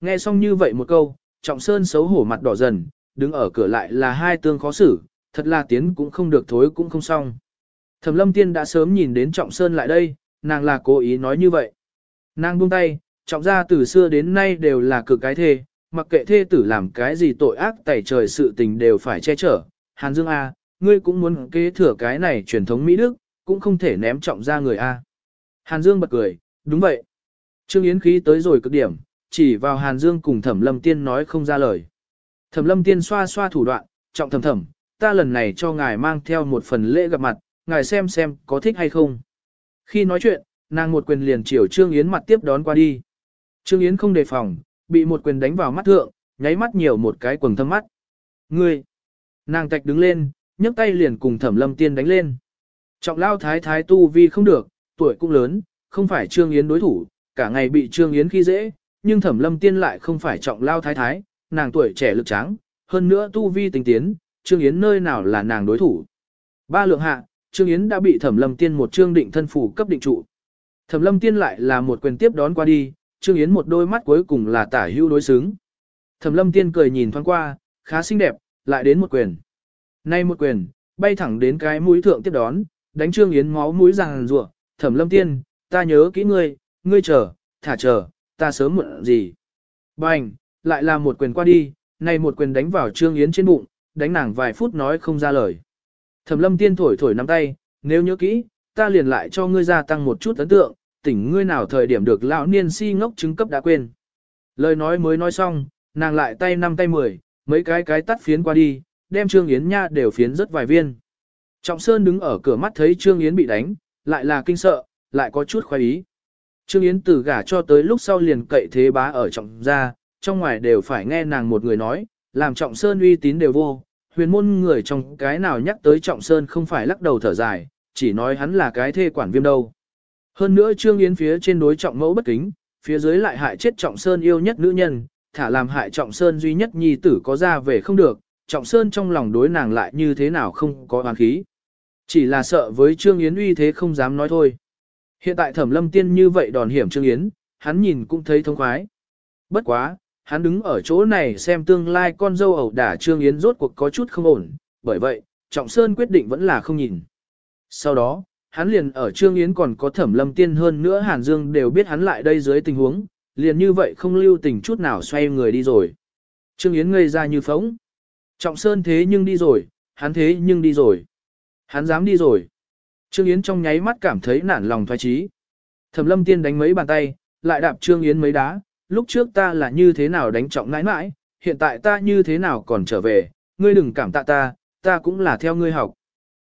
Nghe xong như vậy một câu, Trọng Sơn xấu hổ mặt đỏ dần, đứng ở cửa lại là hai tương khó xử, thật là tiến cũng không được thối cũng không xong. Thẩm lâm tiên đã sớm nhìn đến Trọng Sơn lại đây, nàng là cố ý nói như vậy. Nàng buông tay, trọng gia từ xưa đến nay đều là cực cái thê, mặc kệ thê tử làm cái gì tội ác tẩy trời sự tình đều phải che chở. Hàn Dương A, ngươi cũng muốn kế thừa cái này truyền thống Mỹ Đức, cũng không thể ném trọng gia người A. Hàn Dương bật cười, đúng vậy. Trương Yến khí tới rồi cực điểm, chỉ vào Hàn Dương cùng Thẩm Lâm Tiên nói không ra lời. Thẩm Lâm Tiên xoa xoa thủ đoạn, trọng thầm thầm, ta lần này cho ngài mang theo một phần lễ gặp mặt, ngài xem xem có thích hay không. Khi nói chuyện, nàng một quyền liền chiều Trương Yến mặt tiếp đón qua đi. Trương Yến không đề phòng, bị một quyền đánh vào mắt thượng, nháy mắt nhiều một cái quầng thâm mắt. Ngươi! Nàng tạch đứng lên, nhấc tay liền cùng Thẩm Lâm Tiên đánh lên. Trọng lao thái thái tu vi không được, tuổi cũng lớn, không phải Trương Yến đối thủ, cả ngày bị Trương Yến khi dễ, nhưng Thẩm Lâm Tiên lại không phải trọng lao thái thái, nàng tuổi trẻ lực tráng, hơn nữa tu vi tình tiến, Trương Yến nơi nào là nàng đối thủ. Ba lượng hạ, Trương Yến đã bị Thẩm Lâm Tiên một trương định thân phủ cấp định trụ. Thẩm Lâm Tiên lại là một quyền tiếp đón qua đi, Trương Yến một đôi mắt cuối cùng là tả hữu đối xứng. Thẩm Lâm Tiên cười nhìn thoáng qua, khá xinh đẹp, lại đến một quyền. Nay một quyền, bay thẳng đến cái mũi thượng tiếp đón, đánh Trương Yến máu mũi ràng rủa. Thẩm Lâm Tiên, ta nhớ kỹ ngươi, ngươi chờ, thả chờ, ta sớm muộn gì. Bành, lại là một quyền qua đi, này một quyền đánh vào Trương Yến trên bụng, đánh nàng vài phút nói không ra lời. Thẩm lâm tiên thổi thổi nắm tay, nếu nhớ kỹ, ta liền lại cho ngươi gia tăng một chút ấn tượng, tỉnh ngươi nào thời điểm được lão niên si ngốc chứng cấp đã quên. Lời nói mới nói xong, nàng lại tay năm tay mười, mấy cái cái tắt phiến qua đi, đem Trương Yến nha đều phiến rất vài viên. Trọng Sơn đứng ở cửa mắt thấy Trương Yến bị đánh, lại là kinh sợ, lại có chút khoái ý. Trương Yến từ gả cho tới lúc sau liền cậy thế bá ở trọng gia, trong ngoài đều phải nghe nàng một người nói, làm Trọng Sơn uy tín đều vô, huyền môn người trong cái nào nhắc tới Trọng Sơn không phải lắc đầu thở dài, chỉ nói hắn là cái thê quản viêm đâu. Hơn nữa Trương Yến phía trên đối Trọng Mẫu bất kính, phía dưới lại hại chết Trọng Sơn yêu nhất nữ nhân, thả làm hại Trọng Sơn duy nhất nhi tử có ra về không được, Trọng Sơn trong lòng đối nàng lại như thế nào không có oán khí. Chỉ là sợ với Trương Yến uy thế không dám nói thôi. Hiện tại thẩm lâm tiên như vậy đòn hiểm Trương Yến, hắn nhìn cũng thấy thông khoái. Bất quá, hắn đứng ở chỗ này xem tương lai con dâu ẩu đả Trương Yến rốt cuộc có chút không ổn, bởi vậy, Trọng Sơn quyết định vẫn là không nhìn. Sau đó, hắn liền ở Trương Yến còn có thẩm lâm tiên hơn nữa Hàn Dương đều biết hắn lại đây dưới tình huống, liền như vậy không lưu tình chút nào xoay người đi rồi. Trương Yến ngây ra như phóng. Trọng Sơn thế nhưng đi rồi, hắn thế nhưng đi rồi. Hắn dám đi rồi. Trương Yến trong nháy mắt cảm thấy nản lòng thoái trí. Thẩm lâm tiên đánh mấy bàn tay, lại đạp Trương Yến mấy đá, lúc trước ta là như thế nào đánh trọng nãi nãi, hiện tại ta như thế nào còn trở về, ngươi đừng cảm tạ ta, ta cũng là theo ngươi học.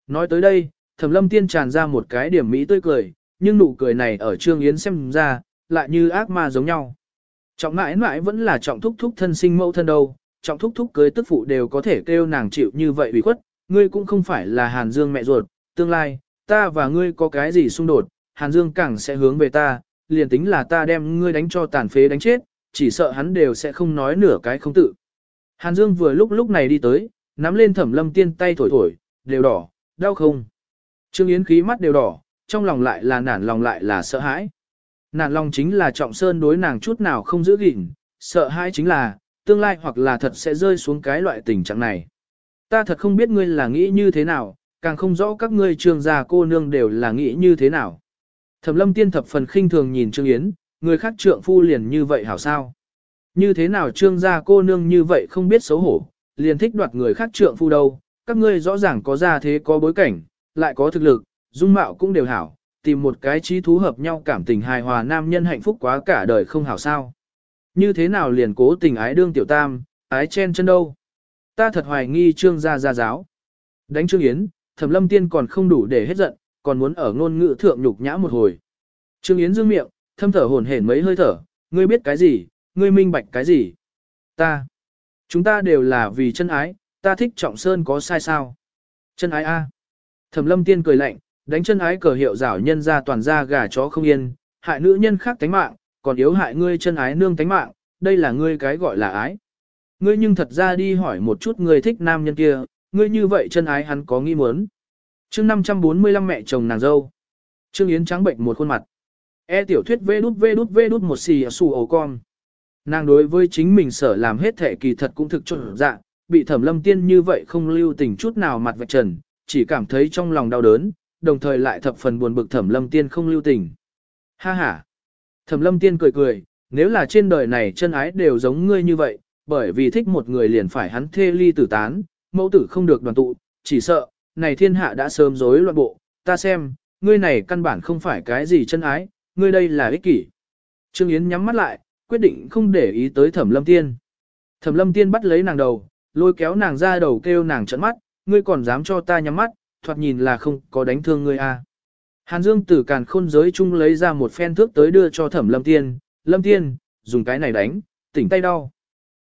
Nói tới đây, thẩm lâm tiên tràn ra một cái điểm mỹ tươi cười, nhưng nụ cười này ở Trương Yến xem ra, lại như ác ma giống nhau. Trọng nãi nãi vẫn là trọng thúc thúc thân sinh mẫu thân đâu, trọng thúc thúc cưới tức phụ đều có thể kêu nàng chịu như vậy ủy khuất, ngươi cũng không phải là Hàn Dương mẹ ruột, tương lai, ta và ngươi có cái gì xung đột, Hàn Dương càng sẽ hướng về ta, liền tính là ta đem ngươi đánh cho tàn phế đánh chết, chỉ sợ hắn đều sẽ không nói nửa cái không tự. Hàn Dương vừa lúc lúc này đi tới, nắm lên thẩm lâm tiên tay thổi thổi, đều đỏ, đau không. Trương Yến khí mắt đều đỏ, trong lòng lại là nản lòng lại là sợ hãi. Nản lòng chính là trọng sơn đối nàng chút nào không giữ gìn, sợ hãi chính là, tương lai hoặc là thật sẽ rơi xuống cái loại tình trạng này. Ta thật không biết ngươi là nghĩ như thế nào, càng không rõ các ngươi trương gia cô nương đều là nghĩ như thế nào. Thẩm lâm tiên thập phần khinh thường nhìn Trương Yến, người khác trượng phu liền như vậy hảo sao. Như thế nào trương gia cô nương như vậy không biết xấu hổ, liền thích đoạt người khác trượng phu đâu, các ngươi rõ ràng có gia thế có bối cảnh, lại có thực lực, dung mạo cũng đều hảo, tìm một cái trí thú hợp nhau cảm tình hài hòa nam nhân hạnh phúc quá cả đời không hảo sao. Như thế nào liền cố tình ái đương tiểu tam, ái chen chân đâu. Ta thật hoài nghi trương gia gia giáo. Đánh trương yến, thẩm lâm tiên còn không đủ để hết giận, còn muốn ở ngôn ngữ thượng nhục nhã một hồi. Trương Yến dương miệng, thâm thở hổn hển mấy hơi thở, ngươi biết cái gì, ngươi minh bạch cái gì. Ta, chúng ta đều là vì chân ái, ta thích trọng sơn có sai sao. Chân ái a. Thẩm lâm tiên cười lạnh, đánh chân ái cờ hiệu rảo nhân ra toàn ra gà chó không yên, hại nữ nhân khác tánh mạng, còn yếu hại ngươi chân ái nương tánh mạng, đây là ngươi cái gọi là ái. Ngươi nhưng thật ra đi hỏi một chút ngươi thích nam nhân kia, ngươi như vậy chân ái hắn có nghi muốn chương 545 mẹ chồng nàng dâu. Trương Yến trắng bệnh một khuôn mặt. E tiểu thuyết vê đút vê đút vê đút một xì xù ổ con. Nàng đối với chính mình sở làm hết thể kỳ thật cũng thực trộn dạ, bị thẩm lâm tiên như vậy không lưu tình chút nào mặt vạch trần, chỉ cảm thấy trong lòng đau đớn, đồng thời lại thập phần buồn bực thẩm lâm tiên không lưu tình. Ha ha! Thẩm lâm tiên cười cười, nếu là trên đời này chân ái đều giống ngươi như vậy, bởi vì thích một người liền phải hắn thê ly tử tán, mẫu tử không được đoàn tụ, chỉ sợ, này thiên hạ đã sớm rối loạn bộ, ta xem, ngươi này căn bản không phải cái gì chân ái, ngươi đây là ích kỷ. Trương Yến nhắm mắt lại, quyết định không để ý tới thẩm lâm tiên. Thẩm lâm tiên bắt lấy nàng đầu, lôi kéo nàng ra đầu kêu nàng trận mắt, ngươi còn dám cho ta nhắm mắt, thoạt nhìn là không có đánh thương ngươi à. Hàn Dương từ càn khôn giới chung lấy ra một phen thước tới đưa cho thẩm lâm tiên, lâm tiên, dùng cái này đánh, tỉnh tay đau.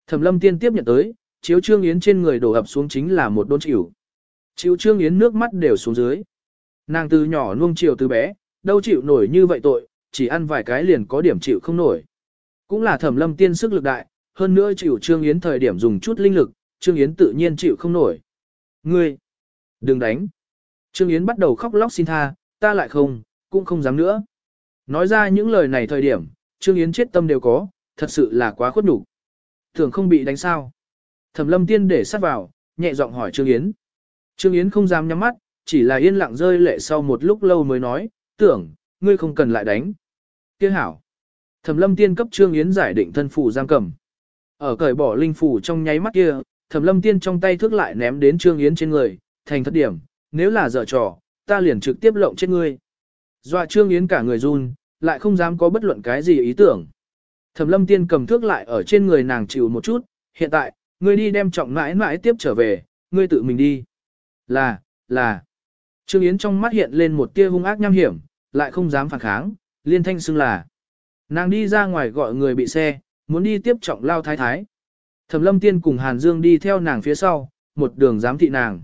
Thẩm lâm tiên tiếp nhận tới, chiếu trương yến trên người đổ ập xuống chính là một đôn chịu. Chiếu trương yến nước mắt đều xuống dưới. Nàng từ nhỏ nuông chiều từ bé, đâu chịu nổi như vậy tội, chỉ ăn vài cái liền có điểm chịu không nổi. Cũng là thẩm lâm tiên sức lực đại, hơn nữa chịu trương yến thời điểm dùng chút linh lực, trương yến tự nhiên chịu không nổi. Ngươi, đừng đánh. Trương Yến bắt đầu khóc lóc xin tha, ta lại không, cũng không dám nữa. Nói ra những lời này thời điểm, Trương Yến chết tâm đều có, thật sự là quá khuất nhục. Thường không bị đánh sao. Thẩm lâm tiên để sát vào, nhẹ giọng hỏi Trương Yến. Trương Yến không dám nhắm mắt, chỉ là yên lặng rơi lệ sau một lúc lâu mới nói, tưởng, ngươi không cần lại đánh. Kia hảo. Thẩm lâm tiên cấp Trương Yến giải định thân phủ giam cầm. Ở cởi bỏ linh phủ trong nháy mắt kia, Thẩm lâm tiên trong tay thước lại ném đến Trương Yến trên người, thành thất điểm, nếu là dở trò, ta liền trực tiếp lộng chết ngươi. Dọa Trương Yến cả người run, lại không dám có bất luận cái gì ý tưởng. Thẩm lâm tiên cầm thước lại ở trên người nàng chịu một chút, hiện tại, ngươi đi đem trọng mãi mãi tiếp trở về, ngươi tự mình đi. Là, là. Trương Yến trong mắt hiện lên một tia hung ác nham hiểm, lại không dám phản kháng, liên thanh xưng là. Nàng đi ra ngoài gọi người bị xe, muốn đi tiếp trọng lao thái thái. Thẩm lâm tiên cùng Hàn Dương đi theo nàng phía sau, một đường giám thị nàng.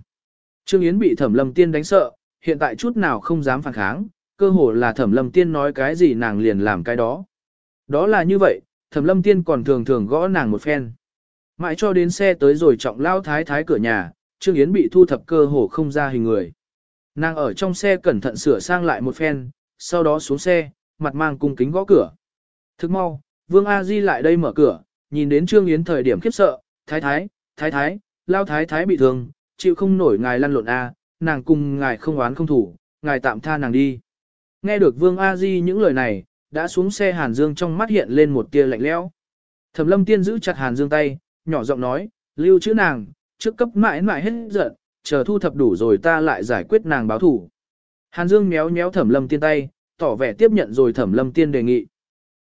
Trương Yến bị Thẩm Lâm Tiên đánh sợ, hiện tại chút nào không dám phản kháng, cơ hồ là Thẩm Lâm Tiên nói cái gì nàng liền làm cái đó. Đó là như vậy, Thẩm Lâm Tiên còn thường thường gõ nàng một phen. Mãi cho đến xe tới rồi trọng lao thái thái cửa nhà, Trương Yến bị thu thập cơ hồ không ra hình người. Nàng ở trong xe cẩn thận sửa sang lại một phen, sau đó xuống xe, mặt mang cung kính gõ cửa. Thức mau, Vương A Di lại đây mở cửa, nhìn đến Trương Yến thời điểm khiếp sợ, thái thái, thái thái, lao thái thái bị thương, chịu không nổi ngài lăn lộn a, nàng cùng ngài không oán không thủ, ngài tạm tha nàng đi. Nghe được Vương A Di những lời này, đã xuống xe Hàn Dương trong mắt hiện lên một tia lạnh lẽo. Thẩm Lâm Tiên giữ chặt Hàn Dương tay, nhỏ giọng nói, lưu chữ nàng, trước cấp mãi mãi hết giận, chờ thu thập đủ rồi ta lại giải quyết nàng báo thủ. Hàn Dương méo méo Thẩm Lâm Tiên tay, tỏ vẻ tiếp nhận rồi Thẩm Lâm Tiên đề nghị.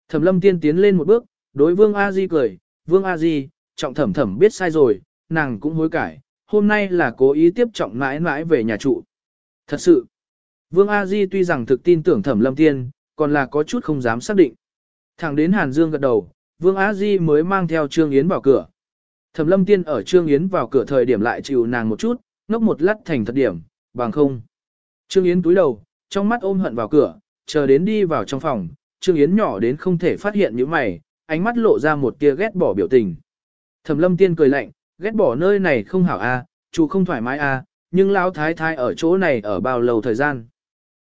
Thẩm Lâm Tiên tiến lên một bước, đối Vương A Di cười, Vương A Di, trọng thẩm thẩm biết sai rồi, nàng cũng hối cải, hôm nay là cố ý tiếp trọng mãi mãi về nhà trụ. Thật sự, Vương A Di tuy rằng thực tin tưởng thẩm lâm tiên, còn là có chút không dám xác định. Thẳng đến Hàn Dương gật đầu, Vương A Di mới mang theo Trương Yến vào cửa. Thẩm lâm tiên ở Trương Yến vào cửa thời điểm lại chịu nàng một chút, ngốc một lát thành thật điểm, bằng không. Trương Yến túi đầu, trong mắt ôm hận vào cửa, chờ đến đi vào trong phòng, Trương Yến nhỏ đến không thể phát hiện những mày, ánh mắt lộ ra một tia ghét bỏ biểu tình. Thẩm lâm tiên cười lạnh, ghét bỏ nơi này không hảo a, à, chủ không thoải mái a, à, nhưng lão thái thái ở chỗ này ở bao lâu thời gian.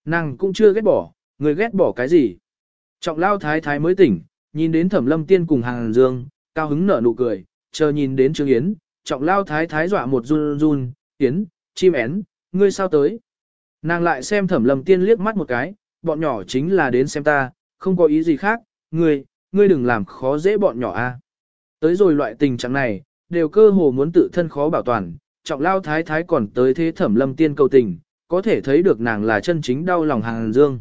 Nàng cũng chưa ghét bỏ, người ghét bỏ cái gì. Trọng lao thái thái mới tỉnh, nhìn đến thẩm lâm tiên cùng hàng dương, cao hứng nở nụ cười, chờ nhìn đến Trương Yến, trọng lao thái thái dọa một run run, Yến, chim én, ngươi sao tới. Nàng lại xem thẩm lâm tiên liếc mắt một cái, bọn nhỏ chính là đến xem ta, không có ý gì khác, ngươi, ngươi đừng làm khó dễ bọn nhỏ a. Tới rồi loại tình trạng này, đều cơ hồ muốn tự thân khó bảo toàn, trọng lao thái thái còn tới thế thẩm lâm tiên cầu tình, có thể thấy được nàng là chân chính đau lòng hàng dương.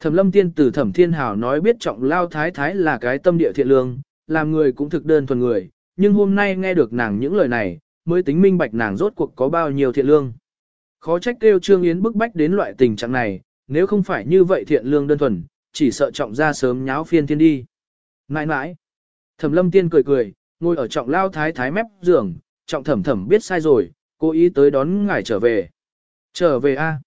Thẩm lâm tiên từ thẩm thiên hảo nói biết trọng lao thái thái là cái tâm địa thiện lương, làm người cũng thực đơn thuần người, nhưng hôm nay nghe được nàng những lời này, mới tính minh bạch nàng rốt cuộc có bao nhiêu thiện lương. Khó trách kêu Trương Yến bức bách đến loại tình trạng này, nếu không phải như vậy thiện lương đơn thuần, chỉ sợ trọng ra sớm nháo phiên thiên đi. Nãi nãi, thẩm lâm tiên cười cười, ngồi ở trọng lao thái thái mép giường, trọng thẩm thẩm biết sai rồi, cố ý tới đón ngài trở về. Trở về a?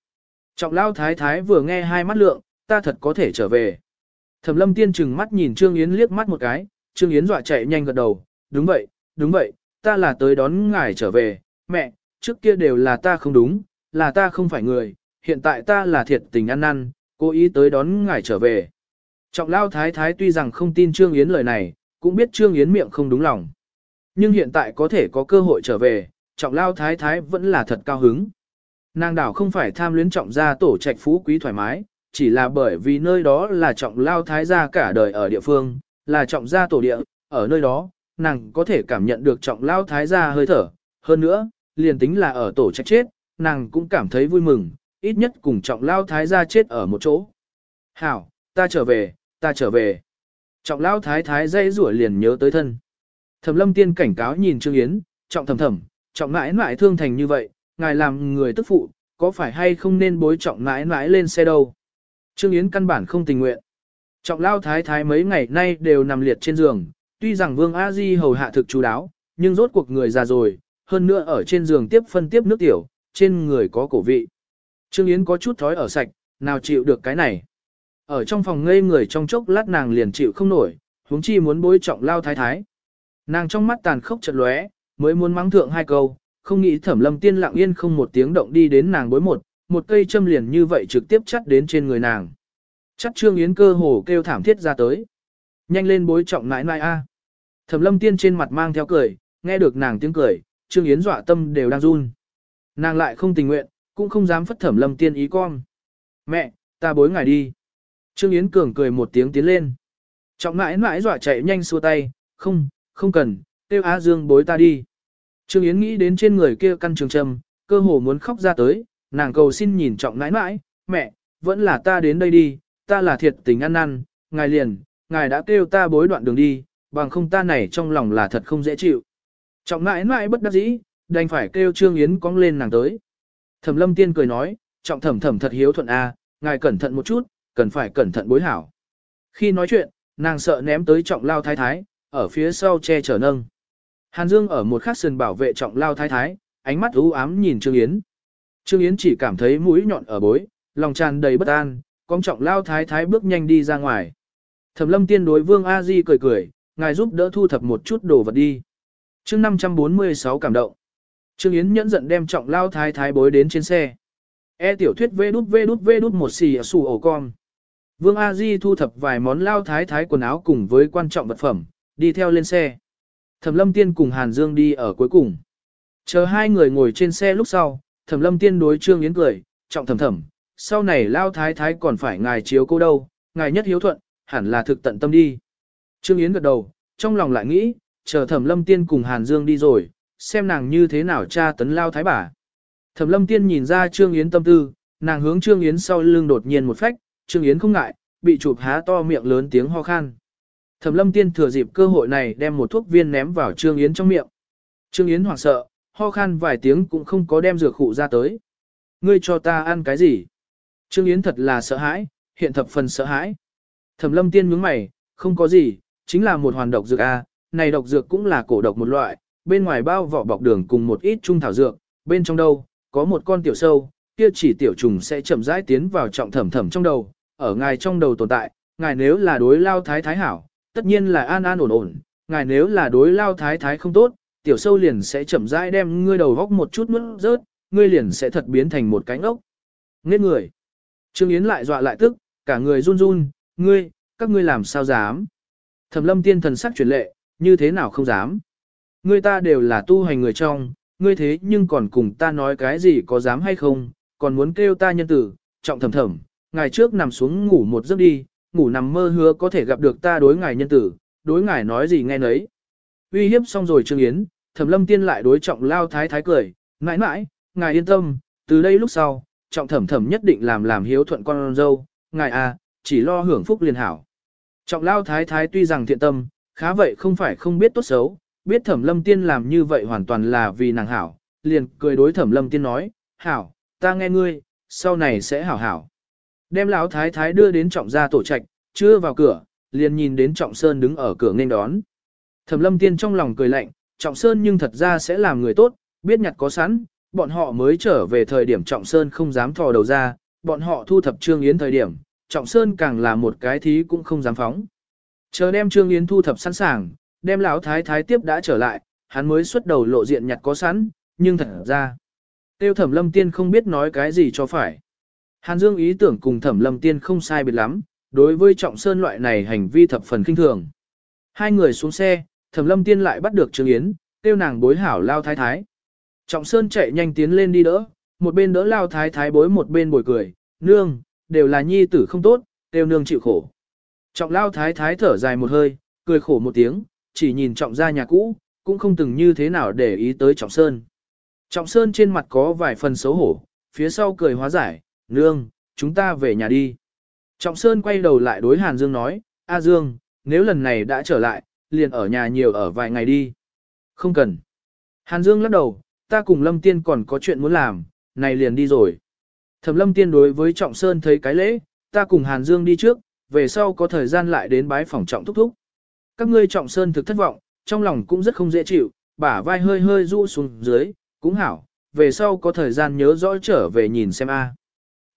Trọng lao thái thái vừa nghe hai mắt lượng, ta thật có thể trở về. Thẩm lâm tiên chừng mắt nhìn Trương Yến liếc mắt một cái, Trương Yến dọa chạy nhanh gật đầu, đúng vậy, đúng vậy, ta là tới đón ngài trở về, mẹ, trước kia đều là ta không đúng, là ta không phải người, hiện tại ta là thiệt tình ăn năn, cố ý tới đón ngài trở về. Trọng lao thái thái tuy rằng không tin Trương Yến lời này, cũng biết Trương Yến miệng không đúng lòng. Nhưng hiện tại có thể có cơ hội trở về, trọng lao thái thái vẫn là thật cao hứng. Nàng đảo không phải tham luyến trọng gia tổ trạch phú quý thoải mái, chỉ là bởi vì nơi đó là trọng lao thái gia cả đời ở địa phương, là trọng gia tổ địa, ở nơi đó, nàng có thể cảm nhận được trọng lao thái gia hơi thở. Hơn nữa, liền tính là ở tổ trạch chết, nàng cũng cảm thấy vui mừng, ít nhất cùng trọng lao thái gia chết ở một chỗ. Hảo, ta trở về, ta trở về. Trọng lao thái thái dây rủa liền nhớ tới thân. Thẩm lâm tiên cảnh cáo nhìn Trương Yến, trọng thầm thầm, trọng mãi mãi thương thành như vậy, ngài làm người tức phụ, có phải hay không nên bối trọng mãi mãi lên xe đâu. Trương Yến căn bản không tình nguyện. Trọng lao thái thái mấy ngày nay đều nằm liệt trên giường, tuy rằng Vương A Di hầu hạ thực chú đáo, nhưng rốt cuộc người già rồi, hơn nữa ở trên giường tiếp phân tiếp nước tiểu, trên người có cổ vị. Trương Yến có chút thói ở sạch, nào chịu được cái này. Ở trong phòng ngây người trong chốc lát nàng liền chịu không nổi, huống chi muốn bối trọng lao thái thái. Nàng trong mắt tàn khốc chật lóe, mới muốn mắng thượng hai câu, không nghĩ thẩm lâm tiên lặng yên không một tiếng động đi đến nàng bối một, một cây châm liền như vậy trực tiếp chắt đến trên người nàng. Chắc trương yến cơ hồ kêu thảm thiết ra tới. Nhanh lên bối trọng nãi nãi a. Thẩm lâm tiên trên mặt mang theo cười, nghe được nàng tiếng cười, trương yến dọa tâm đều đang run. Nàng lại không tình nguyện, cũng không dám phất thẩm lâm tiên ý con. Mẹ, ta bối ngài đi. Trương Yến Cường cười một tiếng tiến lên. Trọng nãi nãi dọa chạy nhanh xua tay, không, không cần, tiêu Á Dương bối ta đi. Trương Yến nghĩ đến trên người kia căn trường trầm, cơ hồ muốn khóc ra tới, nàng cầu xin nhìn trọng nãi nãi, mẹ, vẫn là ta đến đây đi, ta là thiệt tình ăn năn, ngài liền, ngài đã kêu ta bối đoạn đường đi, bằng không ta này trong lòng là thật không dễ chịu. Trọng mãi mãi bất đắc dĩ, đành phải kêu Trương Yến cong lên nàng tới. Thẩm lâm tiên cười nói, trọng thẩm thẩm thật hiếu thuận a, à, ngài cẩn thận một chút, cần phải cẩn thận bối hảo. Khi nói chuyện, nàng sợ ném tới trọng lao thái thái, ở phía sau che chở nâng. Hàn Dương ở một khắc sườn bảo vệ trọng lao thái thái, ánh mắt u ám nhìn Trương Yến. Trương Yến chỉ cảm thấy mũi nhọn ở bối, lòng tràn đầy bất an, con trọng lao thái thái bước nhanh đi ra ngoài. Thẩm lâm tiên đối vương A Di cười cười, ngài giúp đỡ thu thập một chút đồ vật đi. chương 546 cảm động. Trương Yến nhẫn giận đem trọng lao thái thái bối đến trên xe. E tiểu thuyết vê đút vê đút vê đút một xì ở sù ổ con. Vương A Di thu thập vài món lao thái thái quần áo cùng với quan trọng vật phẩm, đi theo lên xe. Thẩm Lâm Tiên cùng Hàn Dương đi ở cuối cùng. Chờ hai người ngồi trên xe lúc sau, Thẩm Lâm Tiên đối Trương Yến cười, trọng thầm thầm, sau này lao thái thái còn phải ngài chiếu cô đâu, ngài nhất hiếu thuận, hẳn là thực tận tâm đi. Trương Yến gật đầu, trong lòng lại nghĩ, chờ Thẩm Lâm Tiên cùng Hàn Dương đi rồi, xem nàng như thế nào tra tấn lao thái bà. Thẩm Lâm Tiên nhìn ra Trương Yến tâm tư, nàng hướng Trương Yến sau lưng đột nhiên một phách, Trương Yến không ngại, bị chụp há to miệng lớn tiếng ho khan. Thẩm lâm tiên thừa dịp cơ hội này đem một thuốc viên ném vào Trương Yến trong miệng. Trương Yến hoảng sợ, ho khan vài tiếng cũng không có đem dược khụ ra tới. Ngươi cho ta ăn cái gì? Trương Yến thật là sợ hãi, hiện thập phần sợ hãi. Thẩm lâm tiên nhướng mày, không có gì, chính là một hoàn độc dược A, này độc dược cũng là cổ độc một loại, bên ngoài bao vỏ bọc đường cùng một ít trung thảo dược, bên trong đâu, có một con tiểu sâu, kia chỉ tiểu trùng sẽ chậm rãi tiến vào trọng thẩm thẩm trong đầu, ở ngài trong đầu tồn tại, ngài nếu là đối lao thái thái hảo, tất nhiên là an an ổn ổn, ngài nếu là đối lao thái thái không tốt, tiểu sâu liền sẽ chậm rãi đem ngươi đầu góc một chút mất rớt, ngươi liền sẽ thật biến thành một cánh ốc. Nghe người. Trương Yến lại dọa lại tức, cả người run run, ngươi, các ngươi làm sao dám. Thẩm lâm tiên thần sắc chuyển lệ, như thế nào không dám. Ngươi ta đều là tu hành người trong, ngươi thế nhưng còn cùng ta nói cái gì có dám hay không, còn muốn kêu ta nhân tử, trọng thầm thầm, ngày trước nằm xuống ngủ một giấc đi, ngủ nằm mơ hứa có thể gặp được ta đối ngài nhân tử, đối ngài nói gì nghe nấy. Uy hiếp xong rồi Trương Yến, Thẩm Lâm Tiên lại đối trọng lao thái thái cười, mãi mãi, ngài yên tâm, từ đây lúc sau, trọng thẩm thẩm nhất định làm làm hiếu thuận con dâu, ngài à, chỉ lo hưởng phúc liền hảo. Trọng lao thái thái tuy rằng thiện tâm, khá vậy không phải không biết tốt xấu, biết thẩm lâm tiên làm như vậy hoàn toàn là vì nàng hảo, liền cười đối thẩm lâm tiên nói, hảo, ta nghe ngươi, sau này sẽ hảo hảo. Đem lão thái thái đưa đến trọng gia tổ trạch, chưa vào cửa, liền nhìn đến trọng sơn đứng ở cửa nghênh đón. Thẩm lâm tiên trong lòng cười lạnh, trọng sơn nhưng thật ra sẽ làm người tốt, biết nhặt có sẵn, bọn họ mới trở về thời điểm trọng sơn không dám thò đầu ra, bọn họ thu thập trương yến thời điểm, trọng sơn càng là một cái thí cũng không dám phóng. Chờ đem trương yến thu thập sẵn sàng, đem lão thái thái tiếp đã trở lại, hắn mới xuất đầu lộ diện nhặt có sẵn, nhưng thật ra. Tiêu thẩm lâm tiên không biết nói cái gì cho phải. Hàn Dương ý tưởng cùng thẩm lâm tiên không sai biệt lắm, đối với trọng sơn loại này hành vi thập phần kinh thường. Hai người xuống xe, Thẩm Lâm Tiên lại bắt được Trương Yến, tiêu nàng bối hảo lao thái thái. Trọng Sơn chạy nhanh tiến lên đi đỡ, một bên đỡ lao thái thái bối một bên bồi cười, nương, đều là nhi tử không tốt, đều nương chịu khổ. Trọng lao thái thái thở dài một hơi, cười khổ một tiếng, chỉ nhìn trọng ra nhà cũ, cũng không từng như thế nào để ý tới trọng sơn. Trọng sơn trên mặt có vài phần xấu hổ, phía sau cười hóa giải, nương, chúng ta về nhà đi. Trọng sơn quay đầu lại đối Hàn Dương nói, A Dương, nếu lần này đã trở lại, liền ở nhà nhiều ở vài ngày đi. Không cần. Hàn Dương lắc đầu, ta cùng Lâm Tiên còn có chuyện muốn làm, này liền đi rồi. Thẩm Lâm Tiên đối với Trọng Sơn thấy cái lễ, ta cùng Hàn Dương đi trước, về sau có thời gian lại đến bái phòng Trọng Thúc Thúc. Các ngươi Trọng Sơn thực thất vọng, trong lòng cũng rất không dễ chịu, bả vai hơi hơi rũ xuống dưới, cũng hảo, về sau có thời gian nhớ rõ trở về nhìn xem a.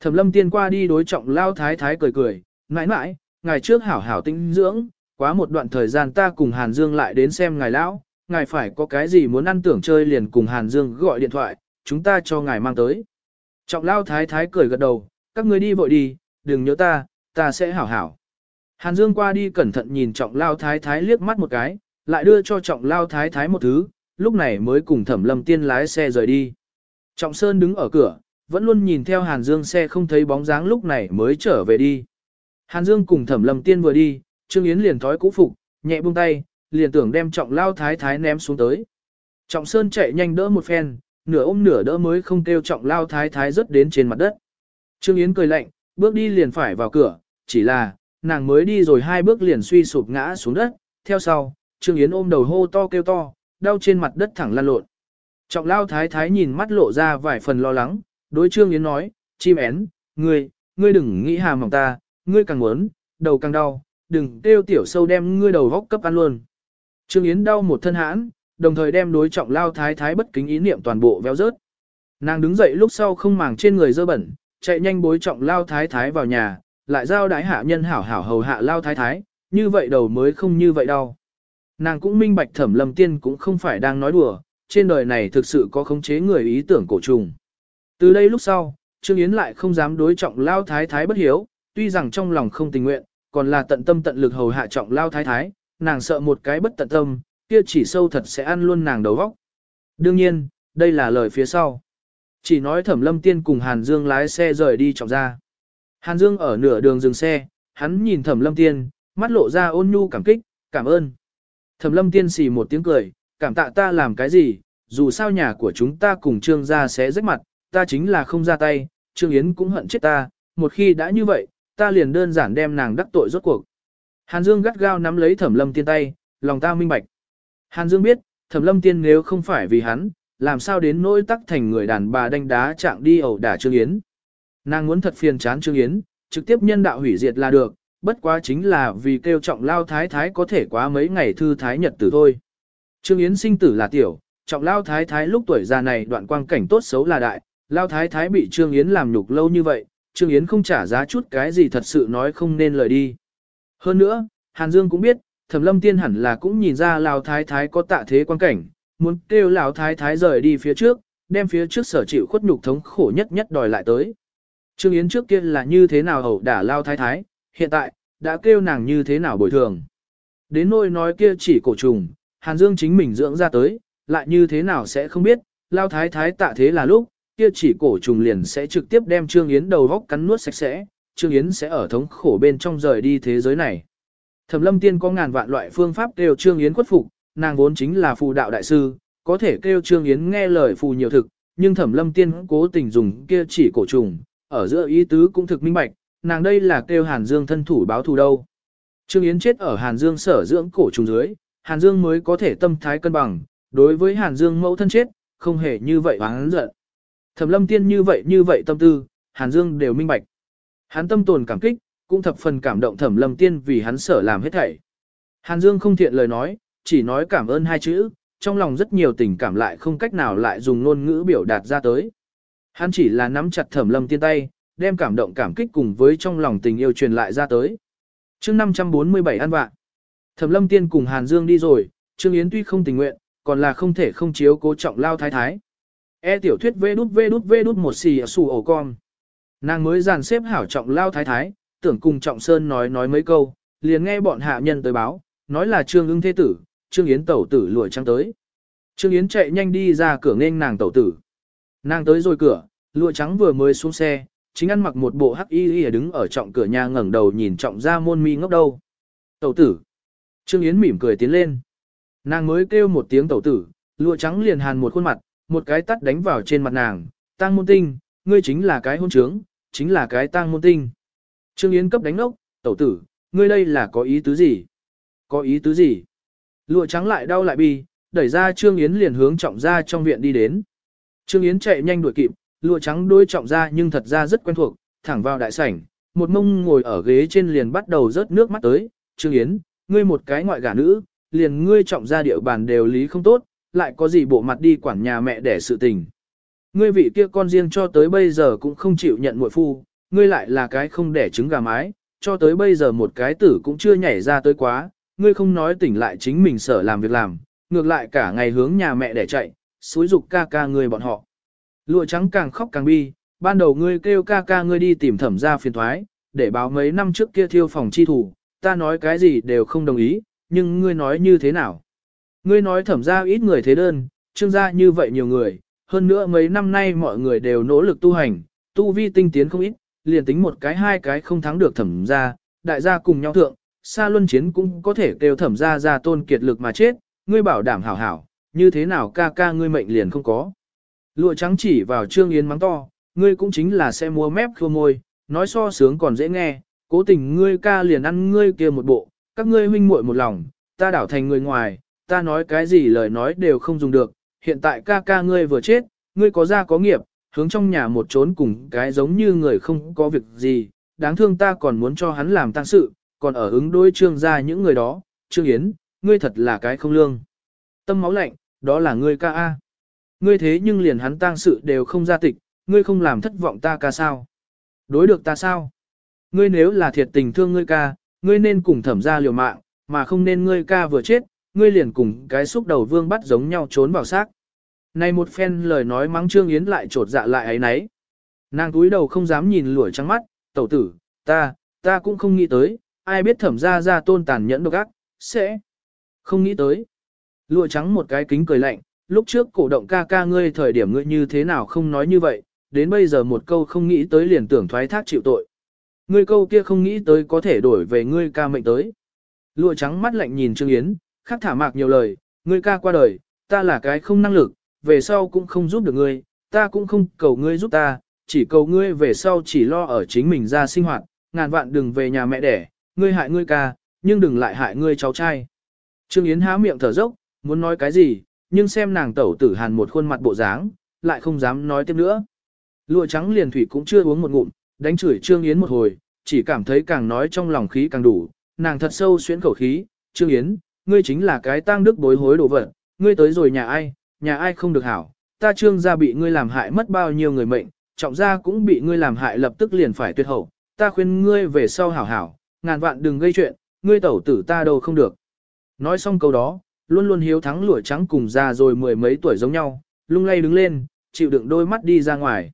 Thẩm Lâm Tiên qua đi đối Trọng Lao Thái Thái cười cười, mãi mãi, ngày trước hảo hảo tinh dưỡng, quá một đoạn thời gian ta cùng Hàn Dương lại đến xem ngài lão, ngài phải có cái gì muốn ăn tưởng chơi liền cùng Hàn Dương gọi điện thoại, chúng ta cho ngài mang tới. Trọng lao thái thái cười gật đầu, các người đi vội đi, đừng nhớ ta, ta sẽ hảo hảo. Hàn Dương qua đi cẩn thận nhìn trọng lao thái thái liếc mắt một cái, lại đưa cho trọng lao thái thái một thứ, lúc này mới cùng thẩm lâm tiên lái xe rời đi. Trọng Sơn đứng ở cửa, vẫn luôn nhìn theo Hàn Dương xe không thấy bóng dáng lúc này mới trở về đi. Hàn Dương cùng thẩm lâm tiên vừa đi, Trương Yến liền thói cũ phục, nhẹ buông tay, liền tưởng đem trọng lao thái thái ném xuống tới. Trọng Sơn chạy nhanh đỡ một phen, nửa ôm nửa đỡ mới không kêu trọng lao thái thái rớt đến trên mặt đất. Trương Yến cười lạnh, bước đi liền phải vào cửa, chỉ là, nàng mới đi rồi hai bước liền suy sụp ngã xuống đất, theo sau, Trương Yến ôm đầu hô to kêu to, đau trên mặt đất thẳng lăn lộn. Trọng lao thái thái nhìn mắt lộ ra vài phần lo lắng, đối Trương Yến nói, chim én, ngươi, ngươi đừng nghĩ hàm mỏng ta, ngươi càng muốn, đầu càng đau, đừng kêu tiểu sâu đem ngươi đầu góc cấp ăn luôn. Trương Yến đau một thân hãn, đồng thời đem đối trọng lao thái thái bất kính ý niệm toàn bộ véo rớt. Nàng đứng dậy lúc sau không màng trên người dơ bẩn, chạy nhanh bối trọng lao thái thái vào nhà, lại giao đái hạ nhân hảo hảo hầu hạ lao thái thái, như vậy đầu mới không như vậy đâu. Nàng cũng minh bạch thẩm lâm tiên cũng không phải đang nói đùa, trên đời này thực sự có khống chế người ý tưởng cổ trùng. Từ đây lúc sau, Trương Yến lại không dám đối trọng lao thái thái bất hiếu, tuy rằng trong lòng không tình nguyện, còn là tận tâm tận lực hầu hạ trọng lao thái thái, nàng sợ một cái bất tận tâm, kia chỉ sâu thật sẽ ăn luôn nàng đầu vóc. Đương nhiên, đây là lời phía sau. Chỉ nói thẩm lâm tiên cùng Hàn Dương lái xe rời đi trọng ra. Hàn Dương ở nửa đường dừng xe, hắn nhìn thẩm lâm tiên, mắt lộ ra ôn nhu cảm kích, cảm ơn. Thẩm lâm tiên xì một tiếng cười, cảm tạ ta làm cái gì, dù sao nhà của chúng ta cùng trương gia sẽ rách mặt, ta chính là không ra tay, trương Yến cũng hận chết ta, một khi đã như vậy, ta liền đơn giản đem nàng đắc tội rốt cuộc. Hàn Dương gắt gao nắm lấy thẩm lâm tiên tay, lòng ta minh bạch. Hàn Dương biết, thẩm lâm tiên nếu không phải vì hắn, làm sao đến nỗi tắc thành người đàn bà đánh đá chạng đi ẩu đả Trương Yến. Nàng muốn thật phiền chán Trương Yến, trực tiếp nhân đạo hủy diệt là được, bất quá chính là vì kêu trọng lao thái thái có thể quá mấy ngày thư thái nhật tử thôi. Trương Yến sinh tử là tiểu, trọng lao thái thái lúc tuổi già này đoạn quang cảnh tốt xấu là đại, lao thái thái bị Trương Yến làm nhục lâu như vậy, Trương Yến không trả giá chút cái gì thật sự nói không nên lời đi. Hơn nữa, Hàn Dương cũng biết, Thẩm Lâm Tiên hẳn là cũng nhìn ra Lão Thái Thái có tạ thế quan cảnh, muốn kêu Lão Thái Thái rời đi phía trước, đem phía trước sở chịu khuất nhục thống khổ nhất nhất đòi lại tới. Trương Yến trước kia là như thế nào hậu đả Lão Thái Thái, hiện tại, đã kêu nàng như thế nào bồi thường. Đến nôi nói kia chỉ cổ trùng, Hàn Dương chính mình dưỡng ra tới, lại như thế nào sẽ không biết, Lão Thái Thái tạ thế là lúc, kia chỉ cổ trùng liền sẽ trực tiếp đem Trương Yến đầu góc cắn nuốt sạch sẽ, Trương Yến sẽ ở thống khổ bên trong rời đi thế giới này. Thẩm Lâm Tiên có ngàn vạn loại phương pháp kêu Trương Yến khuất phục, nàng vốn chính là phù đạo đại sư, có thể kêu Trương Yến nghe lời phù nhiều thực, nhưng Thẩm Lâm Tiên cố tình dùng kia chỉ cổ trùng, ở giữa ý tứ cũng thực minh bạch, nàng đây là kêu Hàn Dương thân thủ báo thù đâu. Trương Yến chết ở Hàn Dương sở dưỡng cổ trùng dưới, Hàn Dương mới có thể tâm thái cân bằng, đối với Hàn Dương mẫu thân chết, không hề như vậy oán giận. Thẩm Lâm Tiên như vậy như vậy tâm tư, Hàn Dương đều minh bạch. Hắn tâm tồn cảm kích, cũng thập phần cảm động thẩm lâm tiên vì hắn sở làm hết thảy. Hàn Dương không thiện lời nói, chỉ nói cảm ơn hai chữ, trong lòng rất nhiều tình cảm lại không cách nào lại dùng ngôn ngữ biểu đạt ra tới. Hắn chỉ là nắm chặt thẩm lâm tiên tay, đem cảm động cảm kích cùng với trong lòng tình yêu truyền lại ra tới. chương 547 ăn vạn, thẩm lâm tiên cùng Hàn Dương đi rồi, Trương Yến tuy không tình nguyện, còn là không thể không chiếu cố trọng lao thái thái. E tiểu thuyết vê đút vê đút vê đút một xì ở xù ổ con. Nàng mới dàn xếp hảo trọng lao thái thái, tưởng cùng trọng sơn nói nói mấy câu, liền nghe bọn hạ nhân tới báo, nói là Trương ưng thế tử, Trương Yến tẩu tử lùi trắng tới. Trương Yến chạy nhanh đi ra cửa nghênh nàng tẩu tử. Nàng tới rồi cửa, lụa trắng vừa mới xuống xe, chính ăn mặc một bộ hắc y y đứng ở trọng cửa nhà ngẩng đầu nhìn trọng ra môn mi ngốc đâu. Tẩu tử. Trương Yến mỉm cười tiến lên. Nàng mới kêu một tiếng tẩu tử, lụa trắng liền hàn một khuôn mặt, một cái tắt đánh vào trên mặt nàng, tang môn tinh, ngươi chính là cái hôn trướng, chính là cái tang môn tinh. Trương Yến cấp đánh ốc, tẩu tử, ngươi đây là có ý tứ gì? Có ý tứ gì? Lụa trắng lại đau lại bi, đẩy ra Trương Yến liền hướng trọng ra trong viện đi đến. Trương Yến chạy nhanh đuổi kịp, lụa trắng đôi trọng ra nhưng thật ra rất quen thuộc, thẳng vào đại sảnh, một mông ngồi ở ghế trên liền bắt đầu rớt nước mắt tới. Trương Yến, ngươi một cái ngoại gả nữ, liền ngươi trọng ra địa bàn đều lý không tốt, lại có gì bộ mặt đi quản nhà mẹ để sự tình. Ngươi vị kia con riêng cho tới bây giờ cũng không chịu nhận muội phu, ngươi lại là cái không đẻ trứng gà mái, cho tới bây giờ một cái tử cũng chưa nhảy ra tới quá, ngươi không nói tỉnh lại chính mình sở làm việc làm, ngược lại cả ngày hướng nhà mẹ để chạy, xúi dục ca ca ngươi bọn họ. Lụa trắng càng khóc càng bi, ban đầu ngươi kêu ca ca ngươi đi tìm thẩm ra phiền thoái, để báo mấy năm trước kia thiêu phòng chi thủ, ta nói cái gì đều không đồng ý, nhưng ngươi nói như thế nào? Ngươi nói thẩm ra ít người thế đơn, trương gia như vậy nhiều người, hơn nữa mấy năm nay mọi người đều nỗ lực tu hành, tu vi tinh tiến không ít, liền tính một cái hai cái không thắng được thẩm ra, đại gia cùng nhau thượng, xa luân chiến cũng có thể kêu thẩm ra ra tôn kiệt lực mà chết, ngươi bảo đảm hảo hảo, như thế nào ca ca ngươi mệnh liền không có. Lụa trắng chỉ vào Trương Yến mắng to, ngươi cũng chính là sẽ mua mép khua môi, nói so sướng còn dễ nghe, cố tình ngươi ca liền ăn ngươi kia một bộ, các ngươi huynh muội một lòng, ta đảo thành người ngoài, ta nói cái gì lời nói đều không dùng được, hiện tại ca ca ngươi vừa chết, ngươi có gia có nghiệp, hướng trong nhà một trốn cùng cái giống như người không có việc gì, đáng thương ta còn muốn cho hắn làm tăng sự, còn ở ứng đối trương gia những người đó, trương Yến, ngươi thật là cái không lương. Tâm máu lạnh, đó là ngươi ca A. Ngươi thế nhưng liền hắn tang sự đều không ra tịch, ngươi không làm thất vọng ta ca sao? Đối được ta sao? Ngươi nếu là thiệt tình thương ngươi ca, ngươi nên cùng thẩm ra liều mạng, mà không nên ngươi ca vừa chết, ngươi liền cùng cái xúc đầu vương bắt giống nhau trốn vào xác. Này một phen lời nói mắng Trương Yến lại trột dạ lại ấy nấy. Nàng túi đầu không dám nhìn lũi trắng mắt, tẩu tử, ta, ta cũng không nghĩ tới, ai biết thẩm ra ra tôn tàn nhẫn độc ác, sẽ không nghĩ tới. Lụa trắng một cái kính cười lạnh, lúc trước cổ động ca ca ngươi thời điểm ngươi như thế nào không nói như vậy, đến bây giờ một câu không nghĩ tới liền tưởng thoái thác chịu tội. Ngươi câu kia không nghĩ tới có thể đổi về ngươi ca mệnh tới. Lụa trắng mắt lạnh nhìn Trương Yến, khắc thả mạc nhiều lời, ngươi ca qua đời, ta là cái không năng lực, về sau cũng không giúp được ngươi, ta cũng không cầu ngươi giúp ta, chỉ cầu ngươi về sau chỉ lo ở chính mình ra sinh hoạt, ngàn vạn đừng về nhà mẹ đẻ, ngươi hại ngươi ca, nhưng đừng lại hại ngươi cháu trai. Trương Yến há miệng thở dốc, muốn nói cái gì, nhưng xem nàng tẩu tử hàn một khuôn mặt bộ dáng, lại không dám nói tiếp nữa. Lụa trắng liền thủy cũng chưa uống một ngụm, đánh chửi Trương Yến một hồi, chỉ cảm thấy càng nói trong lòng khí càng đủ, nàng thật sâu xuyến khẩu khí, Trương Yến, ngươi chính là cái tang đức bối hối đồ vật, ngươi tới rồi nhà ai, nhà ai không được hảo, ta trương gia bị ngươi làm hại mất bao nhiêu người mệnh, trọng gia cũng bị ngươi làm hại lập tức liền phải tuyệt hậu, ta khuyên ngươi về sau hảo hảo, ngàn vạn đừng gây chuyện, ngươi tẩu tử ta đâu không được. Nói xong câu đó, luôn luôn hiếu thắng lụa trắng cùng già rồi mười mấy tuổi giống nhau, lung lay đứng lên, chịu đựng đôi mắt đi ra ngoài.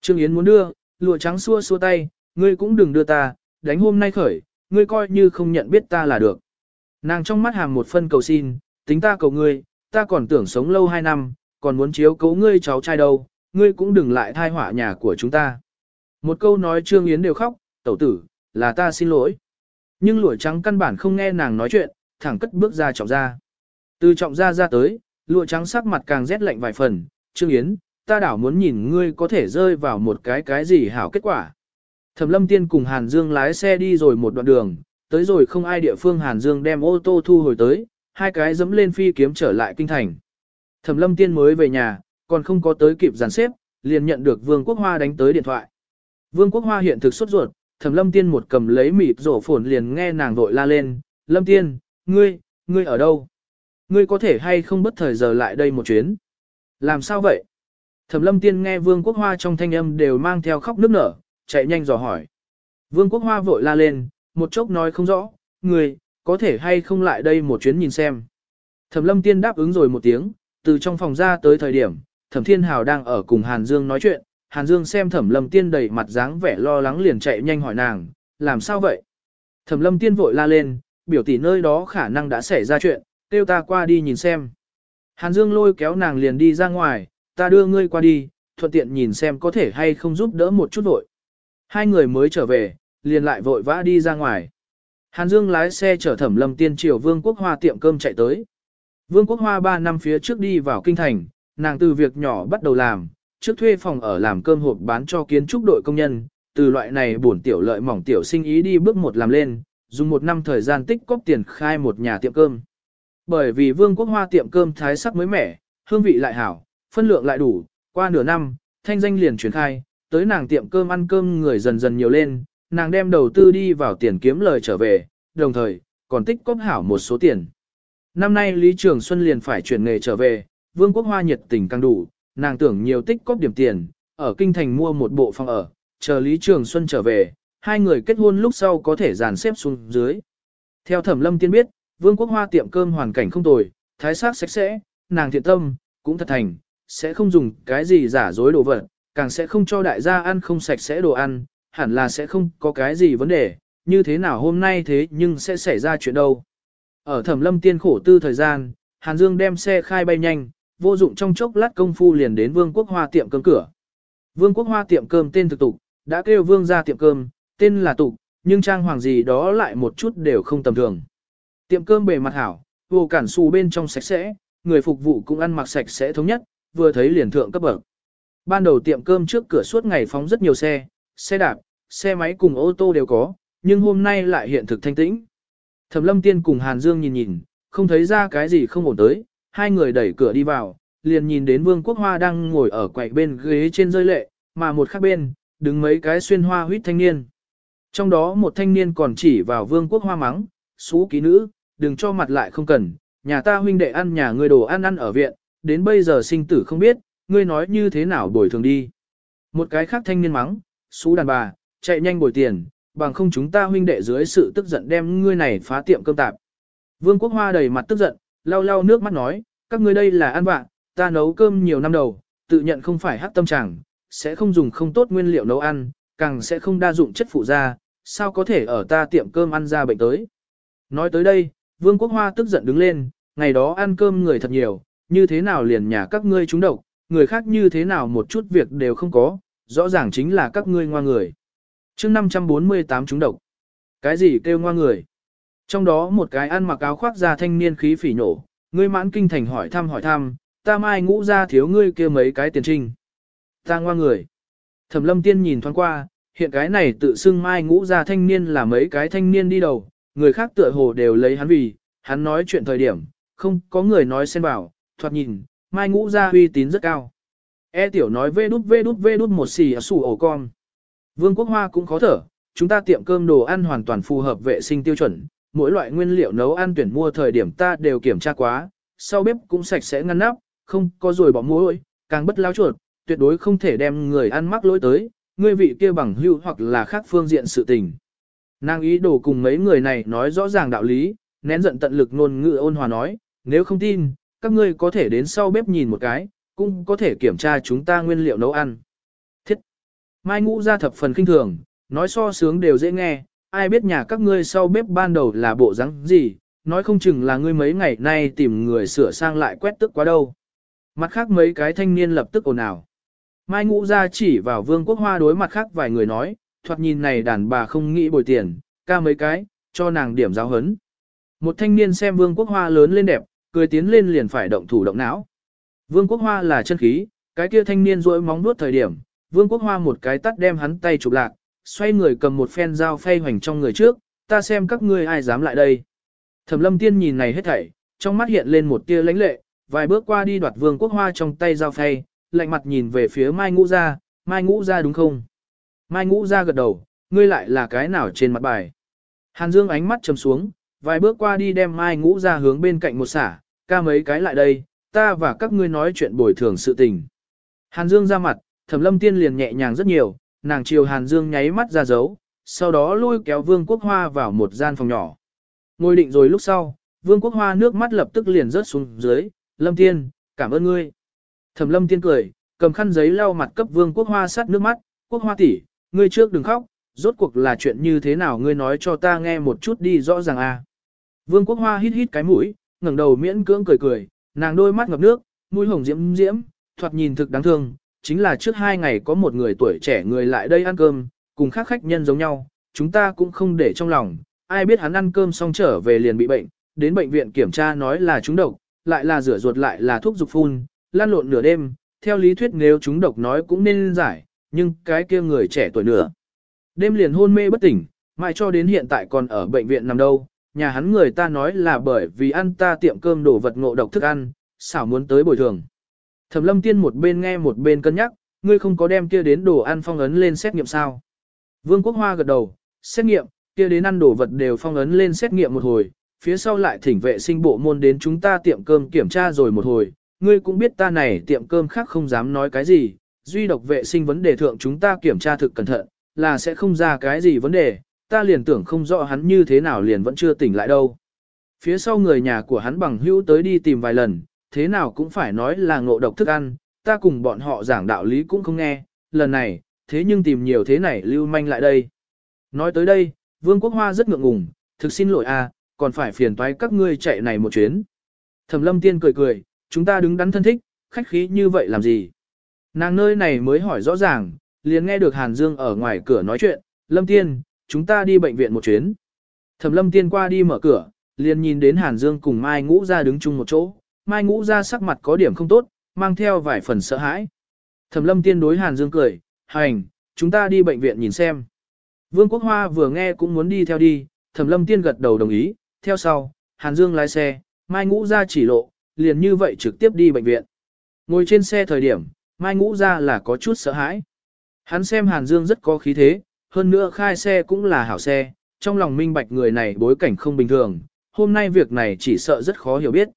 Trương Yến muốn đưa, lụa trắng xua xua tay, ngươi cũng đừng đưa ta, đánh hôm nay khởi, ngươi coi như không nhận biết ta là được. Nàng trong mắt hàm một phân cầu xin, tính ta cầu ngươi, ta còn tưởng sống lâu hai năm, còn muốn chiếu cố ngươi cháu trai đâu, ngươi cũng đừng lại thai họa nhà của chúng ta. Một câu nói Trương Yến đều khóc, tẩu tử, là ta xin lỗi. Nhưng lụa trắng căn bản không nghe nàng nói chuyện, thẳng cất bước ra trọng ra. Từ trọng ra ra tới, lụa trắng sắc mặt càng rét lạnh vài phần, Trương Yến, ta đảo muốn nhìn ngươi có thể rơi vào một cái cái gì hảo kết quả. Thẩm lâm tiên cùng Hàn Dương lái xe đi rồi một đoạn đường, tới rồi không ai địa phương Hàn Dương đem ô tô thu hồi tới, hai cái dẫm lên phi kiếm trở lại kinh thành. Thẩm lâm tiên mới về nhà, còn không có tới kịp dàn xếp, liền nhận được Vương Quốc Hoa đánh tới điện thoại. Vương Quốc Hoa hiện thực sốt ruột, Thẩm lâm tiên một cầm lấy mịt rổ phồn liền nghe nàng vội la lên, lâm tiên, ngươi, ngươi ở đâu? Ngươi có thể hay không bất thời giờ lại đây một chuyến? Làm sao vậy? Thẩm lâm tiên nghe Vương Quốc Hoa trong thanh âm đều mang theo khóc nức nở, chạy nhanh dò hỏi. Vương Quốc Hoa vội la lên, một chốc nói không rõ, ngươi, có thể hay không lại đây một chuyến nhìn xem. Thẩm lâm tiên đáp ứng rồi một tiếng, từ trong phòng ra tới thời điểm, thẩm thiên hào đang ở cùng Hàn Dương nói chuyện, Hàn Dương xem thẩm lâm tiên đầy mặt dáng vẻ lo lắng liền chạy nhanh hỏi nàng, làm sao vậy? Thẩm lâm tiên vội la lên, biểu tỷ nơi đó khả năng đã xảy ra chuyện, kêu ta qua đi nhìn xem. Hàn Dương lôi kéo nàng liền đi ra ngoài, ta đưa ngươi qua đi, thuận tiện nhìn xem có thể hay không giúp đỡ một chút vội. Hai người mới trở về, liền lại vội vã đi ra ngoài. Hàn Dương lái xe chở thẩm lâm tiên triều Vương Quốc Hoa tiệm cơm chạy tới. Vương Quốc Hoa 3 năm phía trước đi vào kinh thành, nàng từ việc nhỏ bắt đầu làm, trước thuê phòng ở làm cơm hộp bán cho kiến trúc đội công nhân, từ loại này bổn tiểu lợi mỏng tiểu sinh ý đi bước một làm lên, dùng một năm thời gian tích cóp tiền khai một nhà tiệm cơm. Bởi vì Vương Quốc Hoa tiệm cơm thái sắc mới mẻ, hương vị lại hảo, phân lượng lại đủ, qua nửa năm, thanh danh liền truyền khai, tới nàng tiệm cơm ăn cơm người dần dần nhiều lên, nàng đem đầu tư đi vào tiền kiếm lời trở về, đồng thời, còn tích cóp hảo một số tiền. Năm nay Lý Trường Xuân liền phải chuyển nghề trở về, Vương Quốc Hoa nhiệt tình càng đủ, nàng tưởng nhiều tích cóp điểm tiền, ở kinh thành mua một bộ phòng ở, chờ Lý Trường Xuân trở về, hai người kết hôn lúc sau có thể dàn xếp xuống dưới. Theo Thẩm Lâm Tiên biết, Vương Quốc Hoa tiệm cơm hoàn cảnh không tồi, thái sắc sạch sẽ, nàng thiện tâm, cũng thật thành, sẽ không dùng cái gì giả dối đồ vật, càng sẽ không cho đại gia ăn không sạch sẽ đồ ăn, hẳn là sẽ không có cái gì vấn đề, như thế nào hôm nay thế nhưng sẽ xảy ra chuyện đâu. Ở Thẩm Lâm Tiên khổ tư thời gian, Hàn Dương đem xe khai bay nhanh, vô dụng trong chốc lát công phu liền đến Vương Quốc Hoa tiệm cơm cửa. Vương Quốc Hoa tiệm cơm tên thực tục, đã kêu Vương ra tiệm cơm, tên là tục, nhưng trang hoàng gì đó lại một chút đều không tầm thường. Tiệm cơm bề mặt hảo, vô cản xù bên trong sạch sẽ, người phục vụ cũng ăn mặc sạch sẽ thống nhất, vừa thấy liền thượng cấp bậc. Ban đầu tiệm cơm trước cửa suốt ngày phóng rất nhiều xe, xe đạp, xe máy cùng ô tô đều có, nhưng hôm nay lại hiện thực thanh tĩnh. Thẩm Lâm Tiên cùng Hàn Dương nhìn nhìn, không thấy ra cái gì không ổn tới, hai người đẩy cửa đi vào, liền nhìn đến Vương Quốc Hoa đang ngồi ở quầy bên ghế trên rơi lệ, mà một khác bên, đứng mấy cái xuyên hoa huyết thanh niên. Trong đó một thanh niên còn chỉ vào Vương Quốc Hoa mắng, xú ký nữ, đừng cho mặt lại không cần, nhà ta huynh đệ ăn nhà ngươi đồ ăn ăn ở viện, đến bây giờ sinh tử không biết, ngươi nói như thế nào bồi thường đi. Một cái khác thanh niên mắng, xú đàn bà, chạy nhanh bồi tiền, bằng không chúng ta huynh đệ dưới sự tức giận đem ngươi này phá tiệm cơm tạp. Vương Quốc Hoa đầy mặt tức giận, lau lau nước mắt nói, các ngươi đây là ăn vạ, ta nấu cơm nhiều năm đầu, tự nhận không phải hát tâm trạng, sẽ không dùng không tốt nguyên liệu nấu ăn, càng sẽ không đa dụng chất phụ gia, sao có thể ở ta tiệm cơm ăn ra bệnh tới. Nói tới đây, Vương Quốc Hoa tức giận đứng lên, ngày đó ăn cơm người thật nhiều, như thế nào liền nhà các ngươi trúng độc, người khác như thế nào một chút việc đều không có, rõ ràng chính là các ngươi ngoa người chương 548 chúng độc. Cái gì kêu ngoa người? Trong đó một cái ăn mặc áo khoác da thanh niên khí phỉ nổ, ngươi mãn kinh thành hỏi thăm hỏi thăm, ta mai ngũ ra thiếu ngươi kia mấy cái tiền trinh. Ta ngoa người. Thẩm lâm tiên nhìn thoáng qua, hiện cái này tự xưng mai ngũ ra thanh niên là mấy cái thanh niên đi đầu, người khác tựa hồ đều lấy hắn vì, hắn nói chuyện thời điểm, không có người nói xen bảo, thoạt nhìn, mai ngũ ra uy tín rất cao. E tiểu nói vê đút vê đút vê đút một xì ở sủ ổ con. Vương Quốc Hoa cũng khó thở, chúng ta tiệm cơm đồ ăn hoàn toàn phù hợp vệ sinh tiêu chuẩn, mỗi loại nguyên liệu nấu ăn tuyển mua thời điểm ta đều kiểm tra quá, sau bếp cũng sạch sẽ ngăn nắp, không có rồi bỏ muối, càng bất lao chuột, tuyệt đối không thể đem người ăn mắc lỗi tới, ngươi vị kia bằng hưu hoặc là khác phương diện sự tình. Nàng ý đồ cùng mấy người này nói rõ ràng đạo lý, nén giận tận lực ngôn ngữ ôn hòa nói, nếu không tin, các ngươi có thể đến sau bếp nhìn một cái, cũng có thể kiểm tra chúng ta nguyên liệu nấu ăn. Mai ngũ ra thập phần kinh thường, nói so sướng đều dễ nghe, ai biết nhà các ngươi sau bếp ban đầu là bộ rắn gì, nói không chừng là ngươi mấy ngày nay tìm người sửa sang lại quét tức quá đâu. Mặt khác mấy cái thanh niên lập tức ồn ào. Mai ngũ ra chỉ vào vương quốc hoa đối mặt khác vài người nói, thoạt nhìn này đàn bà không nghĩ bồi tiền, ca mấy cái, cho nàng điểm giáo hấn. Một thanh niên xem vương quốc hoa lớn lên đẹp, cười tiến lên liền phải động thủ động não. Vương quốc hoa là chân khí, cái kia thanh niên rỗi móng nuốt thời điểm, vương quốc hoa một cái tắt đem hắn tay chụp lạc, xoay người cầm một phen dao phay hoành trong người trước, ta xem các ngươi ai dám lại đây. Thẩm lâm tiên nhìn này hết thảy, trong mắt hiện lên một tia lãnh lệ, vài bước qua đi đoạt vương quốc hoa trong tay dao phay, lạnh mặt nhìn về phía mai ngũ Gia, mai ngũ Gia đúng không? Mai ngũ Gia gật đầu, ngươi lại là cái nào trên mặt bài. Hàn Dương ánh mắt trầm xuống, vài bước qua đi đem mai ngũ Gia hướng bên cạnh một xả, ca mấy cái lại đây, ta và các ngươi nói chuyện bồi thường sự tình. Hàn Dương ra mặt, thẩm lâm tiên liền nhẹ nhàng rất nhiều, nàng chiều Hàn Dương nháy mắt ra dấu, sau đó lôi kéo Vương Quốc Hoa vào một gian phòng nhỏ. Ngồi định rồi lúc sau, Vương Quốc Hoa nước mắt lập tức liền rớt xuống dưới, Lâm Tiên, cảm ơn ngươi. Thẩm Lâm Tiên cười, cầm khăn giấy lau mặt cấp Vương Quốc Hoa sát nước mắt, Quốc Hoa tỷ, ngươi trước đừng khóc, rốt cuộc là chuyện như thế nào ngươi nói cho ta nghe một chút đi rõ ràng a. À. Vương Quốc Hoa hít hít cái mũi, ngẩng đầu miễn cưỡng cười cười, nàng đôi mắt ngập nước, mũi hồng diễm diễm, thoạt nhìn thực đáng thương, chính là trước hai ngày có một người tuổi trẻ người lại đây ăn cơm, cùng khác khách nhân giống nhau, chúng ta cũng không để trong lòng, ai biết hắn ăn cơm xong trở về liền bị bệnh, đến bệnh viện kiểm tra nói là trúng độc, lại là rửa ruột lại là thuốc dục phun, lan lộn nửa đêm, theo lý thuyết nếu trúng độc nói cũng nên giải, nhưng cái kia người trẻ tuổi nửa. Đêm liền hôn mê bất tỉnh, mãi cho đến hiện tại còn ở bệnh viện nằm đâu, nhà hắn người ta nói là bởi vì ăn ta tiệm cơm đổ vật ngộ độc thức ăn, xảo muốn tới bồi thường. Thẩm lâm tiên một bên nghe một bên cân nhắc, ngươi không có đem kia đến đồ ăn phong ấn lên xét nghiệm sao. Vương Quốc Hoa gật đầu, xét nghiệm, kia đến ăn đồ vật đều phong ấn lên xét nghiệm một hồi, phía sau lại thỉnh vệ sinh bộ môn đến chúng ta tiệm cơm kiểm tra rồi một hồi, ngươi cũng biết ta này tiệm cơm khác không dám nói cái gì, duy độc vệ sinh vấn đề thượng chúng ta kiểm tra thực cẩn thận, là sẽ không ra cái gì vấn đề, ta liền tưởng không rõ hắn như thế nào liền vẫn chưa tỉnh lại đâu. Phía sau người nhà của hắn bằng hữu tới đi tìm vài lần, thế nào cũng phải nói là ngộ độc thức ăn, ta cùng bọn họ giảng đạo lý cũng không nghe, lần này, thế nhưng tìm nhiều thế này lưu manh lại đây. Nói tới đây, Vương Quốc Hoa rất ngượng ngùng, thực xin lỗi à, còn phải phiền toái các ngươi chạy này một chuyến. Thẩm lâm tiên cười cười, chúng ta đứng đắn thân thích, khách khí như vậy làm gì? Nàng nơi này mới hỏi rõ ràng, liền nghe được Hàn Dương ở ngoài cửa nói chuyện, lâm tiên, chúng ta đi bệnh viện một chuyến. Thẩm lâm tiên qua đi mở cửa, liền nhìn đến Hàn Dương cùng Mai Ngũ ra đứng chung một chỗ, Mai Ngũ ra sắc mặt có điểm không tốt, mang theo vài phần sợ hãi. Thẩm lâm tiên đối Hàn Dương cười, hành, chúng ta đi bệnh viện nhìn xem. Vương Quốc Hoa vừa nghe cũng muốn đi theo đi, Thẩm lâm tiên gật đầu đồng ý, theo sau, Hàn Dương lái xe, Mai Ngũ ra chỉ lộ, liền như vậy trực tiếp đi bệnh viện. Ngồi trên xe thời điểm, Mai Ngũ ra là có chút sợ hãi. Hắn xem Hàn Dương rất có khí thế, hơn nữa khai xe cũng là hảo xe, trong lòng minh bạch người này bối cảnh không bình thường, hôm nay việc này chỉ sợ rất khó hiểu biết.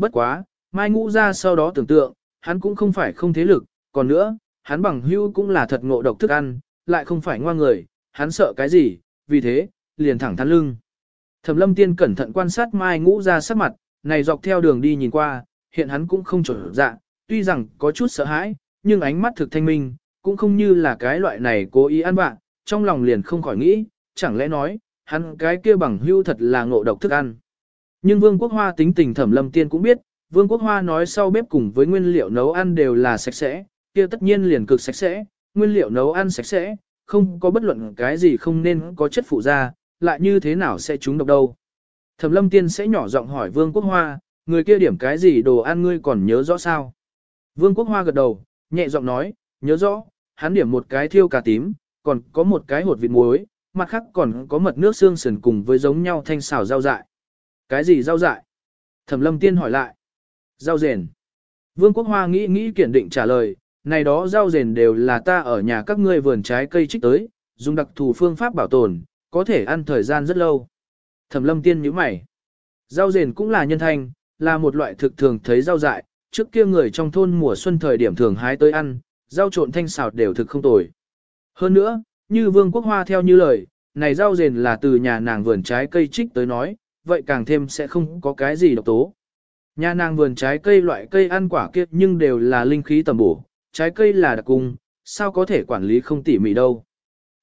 Bất quá, Mai Ngũ ra sau đó tưởng tượng, hắn cũng không phải không thế lực, còn nữa, hắn bằng hưu cũng là thật ngộ độc thức ăn, lại không phải ngoan người, hắn sợ cái gì, vì thế, liền thẳng thắn lưng. Thẩm lâm tiên cẩn thận quan sát Mai Ngũ ra sắc mặt, này dọc theo đường đi nhìn qua, hiện hắn cũng không trở dạ, tuy rằng có chút sợ hãi, nhưng ánh mắt thực thanh minh, cũng không như là cái loại này cố ý ăn bạn, trong lòng liền không khỏi nghĩ, chẳng lẽ nói, hắn cái kia bằng hưu thật là ngộ độc thức ăn. Nhưng Vương Quốc Hoa tính tình thẩm lâm tiên cũng biết, Vương Quốc Hoa nói sau bếp cùng với nguyên liệu nấu ăn đều là sạch sẽ, kia tất nhiên liền cực sạch sẽ, nguyên liệu nấu ăn sạch sẽ, không có bất luận cái gì không nên có chất phụ ra, lại như thế nào sẽ trúng độc đâu. Thẩm lâm tiên sẽ nhỏ giọng hỏi Vương Quốc Hoa, người kia điểm cái gì đồ ăn ngươi còn nhớ rõ sao? Vương Quốc Hoa gật đầu, nhẹ giọng nói, nhớ rõ, hắn điểm một cái thiêu cà tím, còn có một cái hột vịt muối, mặt khác còn có mật nước xương sườn cùng với giống nhau thanh xào rau dại. Cái gì rau dại? Thẩm lâm tiên hỏi lại. Rau rền. Vương Quốc Hoa nghĩ nghĩ kiển định trả lời, này đó rau rền đều là ta ở nhà các ngươi vườn trái cây trích tới, dùng đặc thù phương pháp bảo tồn, có thể ăn thời gian rất lâu. Thẩm lâm tiên nhíu mày. Rau rền cũng là nhân thanh, là một loại thực thường thấy rau dại, trước kia người trong thôn mùa xuân thời điểm thường hái tới ăn, rau trộn thanh xào đều thực không tồi. Hơn nữa, như Vương Quốc Hoa theo như lời, này rau rền là từ nhà nàng vườn trái cây trích tới nói, vậy càng thêm sẽ không có cái gì độc tố. Nhà nàng vườn trái cây loại cây ăn quả kia nhưng đều là linh khí tầm bổ, trái cây là đặc cung, sao có thể quản lý không tỉ mỉ đâu.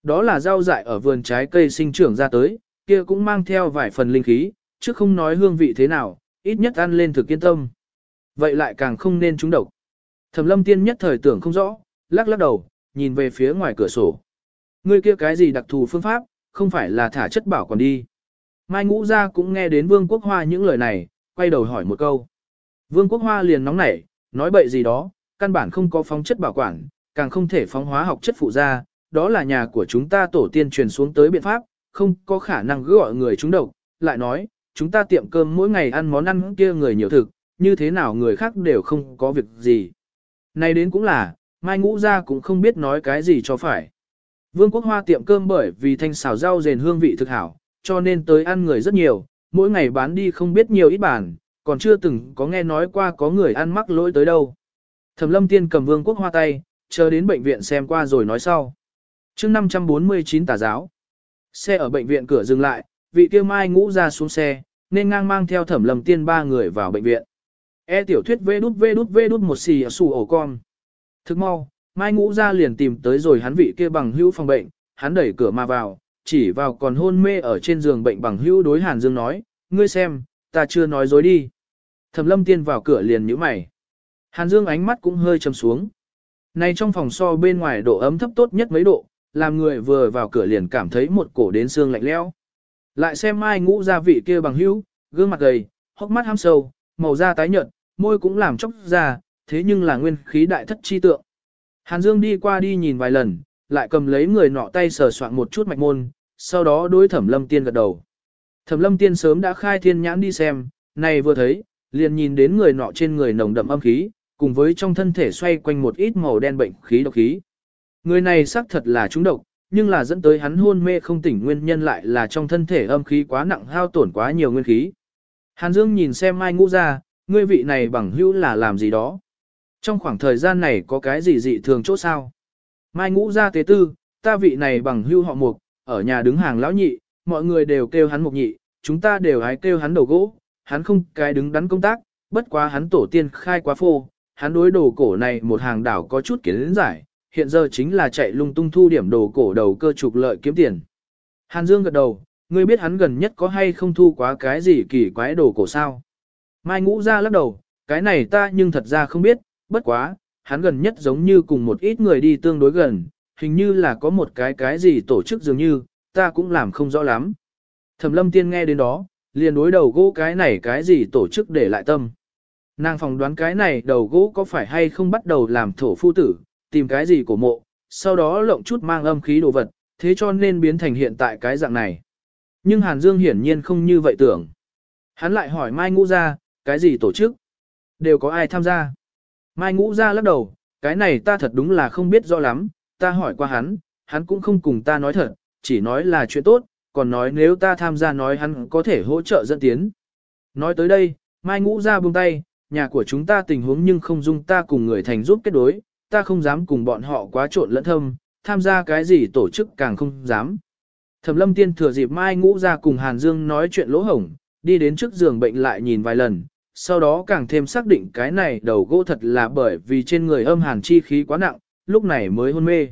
Đó là rau dại ở vườn trái cây sinh trưởng ra tới, kia cũng mang theo vài phần linh khí, chứ không nói hương vị thế nào, ít nhất ăn lên thực yên tâm. Vậy lại càng không nên trúng độc. Thẩm lâm tiên nhất thời tưởng không rõ, lắc lắc đầu, nhìn về phía ngoài cửa sổ. Ngươi kia cái gì đặc thù phương pháp, không phải là thả chất bảo còn đi. Mai ngũ Gia cũng nghe đến Vương Quốc Hoa những lời này, quay đầu hỏi một câu. Vương Quốc Hoa liền nóng nảy, nói bậy gì đó, căn bản không có phóng chất bảo quản, càng không thể phóng hóa học chất phụ ra, đó là nhà của chúng ta tổ tiên truyền xuống tới biện pháp, không có khả năng gọi người chúng độc, lại nói, chúng ta tiệm cơm mỗi ngày ăn món ăn kia người nhiều thực, như thế nào người khác đều không có việc gì. Nay đến cũng là, mai ngũ Gia cũng không biết nói cái gì cho phải. Vương quốc hoa tiệm cơm bởi vì thanh xào rau rền hương vị thực hảo, cho nên tới ăn người rất nhiều, mỗi ngày bán đi không biết nhiều ít bản, còn chưa từng có nghe nói qua có người ăn mắc lỗi tới đâu. Thẩm lâm tiên cầm vương quốc hoa tay, chờ đến bệnh viện xem qua rồi nói sau. mươi 549 tà giáo. Xe ở bệnh viện cửa dừng lại, vị kia mai ngũ ra xuống xe, nên ngang mang theo thẩm lâm tiên ba người vào bệnh viện. E tiểu thuyết vê đút vê đút vê đút một xì ở sù ổ con. Thức mau, mai ngũ ra liền tìm tới rồi hắn vị kia bằng hữu phòng bệnh, hắn đẩy cửa mà vào, chỉ vào còn hôn mê ở trên giường bệnh bằng hữu đối Hàn Dương nói, ngươi xem, ta chưa nói dối đi. Thẩm lâm tiên vào cửa liền nhíu mày. Hàn Dương ánh mắt cũng hơi trầm xuống. Này trong phòng so bên ngoài độ ấm thấp tốt nhất mấy độ, làm người vừa vào cửa liền cảm thấy một cổ đến xương lạnh lẽo. Lại xem mai ngũ gia vị kia bằng hữu, gương mặt gầy, hốc mắt ham sâu, màu da tái nhợt, môi cũng làm chốc ra, thế nhưng là nguyên khí đại thất chi tượng. Hàn Dương đi qua đi nhìn vài lần, lại cầm lấy người nọ tay sờ soạn một chút mạch môn, sau đó đối thẩm lâm tiên gật đầu. Thẩm lâm tiên sớm đã khai thiên nhãn đi xem, này vừa thấy, liền nhìn đến người nọ trên người nồng đậm âm khí, cùng với trong thân thể xoay quanh một ít màu đen bệnh khí độc khí. Người này xác thật là trúng độc, nhưng là dẫn tới hắn hôn mê không tỉnh nguyên nhân lại là trong thân thể âm khí quá nặng hao tổn quá nhiều nguyên khí. Hàn Dương nhìn xem Mai Ngũ ra, ngươi vị này bằng hữu là làm gì đó. Trong khoảng thời gian này có cái gì dị thường chỗ sao? Mai Ngũ ra tế tư, ta vị này bằng hữu họ mục, ở nhà đứng hàng lão nhị, mọi người đều kêu hắn mục nhị, chúng ta đều hái kêu hắn đầu gỗ, hắn không cái đứng đắn công tác, bất quá hắn tổ tiên khai quá phô, hắn đối đồ cổ này một hàng đảo có chút kiến giải, hiện giờ chính là chạy lung tung thu điểm đồ cổ đầu cơ trục lợi kiếm tiền. Hàn Dương gật đầu, ngươi biết hắn gần nhất có hay không thu quá cái gì kỳ quái đồ cổ sao? Mai ngũ ra lắc đầu, cái này ta nhưng thật ra không biết, bất quá, hắn gần nhất giống như cùng một ít người đi tương đối gần, hình như là có một cái cái gì tổ chức dường như, ta cũng làm không rõ lắm. Thẩm lâm tiên nghe đến đó, liền đối đầu gỗ cái này cái gì tổ chức để lại tâm. Nàng phỏng đoán cái này đầu gỗ có phải hay không bắt đầu làm thổ phu tử, tìm cái gì của mộ, sau đó lộng chút mang âm khí đồ vật, thế cho nên biến thành hiện tại cái dạng này. Nhưng Hàn Dương hiển nhiên không như vậy tưởng. Hắn lại hỏi Mai Ngũ Gia, cái gì tổ chức? Đều có ai tham gia? Mai Ngũ Gia lắc đầu, cái này ta thật đúng là không biết rõ lắm, ta hỏi qua hắn, hắn cũng không cùng ta nói thật, chỉ nói là chuyện tốt, còn nói nếu ta tham gia nói hắn có thể hỗ trợ dẫn tiến. Nói tới đây, Mai Ngũ Gia buông tay, nhà của chúng ta tình huống nhưng không dung ta cùng người thành giúp kết đối, ta không dám cùng bọn họ quá trộn lẫn thâm, tham gia cái gì tổ chức càng không dám. Thẩm lâm tiên thừa dịp mai ngũ ra cùng Hàn Dương nói chuyện lỗ hổng, đi đến trước giường bệnh lại nhìn vài lần, sau đó càng thêm xác định cái này đầu gỗ thật là bởi vì trên người âm hàn chi khí quá nặng, lúc này mới hôn mê.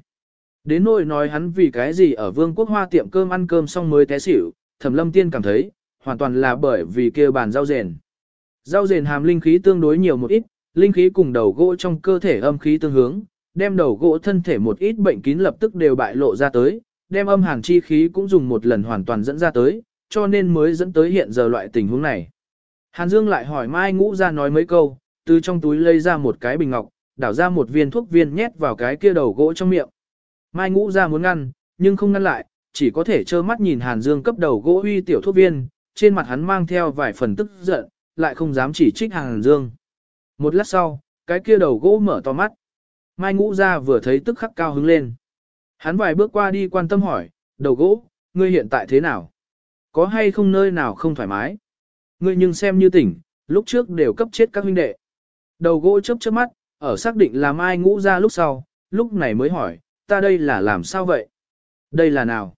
Đến nỗi nói hắn vì cái gì ở vương quốc hoa tiệm cơm ăn cơm xong mới té xỉu, thẩm lâm tiên cảm thấy, hoàn toàn là bởi vì kia bàn rau rền. Rau rền hàm linh khí tương đối nhiều một ít, linh khí cùng đầu gỗ trong cơ thể âm khí tương hướng, đem đầu gỗ thân thể một ít bệnh kín lập tức đều bại lộ ra tới, đem âm hàn chi khí cũng dùng một lần hoàn toàn dẫn ra tới, cho nên mới dẫn tới hiện giờ loại tình huống này. Hàn Dương lại hỏi Mai Ngũ ra nói mấy câu, từ trong túi lấy ra một cái bình ngọc, đảo ra một viên thuốc viên nhét vào cái kia đầu gỗ trong miệng. Mai Ngũ ra muốn ngăn, nhưng không ngăn lại, chỉ có thể trơ mắt nhìn Hàn Dương cấp đầu gỗ uy tiểu thuốc viên, trên mặt hắn mang theo vài phần tức giận, lại không dám chỉ trích Hàn Dương. Một lát sau, cái kia đầu gỗ mở to mắt. Mai ngũ ra vừa thấy tức khắc cao hứng lên. Hắn vài bước qua đi quan tâm hỏi, đầu gỗ, ngươi hiện tại thế nào? Có hay không nơi nào không thoải mái? Ngươi nhưng xem như tỉnh, lúc trước đều cấp chết các huynh đệ. Đầu gỗ chớp chớp mắt, ở xác định là mai ngũ ra lúc sau, lúc này mới hỏi, ta đây là làm sao vậy? Đây là nào?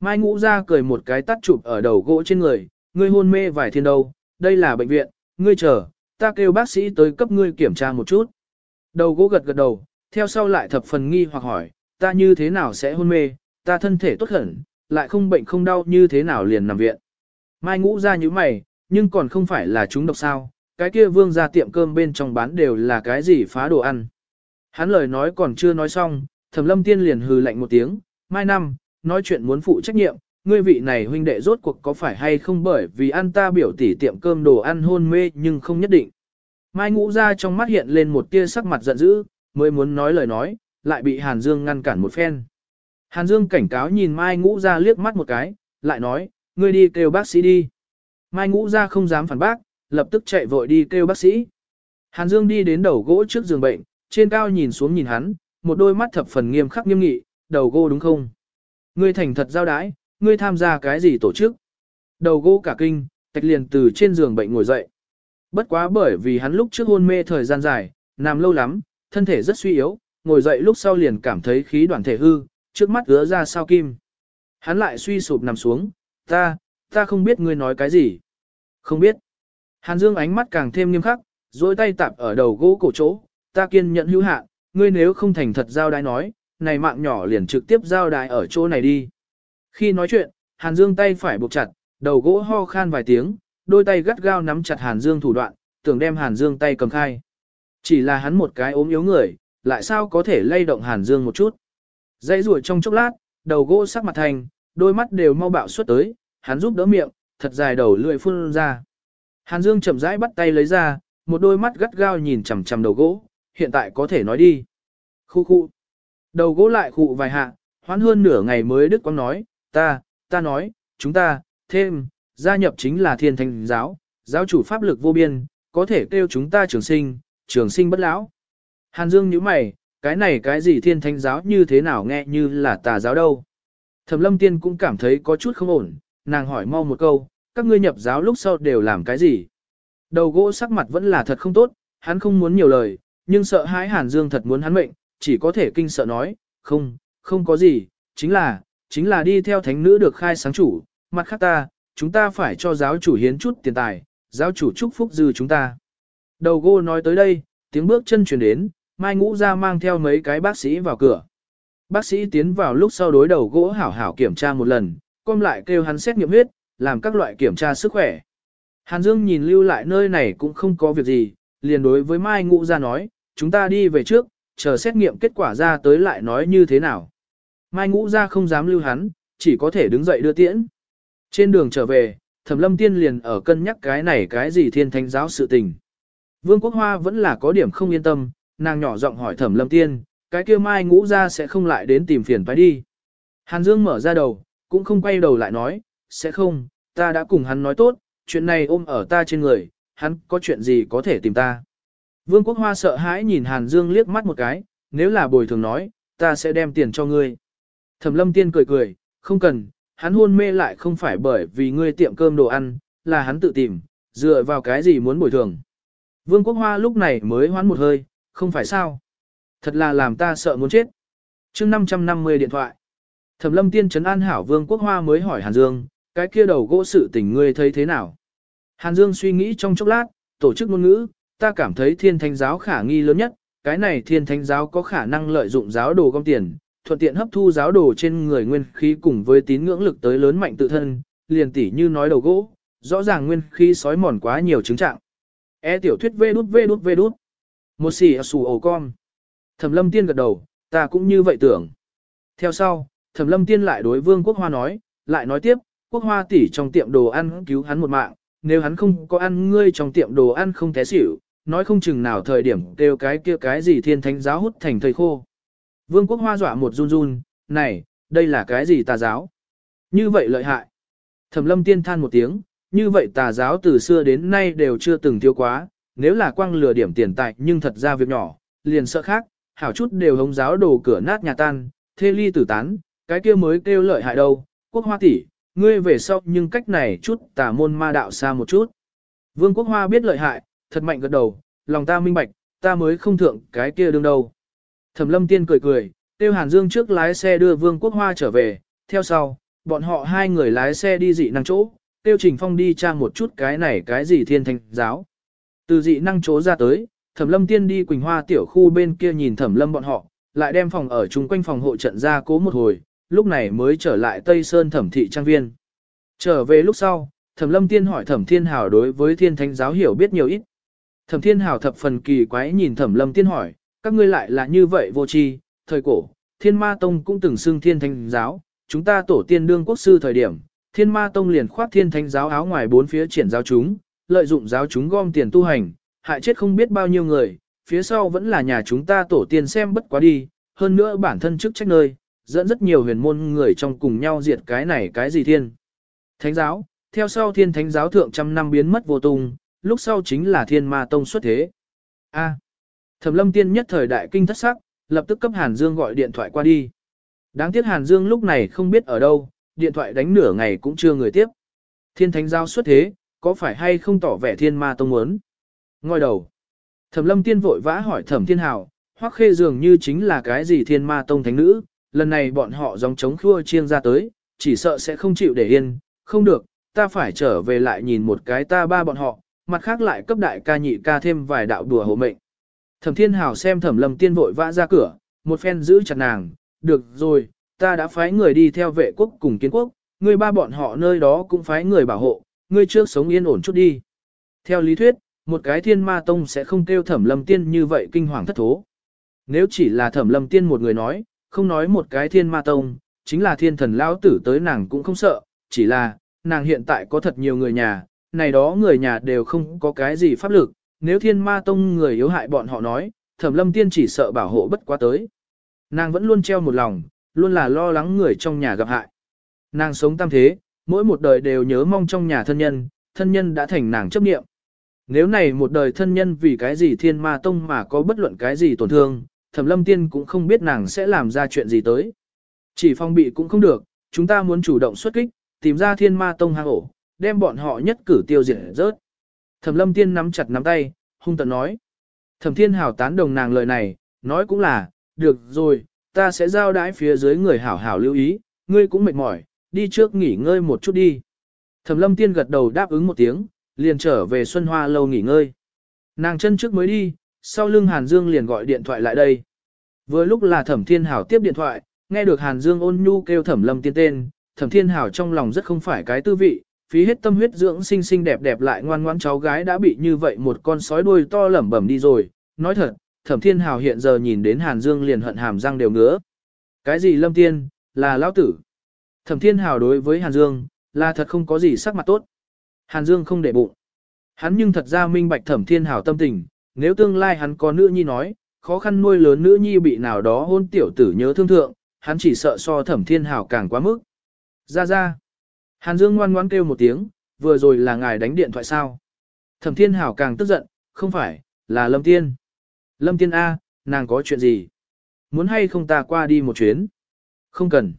Mai ngũ ra cười một cái tắt chụp ở đầu gỗ trên người, ngươi hôn mê vài thiên đâu, đây là bệnh viện, ngươi chờ, ta kêu bác sĩ tới cấp ngươi kiểm tra một chút. Đầu gỗ gật gật đầu, theo sau lại thập phần nghi hoặc hỏi, ta như thế nào sẽ hôn mê, ta thân thể tốt hẳn, lại không bệnh không đau như thế nào liền nằm viện. Mai ngũ ra như mày, nhưng còn không phải là chúng độc sao, cái kia vương ra tiệm cơm bên trong bán đều là cái gì phá đồ ăn. Hắn lời nói còn chưa nói xong, thẩm lâm tiên liền hừ lạnh một tiếng, mai năm, nói chuyện muốn phụ trách nhiệm, ngươi vị này huynh đệ rốt cuộc có phải hay không bởi vì ăn ta biểu tỷ tiệm cơm đồ ăn hôn mê nhưng không nhất định. Mai ngũ ra trong mắt hiện lên một tia sắc mặt giận dữ, mới muốn nói lời nói, lại bị Hàn Dương ngăn cản một phen. Hàn Dương cảnh cáo nhìn Mai ngũ ra liếc mắt một cái, lại nói, ngươi đi kêu bác sĩ đi. Mai ngũ ra không dám phản bác, lập tức chạy vội đi kêu bác sĩ. Hàn Dương đi đến đầu gỗ trước giường bệnh, trên cao nhìn xuống nhìn hắn, một đôi mắt thập phần nghiêm khắc nghiêm nghị, đầu gỗ đúng không? Ngươi thành thật giao đái, ngươi tham gia cái gì tổ chức? Đầu gỗ cả kinh, tạch liền từ trên giường bệnh ngồi dậy. Bất quá bởi vì hắn lúc trước hôn mê thời gian dài, nằm lâu lắm, thân thể rất suy yếu, ngồi dậy lúc sau liền cảm thấy khí đoàn thể hư, trước mắt ứa ra sao kim. Hắn lại suy sụp nằm xuống, ta, ta không biết ngươi nói cái gì. Không biết. Hàn Dương ánh mắt càng thêm nghiêm khắc, dôi tay tạp ở đầu gỗ cổ chỗ, ta kiên nhẫn hữu hạn, ngươi nếu không thành thật giao đái nói, này mạng nhỏ liền trực tiếp giao đái ở chỗ này đi. Khi nói chuyện, Hàn Dương tay phải buộc chặt, đầu gỗ ho khan vài tiếng, đôi tay gắt gao nắm chặt Hàn Dương thủ đoạn, tưởng đem Hàn Dương tay cầm khai. Chỉ là hắn một cái ốm yếu người, lại sao có thể lay động Hàn Dương một chút. Dãy ruồi trong chốc lát, đầu gỗ sắc mặt thành, đôi mắt đều mau bạo xuất tới, hắn giúp đỡ miệng, thật dài đầu lưỡi phun ra. Hàn Dương chậm rãi bắt tay lấy ra, một đôi mắt gắt gao nhìn chằm chằm đầu gỗ, hiện tại có thể nói đi. Khu khu. Đầu gỗ lại khụ vài hạ, hoãn hơn nửa ngày mới Đức Quang nói, ta, ta nói, chúng ta, thêm, gia nhập chính là thiên thành giáo, giáo chủ pháp lực vô biên, có thể kêu chúng ta trường sinh, trường sinh bất lão. Hàn Dương nhíu mày, cái này cái gì thiên thánh giáo như thế nào nghe như là tà giáo đâu. Thẩm lâm tiên cũng cảm thấy có chút không ổn, nàng hỏi mau một câu, các ngươi nhập giáo lúc sau đều làm cái gì? Đầu gỗ sắc mặt vẫn là thật không tốt, hắn không muốn nhiều lời, nhưng sợ hãi Hàn Dương thật muốn hắn mệnh, chỉ có thể kinh sợ nói, không, không có gì, chính là, chính là đi theo thánh nữ được khai sáng chủ, mặt khác ta, chúng ta phải cho giáo chủ hiến chút tiền tài, giáo chủ chúc phúc dư chúng ta. Đầu gỗ nói tới đây, tiếng bước chân chuyển đến, Mai Ngũ ra mang theo mấy cái bác sĩ vào cửa. Bác sĩ tiến vào lúc sau đối đầu gỗ hảo hảo kiểm tra một lần, com lại kêu hắn xét nghiệm huyết, làm các loại kiểm tra sức khỏe. Hàn Dương nhìn lưu lại nơi này cũng không có việc gì, liền đối với Mai Ngũ ra nói, chúng ta đi về trước, chờ xét nghiệm kết quả ra tới lại nói như thế nào. Mai Ngũ ra không dám lưu hắn, chỉ có thể đứng dậy đưa tiễn. Trên đường trở về, Thẩm Lâm Tiên liền ở cân nhắc cái này cái gì thiên thánh giáo sự tình. Vương Quốc Hoa vẫn là có điểm không yên tâm, nàng nhỏ giọng hỏi Thẩm Lâm Tiên, cái kia Mai Ngũ ra sẽ không lại đến tìm phiền phải đi. Hàn Dương mở ra đầu, cũng không quay đầu lại nói, sẽ không, ta đã cùng hắn nói tốt, chuyện này ôm ở ta trên người, hắn có chuyện gì có thể tìm ta. Vương Quốc Hoa sợ hãi nhìn Hàn Dương liếc mắt một cái, nếu là bồi thường nói, ta sẽ đem tiền cho ngươi. Thẩm lâm tiên cười cười, không cần, hắn hôn mê lại không phải bởi vì ngươi tiệm cơm đồ ăn, là hắn tự tìm, dựa vào cái gì muốn bồi thường. Vương Quốc Hoa lúc này mới hoán một hơi, không phải sao. Thật là làm ta sợ muốn chết. chương 550 điện thoại. Thẩm lâm tiên trấn an hảo Vương Quốc Hoa mới hỏi Hàn Dương, cái kia đầu gỗ sự tình ngươi thấy thế nào? Hàn Dương suy nghĩ trong chốc lát, tổ chức ngôn ngữ, ta cảm thấy thiên thánh giáo khả nghi lớn nhất, cái này thiên thánh giáo có khả năng lợi dụng giáo đồ gom tiền, thuận tiện hấp thu giáo đồ trên người nguyên khí cùng với tín ngưỡng lực tới lớn mạnh tự thân, liền tỉ như nói đầu gỗ, rõ ràng nguyên khí sói mòn quá nhiều chứng trạng. E tiểu thuyết vê đút vê đút vê đút. Một xì xù ổ con. Thẩm lâm tiên gật đầu, ta cũng như vậy tưởng. Theo sau, thẩm lâm tiên lại đối vương quốc hoa nói, lại nói tiếp, quốc hoa tỷ trong tiệm đồ ăn cứu hắn một mạng, nếu hắn không có ăn ngươi trong tiệm đồ ăn không té xỉu, nói không chừng nào thời điểm kêu cái kia cái gì thiên thánh giáo hút thành thầy khô. Vương quốc hoa dọa một run run, này, đây là cái gì tà giáo? Như vậy lợi hại. Thẩm lâm tiên than một tiếng, như vậy tà giáo từ xưa đến nay đều chưa từng thiếu quá, nếu là quang lừa điểm tiền tài nhưng thật ra việc nhỏ, liền sợ khác, hảo chút đều hống giáo đồ cửa nát nhà tan, thê ly tử tán, cái kia mới kêu lợi hại đâu, quốc hoa tỷ, ngươi về sau nhưng cách này chút tà môn ma đạo xa một chút. Vương quốc hoa biết lợi hại, thật mạnh gật đầu, lòng ta minh bạch, ta mới không thượng cái kia đương đâu. Thẩm lâm tiên cười cười, tiêu hàn dương trước lái xe đưa vương quốc hoa trở về, theo sau, bọn họ hai người lái xe đi dị năng chỗ, tiêu trình phong đi tra một chút cái này cái gì thiên thành giáo. Từ dị năng chỗ ra tới, thẩm lâm tiên đi quỳnh hoa tiểu khu bên kia nhìn thẩm lâm bọn họ, lại đem phòng ở chung quanh phòng hộ trận ra cố một hồi, lúc này mới trở lại Tây Sơn thẩm thị trang viên. Trở về lúc sau, thẩm lâm tiên hỏi thẩm thiên hào đối với thiên thánh giáo hiểu biết nhiều ít. Thẩm thiên hào thập phần kỳ quái nhìn thẩm lâm tiên hỏi, các ngươi lại là như vậy vô tri thời cổ, thiên ma tông cũng từng xưng thiên thánh giáo, chúng ta tổ tiên đương quốc sư thời điểm, thiên ma tông liền khoác thiên thánh giáo áo ngoài bốn phía triển giáo chúng, lợi dụng giáo chúng gom tiền tu hành, hại chết không biết bao nhiêu người, phía sau vẫn là nhà chúng ta tổ tiên xem bất quá đi, hơn nữa bản thân chức trách nơi, dẫn rất nhiều huyền môn người trong cùng nhau diệt cái này cái gì thiên. Thánh giáo, theo sau thiên thánh giáo thượng trăm năm biến mất vô tung, lúc sau chính là thiên ma tông xuất thế. A. Thẩm lâm tiên nhất thời đại kinh thất sắc, lập tức cấp Hàn Dương gọi điện thoại qua đi. Đáng tiếc Hàn Dương lúc này không biết ở đâu, điện thoại đánh nửa ngày cũng chưa người tiếp. Thiên thánh giáo xuất thế, có phải hay không tỏ vẻ thiên ma tông muốn? Ngoi đầu. Thẩm lâm tiên vội vã hỏi thẩm thiên hào, hoắc khê dường như chính là cái gì thiên ma tông thánh nữ, lần này bọn họ dòng chống khua chiêng ra tới, chỉ sợ sẽ không chịu để yên, không được, ta phải trở về lại nhìn một cái ta ba bọn họ, mặt khác lại cấp đại ca nhị ca thêm vài đạo đùa hộ mệnh. Thẩm thiên hào xem thẩm lâm tiên vội vã ra cửa, một phen giữ chặt nàng, được rồi, ta đã phái người đi theo vệ quốc cùng kiến quốc, người ba bọn họ nơi đó cũng phái người bảo hộ, ngươi trước sống yên ổn chút đi. Theo lý thuyết, một cái thiên ma tông sẽ không kêu thẩm lâm tiên như vậy kinh hoàng thất thố. Nếu chỉ là thẩm lâm tiên một người nói, không nói một cái thiên ma tông, chính là thiên thần lão tử tới nàng cũng không sợ, chỉ là, nàng hiện tại có thật nhiều người nhà, này đó người nhà đều không có cái gì pháp lực, nếu thiên ma tông người yếu hại bọn họ nói, thẩm lâm tiên chỉ sợ bảo hộ bất quá tới. Nàng vẫn luôn treo một lòng, luôn là lo lắng người trong nhà gặp hại. Nàng sống tam thế, mỗi một đời đều nhớ mong trong nhà thân nhân, thân nhân đã thành nàng chấp niệm. Nếu này một đời thân nhân vì cái gì thiên ma tông mà có bất luận cái gì tổn thương, thẩm lâm tiên cũng không biết nàng sẽ làm ra chuyện gì tới. Chỉ phong bị cũng không được, chúng ta muốn chủ động xuất kích, tìm ra thiên ma tông hang ổ, đem bọn họ nhất cử tiêu diệt rớt. Thẩm lâm tiên nắm chặt nắm tay, hung tận nói. Thẩm thiên hảo tán đồng nàng lời này, nói cũng là, được rồi, ta sẽ giao đái phía dưới người hảo hảo lưu ý, ngươi cũng mệt mỏi, đi trước nghỉ ngơi một chút đi. Thẩm lâm tiên gật đầu đáp ứng một tiếng, liền trở về Xuân Hoa lâu nghỉ ngơi. Nàng chân trước mới đi, sau lưng Hàn Dương liền gọi điện thoại lại đây. Vừa lúc là Thẩm Thiên Hảo tiếp điện thoại, nghe được Hàn Dương ôn nhu kêu Thẩm Lâm tiên tên, Thẩm Thiên Hảo trong lòng rất không phải cái tư vị, phí hết tâm huyết dưỡng xinh xinh đẹp đẹp lại ngoan ngoãn cháu gái đã bị như vậy một con sói đuôi to lẩm bẩm đi rồi. Nói thật, Thẩm Thiên Hảo hiện giờ nhìn đến Hàn Dương liền hận hàm răng đều ngứa. Cái gì Lâm Tiên, là lão tử. Thẩm Thiên Hảo đối với Hàn Dương, là thật không có gì sắc mặt tốt. Hàn Dương không để bụng. Hắn nhưng thật ra minh bạch Thẩm Thiên Hảo tâm tình, nếu tương lai hắn có nữ nhi nói, khó khăn nuôi lớn nữ nhi bị nào đó hôn tiểu tử nhớ thương thượng, hắn chỉ sợ so Thẩm Thiên Hảo càng quá mức. Ra ra. Hàn Dương ngoan ngoãn kêu một tiếng, vừa rồi là ngài đánh điện thoại sao. Thẩm Thiên Hảo càng tức giận, không phải, là Lâm Tiên. Lâm Tiên A, nàng có chuyện gì? Muốn hay không ta qua đi một chuyến? Không cần.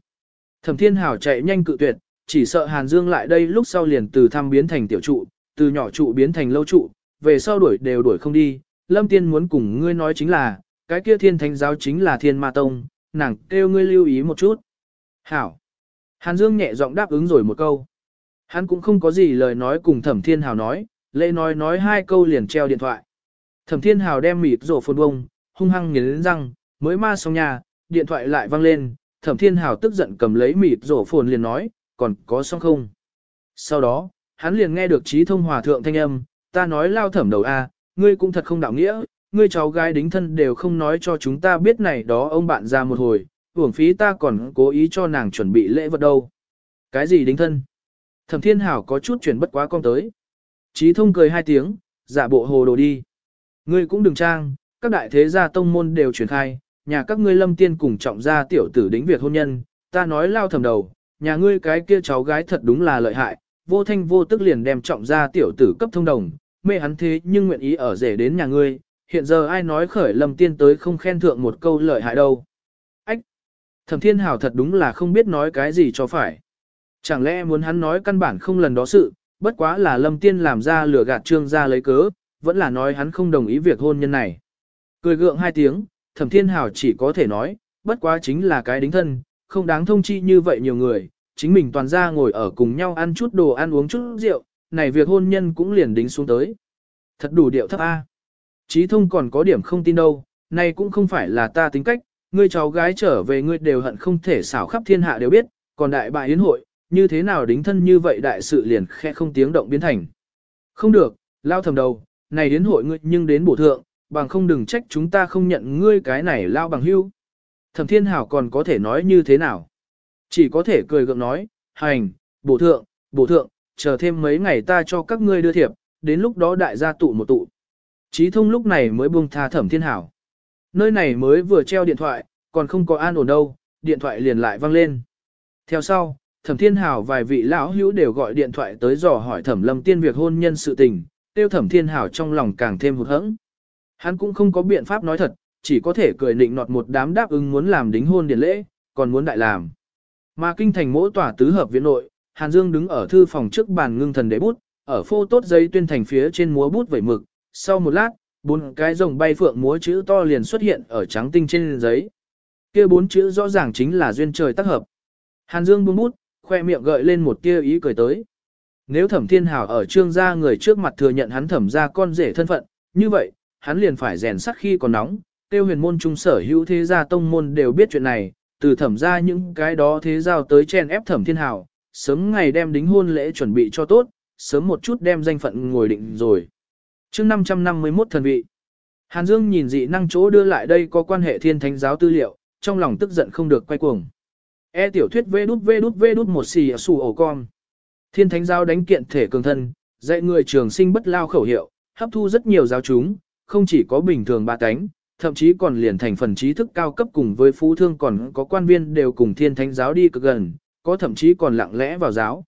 Thẩm Thiên Hảo chạy nhanh cự tuyệt, chỉ sợ Hàn Dương lại đây lúc sau liền từ thăm biến thành tiểu trụ, từ nhỏ trụ biến thành lâu trụ, về sau đuổi đều đuổi không đi. Lâm Tiên muốn cùng ngươi nói chính là, cái kia thiên thánh giáo chính là thiên ma tông, nàng kêu ngươi lưu ý một chút. Hảo. Hàn Dương nhẹ giọng đáp ứng rồi một câu. Hắn cũng không có gì lời nói cùng Thẩm Thiên Hào nói, lễ nói nói hai câu liền treo điện thoại. Thẩm Thiên Hào đem mịt rổ phồn bông, hung hăng nghiến răng, mới ma xong nhà, điện thoại lại vang lên, Thẩm Thiên Hào tức giận cầm lấy mịt rổ phồn liền nói, còn có xong không? Sau đó, hắn liền nghe được trí thông hòa thượng thanh âm, ta nói lao thẩm đầu a, ngươi cũng thật không đạo nghĩa, ngươi cháu gái đính thân đều không nói cho chúng ta biết này đó ông bạn ra một hồi, uổng phí ta còn cố ý cho nàng chuẩn bị lễ vật đâu. Cái gì đính thân? Thẩm Thiên Hảo có chút chuyển bất quá con tới. Trí thông cười hai tiếng, giả bộ hồ đồ đi. Ngươi cũng đừng trang, các đại thế gia tông môn đều truyền khai, nhà các ngươi lâm tiên cùng trọng gia tiểu tử đính việc hôn nhân, ta nói lao thầm đầu, nhà ngươi cái kia cháu gái thật đúng là lợi hại, vô thanh vô tức liền đem trọng gia tiểu tử cấp thông đồng, mê hắn thế nhưng nguyện ý ở rể đến nhà ngươi, hiện giờ ai nói khởi lâm tiên tới không khen thượng một câu lợi hại đâu. Ách! Thẩm thiên hảo thật đúng là không biết nói cái gì cho phải. Chẳng lẽ muốn hắn nói căn bản không lần đó sự, bất quá là lâm tiên làm ra lừa gạt trương ra lấy cớ, vẫn là nói hắn không đồng ý việc hôn nhân này. Cười gượng hai tiếng, thẩm thiên hảo chỉ có thể nói, bất quá chính là cái đính thân, không đáng thông chi như vậy nhiều người, chính mình toàn ra ngồi ở cùng nhau ăn chút đồ ăn uống chút rượu, này việc hôn nhân cũng liền đính xuống tới. Thật đủ điệu thấp A. trí thông còn có điểm không tin đâu, này cũng không phải là ta tính cách, ngươi cháu gái trở về ngươi đều hận không thể xảo khắp thiên hạ đều biết, còn đại bại yến hội, như thế nào đính thân như vậy đại sự liền khe không tiếng động biến thành. Không được, lao thầm đầu, này yến hội ngươi nhưng đến bổ thượng, bằng không đừng trách chúng ta không nhận ngươi cái này lao bằng hưu. Thẩm thiên hảo còn có thể nói như thế nào? Chỉ có thể cười gượng nói, hành, bổ thượng, bổ thượng, chờ thêm mấy ngày ta cho các ngươi đưa thiệp, đến lúc đó đại gia tụ một tụ. Chí thông lúc này mới buông tha thẩm thiên hảo. Nơi này mới vừa treo điện thoại, còn không có an ổn đâu, điện thoại liền lại vang lên. Theo sau, thẩm thiên hảo vài vị lão hữu đều gọi điện thoại tới dò hỏi thẩm lâm tiên việc hôn nhân sự tình, tiêu thẩm thiên hảo trong lòng càng thêm hụt hẫng. Hắn cũng không có biện pháp nói thật, chỉ có thể cười nịnh nọt một đám đáp ứng muốn làm đính hôn điển lễ, còn muốn đại làm. Mà kinh thành mỗi tòa tứ hợp viện nội, Hàn Dương đứng ở thư phòng trước bàn ngưng thần để bút, ở phô tốt giấy tuyên thành phía trên múa bút vẩy mực, sau một lát, bốn cái rồng bay phượng múa chữ to liền xuất hiện ở trắng tinh trên giấy. Kia bốn chữ rõ ràng chính là duyên trời tác hợp. Hàn Dương buông bút, khoe miệng gợi lên một tia ý cười tới. Nếu Thẩm Thiên Hảo ở trương gia người trước mặt thừa nhận hắn thẩm gia con rể thân phận, như vậy, hắn liền phải rèn sắt khi còn nóng, tiêu huyền môn trung sở hữu thế gia tông môn đều biết chuyện này, từ thẩm ra những cái đó thế giao tới chen ép thẩm thiên Hảo sớm ngày đem đính hôn lễ chuẩn bị cho tốt, sớm một chút đem danh phận ngồi định rồi. chương 551 thần vị. Hàn Dương nhìn dị năng chỗ đưa lại đây có quan hệ thiên thánh giáo tư liệu, trong lòng tức giận không được quay cuồng. E tiểu thuyết vê đút vê đút vê đút một xì xù ổ con. Thiên thánh giáo đánh kiện thể cường thân, dạy người trường sinh bất lao khẩu hiệu, hấp thu rất nhiều giáo chúng, không chỉ có bình thường ba cánh, thậm chí còn liền thành phần trí thức cao cấp cùng với phú thương còn có quan viên đều cùng thiên thánh giáo đi cực gần, có thậm chí còn lặng lẽ vào giáo.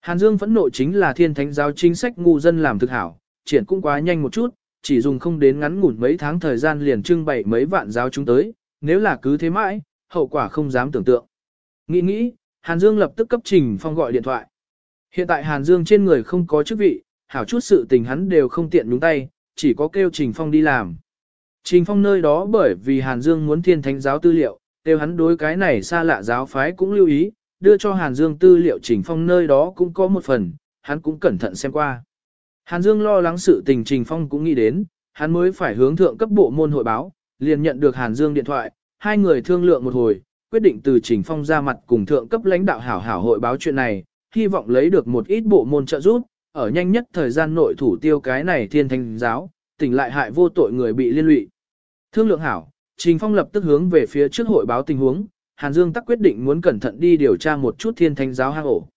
Hàn Dương phẫn nộ chính là thiên thánh giáo chính sách ngu dân làm thực hảo, triển cũng quá nhanh một chút, chỉ dùng không đến ngắn ngủn mấy tháng thời gian liền trưng bày mấy vạn giáo chúng tới, nếu là cứ thế mãi, hậu quả không dám tưởng tượng. Nghĩ nghĩ, Hàn Dương lập tức cấp Trình Phong gọi điện thoại. Hiện tại Hàn Dương trên người không có chức vị, hảo chút sự tình hắn đều không tiện nhúng tay, chỉ có kêu Trình Phong đi làm. Trình Phong nơi đó bởi vì Hàn Dương muốn thiên thánh giáo tư liệu, kêu hắn đối cái này xa lạ giáo phái cũng lưu ý, đưa cho Hàn Dương tư liệu Trình Phong nơi đó cũng có một phần, hắn cũng cẩn thận xem qua. Hàn Dương lo lắng sự tình Trình Phong cũng nghĩ đến, hắn mới phải hướng thượng cấp bộ môn hội báo, liền nhận được Hàn Dương điện thoại, hai người thương lượng một hồi, quyết định từ Trình Phong ra mặt cùng thượng cấp lãnh đạo hảo hảo hội báo chuyện này, hy vọng lấy được một ít bộ môn trợ giúp, ở nhanh nhất thời gian nội thủ tiêu cái này thiên thanh giáo, tỉnh lại hại vô tội người bị liên lụy. Thương lượng hảo, Trình Phong lập tức hướng về phía trước hội báo tình huống, Hàn Dương tắc quyết định muốn cẩn thận đi điều tra một chút thiên thanh giáo hang ổ.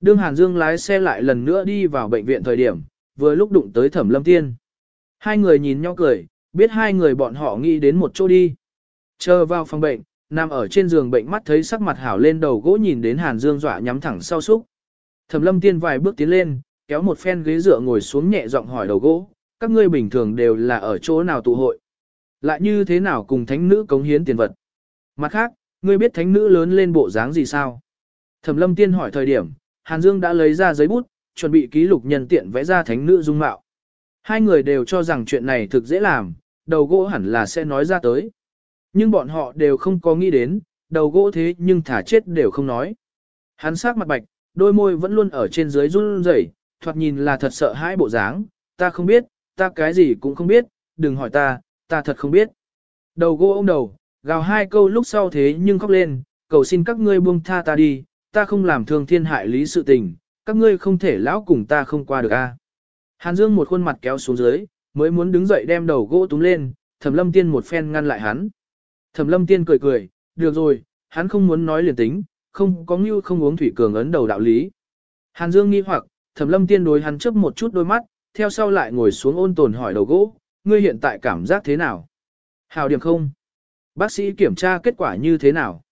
Đương Hàn Dương lái xe lại lần nữa đi vào bệnh viện thời điểm, vừa lúc đụng tới Thẩm Lâm Tiên. Hai người nhìn nhau cười, biết hai người bọn họ nghĩ đến một chỗ đi. Chờ vào phòng bệnh, nằm ở trên giường bệnh mắt thấy sắc mặt hảo lên đầu gỗ nhìn đến Hàn Dương dọa nhắm thẳng sau súc. Thẩm Lâm Tiên vài bước tiến lên, kéo một phen ghế dựa ngồi xuống nhẹ giọng hỏi đầu gỗ, các ngươi bình thường đều là ở chỗ nào tụ hội? Lại như thế nào cùng thánh nữ cống hiến tiền vật? Mặt khác, ngươi biết thánh nữ lớn lên bộ dáng gì sao? Thẩm Lâm Tiên hỏi thời điểm, Hàn Dương đã lấy ra giấy bút, chuẩn bị ký lục nhân tiện vẽ ra thánh nữ dung mạo. Hai người đều cho rằng chuyện này thực dễ làm, đầu gỗ hẳn là sẽ nói ra tới. Nhưng bọn họ đều không có nghĩ đến, đầu gỗ thế nhưng thả chết đều không nói. Hắn sắc mặt bạch, đôi môi vẫn luôn ở trên dưới run rẩy, thoạt nhìn là thật sợ hãi bộ dáng, ta không biết, ta cái gì cũng không biết, đừng hỏi ta, ta thật không biết. Đầu gỗ ông đầu, gào hai câu lúc sau thế nhưng khóc lên, cầu xin các ngươi buông tha ta đi, ta không làm thương thiên hại lý sự tình, các ngươi không thể lão cùng ta không qua được a. Hàn Dương một khuôn mặt kéo xuống dưới, mới muốn đứng dậy đem đầu gỗ túm lên, Thẩm Lâm Tiên một phen ngăn lại hắn. Thẩm Lâm Tiên cười cười, được rồi, hắn không muốn nói liền tính, không có như không uống thủy cường ấn đầu đạo lý. Hàn Dương nghi hoặc, Thẩm Lâm Tiên đối hắn chớp một chút đôi mắt, theo sau lại ngồi xuống ôn tồn hỏi đầu gỗ, ngươi hiện tại cảm giác thế nào? Hào điểm không? Bác sĩ kiểm tra kết quả như thế nào?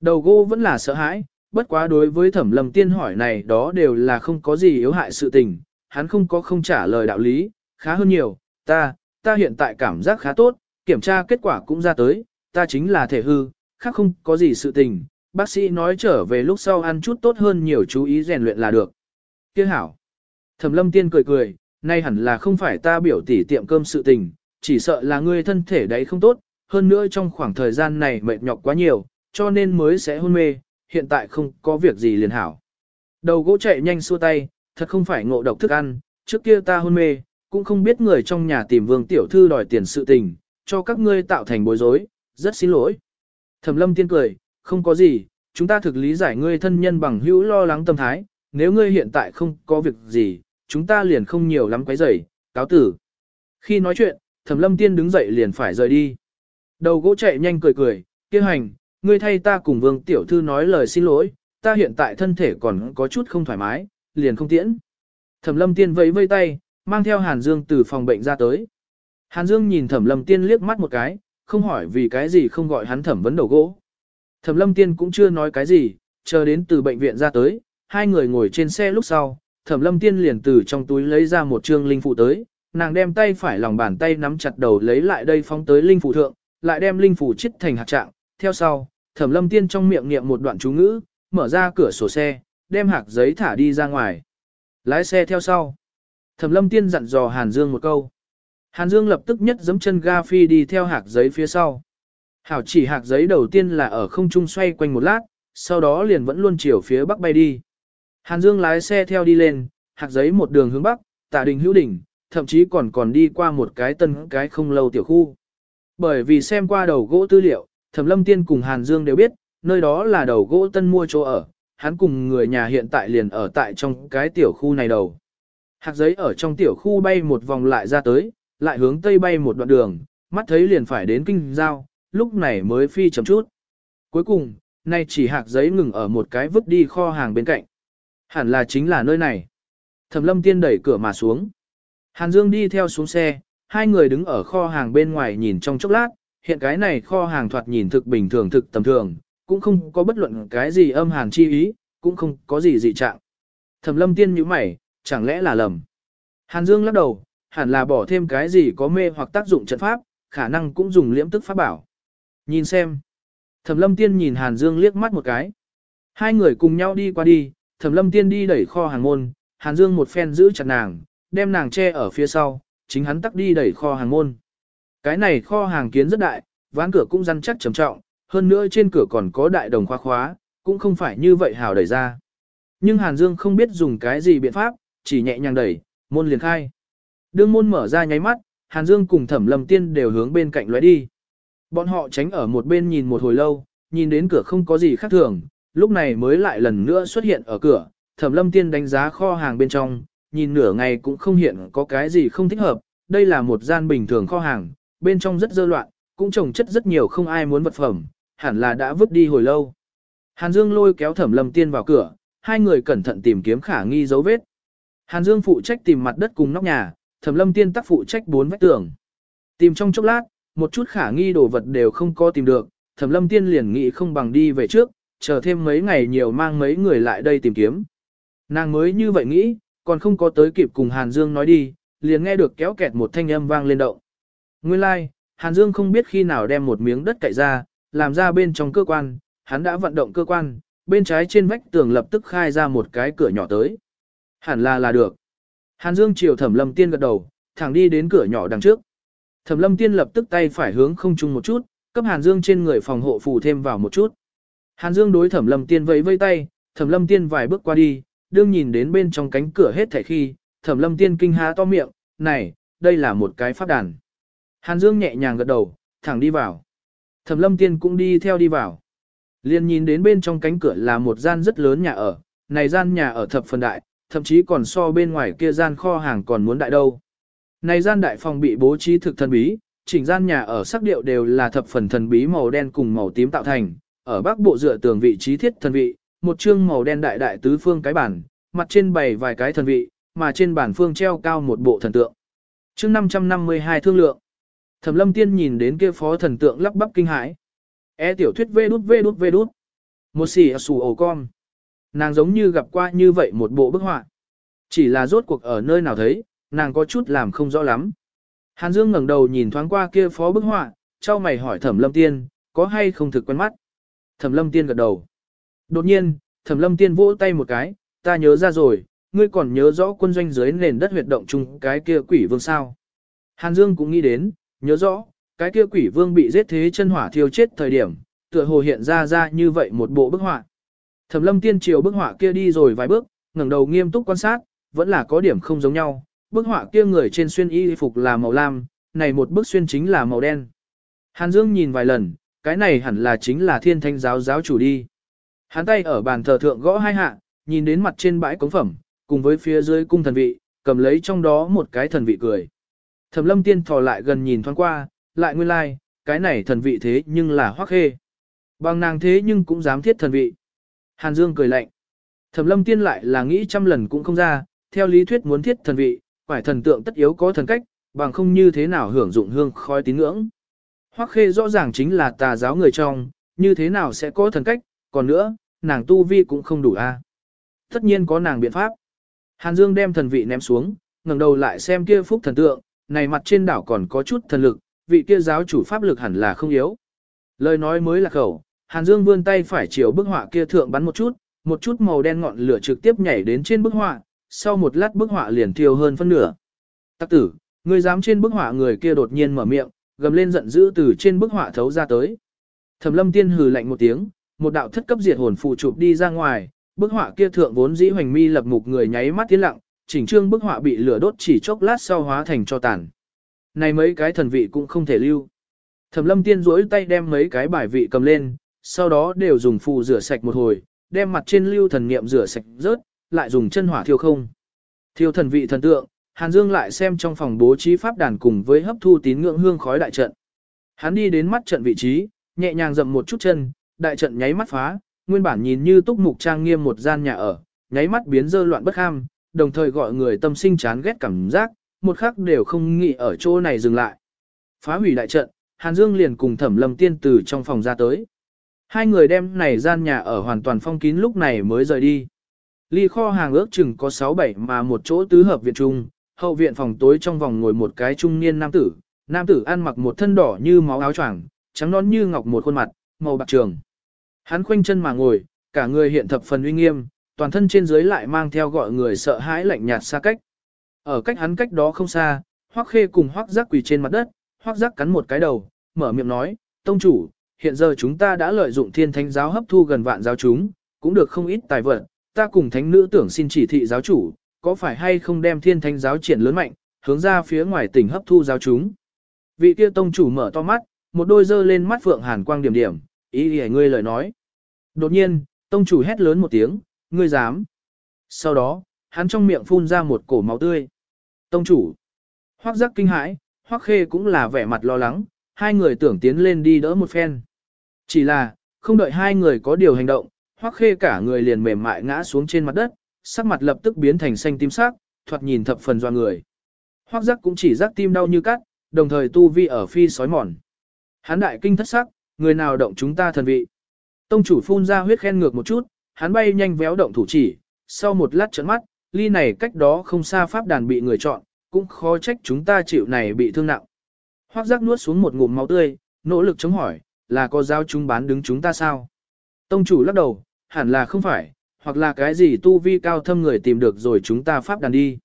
Đầu gỗ vẫn là sợ hãi, bất quá đối với Thẩm Lâm Tiên hỏi này đó đều là không có gì yếu hại sự tình, hắn không có không trả lời đạo lý, khá hơn nhiều, ta, ta hiện tại cảm giác khá tốt, kiểm tra kết quả cũng ra tới, ta chính là thể hư, khác không có gì sự tình, bác sĩ nói trở về lúc sau ăn chút tốt hơn nhiều chú ý rèn luyện là được. Kia hảo. Thẩm lâm tiên cười cười, nay hẳn là không phải ta biểu tỉ tiệm cơm sự tình, chỉ sợ là ngươi thân thể đấy không tốt, hơn nữa trong khoảng thời gian này mệt nhọc quá nhiều, cho nên mới sẽ hôn mê, hiện tại không có việc gì liền hảo. Đầu gỗ chạy nhanh xua tay, thật không phải ngộ độc thức ăn, trước kia ta hôn mê, cũng không biết người trong nhà tìm vương tiểu thư đòi tiền sự tình, cho các ngươi tạo thành bối rối, rất xin lỗi. Thẩm lâm tiên cười, không có gì, chúng ta thực lý giải ngươi thân nhân bằng hữu lo lắng tâm thái, nếu ngươi hiện tại không có việc gì, chúng ta liền không nhiều lắm quấy rầy, cáo tử. Khi nói chuyện, Thẩm lâm tiên đứng dậy liền phải rời đi. Đầu gỗ chạy nhanh cười cười, kia hành, ngươi thay ta cùng vương tiểu thư nói lời xin lỗi, ta hiện tại thân thể còn có chút không thoải mái, liền không tiễn. Thẩm lâm tiên vẫy vây tay, mang theo Hàn Dương từ phòng bệnh ra tới. Hàn Dương nhìn Thẩm lâm tiên liếc mắt một cái, không hỏi vì cái gì không gọi hắn thẩm vấn đầu gỗ. Thẩm lâm tiên cũng chưa nói cái gì, chờ đến từ bệnh viện ra tới, hai người ngồi trên xe lúc sau, thẩm lâm tiên liền từ trong túi lấy ra một trương linh phụ tới, nàng đem tay phải lòng bàn tay nắm chặt đầu lấy lại đây phóng tới linh phụ thượng, lại đem linh phủ chít thành hạt trạng, theo sau, thẩm lâm tiên trong miệng niệm một đoạn chú ngữ, mở ra cửa sổ xe, đem hạt giấy thả đi ra ngoài. Lái xe theo sau. Thẩm lâm tiên dặn dò Hàn Dương một câu. Hàn Dương lập tức nhất giấm chân ga phi đi theo hạt giấy phía sau. Hảo chỉ hạt giấy đầu tiên là ở không trung xoay quanh một lát, sau đó liền vẫn luôn chiều phía bắc bay đi. Hàn Dương lái xe theo đi lên, hạt giấy một đường hướng bắc, tả đình hữu đỉnh, thậm chí còn còn đi qua một cái tân cái không lâu tiểu khu. Bởi vì xem qua đầu gỗ tư liệu, Thẩm Lâm Tiên cùng Hàn Dương đều biết, nơi đó là đầu gỗ tân mua chỗ ở, hắn cùng người nhà hiện tại liền ở tại trong cái tiểu khu này đầu. Hạt giấy ở trong tiểu khu bay một vòng lại ra tới, lại hướng tây bay một đoạn đường, mắt thấy liền phải đến kinh giao, lúc này mới phi chậm chút. Cuối cùng, nay chỉ hạt giấy ngừng ở một cái vứt đi kho hàng bên cạnh. Hẳn là chính là nơi này. Thẩm lâm tiên đẩy cửa mà xuống. Hàn Dương đi theo xuống xe, hai người đứng ở kho hàng bên ngoài nhìn trong chốc lát, hiện cái này kho hàng thoạt nhìn thực bình thường thực tầm thường, cũng không có bất luận cái gì âm hàn chi ý, cũng không có gì dị trạng. Thẩm lâm tiên như mày, chẳng lẽ là lầm. Hàn Dương lắc đầu, hẳn là bỏ thêm cái gì có mê hoặc tác dụng trận pháp, khả năng cũng dùng liễm tức pháp bảo. Nhìn xem. Thẩm lâm tiên nhìn Hàn Dương liếc mắt một cái. Hai người cùng nhau đi qua đi, Thẩm lâm tiên đi đẩy kho hàng môn, Hàn Dương một phen giữ chặt nàng, đem nàng che ở phía sau, chính hắn tắc đi đẩy kho hàng môn. Cái này kho hàng kiến rất đại, ván cửa cũng rắn chắc trầm trọng, hơn nữa trên cửa còn có đại đồng khoa khóa, cũng không phải như vậy hào đẩy ra. Nhưng Hàn Dương không biết dùng cái gì biện pháp, chỉ nhẹ nhàng đẩy, môn liền khai. Đương môn mở ra nháy mắt, Hàn Dương cùng Thẩm Lâm Tiên đều hướng bên cạnh lóe đi. Bọn họ tránh ở một bên nhìn một hồi lâu, nhìn đến cửa không có gì khác thường, lúc này mới lại lần nữa xuất hiện ở cửa. Thẩm Lâm Tiên đánh giá kho hàng bên trong, nhìn nửa ngày cũng không hiện có cái gì không thích hợp. Đây là một gian bình thường kho hàng, bên trong rất dơ loạn, cũng trồng chất rất nhiều không ai muốn vật phẩm, hẳn là đã vứt đi hồi lâu. Hàn Dương lôi kéo Thẩm Lâm Tiên vào cửa, hai người cẩn thận tìm kiếm khả nghi dấu vết. Hàn Dương phụ trách tìm mặt đất cùng nóc nhà, Thẩm Lâm Tiên tác phụ trách bốn vách tường. Tìm trong chốc lát, một chút khả nghi đồ vật đều không có tìm được, Thẩm Lâm Tiên liền nghĩ không bằng đi về trước, chờ thêm mấy ngày nhiều mang mấy người lại đây tìm kiếm. Nàng mới như vậy nghĩ, còn không có tới kịp cùng Hàn Dương nói đi, liền nghe được kéo kẹt một thanh âm vang lên động. Nguyên lai, like, Hàn Dương không biết khi nào đem một miếng đất cậy ra, làm ra bên trong cơ quan, hắn đã vận động cơ quan, bên trái trên vách tường lập tức khai ra một cái cửa nhỏ tới. Hẳn là là được. Hàn Dương chiều Thẩm Lâm Tiên gật đầu, thẳng đi đến cửa nhỏ đằng trước. Thẩm Lâm Tiên lập tức tay phải hướng không trung một chút, cấp Hàn Dương trên người phòng hộ phù thêm vào một chút. Hàn Dương đối Thẩm Lâm Tiên vẫy vây tay, Thẩm Lâm Tiên vài bước qua đi, đương nhìn đến bên trong cánh cửa hết thảy khi, Thẩm Lâm Tiên kinh há to miệng, "Này, đây là một cái pháp đàn." Hàn Dương nhẹ nhàng gật đầu, thẳng đi vào. Thẩm Lâm Tiên cũng đi theo đi vào. Liên nhìn đến bên trong cánh cửa là một gian rất lớn nhà ở, này gian nhà ở thập phần đại, thậm chí còn so bên ngoài kia gian kho hàng còn muốn đại đâu. Này gian đại phòng bị bố trí thực thần bí, chỉnh gian nhà ở sắc điệu đều là thập phần thần bí màu đen cùng màu tím tạo thành, ở bắc bộ dựa tường vị trí thiết thần vị, một chương màu đen đại đại tứ phương cái bản, mặt trên bày vài cái thần vị, mà trên bản phương treo cao một bộ thần tượng. Chương 552 thương lượng. Thẩm Lâm Tiên nhìn đến kia phó thần tượng lắp bắp kinh hãi. E tiểu thuyết vê đút vê đút vê đút. Một xì sù ổ con. Nàng giống như gặp qua như vậy một bộ bức họa. Chỉ là rốt cuộc ở nơi nào thấy, nàng có chút làm không rõ lắm. Hàn Dương ngẩng đầu nhìn thoáng qua kia phó bức họa, trao mày hỏi Thẩm Lâm Tiên, có hay không thực quen mắt. Thẩm Lâm Tiên gật đầu. Đột nhiên, Thẩm Lâm Tiên vỗ tay một cái, ta nhớ ra rồi, ngươi còn nhớ rõ quân doanh dưới nền đất huyệt động chung cái kia quỷ vương sao. Hàn Dương cũng nghĩ đến, nhớ rõ, cái kia quỷ vương bị giết thế chân hỏa thiêu chết thời điểm, tựa hồ hiện ra ra như vậy một bộ bức họa. Thẩm lâm tiên chiều bức họa kia đi rồi vài bước, ngẩng đầu nghiêm túc quan sát, vẫn là có điểm không giống nhau. Bức họa kia người trên xuyên y phục là màu lam, này một bức xuyên chính là màu đen. Hàn Dương nhìn vài lần, cái này hẳn là chính là thiên thanh giáo giáo chủ đi. Hắn tay ở bàn thờ thượng gõ hai hạ, nhìn đến mặt trên bãi cống phẩm, cùng với phía dưới cung thần vị, cầm lấy trong đó một cái thần vị cười. Thẩm lâm tiên thò lại gần nhìn thoáng qua, lại nguyên lai, like, cái này thần vị thế nhưng là hoắc khê. Bằng nàng thế nhưng cũng dám thiết thần vị. Hàn Dương cười lạnh. Thẩm lâm tiên lại là nghĩ trăm lần cũng không ra, theo lý thuyết muốn thiết thần vị, phải thần tượng tất yếu có thần cách, bằng không như thế nào hưởng dụng hương khói tín ngưỡng. Hoắc khê rõ ràng chính là tà giáo người trong, như thế nào sẽ có thần cách, còn nữa, nàng tu vi cũng không đủ a. Tất nhiên có nàng biện pháp. Hàn Dương đem thần vị ném xuống, ngẩng đầu lại xem kia phúc thần tượng, này mặt trên đảo còn có chút thần lực, vị kia giáo chủ pháp lực hẳn là không yếu. Lời nói mới là khẩu, Hàn Dương vươn tay phải chiều bức họa kia thượng bắn một chút, một chút màu đen ngọn lửa trực tiếp nhảy đến trên bức họa, sau một lát bức họa liền thiêu hơn phân nửa. Tắc tử, người dám trên bức họa người kia đột nhiên mở miệng, gầm lên giận dữ từ trên bức họa thấu ra tới. Thẩm Lâm Tiên hừ lạnh một tiếng, một đạo thất cấp diệt hồn phù chụp đi ra ngoài, bức họa kia thượng vốn dĩ hoành mi lập mục người nháy mắt tiến lặng, chỉnh trương bức họa bị lửa đốt chỉ chốc lát sau hóa thành cho tàn. Này mấy cái thần vị cũng không thể lưu. Thẩm lâm tiên duỗi tay đem mấy cái bài vị cầm lên, sau đó đều dùng phù rửa sạch một hồi, đem mặt trên lưu thần niệm rửa sạch rớt, lại dùng chân hỏa thiêu không. Thiêu thần vị thần tượng, Hàn Dương lại xem trong phòng bố trí pháp đàn cùng với hấp thu tín ngưỡng hương khói đại trận. Hắn đi đến mắt trận vị trí, nhẹ nhàng dậm một chút chân, đại trận nháy mắt phá, nguyên bản nhìn như túc mục trang nghiêm một gian nhà ở, nháy mắt biến dơ loạn bất ham, đồng thời gọi người tâm sinh chán ghét cảm giác, một khắc đều không nghĩ ở chỗ này dừng lại. Phá hủy đại trận, Hàn Dương liền cùng Thẩm Lâm Tiên từ trong phòng ra tới. Hai người đem này gian nhà ở hoàn toàn phong kín lúc này mới rời đi. Ly kho hàng ước chừng có 6-7 mà một chỗ tứ hợp viện trung, hậu viện phòng tối trong vòng ngồi một cái trung niên nam tử. Nam tử ăn mặc một thân đỏ như máu áo choàng, trắng nón như ngọc một khuôn mặt, màu bạc trường. Hắn khoanh chân mà ngồi, cả người hiện thập phần uy nghiêm, toàn thân trên dưới lại mang theo gọi người sợ hãi lạnh nhạt xa cách. Ở cách hắn cách đó không xa, Hoắc Khê cùng Hoắc Giác quỳ trên mặt đất, Hoắc Giác cắn một cái đầu, mở miệng nói, "Tông chủ, hiện giờ chúng ta đã lợi dụng Thiên Thánh giáo hấp thu gần vạn giáo chúng, cũng được không ít tài vật, ta cùng thánh nữ tưởng xin chỉ thị giáo chủ, có phải hay không đem Thiên Thánh giáo triển lớn mạnh, hướng ra phía ngoài tỉnh hấp thu giáo chúng?" Vị kia tông chủ mở to mắt, một đôi dơ lên mắt phượng hàn quang điểm điểm, ý ý ngươi lời nói. Đột nhiên, tông chủ hét lớn một tiếng, ngươi dám. Sau đó, hắn trong miệng phun ra một cổ máu tươi. Tông chủ. Hoắc giác kinh hãi, Hoắc khê cũng là vẻ mặt lo lắng, hai người tưởng tiến lên đi đỡ một phen. Chỉ là, không đợi hai người có điều hành động, Hoắc khê cả người liền mềm mại ngã xuống trên mặt đất, sắc mặt lập tức biến thành xanh tím sắc, thoạt nhìn thập phần doa người. Hoắc giác cũng chỉ giác tim đau như cắt, đồng thời tu vi ở phi sói mòn. Hắn đại kinh thất sắc, người nào động chúng ta thần vị. Tông chủ phun ra huyết khen ngược một chút, hắn bay nhanh véo động thủ chỉ, sau một lát trấn mắt, ly này cách đó không xa pháp đàn bị người chọn, cũng khó trách chúng ta chịu này bị thương nặng. Hoác giác nuốt xuống một ngụm máu tươi, nỗ lực chống hỏi, là có giao chúng bán đứng chúng ta sao? Tông chủ lắc đầu, hẳn là không phải, hoặc là cái gì tu vi cao thâm người tìm được rồi chúng ta pháp đàn đi.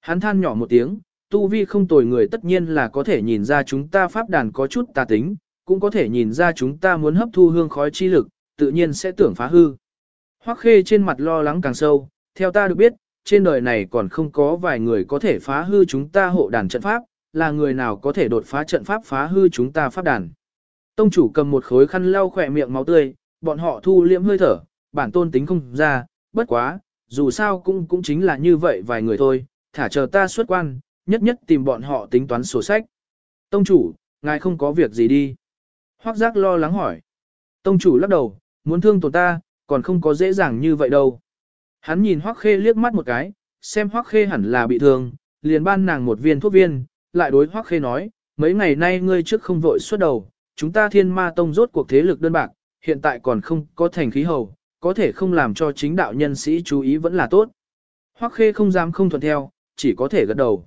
Hắn than nhỏ một tiếng, tu vi không tồi người tất nhiên là có thể nhìn ra chúng ta pháp đàn có chút tà tính, cũng có thể nhìn ra chúng ta muốn hấp thu hương khói chi lực, tự nhiên sẽ tưởng phá hư. Hoắc khê trên mặt lo lắng càng sâu, theo ta được biết, trên đời này còn không có vài người có thể phá hư chúng ta hộ đàn trận pháp, là người nào có thể đột phá trận pháp phá hư chúng ta pháp đàn. Tông chủ cầm một khối khăn lau khỏe miệng máu tươi, bọn họ thu liễm hơi thở, bản tôn tính không ra, bất quá, dù sao cũng cũng chính là như vậy vài người thôi, thả chờ ta xuất quan, nhất nhất tìm bọn họ tính toán sổ sách. Tông chủ, ngài không có việc gì đi. Hoác giác lo lắng hỏi. Tông chủ lắc đầu, muốn thương tổn ta, còn không có dễ dàng như vậy đâu. Hắn nhìn Hoắc Khê liếc mắt một cái, xem Hoắc Khê hẳn là bị thương, liền ban nàng một viên thuốc viên, lại đối Hoắc Khê nói, mấy ngày nay ngươi trước không vội xuất đầu, chúng ta thiên ma tông rốt cuộc thế lực đơn bạc, hiện tại còn không có thành khí hầu, có thể không làm cho chính đạo nhân sĩ chú ý vẫn là tốt. Hoắc Khê không dám không thuận theo, chỉ có thể gật đầu.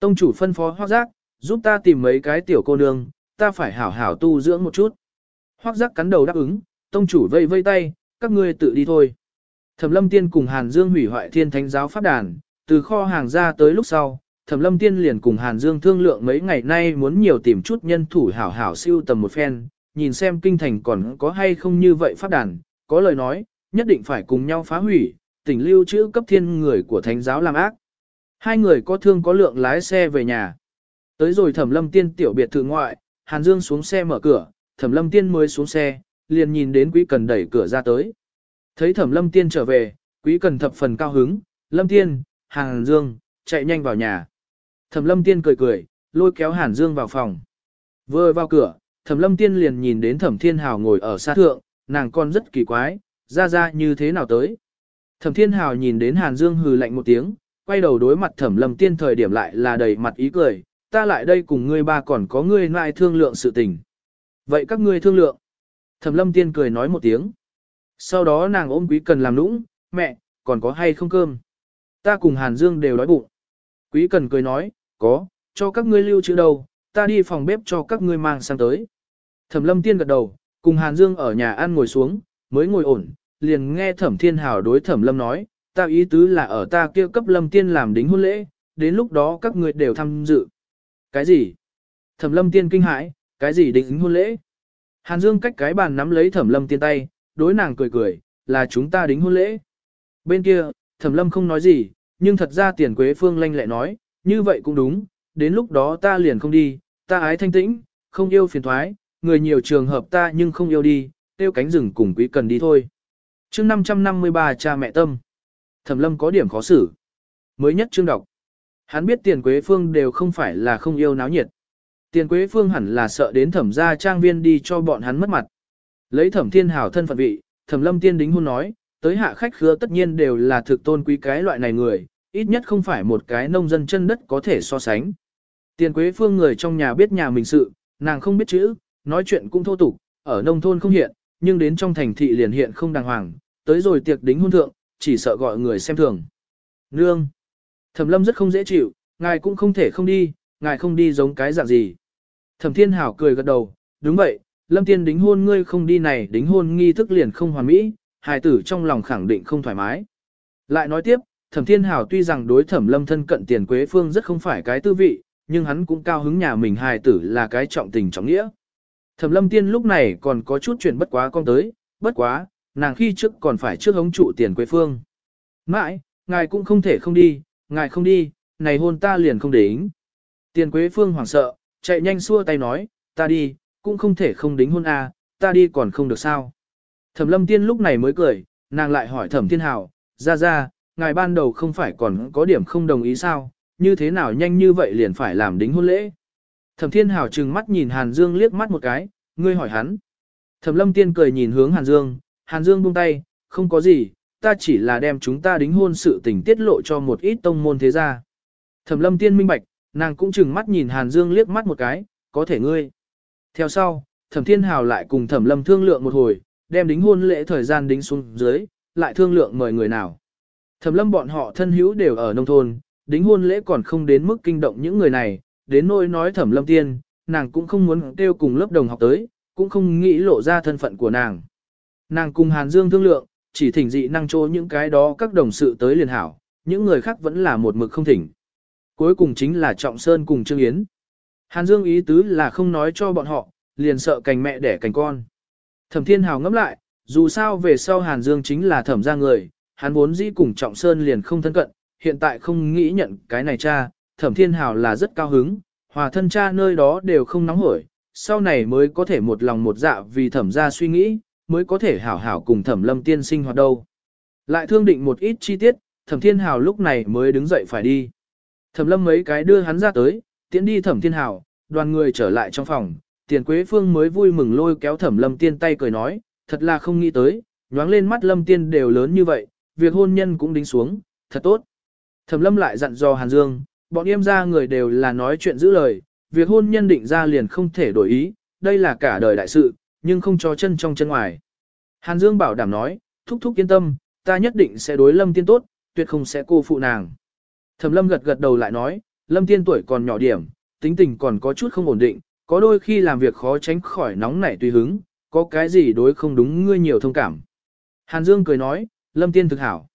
Tông chủ phân phó Hoắc Giác, giúp ta tìm mấy cái tiểu cô nương, ta phải hảo hảo tu dưỡng một chút. Hoắc Giác cắn đầu đáp ứng, tông chủ vây vây tay, các ngươi tự đi thôi. Thẩm Lâm Tiên cùng Hàn Dương hủy hoại Thiên Thánh giáo pháp đàn, từ kho hàng ra tới lúc sau, Thẩm Lâm Tiên liền cùng Hàn Dương thương lượng mấy ngày nay muốn nhiều tìm chút nhân thủ hảo hảo siêu tầm một phen, nhìn xem kinh thành còn có hay không như vậy pháp đàn, có lời nói, nhất định phải cùng nhau phá hủy, tỉnh lưu trữ cấp thiên người của Thánh giáo làm ác. Hai người có thương có lượng lái xe về nhà. Tới rồi Thẩm Lâm Tiên tiểu biệt thự ngoại, Hàn Dương xuống xe mở cửa, Thẩm Lâm Tiên mới xuống xe, liền nhìn đến Quý Cần đẩy cửa ra tới. Thấy Thẩm Lâm Tiên trở về, Quý Cần thập phần cao hứng, Lâm Tiên, Hàn Dương, chạy nhanh vào nhà. Thẩm Lâm Tiên cười cười, lôi kéo Hàn Dương vào phòng. Vừa vào cửa, Thẩm Lâm Tiên liền nhìn đến Thẩm Thiên Hào ngồi ở xa thượng, nàng con rất kỳ quái, ra ra như thế nào tới. Thẩm Thiên Hào nhìn đến Hàn Dương hừ lạnh một tiếng, quay đầu đối mặt Thẩm Lâm Tiên thời điểm lại là đầy mặt ý cười, ta lại đây cùng ngươi ba còn có ngươi nại thương lượng sự tình. Vậy các ngươi thương lượng. Thẩm lâm tiên cười nói một tiếng. Sau đó nàng ôm quý cần làm nũng, mẹ, còn có hay không cơm? Ta cùng Hàn Dương đều đói bụng. Quý cần cười nói, có, cho các ngươi lưu trữ đâu, ta đi phòng bếp cho các ngươi mang sang tới. Thẩm lâm tiên gật đầu, cùng Hàn Dương ở nhà ăn ngồi xuống, mới ngồi ổn, liền nghe thẩm thiên hào đối thẩm lâm nói, ta ý tứ là ở ta kia cấp lâm tiên làm đính hôn lễ, đến lúc đó các ngươi đều tham dự. Cái gì? Thẩm lâm tiên kinh hãi, cái gì đính hôn lễ? Hàn Dương cách cái bàn nắm lấy thẩm lâm tiên tay, đối nàng cười cười, là chúng ta đính hôn lễ. Bên kia, thẩm lâm không nói gì, nhưng thật ra tiền quế phương lanh lẹ nói, như vậy cũng đúng, đến lúc đó ta liền không đi, ta ái thanh tĩnh, không yêu phiền thoái, người nhiều trường hợp ta nhưng không yêu đi, tiêu cánh rừng cùng quý cần đi thôi. chương 553 cha mẹ tâm. Thẩm lâm có điểm khó xử. mới nhất chương đọc. Hắn biết tiền quế phương đều không phải là không yêu náo nhiệt. Tiền quế phương hẳn là sợ đến thẩm gia trang viên đi cho bọn hắn mất mặt. Lấy thẩm thiên hảo thân phận vị, thẩm lâm tiên đính hôn nói, tới hạ khách khứa tất nhiên đều là thực tôn quý cái loại này người, ít nhất không phải một cái nông dân chân đất có thể so sánh. Tiền quế phương người trong nhà biết nhà mình sự, nàng không biết chữ, nói chuyện cũng thô tục, ở nông thôn không hiện, nhưng đến trong thành thị liền hiện không đàng hoàng, tới rồi tiệc đính hôn thượng, chỉ sợ gọi người xem thường. Nương! Thẩm lâm rất không dễ chịu, ngài cũng không thể không đi, ngài không đi giống cái dạng gì. Thẩm thiên hảo cười gật đầu, đúng vậy, lâm tiên đính hôn ngươi không đi này đính hôn nghi thức liền không hoàn mỹ, hài tử trong lòng khẳng định không thoải mái. Lại nói tiếp, thẩm thiên hảo tuy rằng đối thẩm lâm thân cận tiền quế phương rất không phải cái tư vị, nhưng hắn cũng cao hứng nhà mình hài tử là cái trọng tình trọng nghĩa. Thẩm lâm tiên lúc này còn có chút chuyện bất quá con tới, bất quá, nàng khi trước còn phải trước hống trụ tiền quế phương. Mãi, ngài cũng không thể không đi, ngài không đi, này hôn ta liền không để ý. Tiền quế phương hoảng sợ, chạy nhanh xua tay nói, ta đi, cũng không thể không đính hôn a, ta đi còn không được sao. Thẩm lâm tiên lúc này mới cười, nàng lại hỏi thẩm thiên hào, ra ra, ngài ban đầu không phải còn có điểm không đồng ý sao, như thế nào nhanh như vậy liền phải làm đính hôn lễ. Thẩm thiên hào trừng mắt nhìn Hàn Dương liếc mắt một cái, ngươi hỏi hắn. Thẩm lâm tiên cười nhìn hướng Hàn Dương, Hàn Dương buông tay, không có gì, ta chỉ là đem chúng ta đính hôn sự tình tiết lộ cho một ít tông môn thế gia. Thẩm lâm tiên minh bạch, nàng cũng chừng mắt nhìn Hàn Dương liếc mắt một cái, có thể ngươi. Theo sau, Thẩm Thiên Hào lại cùng Thẩm Lâm thương lượng một hồi, đem đính hôn lễ thời gian đính xuống dưới, lại thương lượng mời người nào. Thẩm Lâm bọn họ thân hữu đều ở nông thôn, đính hôn lễ còn không đến mức kinh động những người này, đến nỗi nói Thẩm Lâm tiên, nàng cũng không muốn kêu cùng lớp đồng học tới, cũng không nghĩ lộ ra thân phận của nàng. Nàng cùng Hàn Dương thương lượng, chỉ thỉnh dị năng chỗ những cái đó các đồng sự tới liền hảo, những người khác vẫn là một mực không thỉnh. Cuối cùng chính là Trọng Sơn cùng Trương Yến. Hàn Dương ý tứ là không nói cho bọn họ, liền sợ cành mẹ đẻ cành con. Thẩm Thiên Hào ngẫm lại, dù sao về sau Hàn Dương chính là thẩm gia người, hắn vốn dĩ cùng Trọng Sơn liền không thân cận, hiện tại không nghĩ nhận cái này cha, Thẩm Thiên Hào là rất cao hứng, hòa thân cha nơi đó đều không nóng hổi, sau này mới có thể một lòng một dạ vì thẩm gia suy nghĩ, mới có thể hảo hảo cùng thẩm lâm tiên sinh hoạt đâu. Lại thương định một ít chi tiết, thẩm thiên hào lúc này mới đứng dậy phải đi. Thẩm lâm mấy cái đưa hắn ra tới, tiễn đi thẩm thiên hào, đoàn người trở lại trong phòng, tiền quế phương mới vui mừng lôi kéo thẩm lâm tiên tay cười nói, thật là không nghĩ tới, nhoáng lên mắt lâm tiên đều lớn như vậy, việc hôn nhân cũng đính xuống, thật tốt. Thẩm lâm lại dặn dò Hàn Dương, bọn em ra người đều là nói chuyện giữ lời, việc hôn nhân định ra liền không thể đổi ý, đây là cả đời đại sự, nhưng không cho chân trong chân ngoài. Hàn Dương bảo đảm nói, thúc thúc yên tâm, ta nhất định sẽ đối lâm tiên tốt, tuyệt không sẽ cô phụ nàng. Thẩm lâm gật gật đầu lại nói, lâm tiên tuổi còn nhỏ điểm, tính tình còn có chút không ổn định, có đôi khi làm việc khó tránh khỏi nóng nảy tùy hứng, có cái gì đối không đúng ngươi nhiều thông cảm. Hàn Dương cười nói, lâm tiên thực hảo.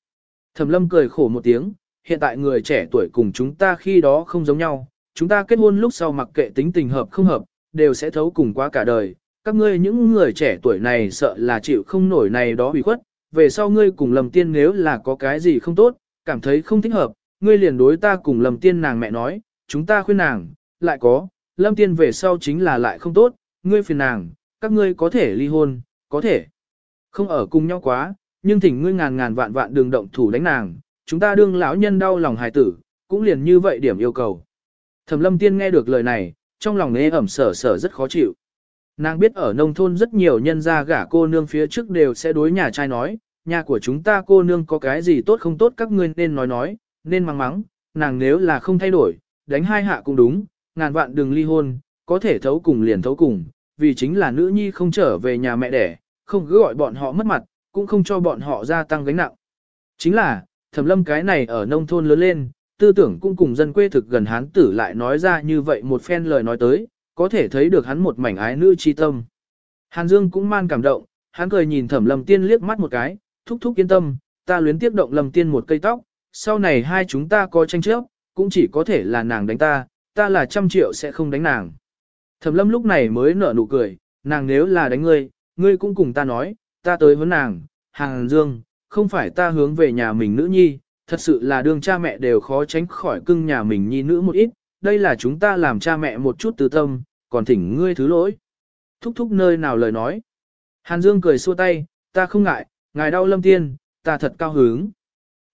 Thẩm lâm cười khổ một tiếng, hiện tại người trẻ tuổi cùng chúng ta khi đó không giống nhau, chúng ta kết hôn lúc sau mặc kệ tính tình hợp không hợp, đều sẽ thấu cùng qua cả đời. Các ngươi những người trẻ tuổi này sợ là chịu không nổi này đó bị khuất, về sau ngươi cùng lầm tiên nếu là có cái gì không tốt, cảm thấy không thích hợp, ngươi liền đối ta cùng lâm tiên nàng mẹ nói, chúng ta khuyên nàng, lại có, lâm tiên về sau chính là lại không tốt, ngươi phiền nàng, các ngươi có thể ly hôn, có thể không ở cùng nhau quá, nhưng thỉnh ngươi ngàn ngàn vạn vạn đường động thủ đánh nàng, chúng ta đương lão nhân đau lòng hài tử, cũng liền như vậy điểm yêu cầu. Thẩm lâm tiên nghe được lời này, trong lòng nế ẩm sở sở rất khó chịu. Nàng biết ở nông thôn rất nhiều nhân gia gả cô nương phía trước đều sẽ đối nhà trai nói, nhà của chúng ta cô nương có cái gì tốt không tốt các ngươi nên nói nói, nên mắng mắng, nàng nếu là không thay đổi, đánh hai hạ cũng đúng, ngàn vạn đừng ly hôn, có thể thấu cùng liền thấu cùng, vì chính là nữ nhi không trở về nhà mẹ đẻ, không cứ gọi bọn họ mất mặt, cũng không cho bọn họ gia tăng gánh nặng. Chính là, thẩm lâm cái này ở nông thôn lớn lên, tư tưởng cũng cùng dân quê thực gần hán tử lại nói ra như vậy một phen lời nói tới, có thể thấy được hắn một mảnh ái nữ chi tâm. Hàn Dương cũng man cảm động, hắn cười nhìn thẩm lâm tiên liếc mắt một cái, thúc thúc yên tâm, ta luyến tiếp động lâm tiên một cây tóc, sau này hai chúng ta có tranh chấp, cũng chỉ có thể là nàng đánh ta, ta là trăm triệu sẽ không đánh nàng. Thẩm lâm lúc này mới nở nụ cười, nàng nếu là đánh ngươi, ngươi cũng cùng ta nói, ta tới với nàng, Hàn Dương, không phải ta hướng về nhà mình nữ nhi, thật sự là đương cha mẹ đều khó tránh khỏi cưng nhà mình nhi nữ một ít, đây là chúng ta làm cha mẹ một chút từ tâm, còn thỉnh ngươi thứ lỗi. Thúc thúc nơi nào lời nói. Hàn Dương cười xua tay, ta không ngại, ngài đau lâm tiên, ta thật cao hứng.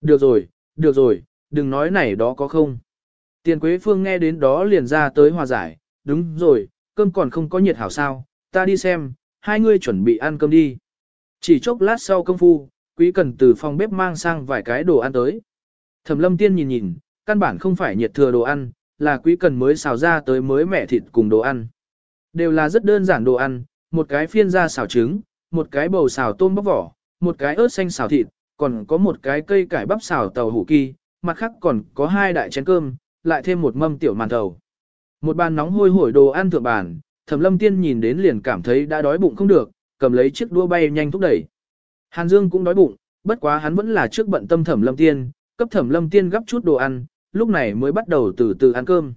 Được rồi, được rồi, đừng nói này đó có không. Tiền Quế Phương nghe đến đó liền ra tới hòa giải, đúng rồi, cơm còn không có nhiệt hảo sao, ta đi xem, hai ngươi chuẩn bị ăn cơm đi. Chỉ chốc lát sau công phu, Quý Cần từ phòng bếp mang sang vài cái đồ ăn tới. Thẩm Lâm Tiên nhìn nhìn, căn bản không phải nhiệt thừa đồ ăn, là Quý Cần mới xào ra tới mới mẻ thịt cùng đồ ăn. Đều là rất đơn giản đồ ăn, một cái phiên da xào trứng, một cái bầu xào tôm bóc vỏ, một cái ớt xanh xào thịt, còn có một cái cây cải bắp xào tàu hủ kỳ, mặt khác còn có hai đại chén cơm, lại thêm một mâm tiểu màn thầu. Một bàn nóng hôi hổi đồ ăn thượng bàn, Thẩm Lâm Tiên nhìn đến liền cảm thấy đã đói bụng không được, cầm lấy chiếc đũa bay nhanh thúc đẩy. Hàn Dương cũng đói bụng, bất quá hắn vẫn là trước bận tâm Thẩm Lâm Tiên, cấp Thẩm Lâm Tiên gấp chút đồ ăn, lúc này mới bắt đầu từ từ ăn cơm.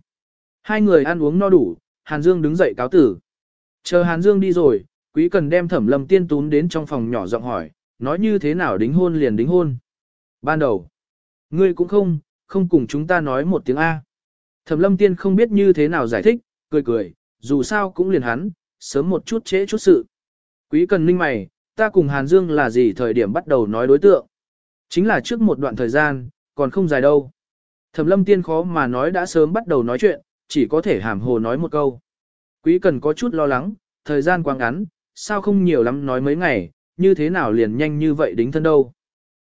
Hai người ăn uống no đủ, Hàn Dương đứng dậy cáo tử. Chờ Hàn Dương đi rồi, Quý Cần đem Thẩm Lâm Tiên tún đến trong phòng nhỏ giọng hỏi, nói như thế nào đính hôn liền đính hôn. Ban đầu, ngươi cũng không, không cùng chúng ta nói một tiếng A. Thẩm Lâm Tiên không biết như thế nào giải thích, cười cười, dù sao cũng liền hắn, sớm một chút trễ chút sự. Quý Cần ninh mày, ta cùng Hàn Dương là gì thời điểm bắt đầu nói đối tượng. Chính là trước một đoạn thời gian, còn không dài đâu. Thẩm Lâm Tiên khó mà nói đã sớm bắt đầu nói chuyện, chỉ có thể hàm hồ nói một câu. Quý Cần có chút lo lắng, thời gian quá ngắn, sao không nhiều lắm nói mấy ngày, như thế nào liền nhanh như vậy đính thân đâu.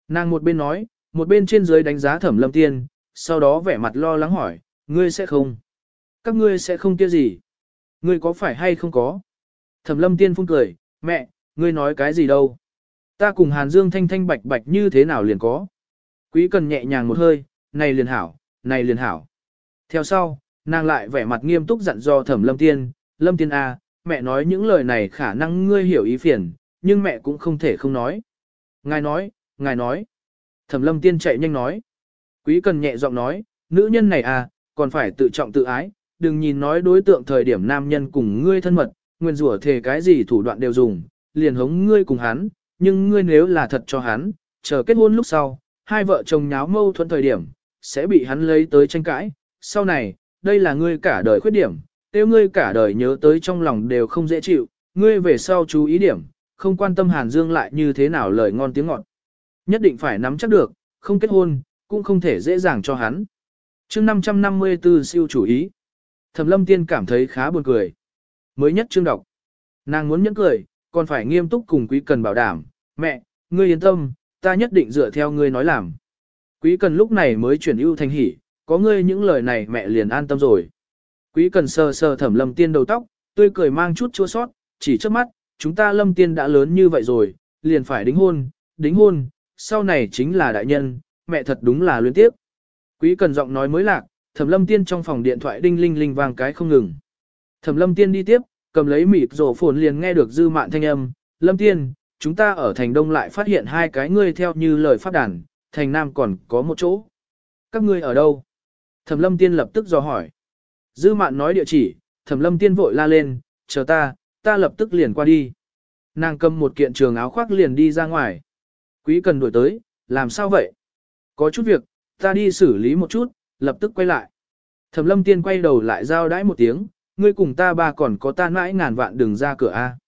Nàng một bên nói, một bên trên dưới đánh giá thẩm lâm tiên, sau đó vẻ mặt lo lắng hỏi, ngươi sẽ không? Các ngươi sẽ không kia gì? Ngươi có phải hay không có? Thẩm lâm tiên phun cười, mẹ, ngươi nói cái gì đâu? Ta cùng Hàn Dương thanh thanh bạch bạch như thế nào liền có? Quý cần nhẹ nhàng một hơi, này liền hảo, này liền hảo. Theo sau, nàng lại vẻ mặt nghiêm túc dặn dò thẩm lâm tiên, lâm tiên A, mẹ nói những lời này khả năng ngươi hiểu ý phiền, nhưng mẹ cũng không thể không nói. Ngài nói, ngài nói. Thẩm lâm tiên chạy nhanh nói. Quý cần nhẹ giọng nói, nữ nhân này à, còn phải tự trọng tự ái, đừng nhìn nói đối tượng thời điểm nam nhân cùng ngươi thân mật, nguyên rủa thề cái gì thủ đoạn đều dùng, liền hống ngươi cùng hắn, nhưng ngươi nếu là thật cho hắn, chờ kết hôn lúc sau, hai vợ chồng nháo mâu thuẫn thời điểm, sẽ bị hắn lấy tới tranh cãi, sau này, đây là ngươi cả đời khuyết điểm, tiêu ngươi cả đời nhớ tới trong lòng đều không dễ chịu, ngươi về sau chú ý điểm, không quan tâm Hàn Dương lại như thế nào lời ngon tiếng ngọt. Nhất định phải nắm chắc được, không kết hôn, cũng không thể dễ dàng cho hắn. chương 554 siêu chủ ý. Thẩm lâm tiên cảm thấy khá buồn cười. Mới nhất chương đọc. Nàng muốn nhẫn cười, còn phải nghiêm túc cùng quý cần bảo đảm. Mẹ, ngươi yên tâm, ta nhất định dựa theo ngươi nói làm. Quý cần lúc này mới chuyển ưu thành hỉ, có ngươi những lời này mẹ liền an tâm rồi. Quý cần sờ sờ thẩm lâm tiên đầu tóc, tươi cười mang chút chua sót, chỉ trước mắt, chúng ta lâm tiên đã lớn như vậy rồi, liền phải đính hôn, đính hôn, sau này chính là đại nhân, mẹ thật đúng là luyến tiếp. Quý cần giọng nói mới lạc, thẩm lâm tiên trong phòng điện thoại đinh linh linh vang cái không ngừng. Thẩm lâm tiên đi tiếp, cầm lấy mịt rổ phồn liền nghe được dư mạn thanh âm, lâm tiên, chúng ta ở thành đông lại phát hiện hai cái ngươi theo như lời phát đàn, thành nam còn có một chỗ. Các ngươi ở đâu? Thẩm lâm tiên lập tức dò hỏi. Dư mạn nói địa chỉ, thẩm lâm tiên vội la lên, chờ ta, ta lập tức liền qua đi. Nàng cầm một kiện trường áo khoác liền đi ra ngoài. Quý cần đuổi tới, làm sao vậy? Có chút việc, ta đi xử lý một chút, lập tức quay lại. Thẩm lâm tiên quay đầu lại giao đãi một tiếng, ngươi cùng ta ba còn có ta mãi ngàn vạn đừng ra cửa a.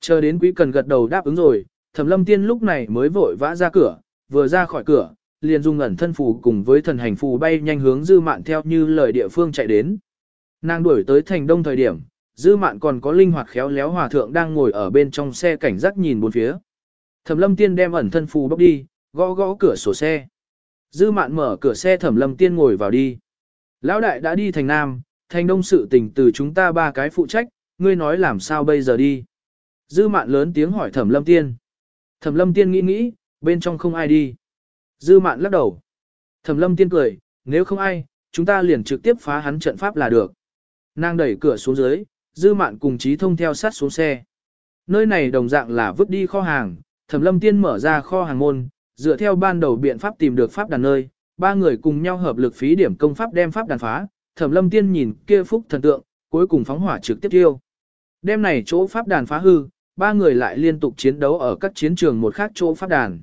Chờ đến quý cần gật đầu đáp ứng rồi, thẩm lâm tiên lúc này mới vội vã ra cửa, vừa ra khỏi cửa, liền dùng ẩn thân phù cùng với thần hành phù bay nhanh hướng dư mạn theo như lời địa phương chạy đến. Nàng đuổi tới thành đông thời điểm, dư mạn còn có linh hoạt khéo léo hòa thượng đang ngồi ở bên trong xe cảnh giác nhìn bốn phía. Thẩm lâm tiên đem ẩn thân phù bóc đi, gõ gõ cửa sổ xe. Dư mạn mở cửa xe thẩm lâm tiên ngồi vào đi. Lão đại đã đi thành Nam, thành đông sự tình từ chúng ta ba cái phụ trách, ngươi nói làm sao bây giờ đi. Dư mạn lớn tiếng hỏi thẩm lâm tiên. Thẩm lâm tiên nghĩ nghĩ, bên trong không ai đi. Dư mạn lắc đầu. Thẩm lâm tiên cười, nếu không ai, chúng ta liền trực tiếp phá hắn trận pháp là được. Nàng đẩy cửa xuống dưới, dư mạn cùng trí thông theo sát xuống xe. Nơi này đồng dạng là vứt đi kho hàng, thẩm lâm tiên mở ra kho hàng môn, dựa theo ban đầu biện pháp tìm được pháp đàn nơi, ba người cùng nhau hợp lực phí điểm công pháp đem pháp đàn phá, thẩm lâm tiên nhìn kia phúc thần tượng, cuối cùng phóng hỏa trực tiếp tiêu. Đêm này chỗ pháp đàn phá hư, ba người lại liên tục chiến đấu ở các chiến trường một khác chỗ pháp đàn.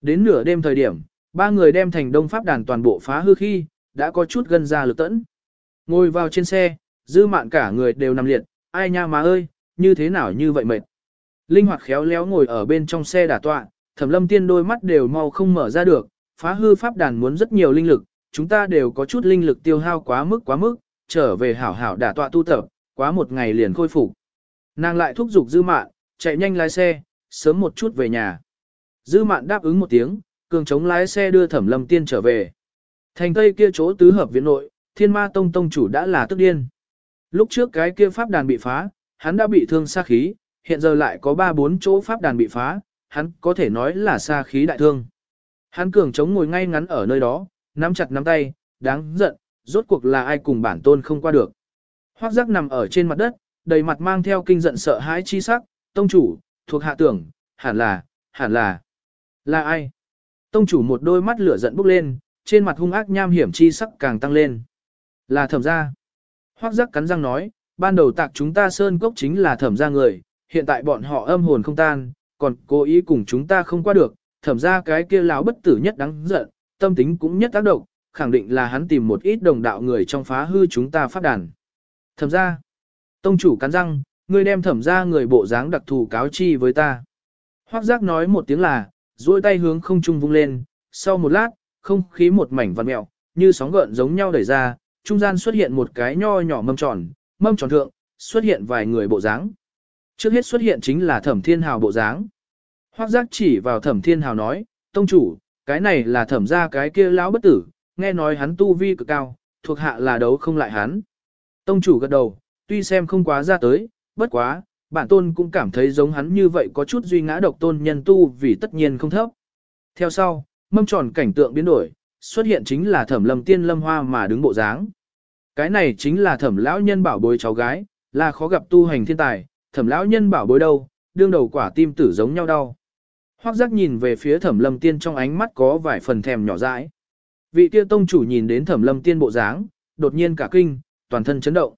Đến nửa đêm thời điểm, ba người đem thành đông pháp đàn toàn bộ phá hư khi, đã có chút gần ra lực tẫn. Ngồi vào trên xe, dư mạn cả người đều nằm liệt, ai nha má ơi, như thế nào như vậy mệt. Linh hoạt khéo léo ngồi ở bên trong xe đả tọa, thẩm lâm tiên đôi mắt đều mau không mở ra được, phá hư pháp đàn muốn rất nhiều linh lực, chúng ta đều có chút linh lực tiêu hao quá mức quá mức, trở về hảo hảo đả tọa tu tập, quá một ngày liền khôi phục. Nàng lại thúc giục dư mạn, chạy nhanh lái xe, sớm một chút về nhà. Dư mạn đáp ứng một tiếng, cường chống lái xe đưa thẩm lâm tiên trở về. Thành tây kia chỗ tứ hợp viện nội, thiên ma tông tông chủ đã là tức điên. Lúc trước cái kia pháp đàn bị phá, hắn đã bị thương xa khí, hiện giờ lại có 3-4 chỗ pháp đàn bị phá, hắn có thể nói là xa khí đại thương. Hắn cường chống ngồi ngay ngắn ở nơi đó, nắm chặt nắm tay, đáng giận, rốt cuộc là ai cùng bản tôn không qua được. Hoác giác nằm ở trên mặt đất, đầy mặt mang theo kinh giận sợ hãi chi sắc, tông chủ, thuộc hạ tưởng, hẳn là, hẳn là, là ai? Tông chủ một đôi mắt lửa giận bốc lên, trên mặt hung ác nham hiểm chi sắc càng tăng lên. Là thẩm gia. Hoác giác cắn răng nói, ban đầu tạc chúng ta sơn cốc chính là thẩm gia người, hiện tại bọn họ âm hồn không tan, còn cố ý cùng chúng ta không qua được, thẩm gia cái kia lão bất tử nhất đáng giận, tâm tính cũng nhất tác động, khẳng định là hắn tìm một ít đồng đạo người trong phá hư chúng ta phát đàn. Thẩm gia. Tông chủ cắn răng, ngươi đem thẩm gia người bộ dáng đặc thù cáo chi với ta. Hoác giác nói một tiếng là, duỗi tay hướng không trung vung lên, sau một lát, không khí một mảnh vằn mẹo, như sóng gợn giống nhau đẩy ra, trung gian xuất hiện một cái nho nhỏ mâm tròn, mâm tròn thượng, xuất hiện vài người bộ dáng. Trước hết xuất hiện chính là thẩm thiên hào bộ dáng. Hoác giác chỉ vào thẩm thiên hào nói, tông chủ, cái này là thẩm ra cái kia lão bất tử, nghe nói hắn tu vi cực cao, thuộc hạ là đấu không lại hắn. Tông chủ gật đầu, tuy xem không quá ra tới, bất quá, bản tôn cũng cảm thấy giống hắn như vậy có chút duy ngã độc tôn nhân tu vì tất nhiên không thấp. Theo sau, mâm tròn cảnh tượng biến đổi, xuất hiện chính là thẩm lâm tiên lâm hoa mà đứng bộ dáng. Cái này chính là thẩm lão nhân bảo bối cháu gái, là khó gặp tu hành thiên tài, thẩm lão nhân bảo bối đâu, đương đầu quả tim tử giống nhau đau. Hoác giác nhìn về phía thẩm lâm tiên trong ánh mắt có vài phần thèm nhỏ dãi. Vị kia tông chủ nhìn đến thẩm lâm tiên bộ dáng, đột nhiên cả kinh, toàn thân chấn động.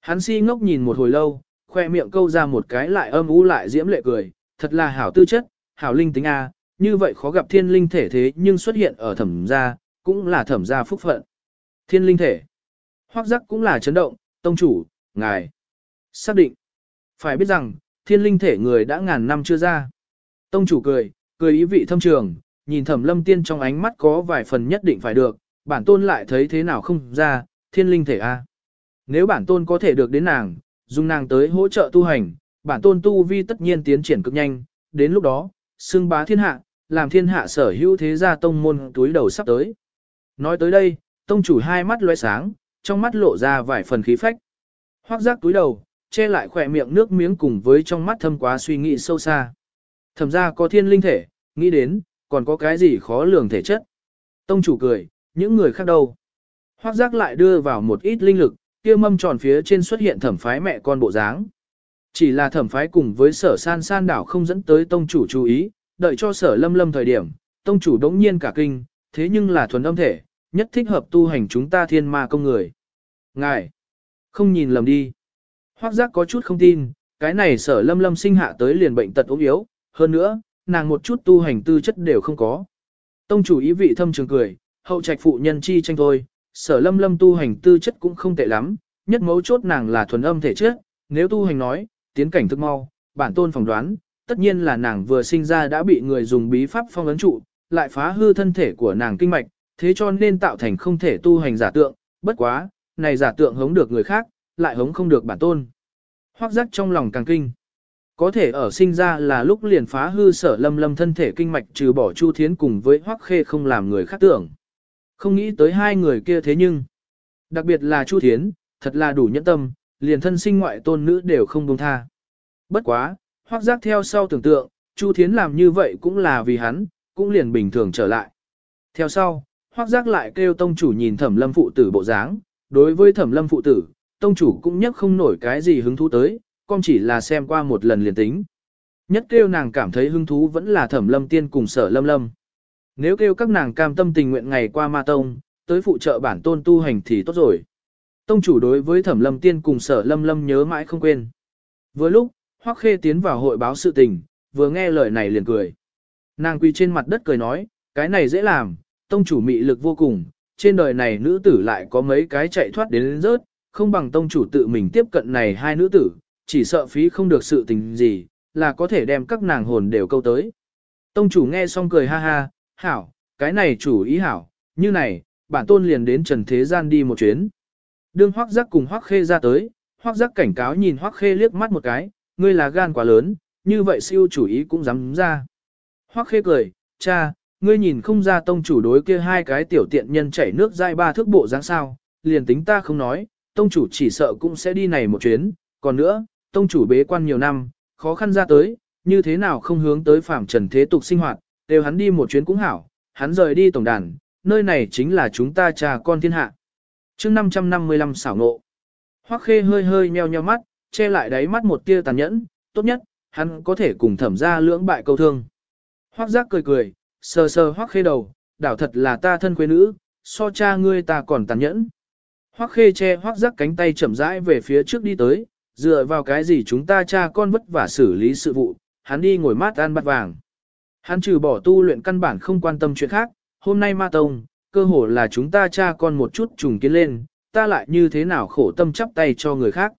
Hắn si ngốc nhìn một hồi lâu, khoe miệng câu ra một cái lại âm u lại diễm lệ cười, thật là hảo tư chất, hảo linh tính A, như vậy khó gặp thiên linh thể thế nhưng xuất hiện ở thẩm gia, cũng là thẩm gia phúc phận. Thiên linh thể. Hoác giác cũng là chấn động, tông chủ, ngài. Xác định. Phải biết rằng, thiên linh thể người đã ngàn năm chưa ra. Tông chủ cười, cười ý vị thâm trường, nhìn thẩm lâm tiên trong ánh mắt có vài phần nhất định phải được, bản tôn lại thấy thế nào không ra, thiên linh thể a. Nếu bản tôn có thể được đến nàng, dùng nàng tới hỗ trợ tu hành, bản tôn tu vi tất nhiên tiến triển cực nhanh, đến lúc đó, xưng bá thiên hạ, làm thiên hạ sở hữu thế gia tông môn túi đầu sắp tới. Nói tới đây, tông chủ hai mắt lóe sáng, trong mắt lộ ra vài phần khí phách. Hoác giác túi đầu, che lại khỏe miệng nước miếng cùng với trong mắt thâm quá suy nghĩ sâu xa. Thẩm ra có thiên linh thể, nghĩ đến, còn có cái gì khó lường thể chất. Tông chủ cười, những người khác đâu. Hoác giác lại đưa vào một ít linh lực, kia mâm tròn phía trên xuất hiện thẩm phái mẹ con bộ dáng. Chỉ là thẩm phái cùng với sở san san đảo không dẫn tới tông chủ chú ý, đợi cho sở lâm lâm thời điểm, tông chủ đống nhiên cả kinh, thế nhưng là thuần âm thể, nhất thích hợp tu hành chúng ta thiên ma công người. Ngài, không nhìn lầm đi. Hoác giác có chút không tin, cái này sở lâm lâm sinh hạ tới liền bệnh tật ốm yếu, hơn nữa, nàng một chút tu hành tư chất đều không có. Tông chủ ý vị thâm trường cười, hậu trạch phụ nhân chi tranh thôi, sở lâm lâm tu hành tư chất cũng không tệ lắm, nhất mấu chốt nàng là thuần âm thể chất, nếu tu hành nói, tiến cảnh thức mau, bản tôn phỏng đoán, tất nhiên là nàng vừa sinh ra đã bị người dùng bí pháp phong ấn trụ, lại phá hư thân thể của nàng kinh mạch, thế cho nên tạo thành không thể tu hành giả tượng, bất quá, này giả tượng hống được người khác, lại hống không được bản tôn. Hoác giác trong lòng càng kinh. Có thể ở sinh ra là lúc liền phá hư sở lâm lâm thân thể kinh mạch trừ bỏ Chu Thiến cùng với Hoác Khê không làm người khác tưởng. Không nghĩ tới hai người kia thế nhưng. Đặc biệt là Chu Thiến, thật là đủ nhẫn tâm, liền thân sinh ngoại tôn nữ đều không buông tha. Bất quá, Hoác giác theo sau tưởng tượng, Chu Thiến làm như vậy cũng là vì hắn, cũng liền bình thường trở lại. Theo sau, Hoác giác lại kêu tông chủ nhìn thẩm lâm phụ tử bộ dáng, đối với thẩm lâm phụ tử, tông chủ cũng nhất không nổi cái gì hứng thú tới, con chỉ là xem qua một lần liền tính. Nhất kêu nàng cảm thấy hứng thú vẫn là thẩm lâm tiên cùng sở lâm lâm. Nếu kêu các nàng cam tâm tình nguyện ngày qua ma tông, tới phụ trợ bản tôn tu hành thì tốt rồi. Tông chủ đối với thẩm lâm tiên cùng sở lâm lâm nhớ mãi không quên. Vừa lúc, Hoắc Khê tiến vào hội báo sự tình, vừa nghe lời này liền cười. Nàng quỳ trên mặt đất cười nói, cái này dễ làm, tông chủ mị lực vô cùng, trên đời này nữ tử lại có mấy cái chạy thoát đến, đến rớt, không bằng tông chủ tự mình tiếp cận này hai nữ tử, chỉ sợ phí không được sự tình gì, là có thể đem các nàng hồn đều câu tới. Tông chủ nghe xong cười ha ha, hảo, cái này chủ ý hảo, như này, bản tôn liền đến trần thế gian đi một chuyến. Đương hoác giác cùng hoác khê ra tới, hoác giác cảnh cáo nhìn hoác khê liếc mắt một cái, ngươi là gan quá lớn, như vậy siêu chủ ý cũng dám ra. Hoắc khê cười, cha, ngươi nhìn không ra tông chủ đối kia hai cái tiểu tiện nhân chảy nước dai ba thước bộ dáng sao, liền tính ta không nói, tông chủ chỉ sợ cũng sẽ đi này một chuyến, còn nữa, tông chủ bế quan nhiều năm, khó khăn ra tới, như thế nào không hướng tới phạm trần thế tục sinh hoạt, đều hắn đi một chuyến cũng hảo, hắn rời đi tổng đàn, nơi này chính là chúng ta cha con thiên hạ. chương 555 xảo ngộ, hoắc khê hơi hơi nheo nheo mắt, che lại đáy mắt một tia tàn nhẫn, tốt nhất, hắn có thể cùng thẩm ra lưỡng bại câu thương. Hoắc giác cười cười, sờ sờ hoắc khê đầu, đảo thật là ta thân quê nữ, so cha ngươi ta còn tàn nhẫn. Hoắc khê che hoắc giác cánh tay chậm rãi về phía trước đi tới, dựa vào cái gì chúng ta cha con vất vả xử lý sự vụ, hắn đi ngồi mát ăn bát vàng. Hắn trừ bỏ tu luyện căn bản không quan tâm chuyện khác, hôm nay ma tông, cơ hồ là chúng ta cha con một chút trùng kiến lên, ta lại như thế nào khổ tâm chắp tay cho người khác.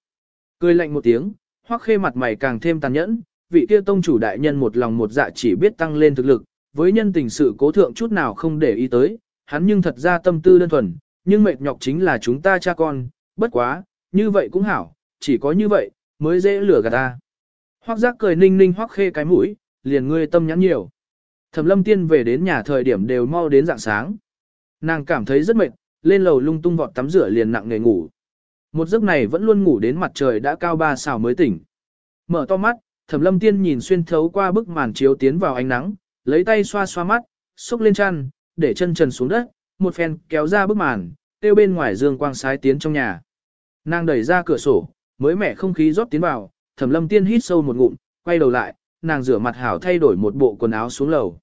Cười lạnh một tiếng, hoắc khê mặt mày càng thêm tàn nhẫn, vị kia tông chủ đại nhân một lòng một dạ chỉ biết tăng lên thực lực, với nhân tình sự cố thượng chút nào không để ý tới, hắn nhưng thật ra tâm tư đơn thuần, nhưng mệt nhọc chính là chúng ta cha con, bất quá, như vậy cũng hảo, chỉ có như vậy, mới dễ lừa gạt ta. Hoắc giác cười ninh ninh hoắc khê cái mũi, liền ngươi tâm nhắn nhiều. Thẩm lâm tiên về đến nhà thời điểm đều mau đến dạng sáng. Nàng cảm thấy rất mệt, lên lầu lung tung vọt tắm rửa liền nặng nề ngủ. Một giấc này vẫn luôn ngủ đến mặt trời đã cao ba xào mới tỉnh. Mở to mắt, thẩm lâm tiên nhìn xuyên thấu qua bức màn chiếu tiến vào ánh nắng, lấy tay xoa xoa mắt, xúc lên chăn, để chân trần xuống đất, một phen kéo ra bức màn, tiêu bên ngoài dương quang sái tiến trong nhà. Nàng đẩy ra cửa sổ, mới mẻ không khí rót tiến vào, thẩm lâm tiên hít sâu một ngụm, quay đầu lại, nàng rửa mặt hảo thay đổi một bộ quần áo xuống lầu.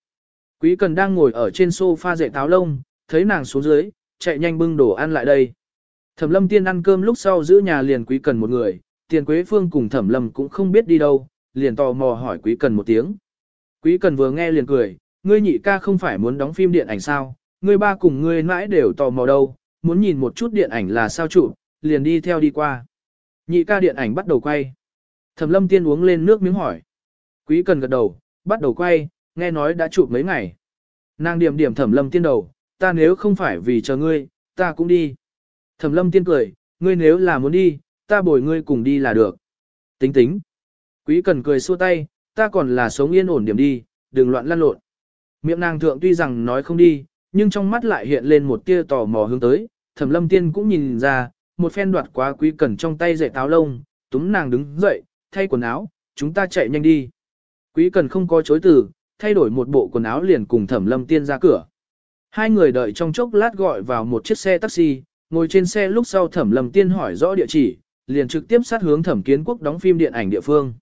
Quý cần đang ngồi ở trên sofa dậy táo lông, thấy nàng xuống dưới, chạy nhanh bưng đồ ăn lại đây. Thẩm lâm tiên ăn cơm lúc sau giữ nhà liền quý cần một người, tiền quế phương cùng thẩm lâm cũng không biết đi đâu, liền tò mò hỏi quý cần một tiếng. Quý cần vừa nghe liền cười, ngươi nhị ca không phải muốn đóng phim điện ảnh sao, ngươi ba cùng ngươi mãi đều tò mò đâu, muốn nhìn một chút điện ảnh là sao chủ, liền đi theo đi qua. Nhị ca điện ảnh bắt đầu quay. Thẩm lâm tiên uống lên nước miếng hỏi. Quý cần gật đầu, bắt đầu quay, nghe nói đã chụp mấy ngày. Nàng điểm điểm thẩm lâm tiên đầu, ta nếu không phải vì chờ ngươi, ta cũng đi. Thẩm lâm tiên cười, ngươi nếu là muốn đi, ta bồi ngươi cùng đi là được. Tính tính. Quý cần cười xua tay, ta còn là sống yên ổn điểm đi, đừng loạn lăn lộn. Miệng nàng thượng tuy rằng nói không đi, nhưng trong mắt lại hiện lên một tia tò mò hướng tới, thẩm lâm tiên cũng nhìn ra, một phen đoạt quá quý cần trong tay dậy táo lông, túm nàng đứng dậy, thay quần áo, chúng ta chạy nhanh đi. Quý cần không có chối từ, thay đổi một bộ quần áo liền cùng thẩm lâm tiên ra cửa. Hai người đợi trong chốc lát gọi vào một chiếc xe taxi, ngồi trên xe lúc sau thẩm lâm tiên hỏi rõ địa chỉ, liền trực tiếp sát hướng thẩm kiến quốc đóng phim điện ảnh địa phương.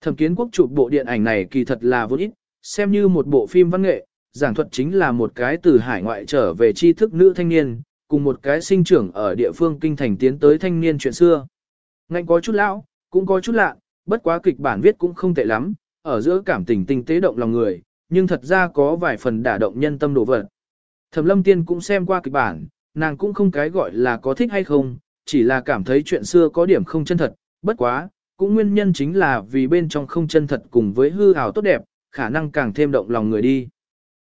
Thẩm kiến quốc chụp bộ điện ảnh này kỳ thật là vô ít, xem như một bộ phim văn nghệ, giảng thuật chính là một cái từ hải ngoại trở về tri thức nữ thanh niên, cùng một cái sinh trưởng ở địa phương kinh thành tiến tới thanh niên chuyện xưa. Ngạnh có chút lão, cũng có chút lạ, bất quá kịch bản viết cũng không tệ lắm, ở giữa cảm tình tinh tế động lòng người, nhưng thật ra có vài phần đả động nhân tâm đồ vật. Thẩm lâm tiên cũng xem qua kịch bản, nàng cũng không cái gọi là có thích hay không, chỉ là cảm thấy chuyện xưa có điểm không chân thật, bất quá, cũng nguyên nhân chính là vì bên trong không chân thật cùng với hư ảo tốt đẹp, khả năng càng thêm động lòng người đi.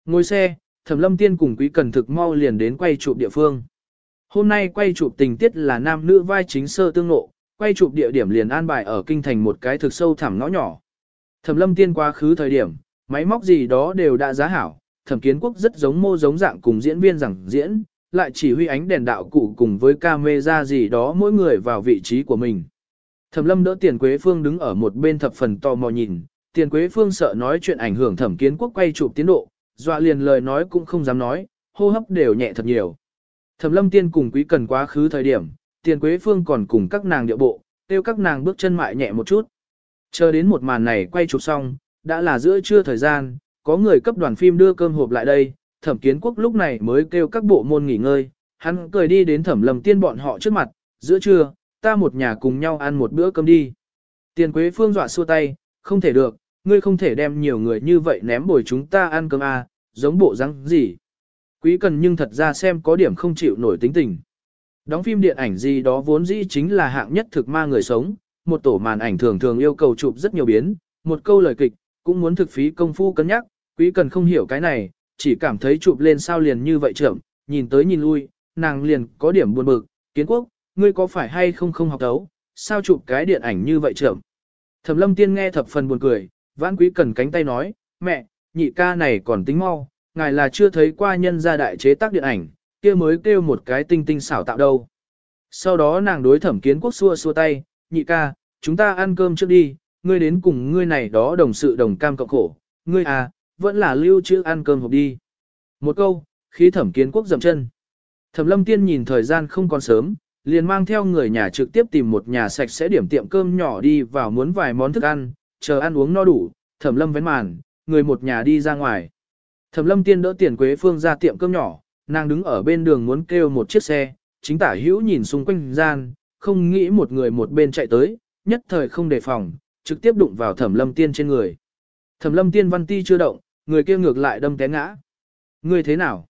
Ngồi xe, Thẩm Lâm Tiên cùng Quý Cần thực mau liền đến quay chụp địa phương. Hôm nay quay chụp tình tiết là nam nữ vai chính sơ tương ngộ, quay chụp địa điểm liền an bài ở kinh thành một cái thực sâu thẳm ngõ nhỏ. Thẩm Lâm Tiên quá khứ thời điểm, máy móc gì đó đều đã giá hảo, Thẩm Kiến Quốc rất giống mô giống dạng cùng diễn viên rằng diễn, lại chỉ huy ánh đèn đạo cụ cùng với camera gì đó mỗi người vào vị trí của mình. Thẩm Lâm đỡ Tiền Quế Phương đứng ở một bên thập phần to mò nhìn, Tiền Quế Phương sợ nói chuyện ảnh hưởng Thẩm Kiến Quốc quay chụp tiến độ, dọa liền lời nói cũng không dám nói, hô hấp đều nhẹ thật nhiều. Thẩm Lâm Tiên cùng Quý Cần quá khứ thời điểm, Tiền Quế Phương còn cùng các nàng điệu bộ, tiêu các nàng bước chân mại nhẹ một chút. Chờ đến một màn này quay chụp xong, đã là giữa trưa thời gian, có người cấp đoàn phim đưa cơm hộp lại đây, Thẩm Kiến Quốc lúc này mới kêu các bộ môn nghỉ ngơi, hắn cười đi đến Thẩm Lâm Tiên bọn họ trước mặt, giữa trưa, ta một nhà cùng nhau ăn một bữa cơm đi. Tiền Quế Phương dọa xua tay, không thể được, ngươi không thể đem nhiều người như vậy ném bồi chúng ta ăn cơm à, giống bộ răng gì. Quý cần nhưng thật ra xem có điểm không chịu nổi tính tình. Đóng phim điện ảnh gì đó vốn dĩ chính là hạng nhất thực ma người sống, một tổ màn ảnh thường thường yêu cầu chụp rất nhiều biến, một câu lời kịch, cũng muốn thực phí công phu cân nhắc, quý cần không hiểu cái này, chỉ cảm thấy chụp lên sao liền như vậy trưởng, nhìn tới nhìn lui, nàng liền có điểm buồn bực, kiến quốc, ngươi có phải hay không không học đấu, sao chụp cái điện ảnh như vậy trưởng. Thẩm lâm tiên nghe thập phần buồn cười, vãn quý cần cánh tay nói, mẹ, nhị ca này còn tính mau, ngài là chưa thấy qua nhân gia đại chế tác điện ảnh, kia mới kêu một cái tinh tinh xảo tạo đâu. Sau đó nàng đối thẩm kiến quốc xua xua tay, nhị ca, chúng ta ăn cơm trước đi, ngươi đến cùng ngươi này đó đồng sự đồng cam cộng khổ, ngươi à, vẫn là lưu trữ ăn cơm hộp đi. Một câu, khí thẩm kiến quốc dậm chân. Thẩm lâm tiên nhìn thời gian không còn sớm, liền mang theo người nhà trực tiếp tìm một nhà sạch sẽ điểm tiệm cơm nhỏ đi vào muốn vài món thức ăn, chờ ăn uống no đủ, thẩm lâm vén màn, người một nhà đi ra ngoài. Thẩm lâm tiên đỡ tiền quế phương ra tiệm cơm nhỏ, nàng đứng ở bên đường muốn kêu một chiếc xe, chính tả hữu nhìn xung quanh gian, không nghĩ một người một bên chạy tới, nhất thời không đề phòng, trực tiếp đụng vào thẩm lâm tiên trên người. Thẩm lâm tiên văn ti chưa động, người kia ngược lại đâm té ngã. Người thế nào?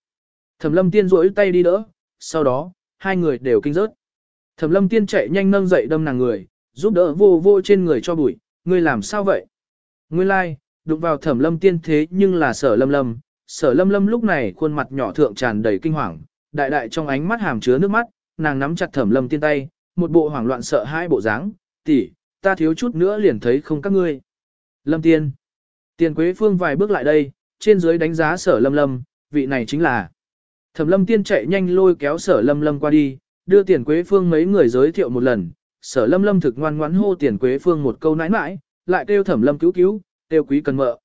Thẩm lâm tiên rỗi tay đi đỡ, sau đó, hai người đều kinh rớt. Thẩm lâm tiên chạy nhanh nâng dậy đâm nàng người, giúp đỡ vô vô trên người cho bụi, ngươi làm sao vậy? Nguyên lai, like, đụng vào thẩm lâm tiên thế nhưng là sở lâm lâm, sở lâm lâm lúc này khuôn mặt nhỏ thượng tràn đầy kinh hoàng, đại đại trong ánh mắt hàm chứa nước mắt, nàng nắm chặt thẩm lâm tiên tay, một bộ hoảng loạn sợ hai bộ dáng, tỷ, ta thiếu chút nữa liền thấy không các ngươi. Lâm tiên, tiền quế phương vài bước lại đây, trên dưới đánh giá sở lâm lâm, vị này chính là. Thẩm lâm tiên chạy nhanh lôi kéo sở lâm lâm qua đi, đưa tiền quế phương mấy người giới thiệu một lần, sở lâm lâm thực ngoan ngoãn hô tiền quế phương một câu nãi nãi, lại kêu thẩm lâm cứu cứu, kêu quý cần mợ.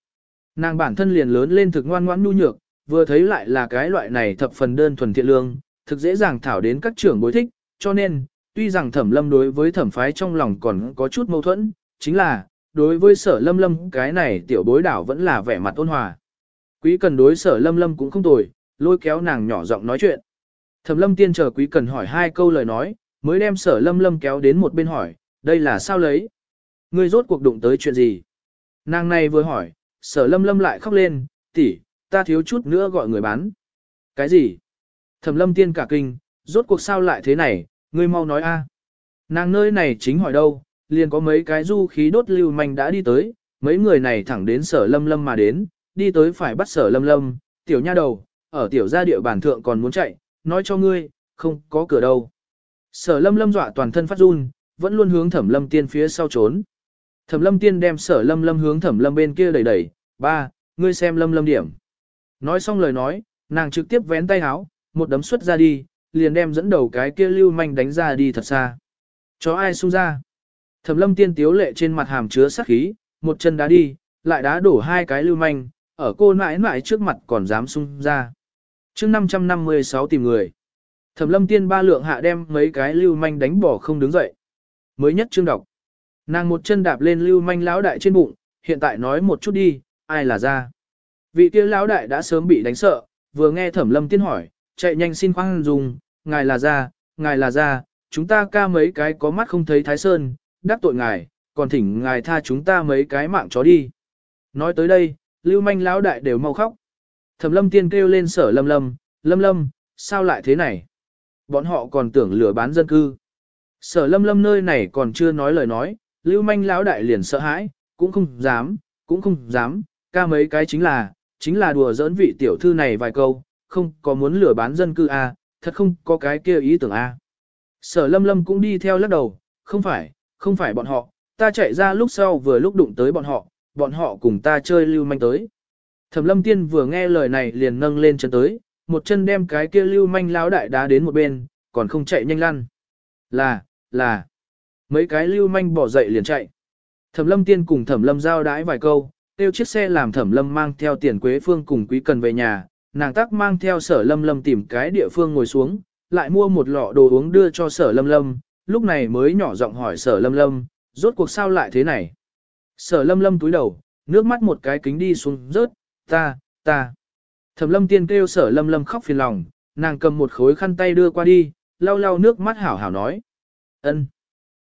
Nàng bản thân liền lớn lên thực ngoan ngoãn nhu nhược, vừa thấy lại là cái loại này thập phần đơn thuần thiện lương, thực dễ dàng thảo đến các trưởng bối thích, cho nên, tuy rằng thẩm lâm đối với thẩm phái trong lòng còn có chút mâu thuẫn, chính là, đối với sở lâm lâm cái này tiểu bối đảo vẫn là vẻ mặt ôn hòa. Quý cần đối sở lâm lâm cũng không tồi, lôi kéo nàng nhỏ giọng nói chuyện. Thẩm lâm tiên chờ quý cần hỏi hai câu lời nói, mới đem sở lâm lâm kéo đến một bên hỏi, đây là sao lấy? Ngươi rốt cuộc đụng tới chuyện gì? Nàng này vừa hỏi, sở lâm lâm lại khóc lên, tỷ, ta thiếu chút nữa gọi người bán. Cái gì? Thẩm lâm tiên cả kinh, rốt cuộc sao lại thế này, ngươi mau nói a. Nàng nơi này chính hỏi đâu, liền có mấy cái du khí đốt lưu manh đã đi tới, mấy người này thẳng đến sở lâm lâm mà đến, đi tới phải bắt sở lâm lâm, tiểu nha đầu, ở tiểu gia địa bản thượng còn muốn chạy, nói cho ngươi, không có cửa đâu. Sở lâm lâm dọa toàn thân phát run, vẫn luôn hướng thẩm lâm tiên phía sau trốn. Thẩm lâm tiên đem sở lâm lâm hướng thẩm lâm bên kia đẩy đẩy, ba, ngươi xem lâm lâm điểm. Nói xong lời nói, nàng trực tiếp vén tay háo, một đấm xuất ra đi, liền đem dẫn đầu cái kia lưu manh đánh ra đi thật xa. Cho ai xung ra? Thẩm lâm tiên tiếu lệ trên mặt hàm chứa sát khí, một chân đá đi, lại đá đổ hai cái lưu manh, ở cô nãi nãi trước mặt còn dám xung ra. chương 556 tìm người. Thẩm lâm tiên ba lượng hạ đem mấy cái lưu manh đánh bỏ không đứng dậy. Mới nhất chương đọc. Nàng một chân đạp lên lưu manh lão đại trên bụng, hiện tại nói một chút đi, ai là ra. Vị kia lão đại đã sớm bị đánh sợ, vừa nghe thẩm lâm tiên hỏi, chạy nhanh xin khoan dùng, ngài là ra, ngài là ra, chúng ta ca mấy cái có mắt không thấy thái sơn, đắc tội ngài, còn thỉnh ngài tha chúng ta mấy cái mạng chó đi. Nói tới đây, lưu manh lão đại đều mau khóc. Thẩm lâm tiên kêu lên sở lâm lâm, lâm lâm, sao lại thế này? Bọn họ còn tưởng lừa bán dân cư. Sở lâm lâm nơi này còn chưa nói lời nói, lưu manh lão đại liền sợ hãi, cũng không dám, cũng không dám, ca mấy cái chính là, chính là đùa giỡn vị tiểu thư này vài câu, không có muốn lừa bán dân cư à, thật không có cái kia ý tưởng. À. Sở lâm lâm cũng đi theo lắc đầu, không phải, không phải bọn họ, ta chạy ra lúc sau vừa lúc đụng tới bọn họ, bọn họ cùng ta chơi lưu manh tới. Thẩm lâm tiên vừa nghe lời này liền nâng lên chân tới, một chân đem cái kia lưu manh lão đại đá đến một bên, còn không chạy nhanh lăn. Là, là, mấy cái lưu manh bỏ dậy liền chạy. Thẩm lâm tiên cùng thẩm lâm giao đái vài câu, tiêu chiếc xe làm thẩm lâm mang theo tiền quế phương cùng quý cần về nhà, nàng tắc mang theo sở lâm lâm tìm cái địa phương ngồi xuống, lại mua một lọ đồ uống đưa cho sở lâm lâm, lúc này mới nhỏ giọng hỏi sở lâm lâm, rốt cuộc sao lại thế này. Sở lâm lâm túi đầu, nước mắt một cái kính đi xuống rớt, ta, ta. Thẩm lâm tiên kêu sở lâm lâm khóc phiền lòng, nàng cầm một khối khăn tay đưa qua đi, lau lau nước mắt hảo hảo nói. ân.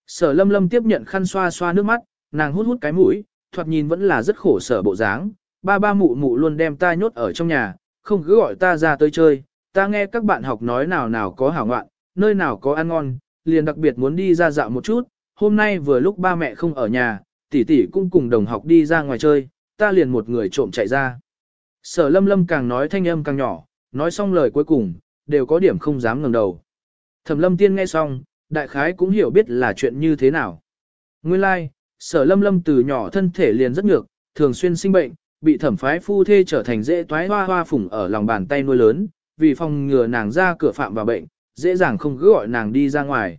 Sở lâm lâm tiếp nhận khăn xoa xoa nước mắt, nàng hút hút cái mũi, thoạt nhìn vẫn là rất khổ sở bộ dáng. Ba ba mụ mụ luôn đem ta nhốt ở trong nhà, không cứ gọi ta ra tới chơi. Ta nghe các bạn học nói nào nào có hảo ngoạn, nơi nào có ăn ngon, liền đặc biệt muốn đi ra dạo một chút. Hôm nay vừa lúc ba mẹ không ở nhà, tỷ tỷ cũng cùng đồng học đi ra ngoài chơi, ta liền một người trộm chạy ra. Sở lâm lâm càng nói thanh âm càng nhỏ, nói xong lời cuối cùng, đều có điểm không dám ngẩng đầu. Thẩm lâm tiên nghe xong, đại khái cũng hiểu biết là chuyện như thế nào. Nguyên lai, like, sở lâm lâm từ nhỏ thân thể liền rất nhược, thường xuyên sinh bệnh, bị thẩm phái phu thê trở thành dễ toái hoa hoa phủng ở lòng bàn tay nuôi lớn, vì phòng ngừa nàng ra cửa phạm vào bệnh, dễ dàng không cứ gọi nàng đi ra ngoài.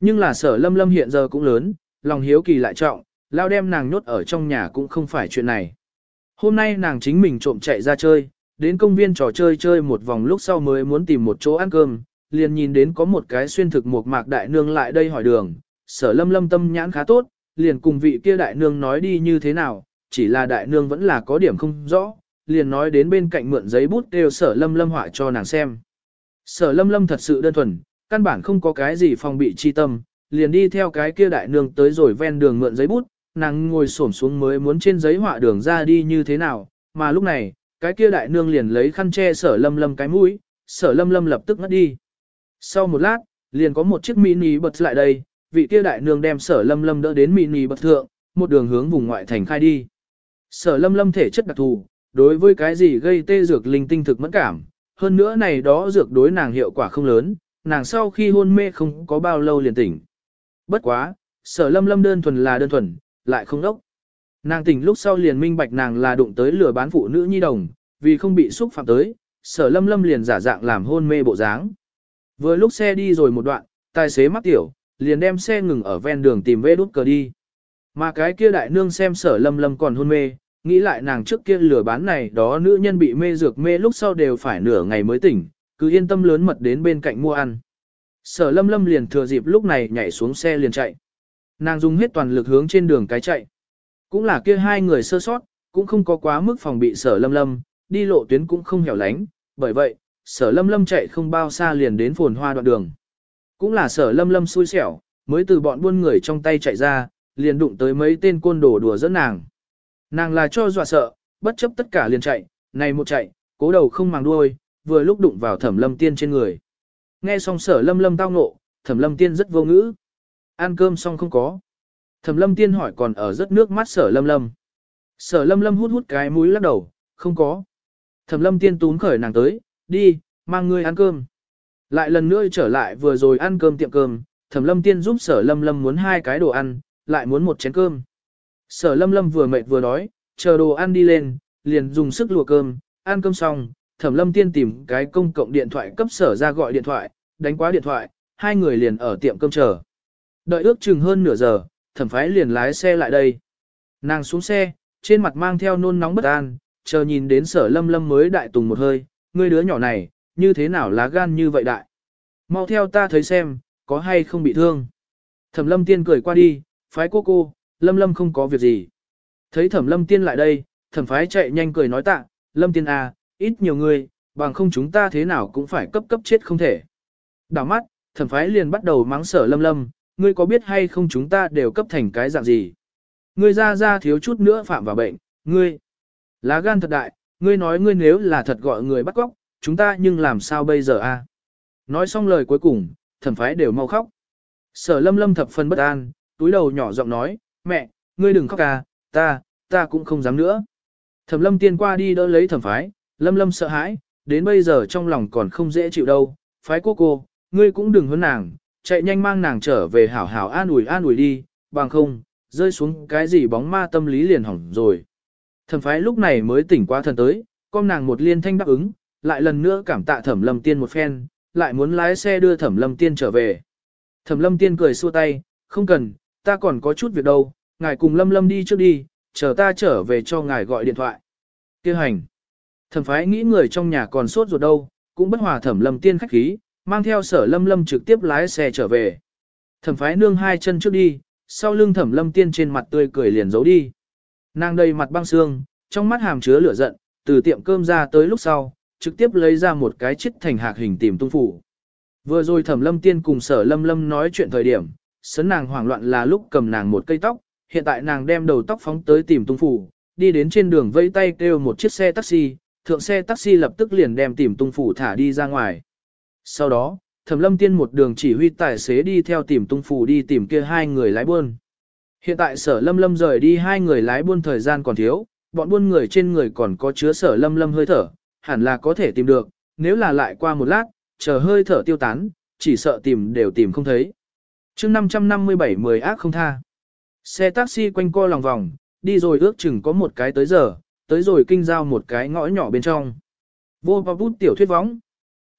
Nhưng là sở lâm lâm hiện giờ cũng lớn, lòng hiếu kỳ lại trọng, lao đem nàng nhốt ở trong nhà cũng không phải chuyện này. Hôm nay nàng chính mình trộm chạy ra chơi, đến công viên trò chơi chơi một vòng lúc sau mới muốn tìm một chỗ ăn cơm, liền nhìn đến có một cái xuyên thực một mạc đại nương lại đây hỏi đường, sở lâm lâm tâm nhãn khá tốt, liền cùng vị kia đại nương nói đi như thế nào, chỉ là đại nương vẫn là có điểm không rõ, liền nói đến bên cạnh mượn giấy bút đều sở lâm lâm họa cho nàng xem. Sở lâm lâm thật sự đơn thuần, căn bản không có cái gì phòng bị chi tâm, liền đi theo cái kia đại nương tới rồi ven đường mượn giấy bút, nàng ngồi xổm xuống mới muốn trên giấy họa đường ra đi như thế nào, mà lúc này, cái kia đại nương liền lấy khăn che sở lâm lâm cái mũi, sở lâm lâm lập tức ngất đi. Sau một lát, liền có một chiếc mini bật lại đây, vị kia đại nương đem sở lâm lâm đỡ đến mini bật thượng, một đường hướng vùng ngoại thành khai đi. Sở lâm lâm thể chất đặc thù, đối với cái gì gây tê dược linh tinh thực mẫn cảm, hơn nữa này đó dược đối nàng hiệu quả không lớn, nàng sau khi hôn mê không có bao lâu liền tỉnh. Bất quá, sở lâm lâm đơn thuần là đơn thuần, lại không đốc. Nàng tỉnh lúc sau liền minh bạch nàng là đụng tới lửa bán phụ nữ nhi đồng, vì không bị xúc phạm tới, sở lâm lâm liền giả dạng làm hôn mê bộ dáng. Vừa lúc xe đi rồi một đoạn, tài xế mắc tiểu, liền đem xe ngừng ở ven đường tìm vê đút cờ đi. Mà cái kia đại nương xem sở lâm lâm còn hôn mê, nghĩ lại nàng trước kia lừa bán này đó nữ nhân bị mê dược mê lúc sau đều phải nửa ngày mới tỉnh, cứ yên tâm lớn mật đến bên cạnh mua ăn. Sở lâm lâm liền thừa dịp lúc này nhảy xuống xe liền chạy. Nàng dùng hết toàn lực hướng trên đường cái chạy. Cũng là kia hai người sơ sót, cũng không có quá mức phòng bị sở lâm lâm, đi lộ tuyến cũng không hẻo lánh, bởi vậy, sở lâm lâm chạy không bao xa liền đến phồn hoa đoạn đường. Cũng là sở lâm lâm xui xẻo, mới từ bọn buôn người trong tay chạy ra, liền đụng tới mấy tên côn đồ đùa dẫn nàng. Nàng là cho dọa sợ, bất chấp tất cả liền chạy, này một chạy, cố đầu không màng đuôi, vừa lúc đụng vào thẩm lâm tiên trên người. Nghe xong sở lâm lâm tao ngộ, thẩm lâm tiên rất vô ngữ. Ăn cơm xong không có. Thẩm lâm tiên hỏi còn ở rất nước mắt sở lâm lâm. Sở lâm lâm hút hút cái mũi lắc đầu, không có. Thẩm lâm tiên tún khởi nàng tới, đi, mang ngươi ăn cơm. Lại lần nữa trở lại vừa rồi ăn cơm tiệm cơm, thẩm lâm tiên giúp sở lâm lâm muốn hai cái đồ ăn, lại muốn một chén cơm. Sở lâm lâm vừa mệt vừa đói, chờ đồ ăn đi lên, liền dùng sức lùa cơm, ăn cơm xong, thẩm lâm tiên tìm cái công cộng điện thoại cấp sở ra gọi điện thoại, đánh quá điện thoại, hai người liền ở tiệm cơm chờ. Đợi ước chừng hơn nửa giờ, thẩm phái liền lái xe lại đây. Nàng xuống xe, trên mặt mang theo nôn nóng bất an, chờ nhìn đến sở lâm lâm mới đại tùng một hơi, ngươi đứa nhỏ này, như thế nào lá gan như vậy đại. Mau theo ta thấy xem, có hay không bị thương. Thẩm lâm tiên cười qua đi, phái cô cô, lâm lâm không có việc gì. Thấy thẩm lâm tiên lại đây, thẩm phái chạy nhanh cười nói tạ, lâm tiên à, ít nhiều người, bằng không chúng ta thế nào cũng phải cấp cấp chết không thể. Đảo mắt, thẩm phái liền bắt đầu mắng sở lâm lâm, ngươi có biết hay không chúng ta đều cấp thành cái dạng gì. Ngươi ra ra thiếu chút nữa phạm vào bệnh, ngươi. Lá gan thật đại, ngươi nói ngươi nếu là thật gọi người bắt cóc, chúng ta nhưng làm sao bây giờ a? Nói xong lời cuối cùng, thẩm phái đều mau khóc. Sở lâm lâm thập phân bất an, túi đầu nhỏ giọng nói, mẹ, ngươi đừng khóc ca, ta, ta cũng không dám nữa. Thẩm lâm tiên qua đi đỡ lấy thẩm phái, lâm lâm sợ hãi, đến bây giờ trong lòng còn không dễ chịu đâu, phái cô cô, ngươi cũng đừng hơn nàng, chạy nhanh mang nàng trở về hảo hảo an ủi an ủi đi, bằng không, rơi xuống cái gì bóng ma tâm lý liền hỏng rồi. Thẩm phái lúc này mới tỉnh qua thần tới, con nàng một liên thanh đáp ứng, lại lần nữa cảm tạ thẩm lâm tiên một phen, lại muốn lái xe đưa thẩm lâm tiên trở về. Thẩm lâm tiên cười xua tay, không cần, ta còn có chút việc đâu, ngài cùng lâm lâm đi trước đi, chờ ta trở về cho ngài gọi điện thoại. Kêu hành. Thẩm phái nghĩ người trong nhà còn sốt ruột đâu, cũng bất hòa thẩm lâm tiên khách khí, mang theo sở lâm lâm trực tiếp lái xe trở về. Thẩm phái nương hai chân trước đi, sau lưng thẩm lâm tiên trên mặt tươi cười liền giấu đi. Nàng đầy mặt băng xương, trong mắt hàm chứa lửa giận, từ tiệm cơm ra tới lúc sau, trực tiếp lấy ra một cái chít thành hạc hình tìm tung phủ. Vừa rồi thẩm lâm tiên cùng sở lâm lâm nói chuyện thời điểm, sấn nàng hoảng loạn là lúc cầm nàng một cây tóc, hiện tại nàng đem đầu tóc phóng tới tìm tung phủ, đi đến trên đường vây tay kêu một chiếc xe taxi, thượng xe taxi lập tức liền đem tìm tung phủ thả đi ra ngoài. Sau đó, thẩm lâm tiên một đường chỉ huy tài xế đi theo tìm tung phủ đi tìm kia hai người lái buôn. Hiện tại sở lâm lâm rời đi hai người lái buôn thời gian còn thiếu, bọn buôn người trên người còn có chứa sở lâm lâm hơi thở, hẳn là có thể tìm được, nếu là lại qua một lát, chờ hơi thở tiêu tán, chỉ sợ tìm đều tìm không thấy chương 557 mười ác không tha. Xe taxi quanh co lòng vòng, đi rồi ước chừng có một cái tới giờ, tới rồi kinh giao một cái ngõ nhỏ bên trong. Vô và bút tiểu thuyết võng.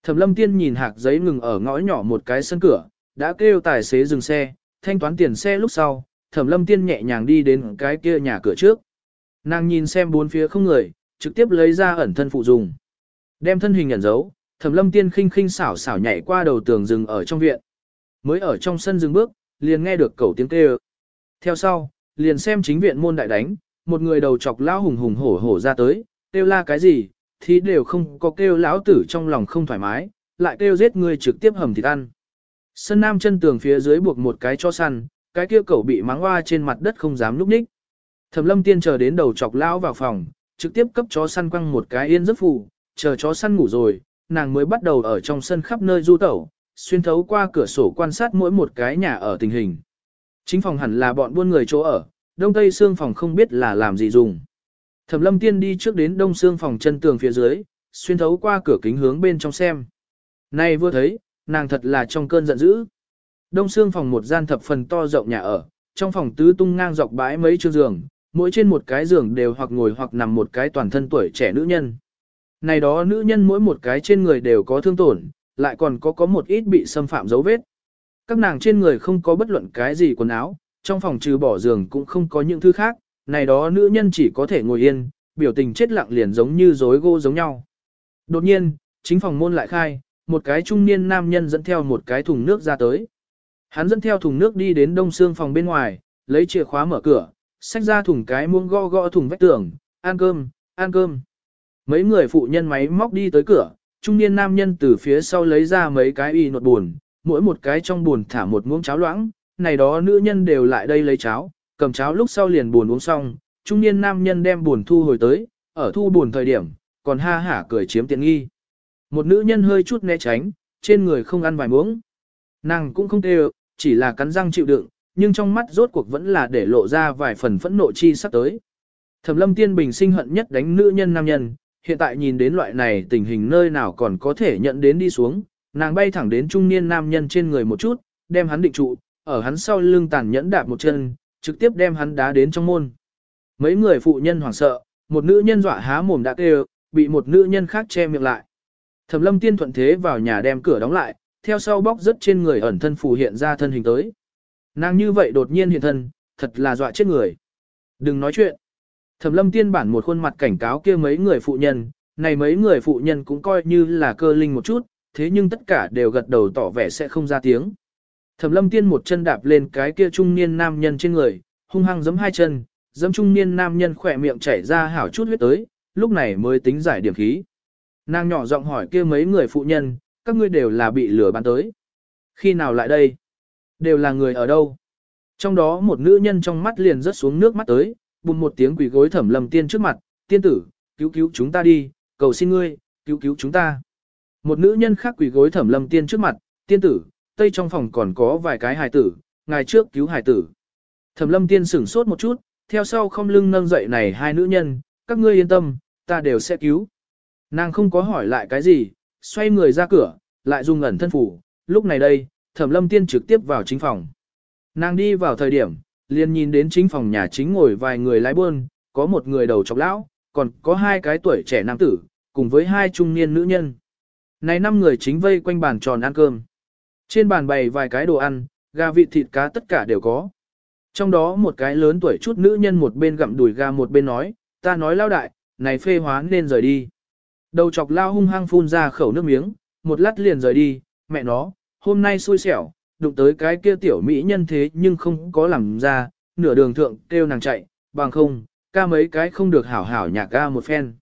Thẩm lâm tiên nhìn hạc giấy ngừng ở ngõ nhỏ một cái sân cửa, đã kêu tài xế dừng xe, thanh toán tiền xe lúc sau, thẩm lâm tiên nhẹ nhàng đi đến cái kia nhà cửa trước. Nàng nhìn xem bốn phía không người, trực tiếp lấy ra ẩn thân phụ dùng. Đem thân hình ẩn giấu, thẩm lâm tiên khinh khinh xảo xảo nhảy qua đầu tường rừng ở trong viện. Mới ở trong sân dừng bước, liền nghe được cẩu tiếng kêu. Theo sau, liền xem chính viện môn đại đánh, một người đầu chọc lao hùng hùng hổ hổ ra tới, kêu la cái gì, thì đều không có kêu lão tử trong lòng không thoải mái, lại kêu giết người trực tiếp hầm thịt ăn. Sân nam chân tường phía dưới buộc một cái cho săn, cái kia cẩu bị mắng hoa trên mặt đất không dám núp ních. Thẩm lâm tiên chờ đến đầu chọc lão vào phòng, trực tiếp cấp chó săn quăng một cái yên giấc phủ, chờ chó săn ngủ rồi, nàng mới bắt đầu ở trong sân khắp nơi du tẩu, xuyên thấu qua cửa sổ quan sát mỗi một cái nhà ở tình hình. Chính phòng hẳn là bọn buôn người chỗ ở, đông tây xương phòng không biết là làm gì dùng. Thẩm lâm tiên đi trước đến đông xương phòng chân tường phía dưới, xuyên thấu qua cửa kính hướng bên trong xem. Nay vừa thấy, nàng thật là trong cơn giận dữ. Đông xương phòng một gian thập phần to rộng nhà ở, trong phòng tứ tung ngang dọc bãi mấy chiếc giường, mỗi trên một cái giường đều hoặc ngồi hoặc nằm một cái toàn thân tuổi trẻ nữ nhân. Này đó nữ nhân mỗi một cái trên người đều có thương tổn, lại còn có có một ít bị xâm phạm dấu vết. Các nàng trên người không có bất luận cái gì quần áo, trong phòng trừ bỏ giường cũng không có những thứ khác, này đó nữ nhân chỉ có thể ngồi yên, biểu tình chết lặng liền giống như rối gỗ giống nhau. Đột nhiên, chính phòng môn lại khai, một cái trung niên nam nhân dẫn theo một cái thùng nước ra tới. Hắn dẫn theo thùng nước đi đến đông xương phòng bên ngoài, lấy chìa khóa mở cửa, xách ra thùng cái muông gõ gõ thùng vách tường, ăn cơm, ăn cơm. Mấy người phụ nhân máy móc đi tới cửa, trung niên nam nhân từ phía sau lấy ra mấy cái y nột buồn, mỗi một cái trong buồn thả một muỗng cháo loãng, này đó nữ nhân đều lại đây lấy cháo, cầm cháo lúc sau liền buồn uống xong, trung niên nam nhân đem buồn thu hồi tới, ở thu buồn thời điểm, còn ha hả cười chiếm tiện nghi. Một nữ nhân hơi chút né tránh, trên người không ăn vài muỗng. Nàng cũng không kêu, chỉ là cắn răng chịu đựng, nhưng trong mắt rốt cuộc vẫn là để lộ ra vài phần phẫn nộ chi sắp tới. Thẩm lâm tiên bình sinh hận nhất đánh nữ nhân nam nhân, hiện tại nhìn đến loại này tình hình nơi nào còn có thể nhận đến đi xuống, nàng bay thẳng đến trung niên nam nhân trên người một chút, đem hắn định trụ, ở hắn sau lưng tàn nhẫn đạp một chân, trực tiếp đem hắn đá đến trong môn. Mấy người phụ nhân hoảng sợ, một nữ nhân dọa há mồm đã kêu, bị một nữ nhân khác che miệng lại. Thẩm lâm tiên thuận thế vào nhà đem cửa đóng lại, theo sau bóc rất trên người ẩn thân phù hiện ra thân hình tới. Nàng như vậy đột nhiên hiện thân, thật là dọa chết người. Đừng nói chuyện. Thẩm lâm tiên bản một khuôn mặt cảnh cáo kia mấy người phụ nhân, này mấy người phụ nhân cũng coi như là cơ linh một chút, thế nhưng tất cả đều gật đầu tỏ vẻ sẽ không ra tiếng. Thẩm lâm tiên một chân đạp lên cái kia trung niên nam nhân trên người, hung hăng giẫm hai chân, giẫm trung niên nam nhân khỏe miệng chảy ra hảo chút huyết tới, lúc này mới tính giải điểm khí. Nàng nhỏ giọng hỏi kia mấy người phụ nhân, các ngươi đều là bị lừa bán tới. Khi nào lại đây? Đều là người ở đâu? Trong đó một nữ nhân trong mắt liền rớt xuống nước mắt tới, bùm một tiếng quỳ gối thẩm lâm tiên trước mặt, tiên tử, cứu cứu chúng ta đi, cầu xin ngươi, cứu cứu chúng ta. Một nữ nhân khác quỳ gối thẩm lâm tiên trước mặt, tiên tử, tây trong phòng còn có vài cái hài tử, ngài trước cứu hài tử. Thẩm lâm tiên sửng sốt một chút, theo sau không lưng nâng dậy này hai nữ nhân, các ngươi yên tâm, ta đều sẽ cứu. Nàng không có hỏi lại cái gì, xoay người ra cửa, lại dùng ẩn thân phủ, lúc này đây, thẩm lâm tiên trực tiếp vào chính phòng. Nàng đi vào thời điểm, liền nhìn đến chính phòng nhà chính ngồi vài người lái buôn, có một người đầu chọc lão, còn có hai cái tuổi trẻ nam tử, cùng với hai trung niên nữ nhân. Này năm người chính vây quanh bàn tròn ăn cơm. Trên bàn bày vài cái đồ ăn, gà vịt thịt cá tất cả đều có. Trong đó một cái lớn tuổi chút nữ nhân một bên gặm đùi gà một bên nói, ta nói lao đại, này phê hóa nên rời đi. Đầu chọc lao hung hăng phun ra khẩu nước miếng, một lát liền rời đi, mẹ nó, hôm nay xui xẻo, đụng tới cái kia tiểu mỹ nhân thế nhưng không có làm ra, nửa đường thượng kêu nàng chạy, bằng không, ca mấy cái không được hảo hảo nhạc ca một phen.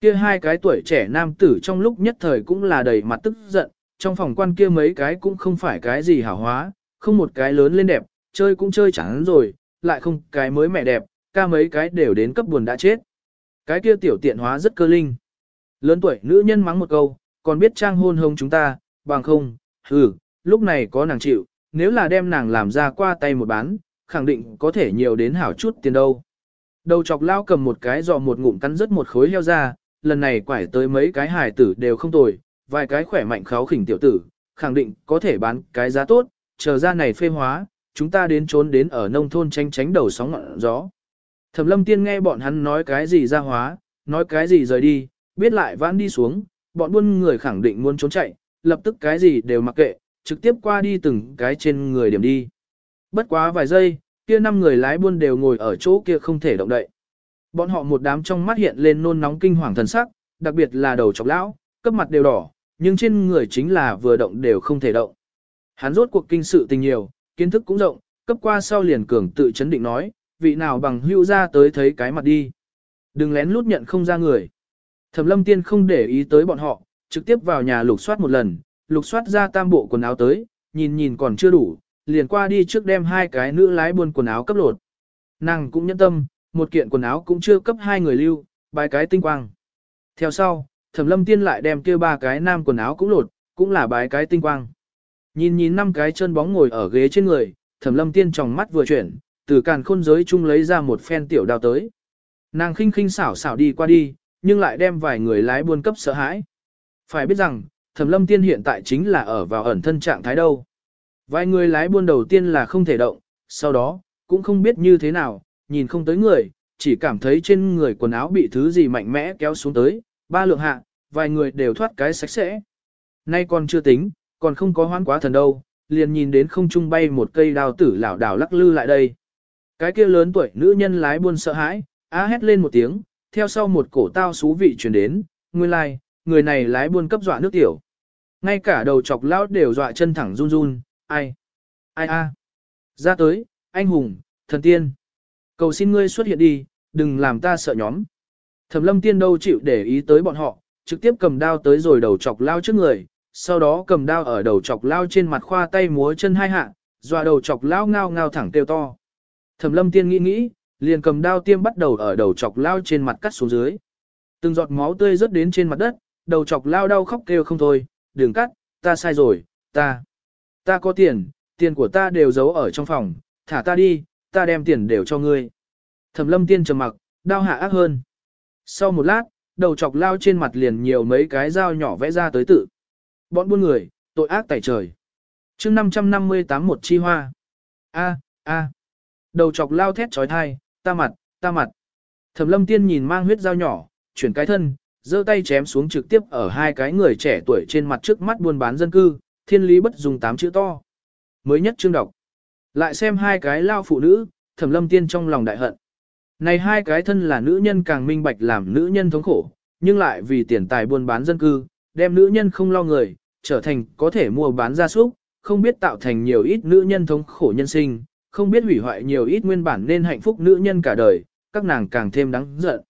Kia hai cái tuổi trẻ nam tử trong lúc nhất thời cũng là đầy mặt tức giận, trong phòng quan kia mấy cái cũng không phải cái gì hảo hóa, không một cái lớn lên đẹp, chơi cũng chơi chẳng rồi, lại không cái mới mẹ đẹp, ca mấy cái đều đến cấp buồn đã chết. Cái kia tiểu tiện hóa rất cơ linh. Lớn tuổi nữ nhân mắng một câu, còn biết trang hôn hông chúng ta, bằng không, hừ, lúc này có nàng chịu, nếu là đem nàng làm ra qua tay một bán, khẳng định có thể nhiều đến hảo chút tiền đâu. Đầu chọc lao cầm một cái giò một ngụm cắn rất một khối heo ra, lần này quải tới mấy cái hài tử đều không tồi, vài cái khỏe mạnh kháo khỉnh tiểu tử, khẳng định có thể bán cái giá tốt, chờ ra này phê hóa, chúng ta đến trốn đến ở nông thôn tránh tránh đầu sóng ngọn gió. Thẩm lâm tiên nghe bọn hắn nói cái gì ra hóa, nói cái gì rời đi, biết lại vãn đi xuống, bọn buôn người khẳng định muốn trốn chạy, lập tức cái gì đều mặc kệ, trực tiếp qua đi từng cái trên người điểm đi. Bất quá vài giây, kia năm người lái buôn đều ngồi ở chỗ kia không thể động đậy. Bọn họ một đám trong mắt hiện lên nôn nóng kinh hoàng thần sắc, đặc biệt là đầu chọc lão, cấp mặt đều đỏ, nhưng trên người chính là vừa động đều không thể động. Hắn rốt cuộc kinh sự tình nhiều, kiến thức cũng rộng, cấp qua sau liền cường tự chấn định nói, vị nào bằng hữu ra tới thấy cái mặt đi. Đừng lén lút nhận không ra người. Thẩm lâm tiên không để ý tới bọn họ, trực tiếp vào nhà lục soát một lần, lục soát ra tam bộ quần áo tới, nhìn nhìn còn chưa đủ, liền qua đi trước đem hai cái nữ lái buôn quần áo cấp lột. Nàng cũng nhẫn tâm, một kiện quần áo cũng chưa cấp hai người lưu, bài cái tinh quang. Theo sau, thẩm lâm tiên lại đem kia ba cái nam quần áo cũng lột, cũng là bài cái tinh quang. Nhìn nhìn năm cái chân bóng ngồi ở ghế trên người, thẩm lâm tiên tròng mắt vừa chuyển, từ càn khôn giới chung lấy ra một phen tiểu đao tới. Nàng khinh khinh xảo xảo đi qua đi, nhưng lại đem vài người lái buôn cấp sợ hãi. Phải biết rằng, thẩm lâm tiên hiện tại chính là ở vào ẩn thân trạng thái đâu. Vài người lái buôn đầu tiên là không thể động, sau đó, cũng không biết như thế nào, nhìn không tới người, chỉ cảm thấy trên người quần áo bị thứ gì mạnh mẽ kéo xuống tới, ba lượng hạ, vài người đều thoát cái sạch sẽ. Nay còn chưa tính, còn không có hoán quá thần đâu, liền nhìn đến không trung bay một cây đào tử lảo đảo lắc lư lại đây. Cái kia lớn tuổi nữ nhân lái buôn sợ hãi, á hét lên một tiếng, theo sau một cổ tao xú vị truyền đến, nguyên lai, like, người này lái buôn cấp dọa nước tiểu. Ngay cả đầu chọc lão đều dọa chân thẳng run run, ai, ai a, ra tới, anh hùng, thần tiên. Cầu xin ngươi xuất hiện đi, đừng làm ta sợ nhóm. Thẩm lâm tiên đâu chịu để ý tới bọn họ, trực tiếp cầm đao tới rồi đầu chọc lao trước người, sau đó cầm đao ở đầu chọc lao trên mặt khoa tay múa chân hai hạ, dọa đầu chọc lao ngao ngao thẳng kêu to. Thẩm lâm tiên nghĩ nghĩ, liền cầm đao tiêm bắt đầu ở đầu chọc lao trên mặt cắt xuống dưới. Từng giọt máu tươi rớt đến trên mặt đất, đầu chọc lao đau khóc kêu không thôi, đừng cắt, ta sai rồi, ta, ta có tiền, tiền của ta đều giấu ở trong phòng, thả ta đi, ta đem tiền đều cho ngươi. Thẩm lâm tiên trầm mặc, đau hạ ác hơn. Sau một lát, đầu chọc lao trên mặt liền nhiều mấy cái dao nhỏ vẽ ra tới tự. Bọn buôn người, tội ác tại trời. mươi 558 một chi hoa. A, a. Đầu chọc lao thét trói thai, ta mặt, ta mặt. Thẩm lâm tiên nhìn mang huyết dao nhỏ, chuyển cái thân, giơ tay chém xuống trực tiếp ở hai cái người trẻ tuổi trên mặt trước mắt buôn bán dân cư, thiên lý bất dùng tám chữ to. Mới nhất chương đọc. Lại xem hai cái lao phụ nữ, thẩm lâm tiên trong lòng đại hận. Này hai cái thân là nữ nhân càng minh bạch làm nữ nhân thống khổ, nhưng lại vì tiền tài buôn bán dân cư, đem nữ nhân không lo người, trở thành có thể mua bán gia súc, không biết tạo thành nhiều ít nữ nhân thống khổ nhân sinh, không biết hủy hoại nhiều ít nguyên bản nên hạnh phúc nữ nhân cả đời, các nàng càng thêm đáng giận.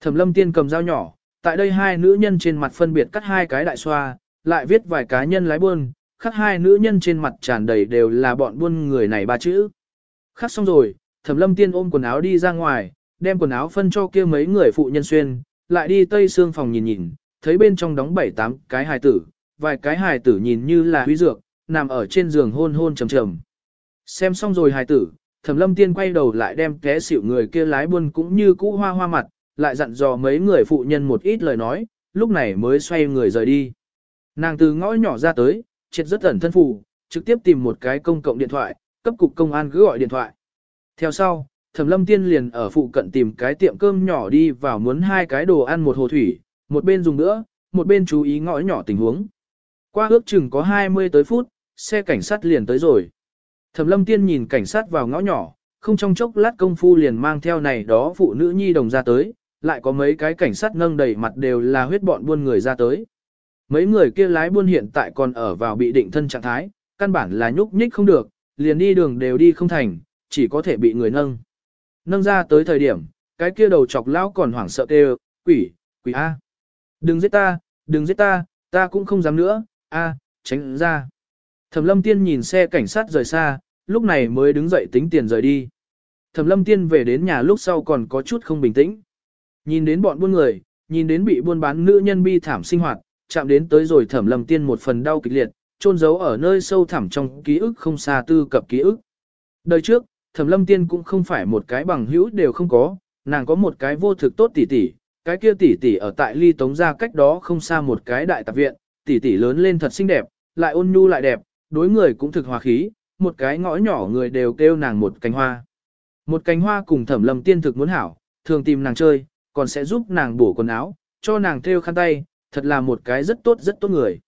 Thẩm lâm tiên cầm dao nhỏ, tại đây hai nữ nhân trên mặt phân biệt cắt hai cái đại xoa, lại viết vài cá nhân lái buôn, khắc hai nữ nhân trên mặt tràn đầy đều là bọn buôn người này ba chữ. Khắc xong rồi, thẩm lâm tiên ôm quần áo đi ra ngoài, đem quần áo phân cho kia mấy người phụ nhân xuyên, lại đi tây xương phòng nhìn nhìn, thấy bên trong đóng bảy tám cái hài tử, vài cái hài tử nhìn như là huy dược, nằm ở trên giường hôn hôn trầm trầm. Xem xong rồi hài tử, thẩm lâm tiên quay đầu lại đem té xỉu người kia lái buôn cũng như cũ hoa hoa mặt, lại dặn dò mấy người phụ nhân một ít lời nói, lúc này mới xoay người rời đi. Nàng từ ngõ nhỏ ra tới, triệt rất ẩn thân phù, trực tiếp tìm một cái công cộng điện thoại, cấp cục công an cứ gọi điện thoại. Theo sau, Thẩm Lâm Tiên liền ở phụ cận tìm cái tiệm cơm nhỏ đi vào muốn hai cái đồ ăn một hồ thủy, một bên dùng nữa, một bên chú ý ngõ nhỏ tình huống. Qua ước chừng có 20 tới phút, xe cảnh sát liền tới rồi. Thẩm Lâm Tiên nhìn cảnh sát vào ngõ nhỏ, không trong chốc lát công phu liền mang theo này đó phụ nữ nhi đồng ra tới, lại có mấy cái cảnh sát nâng đầy mặt đều là huyết bọn buôn người ra tới. Mấy người kia lái buôn hiện tại còn ở vào bị định thân trạng thái, căn bản là nhúc nhích không được, liền đi đường đều đi không thành, chỉ có thể bị người nâng. Nâng ra tới thời điểm, cái kia đầu chọc lão còn hoảng sợ kêu, quỷ, quỷ A. Đừng giết ta, đừng giết ta, ta cũng không dám nữa, A, tránh ra. Thẩm lâm tiên nhìn xe cảnh sát rời xa, lúc này mới đứng dậy tính tiền rời đi. Thẩm lâm tiên về đến nhà lúc sau còn có chút không bình tĩnh. Nhìn đến bọn buôn người, nhìn đến bị buôn bán nữ nhân bi thảm sinh hoạt, chạm đến tới rồi thẩm lâm tiên một phần đau kịch liệt, trôn giấu ở nơi sâu thẳm trong ký ức không xa tư cập ký ức. Đời trước, thẩm lâm tiên cũng không phải một cái bằng hữu đều không có, nàng có một cái vô thực tốt tỷ tỷ, cái kia tỷ tỷ ở tại ly tống ra cách đó không xa một cái đại tạp viện, tỷ tỷ lớn lên thật xinh đẹp, lại ôn nhu lại đẹp, đối người cũng thực hòa khí, một cái ngõ nhỏ người đều kêu nàng một cánh hoa. Một cánh hoa cùng thẩm lâm tiên thực muốn hảo, thường tìm nàng chơi, còn sẽ giúp nàng bổ quần áo, cho nàng thêu khăn tay, thật là một cái rất tốt rất tốt người.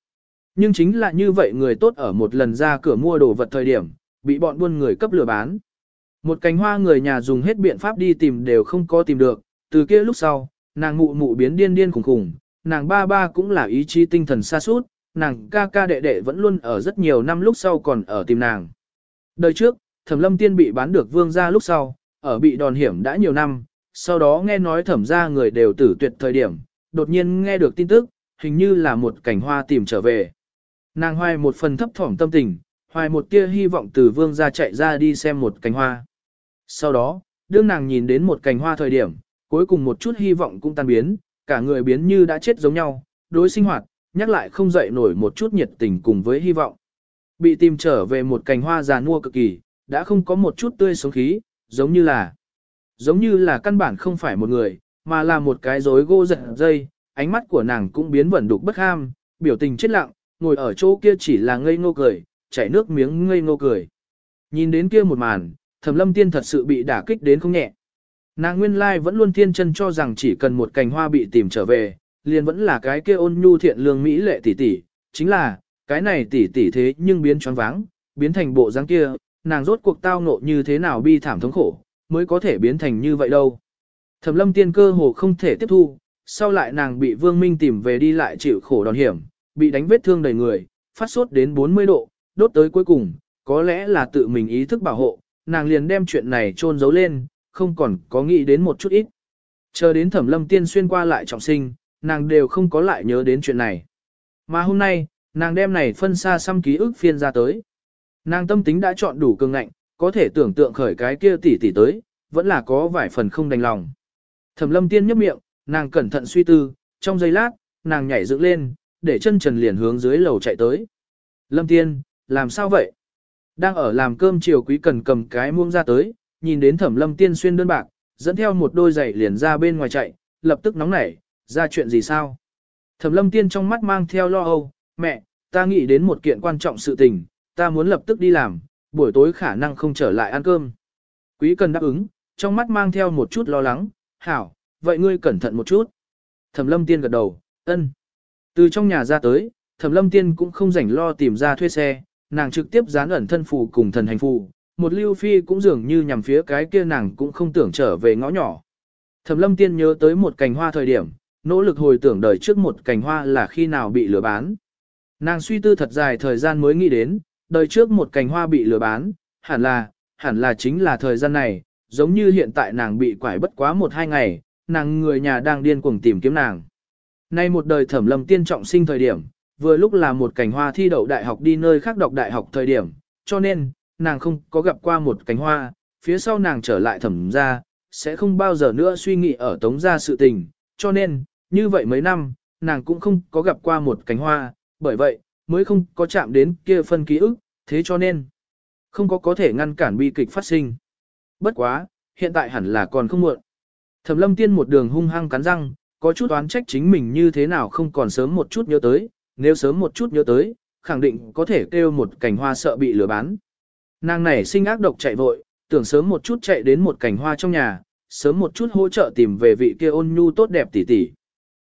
Nhưng chính là như vậy người tốt ở một lần ra cửa mua đồ vật thời điểm, bị bọn buôn người cấp lừa bán. Một cánh hoa người nhà dùng hết biện pháp đi tìm đều không có tìm được, từ kia lúc sau, nàng mụ mụ biến điên điên khủng khủng, nàng ba ba cũng là ý chí tinh thần xa suốt, nàng ca ca đệ đệ vẫn luôn ở rất nhiều năm lúc sau còn ở tìm nàng. Đời trước, thẩm lâm tiên bị bán được vương gia lúc sau, ở bị đòn hiểm đã nhiều năm, sau đó nghe nói thẩm ra người đều tử tuyệt thời điểm, đột nhiên nghe được tin tức, hình như là một cảnh hoa tìm trở về. Nàng hoài một phần thấp thỏm tâm tình, hoài một tia hy vọng từ vương ra chạy ra đi xem một cành hoa. Sau đó, đương nàng nhìn đến một cành hoa thời điểm, cuối cùng một chút hy vọng cũng tan biến, cả người biến như đã chết giống nhau, đối sinh hoạt, nhắc lại không dậy nổi một chút nhiệt tình cùng với hy vọng. Bị tìm trở về một cành hoa già nua cực kỳ, đã không có một chút tươi sống khí, giống như là, giống như là căn bản không phải một người, mà là một cái rối gô giật dây, ánh mắt của nàng cũng biến vẩn đục bất ham, biểu tình chết lặng, ngồi ở chỗ kia chỉ là ngây ngô cười, chảy nước miếng ngây ngô cười. Nhìn đến kia một màn, Thẩm Lâm Tiên thật sự bị đả kích đến không nhẹ. Nàng nguyên lai vẫn luôn thiên chân cho rằng chỉ cần một cành hoa bị tìm trở về, liền vẫn là cái kia ôn nhu thiện lương mỹ lệ tỷ tỷ, chính là, cái này tỷ tỷ thế nhưng biến choáng váng, biến thành bộ dáng kia, nàng rốt cuộc tao ngộ như thế nào bi thảm thống khổ, mới có thể biến thành như vậy đâu. Thẩm lâm tiên cơ hồ không thể tiếp thu, sau lại nàng bị vương minh tìm về đi lại chịu khổ đòn hiểm, bị đánh vết thương đầy người, phát sốt đến 40 độ, đốt tới cuối cùng, có lẽ là tự mình ý thức bảo hộ, nàng liền đem chuyện này trôn giấu lên, không còn có nghĩ đến một chút ít. Chờ đến thẩm lâm tiên xuyên qua lại trọng sinh, nàng đều không có lại nhớ đến chuyện này. Mà hôm nay, nàng đem này phân xa xăm ký ức phiên ra tới. Nàng tâm tính đã chọn đủ cường ngạnh, có thể tưởng tượng khởi cái kia tỷ tỷ tới, vẫn là có vài phần không đành lòng. Thẩm lâm tiên nhấp miệng, nàng cẩn thận suy tư, trong giây lát, nàng nhảy dựng lên, để chân trần liền hướng dưới lầu chạy tới. Lâm tiên, làm sao vậy? Đang ở làm cơm chiều quý cần cầm cái muông ra tới, nhìn đến thẩm lâm tiên xuyên đơn bạc, dẫn theo một đôi giày liền ra bên ngoài chạy, lập tức nóng nảy, ra chuyện gì sao? Thẩm lâm tiên trong mắt mang theo lo âu, mẹ, ta nghĩ đến một kiện quan trọng sự tình, ta muốn lập tức đi làm, buổi tối khả năng không trở lại ăn cơm. Quý cần đáp ứng, trong mắt mang theo một chút lo lắng, hảo, vậy ngươi cẩn thận một chút. Thẩm lâm tiên gật đầu, ân. Từ trong nhà ra tới, thẩm lâm tiên cũng không rảnh lo tìm ra thuê xe, nàng trực tiếp dán ẩn thân phù cùng thần hành phù, một lưu phi cũng dường như nhằm phía cái kia nàng cũng không tưởng trở về ngõ nhỏ. Thẩm lâm tiên nhớ tới một cành hoa thời điểm, nỗ lực hồi tưởng đời trước một cành hoa là khi nào bị lừa bán. Nàng suy tư thật dài thời gian mới nghĩ đến, đời trước một cành hoa bị lừa bán, hẳn là, hẳn là chính là thời gian này, giống như hiện tại nàng bị quải bất quá một hai ngày, nàng người nhà đang điên cuồng tìm kiếm nàng. Nay một đời thẩm lâm tiên trọng sinh thời điểm, vừa lúc là một cành hoa thi đậu đại học đi nơi khác đọc đại học thời điểm, cho nên, nàng không có gặp qua một cành hoa, phía sau nàng trở lại thẩm ra, sẽ không bao giờ nữa suy nghĩ ở tống gia sự tình, cho nên, như vậy mấy năm, nàng cũng không có gặp qua một cành hoa, bởi vậy, mới không có chạm đến kia phân ký ức, thế cho nên, không có có thể ngăn cản bi kịch phát sinh. Bất quá, hiện tại hẳn là còn không muộn. Thẩm lâm tiên một đường hung hăng cắn răng, có chút oán trách chính mình như thế nào không còn sớm một chút nhớ tới, nếu sớm một chút nhớ tới, khẳng định có thể kêu một cành hoa sợ bị lừa bán. Nàng này sinh ác độc chạy vội, tưởng sớm một chút chạy đến một cành hoa trong nhà, sớm một chút hỗ trợ tìm về vị kia ôn nhu tốt đẹp tỷ tỷ.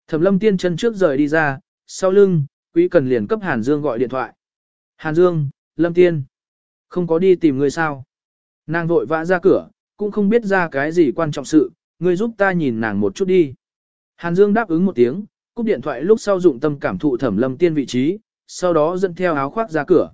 Thẩm lâm tiên chân trước rời đi ra, sau lưng, quý cần liền cấp Hàn Dương gọi điện thoại. Hàn Dương, lâm tiên, không có đi tìm người sao. Nàng vội vã ra cửa, cũng không biết ra cái gì quan trọng sự, ngươi giúp ta nhìn nàng một chút đi. Hàn Dương đáp ứng một tiếng, cúp điện thoại lúc sau dụng tâm cảm thụ thẩm lâm tiên vị trí, sau đó dẫn theo áo khoác ra cửa.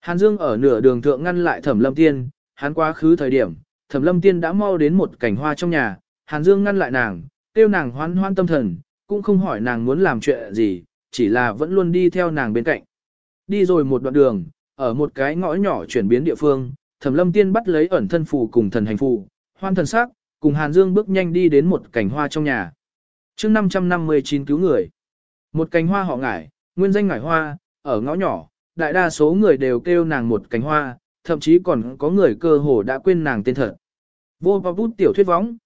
Hàn Dương ở nửa đường thượng ngăn lại thẩm lâm tiên, hắn quá khứ thời điểm, thẩm lâm tiên đã mau đến một cảnh hoa trong nhà, Hàn Dương ngăn lại nàng, kêu nàng hoan hoan tâm thần, cũng không hỏi nàng muốn làm chuyện gì, chỉ là vẫn luôn đi theo nàng bên cạnh. Đi rồi một đoạn đường, ở một cái ngõ nhỏ chuyển biến địa phương, thẩm lâm tiên bắt lấy ẩn thân phù cùng thần hành phù, hoan thần sắc, cùng Hàn Dương bước nhanh đi đến một cảnh hoa trong nhà. chương 559 cứu người. Một cảnh hoa họ ngải, nguyên danh ngải hoa, ở ngõ nhỏ, đại đa số người đều kêu nàng một cảnh hoa, thậm chí còn có người cơ hồ đã quên nàng tên thật. Vô và bút tiểu thuyết võng.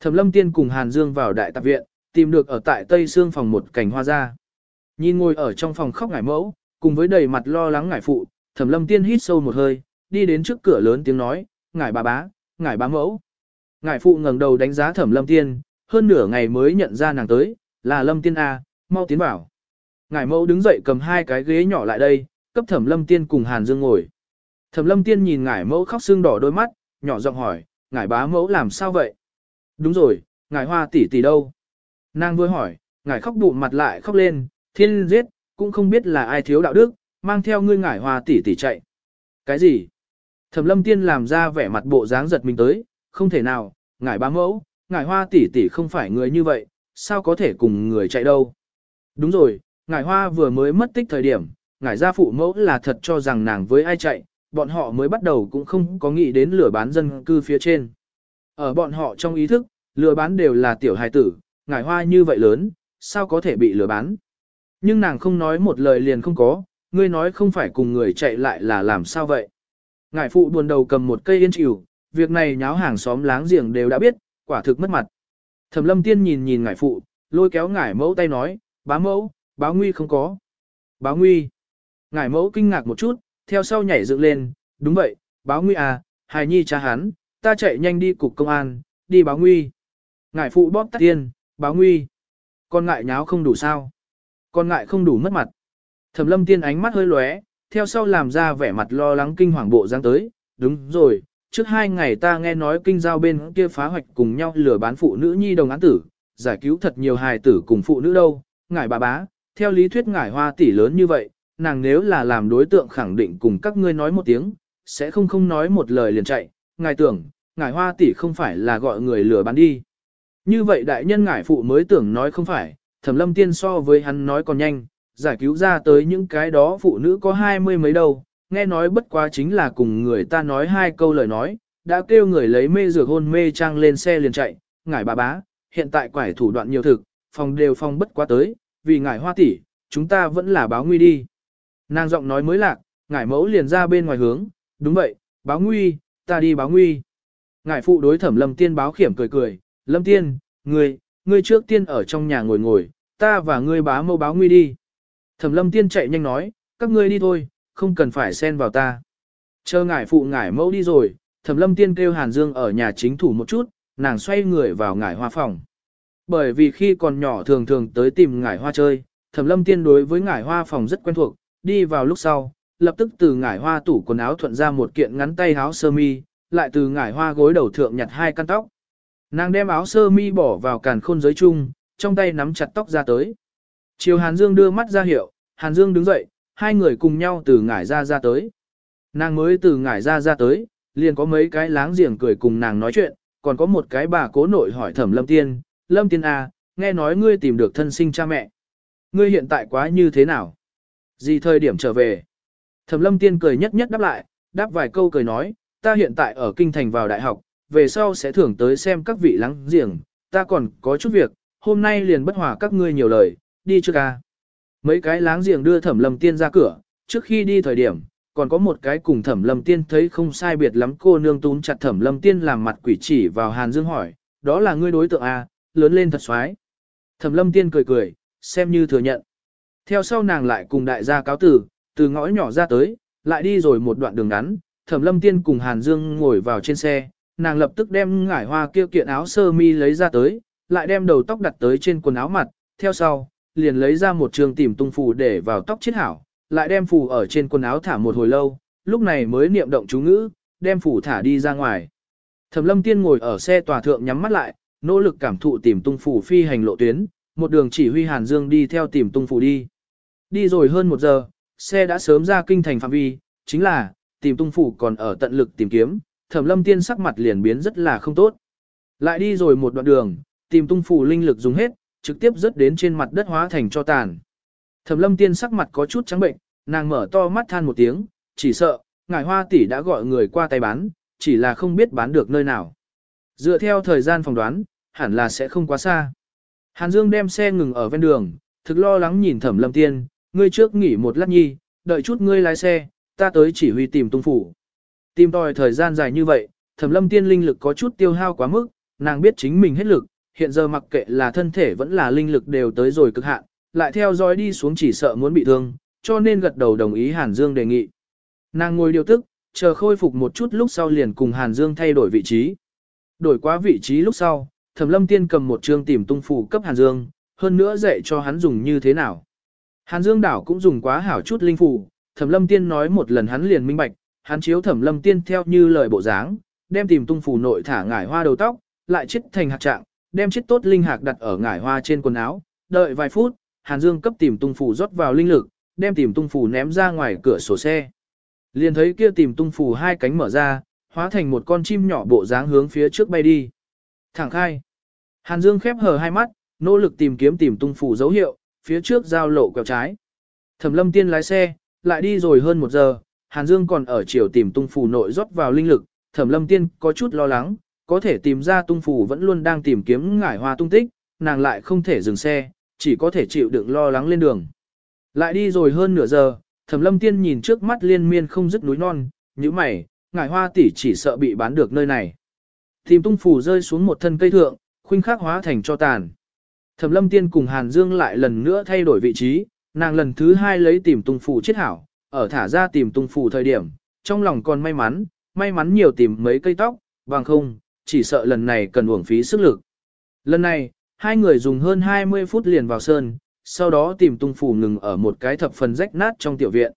Thẩm lâm tiên cùng Hàn Dương vào đại tạp viện, tìm được ở tại Tây Sương phòng một cảnh hoa ra. Nhìn ngồi ở trong phòng khóc ngải mẫu, cùng với đầy mặt lo lắng ngải phụ, thẩm lâm tiên hít sâu một hơi, đi đến trước cửa lớn tiếng nói, ngải bà bá, ngải bá mẫu. Ngải phụ ngẩng đầu đánh giá thẩm lâm tiên, hơn nửa ngày mới nhận ra nàng tới, là lâm tiên A, mau tiến vào. Ngải mẫu đứng dậy cầm hai cái ghế nhỏ lại đây, cấp thẩm lâm tiên cùng Hàn Dương ngồi. Thẩm lâm tiên nhìn ngải mẫu khóc sưng đỏ đôi mắt, nhỏ giọng hỏi, ngải bá mẫu làm sao vậy? Đúng rồi, ngải hoa tỷ tỷ đâu? Nàng vừa hỏi, ngải khóc bụng mặt lại khóc lên, thiên giết, cũng không biết là ai thiếu đạo đức, mang theo ngươi ngải hoa tỷ tỷ chạy. Cái gì? Thẩm lâm tiên làm ra vẻ mặt bộ dáng giật mình tới, không thể nào, ngải ba mẫu, ngải hoa tỷ tỷ không phải người như vậy, sao có thể cùng người chạy đâu? Đúng rồi, ngải hoa vừa mới mất tích thời điểm, ngải gia phụ mẫu là thật cho rằng nàng với ai chạy, bọn họ mới bắt đầu cũng không có nghĩ đến lừa bán dân cư phía trên. Ở bọn họ trong ý thức, lừa bán đều là tiểu hài tử, ngải hoa như vậy lớn, sao có thể bị lừa bán. Nhưng nàng không nói một lời liền không có, ngươi nói không phải cùng người chạy lại là làm sao vậy. Ngải phụ buồn đầu cầm một cây yên chịu, việc này nháo hàng xóm láng giềng đều đã biết, quả thực mất mặt. Thẩm lâm tiên nhìn nhìn ngải phụ, lôi kéo ngải mẫu tay nói, bá mẫu, báo nguy không có. Báo nguy. Ngải mẫu kinh ngạc một chút, theo sau nhảy dựng lên, đúng vậy, báo nguy à, hài nhi cha hắn, ta chạy nhanh đi cục công an, đi báo nguy. Ngải phụ bóp tắt tiên, báo nguy. Con ngại nháo không đủ sao. Con ngại không đủ mất mặt. Thẩm lâm tiên ánh mắt hơi lóe, theo sau làm ra vẻ mặt lo lắng kinh hoàng bộ dáng tới, đúng rồi, trước hai ngày ta nghe nói kinh giao bên kia phá hoạch cùng nhau lừa bán phụ nữ nhi đồng án tử, giải cứu thật nhiều hài tử cùng phụ nữ đâu, ngải bà bá, theo lý thuyết ngải hoa tỷ lớn như vậy, nàng nếu là làm đối tượng khẳng định cùng các ngươi nói một tiếng, sẽ không không nói một lời liền chạy, ngài tưởng, ngải hoa tỷ không phải là gọi người lừa bán đi. Như vậy đại nhân ngải phụ mới tưởng nói không phải, thẩm lâm tiên so với hắn nói còn nhanh, giải cứu ra tới những cái đó phụ nữ có hai mươi mấy đâu, nghe nói bất quá chính là cùng người ta nói hai câu lời nói, đã kêu người lấy mê dược hôn mê trang lên xe liền chạy, ngải bà bá, hiện tại quải thủ đoạn nhiều thực, phòng đều phòng bất quá tới, vì ngải hoa tỷ, chúng ta vẫn là báo nguy đi. Nàng giọng nói mới lạc, ngải mẫu liền ra bên ngoài hướng, đúng vậy, báo nguy, ta đi báo nguy. Ngải phụ đối thẩm lâm tiên báo khiểm cười cười, lâm tiên, ngươi, ngươi trước tiên ở trong nhà ngồi ngồi, ta và ngươi bá mâu báo nguy đi. Thẩm lâm tiên chạy nhanh nói, các ngươi đi thôi, không cần phải xen vào ta. Chờ ngải phụ ngải mẫu đi rồi, thẩm lâm tiên kêu Hàn Dương ở nhà chính thủ một chút, nàng xoay người vào ngải hoa phòng. Bởi vì khi còn nhỏ thường thường tới tìm ngải hoa chơi, thẩm lâm tiên đối với ngải hoa phòng rất quen thuộc, đi vào lúc sau, lập tức từ ngải hoa tủ quần áo thuận ra một kiện ngắn tay áo sơ mi, lại từ ngải hoa gối đầu thượng nhặt hai căn tóc. Nàng đem áo sơ mi bỏ vào càn khôn giới chung, trong tay nắm chặt tóc ra tới. Chiều Hàn Dương đưa mắt ra hiệu, Hàn Dương đứng dậy, hai người cùng nhau từ ngải ra ra tới. Nàng mới từ ngải ra ra tới, liền có mấy cái láng giềng cười cùng nàng nói chuyện, còn có một cái bà cố nội hỏi thẩm Lâm Tiên, Lâm Tiên à, nghe nói ngươi tìm được thân sinh cha mẹ. Ngươi hiện tại quá như thế nào? Gì thời điểm trở về? Thẩm lâm tiên cười nhất nhất đáp lại, đáp vài câu cười nói, ta hiện tại ở kinh thành vào đại học, về sau sẽ thưởng tới xem các vị láng giềng, ta còn có chút việc, hôm nay liền bất hòa các ngươi nhiều lời, đi chưa ca. Mấy cái láng giềng đưa thẩm lâm tiên ra cửa, trước khi đi thời điểm, còn có một cái cùng thẩm lâm tiên thấy không sai biệt lắm cô nương tún chặt thẩm lâm tiên làm mặt quỷ chỉ vào Hàn Dương hỏi, đó là ngươi đối tượng à, lớn lên thật xoái. Thẩm lâm tiên cười cười, xem như thừa nhận. Theo sau nàng lại cùng đại gia cáo tử, từ ngõ nhỏ ra tới, lại đi rồi một đoạn đường ngắn, Thẩm Lâm Tiên cùng Hàn Dương ngồi vào trên xe, nàng lập tức đem ngải hoa kia kiện áo sơ mi lấy ra tới, lại đem đầu tóc đặt tới trên quần áo mặt, theo sau, liền lấy ra một trường tìm tung phù để vào tóc chiết hảo, lại đem phù ở trên quần áo thả một hồi lâu, lúc này mới niệm động chú ngữ, đem phù thả đi ra ngoài. Thẩm Lâm Tiên ngồi ở xe tòa thượng nhắm mắt lại, nỗ lực cảm thụ tìm tung phù phi hành lộ tuyến, một đường chỉ huy Hàn Dương đi theo tìm tung phù đi. Đi rồi hơn một giờ, xe đã sớm ra kinh thành phạm vi, chính là, tìm tung phủ còn ở tận lực tìm kiếm, thẩm lâm tiên sắc mặt liền biến rất là không tốt. Lại đi rồi một đoạn đường, tìm tung phù linh lực dùng hết, trực tiếp rớt đến trên mặt đất hóa thành cho tàn. Thẩm lâm tiên sắc mặt có chút trắng bệnh, nàng mở to mắt than một tiếng, chỉ sợ, ngài hoa tỷ đã gọi người qua tay bán, chỉ là không biết bán được nơi nào. Dựa theo thời gian phỏng đoán, hẳn là sẽ không quá xa. Hàn Dương đem xe ngừng ở ven đường, thực lo lắng nhìn thẩm lâm tiên, ngươi trước nghỉ một lát nhi, đợi chút ngươi lái xe, ta tới chỉ huy tìm tung phủ. Tìm tòi thời gian dài như vậy, thẩm lâm tiên linh lực có chút tiêu hao quá mức, nàng biết chính mình hết lực, hiện giờ mặc kệ là thân thể vẫn là linh lực đều tới rồi cực hạn, lại theo dõi đi xuống chỉ sợ muốn bị thương, cho nên gật đầu đồng ý Hàn Dương đề nghị. Nàng ngồi điều tức, chờ khôi phục một chút lúc sau liền cùng Hàn Dương thay đổi vị trí. Đổi qua vị trí lúc sau, Thẩm Lâm Tiên cầm một chương tìm tung phù cấp Hàn Dương, hơn nữa dạy cho hắn dùng như thế nào. Hàn Dương đảo cũng dùng quá hảo chút linh phù, Thẩm Lâm Tiên nói một lần hắn liền minh bạch, hắn chiếu Thẩm Lâm Tiên theo như lời bộ dáng, đem tìm tung phù nội thả ngải hoa đầu tóc, lại chết thành hạt trạng, đem chiếc tốt linh hạt đặt ở ngải hoa trên quần áo, đợi vài phút, Hàn Dương cấp tìm tung phù rót vào linh lực, đem tìm tung phù ném ra ngoài cửa sổ xe. Liền thấy kia tìm tung phù hai cánh mở ra, hóa thành một con chim nhỏ bộ dáng hướng phía trước bay đi. Thẳng khai. Hàn Dương khép hờ hai mắt, nỗ lực tìm kiếm tìm tung phù dấu hiệu, phía trước giao lộ quẹo trái. Thẩm Lâm Tiên lái xe, lại đi rồi hơn một giờ, Hàn Dương còn ở chiều tìm tung phù nội rót vào linh lực, Thẩm Lâm Tiên có chút lo lắng, có thể tìm ra tung phù vẫn luôn đang tìm kiếm ngải hoa tung tích, nàng lại không thể dừng xe, chỉ có thể chịu đựng lo lắng lên đường. Lại đi rồi hơn nửa giờ, Thẩm Lâm Tiên nhìn trước mắt liên miên không dứt núi non, như mày, ngải hoa tỷ chỉ sợ bị bán được nơi này. Tìm tung phù rơi xuống một thân cây thượng, khuynh khắc hóa thành cho tàn. Thẩm Lâm Tiên cùng Hàn Dương lại lần nữa thay đổi vị trí, nàng lần thứ hai lấy tìm tung phù chết hảo, ở thả ra tìm tung phù thời điểm, trong lòng còn may mắn, may mắn nhiều tìm mấy cây tóc, bằng không, chỉ sợ lần này cần uổng phí sức lực. Lần này, hai người dùng hơn 20 phút liền vào sơn, sau đó tìm tung phù ngừng ở một cái thập phần rách nát trong tiểu viện.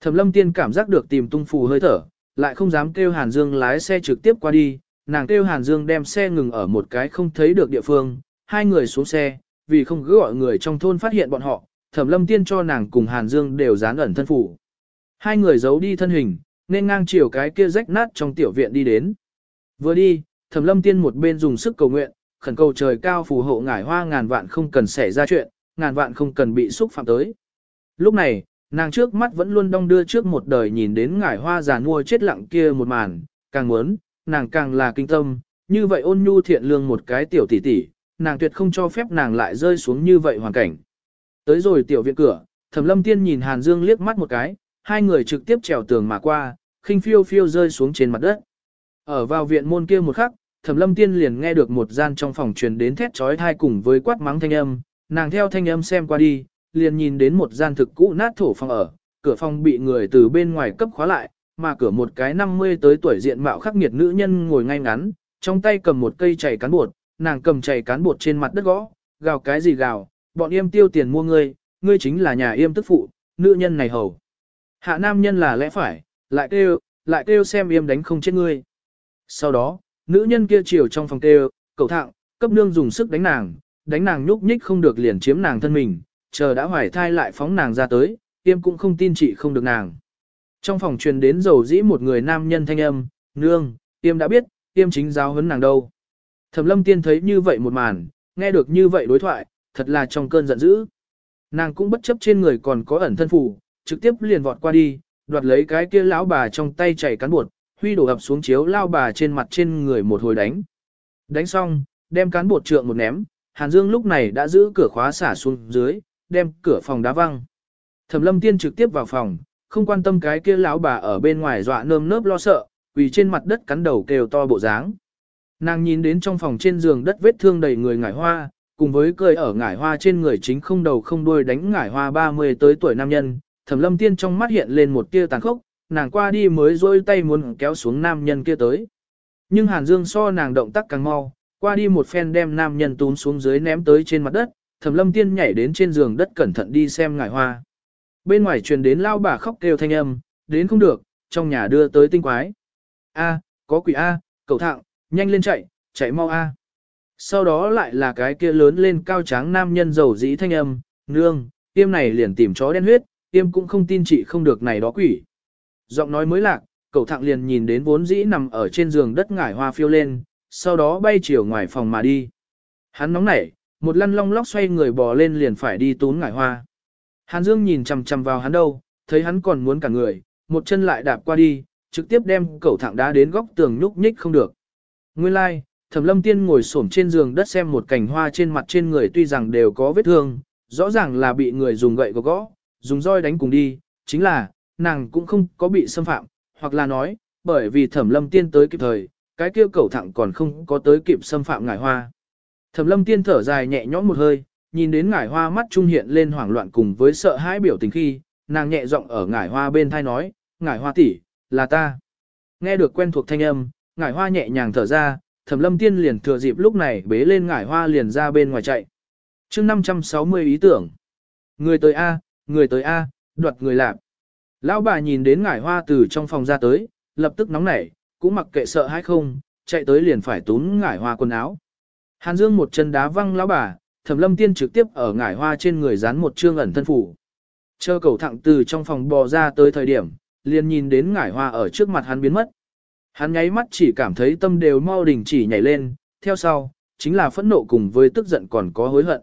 Thẩm lâm tiên cảm giác được tìm tung phù hơi thở, lại không dám kêu Hàn Dương lái xe trực tiếp qua đi, nàng kêu Hàn Dương đem xe ngừng ở một cái không thấy được địa phương, hai người xuống xe, vì không cứ gọi người trong thôn phát hiện bọn họ, Thẩm lâm tiên cho nàng cùng Hàn Dương đều dán ẩn thân phủ. Hai người giấu đi thân hình, nên ngang chiều cái kia rách nát trong tiểu viện đi đến. Vừa đi, Thẩm lâm tiên một bên dùng sức cầu nguyện, khẩn cầu trời cao phù hộ ngải hoa ngàn vạn không cần xảy ra chuyện, ngàn vạn không cần bị xúc phạm tới. Lúc này, nàng trước mắt vẫn luôn đong đưa trước một đời nhìn đến ngải hoa già mua chết lặng kia một màn, càng muốn, nàng càng là kinh tâm, như vậy ôn nhu thiện lương một cái tiểu tỷ tỷ, nàng tuyệt không cho phép nàng lại rơi xuống như vậy hoàn cảnh. Tới rồi tiểu viện cửa, Thẩm Lâm Tiên nhìn Hàn Dương liếc mắt một cái, hai người trực tiếp trèo tường mà qua, khinh phiêu phiêu rơi xuống trên mặt đất. Ở vào viện môn kia một khắc, Thẩm Lâm Tiên liền nghe được một gian trong phòng truyền đến thét chói tai cùng với quát mắng thanh âm, nàng theo thanh âm xem qua đi, liền nhìn đến một gian thực cũ nát thổ phòng ở, cửa phòng bị người từ bên ngoài cấp khóa lại, mà cửa một cái 50 tới tuổi diện mạo khắc nghiệt nữ nhân ngồi ngay ngắn, trong tay cầm một cây chày cán bột, nàng cầm chày cán bột trên mặt đất gõ, gào cái gì gào, bọn em tiêu tiền mua ngươi, ngươi chính là nhà yêm tức phụ, nữ nhân này hầu. Hạ nam nhân là lẽ phải, lại kêu, lại kêu xem yêm đánh không chết ngươi. Sau đó, nữ nhân kia chiều trong phòng kêu, cầu thạng, cấp nương dùng sức đánh nàng, đánh nàng nhúc nhích không được liền chiếm nàng thân mình, chờ đã hoài thai lại phóng nàng ra tới, yêm cũng không tin chị không được nàng. Trong phòng truyền đến dầu dĩ một người nam nhân thanh âm, nương, yêm đã biết, yêm chính giáo huấn nàng đâu. Thẩm lâm tiên thấy như vậy một màn, nghe được như vậy đối thoại, thật là trong cơn giận dữ. Nàng cũng bất chấp trên người còn có ẩn thân phủ, trực tiếp liền vọt qua đi, đoạt lấy cái kia lão bà trong tay chảy cán bột, huy đổ ập xuống chiếu lao bà trên mặt trên người một hồi đánh. Đánh xong, đem cán bột trượng một ném, Hàn Dương lúc này đã giữ cửa khóa xả xuống dưới, đem cửa phòng đá văng. Thẩm Lâm Tiên trực tiếp vào phòng, không quan tâm cái kia lão bà ở bên ngoài dọa nơm nớp lo sợ, vì trên mặt đất cắn đầu kêu to bộ dáng. Nàng nhìn đến trong phòng trên giường đất vết thương đầy người ngải hoa, cùng với cười ở ngải hoa trên người chính không đầu không đuôi đánh ngải hoa 30 tới tuổi nam nhân, Thẩm Lâm Tiên trong mắt hiện lên một tia tàn khốc, nàng qua đi mới rôi tay muốn kéo xuống nam nhân kia tới. Nhưng Hàn Dương so nàng động tác càng mau, qua đi một phen đem nam nhân túm xuống dưới ném tới trên mặt đất, Thẩm Lâm Tiên nhảy đến trên giường đất cẩn thận đi xem ngải hoa. Bên ngoài truyền đến lao bà khóc kêu thanh âm, đến không được, trong nhà đưa tới tinh quái. A, có quỷ A, cầu thạng, nhanh lên chạy, chạy mau A. Sau đó lại là cái kia lớn lên cao tráng nam nhân giàu dĩ thanh âm, nương, tiêm này liền tìm chó đen huyết, tiêm cũng không tin chị không được này đó quỷ. Giọng nói mới lạc, cậu thạng liền nhìn đến vốn dĩ nằm ở trên giường đất ngải hoa phiêu lên, sau đó bay chiều ngoài phòng mà đi. Hắn nóng nảy, một lăn long lóc xoay người bò lên liền phải đi tún ngải hoa. Hàn Dương nhìn chằm chằm vào hắn đâu, thấy hắn còn muốn cả người, một chân lại đạp qua đi, trực tiếp đem cậu thạng đá đến góc tường nhúc nhích không được. Nguyên lai, like, Thẩm Lâm Tiên ngồi xổm trên giường đất xem một cành hoa trên mặt trên người tuy rằng đều có vết thương, rõ ràng là bị người dùng gậy gõ gõ, dùng roi đánh cùng đi, chính là, nàng cũng không có bị xâm phạm, hoặc là nói, bởi vì Thẩm Lâm Tiên tới kịp thời, cái kia cầu thẳng còn không có tới kịp xâm phạm ngải hoa. Thẩm Lâm Tiên thở dài nhẹ nhõm một hơi, nhìn đến ngải hoa mắt trung hiện lên hoảng loạn cùng với sợ hãi biểu tình khi, nàng nhẹ giọng ở ngải hoa bên thai nói, ngải hoa tỷ, là ta. Nghe được quen thuộc thanh âm, ngải hoa nhẹ nhàng thở ra, thẩm lâm tiên liền thừa dịp lúc này bế lên ngải hoa liền ra bên ngoài chạy. chương 560 ý tưởng. Người tới A, người tới A, đoạt người lạp. Lão bà nhìn đến ngải hoa từ trong phòng ra tới, lập tức nóng nảy, cũng mặc kệ sợ hay không, chạy tới liền phải tún ngải hoa quần áo. Hàn Dương một chân đá văng lão bà, Thẩm Lâm Tiên trực tiếp ở ngải hoa trên người dán một trương ẩn thân phủ. Chờ cầu thẳng từ trong phòng bò ra tới thời điểm, liền nhìn đến ngải hoa ở trước mặt hắn biến mất. Hắn nháy mắt chỉ cảm thấy tâm đều mau đình chỉ nhảy lên, theo sau, chính là phẫn nộ cùng với tức giận còn có hối hận.